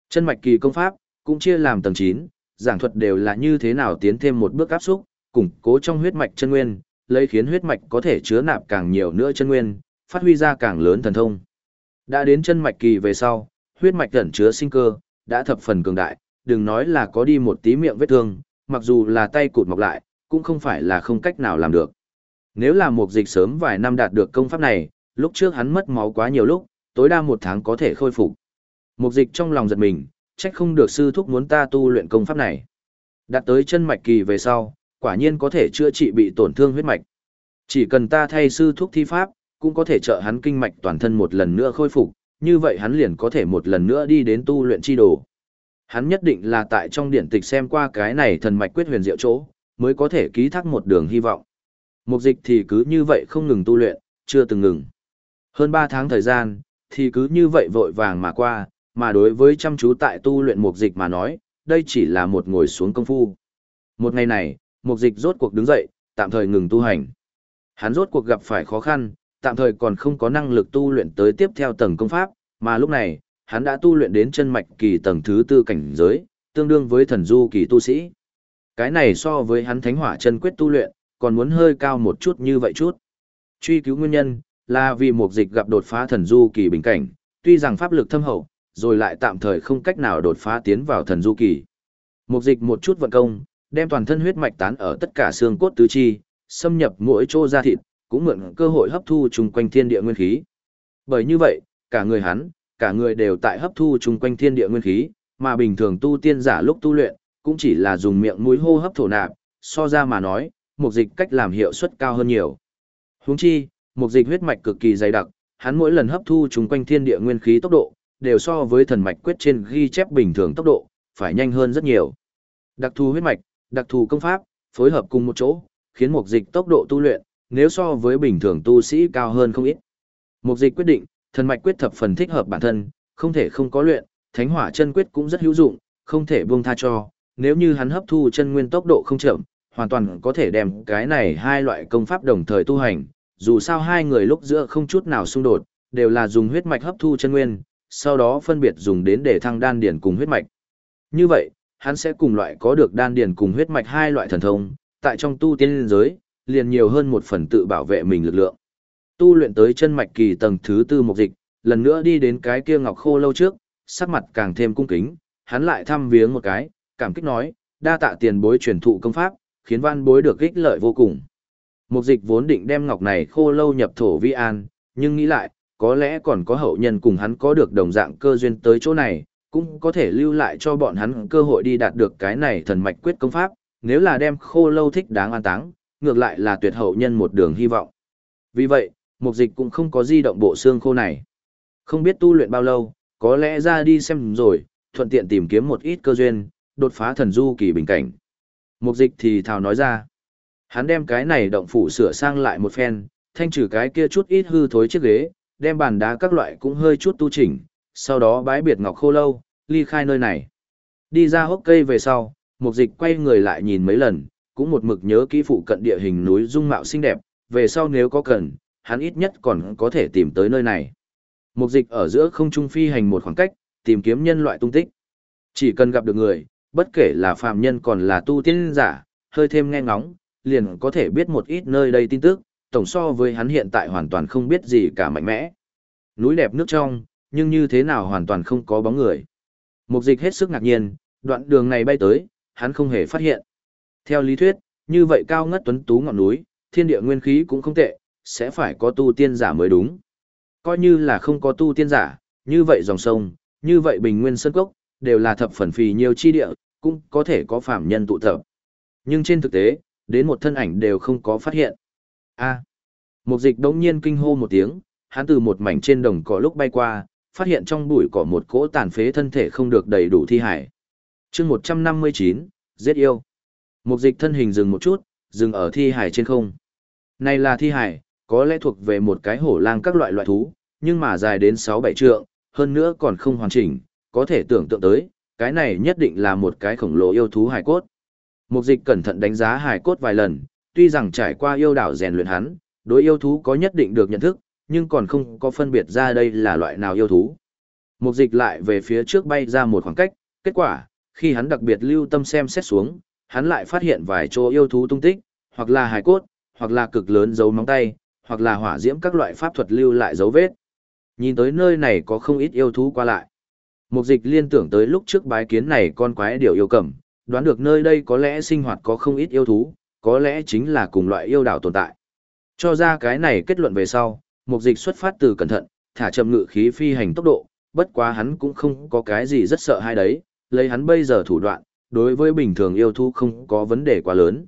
Chân mạch kỳ công pháp, cũng chia làm tầng 9, giảng thuật đều là như thế nào tiến thêm một bước áp xúc, củng cố trong huyết mạch chân nguyên, lấy khiến huyết mạch có thể chứa nạp càng nhiều nữa chân nguyên, phát huy ra càng lớn thần thông. Đã đến chân mạch kỳ về sau, huyết mạch ẩn chứa sinh cơ, đã thập phần cường đại, đừng nói là có đi một tí miệng vết thương, mặc dù là tay cụt mọc lại, cũng không phải là không cách nào làm được. Nếu là một dịch sớm vài năm đạt được công pháp này, lúc trước hắn mất máu quá nhiều lúc, tối đa một tháng có thể khôi phục. Mục dịch trong lòng giật mình, trách không được sư thúc muốn ta tu luyện công pháp này. Đạt tới chân mạch kỳ về sau, quả nhiên có thể chữa trị bị tổn thương huyết mạch. Chỉ cần ta thay sư thúc thi pháp, cũng có thể trợ hắn kinh mạch toàn thân một lần nữa khôi phục, như vậy hắn liền có thể một lần nữa đi đến tu luyện chi đồ. Hắn nhất định là tại trong điển tịch xem qua cái này thần mạch quyết huyền diệu chỗ, mới có thể ký thác một đường hy vọng. Mục dịch thì cứ như vậy không ngừng tu luyện, chưa từng ngừng. Hơn 3 tháng thời gian, thì cứ như vậy vội vàng mà qua, mà đối với chăm chú tại tu luyện mục dịch mà nói, đây chỉ là một ngồi xuống công phu. Một ngày này, mục dịch rốt cuộc đứng dậy, tạm thời ngừng tu hành. Hắn rốt cuộc gặp phải khó khăn, tạm thời còn không có năng lực tu luyện tới tiếp theo tầng công pháp, mà lúc này, hắn đã tu luyện đến chân mạch kỳ tầng thứ tư cảnh giới, tương đương với thần du kỳ tu sĩ. Cái này so với hắn thánh hỏa chân quyết tu luyện, còn muốn hơi cao một chút như vậy chút. Truy cứu nguyên nhân, là vì Mục dịch gặp đột phá thần du kỳ bình cảnh, tuy rằng pháp lực thâm hậu, rồi lại tạm thời không cách nào đột phá tiến vào thần du kỳ. Một dịch một chút vận công, đem toàn thân huyết mạch tán ở tất cả xương cốt tứ chi, xâm nhập mỗi chỗ da thịt, cũng mượn cơ hội hấp thu chung quanh thiên địa nguyên khí. Bởi như vậy, cả người hắn, cả người đều tại hấp thu chung quanh thiên địa nguyên khí, mà bình thường tu tiên giả lúc tu luyện, cũng chỉ là dùng miệng mũi hô hấp thổ nạp, so ra mà nói, một dịch cách làm hiệu suất cao hơn nhiều. Huống chi, một dịch huyết mạch cực kỳ dày đặc, hắn mỗi lần hấp thu chung quanh thiên địa nguyên khí tốc độ, đều so với thần mạch quyết trên ghi chép bình thường tốc độ, phải nhanh hơn rất nhiều. Đặc thù huyết mạch, đặc thù công pháp, phối hợp cùng một chỗ, khiến một dịch tốc độ tu luyện, nếu so với bình thường tu sĩ cao hơn không ít. Một dịch quyết định, thần mạch quyết thập phần thích hợp bản thân, không thể không có luyện, thánh hỏa chân quyết cũng rất hữu dụng, không thể buông tha cho, nếu như hắn hấp thu chân nguyên tốc độ không chậm, hoàn toàn có thể đem cái này hai loại công pháp đồng thời tu hành, dù sao hai người lúc giữa không chút nào xung đột, đều là dùng huyết mạch hấp thu chân nguyên, sau đó phân biệt dùng đến để thăng đan điển cùng huyết mạch. Như vậy, hắn sẽ cùng loại có được đan điển cùng huyết mạch hai loại thần thông, tại trong tu tiên giới, liền nhiều hơn một phần tự bảo vệ mình lực lượng. Tu luyện tới chân mạch kỳ tầng thứ tư mục dịch, lần nữa đi đến cái kia ngọc khô lâu trước, sắc mặt càng thêm cung kính, hắn lại thăm viếng một cái, cảm kích nói, đa tạ tiền bối truyền thụ công pháp, khiến văn bối được ích lợi vô cùng. Mục dịch vốn định đem ngọc này khô lâu nhập thổ vi an, nhưng nghĩ lại, có lẽ còn có hậu nhân cùng hắn có được đồng dạng cơ duyên tới chỗ này, cũng có thể lưu lại cho bọn hắn cơ hội đi đạt được cái này thần mạch quyết công pháp, nếu là đem khô lâu thích đáng an táng, ngược lại là tuyệt hậu nhân một đường hy vọng. Vì vậy, mục dịch cũng không có di động bộ xương khô này. Không biết tu luyện bao lâu, có lẽ ra đi xem rồi, thuận tiện tìm kiếm một ít cơ duyên, đột phá thần du kỳ bình cảnh. Mục dịch thì thào nói ra. Hắn đem cái này động phủ sửa sang lại một phen, thanh trừ cái kia chút ít hư thối chiếc ghế, đem bàn đá các loại cũng hơi chút tu chỉnh, sau đó bái biệt ngọc khô lâu, ly khai nơi này. Đi ra hốc cây về sau, mục dịch quay người lại nhìn mấy lần, cũng một mực nhớ kỹ phụ cận địa hình núi dung mạo xinh đẹp, về sau nếu có cần, hắn ít nhất còn có thể tìm tới nơi này. Mục dịch ở giữa không trung phi hành một khoảng cách, tìm kiếm nhân loại tung tích. Chỉ cần gặp được người, bất kể là phàm nhân còn là tu tiên giả, hơi thêm nghe ngóng, liền có thể biết một ít nơi đây tin tức, tổng so với hắn hiện tại hoàn toàn không biết gì cả mạnh mẽ. Núi đẹp nước trong, nhưng như thế nào hoàn toàn không có bóng người. Mục dịch hết sức ngạc nhiên, đoạn đường này bay tới, hắn không hề phát hiện. Theo lý thuyết, như vậy cao ngất tuấn tú ngọn núi, thiên địa nguyên khí cũng không tệ, sẽ phải có tu tiên giả mới đúng. Coi như là không có tu tiên giả, như vậy dòng sông, như vậy bình nguyên sơn cốc, đều là thập phần phì nhiều chi địa, cũng có thể có phạm nhân tụ tập. Nhưng trên thực tế, đến một thân ảnh đều không có phát hiện. A. một dịch đống nhiên kinh hô một tiếng, hắn từ một mảnh trên đồng cỏ lúc bay qua, phát hiện trong bụi cỏ một cỗ tàn phế thân thể không được đầy đủ thi hải. chương 159, giết yêu. một dịch thân hình dừng một chút, dừng ở thi hải trên không. Này là thi hải, có lẽ thuộc về một cái hổ lang các loại loại thú, nhưng mà dài đến 6-7 trượng, hơn nữa còn không hoàn chỉnh, có thể tưởng tượng tới, cái này nhất định là một cái khổng lồ yêu thú hải cốt. Mục dịch cẩn thận đánh giá hải cốt vài lần, tuy rằng trải qua yêu đảo rèn luyện hắn, đối yêu thú có nhất định được nhận thức, nhưng còn không có phân biệt ra đây là loại nào yêu thú. Mục dịch lại về phía trước bay ra một khoảng cách, kết quả, khi hắn đặc biệt lưu tâm xem xét xuống, hắn lại phát hiện vài chỗ yêu thú tung tích, hoặc là hải cốt, hoặc là cực lớn dấu móng tay, hoặc là hỏa diễm các loại pháp thuật lưu lại dấu vết. Nhìn tới nơi này có không ít yêu thú qua lại. Mục dịch liên tưởng tới lúc trước bái kiến này con quái điều yêu cầm, đoán được nơi đây có lẽ sinh hoạt có không ít yêu thú, có lẽ chính là cùng loại yêu đảo tồn tại. Cho ra cái này kết luận về sau, mục dịch xuất phát từ cẩn thận, thả chậm ngự khí phi hành tốc độ, bất quá hắn cũng không có cái gì rất sợ hai đấy, lấy hắn bây giờ thủ đoạn, đối với bình thường yêu thú không có vấn đề quá lớn.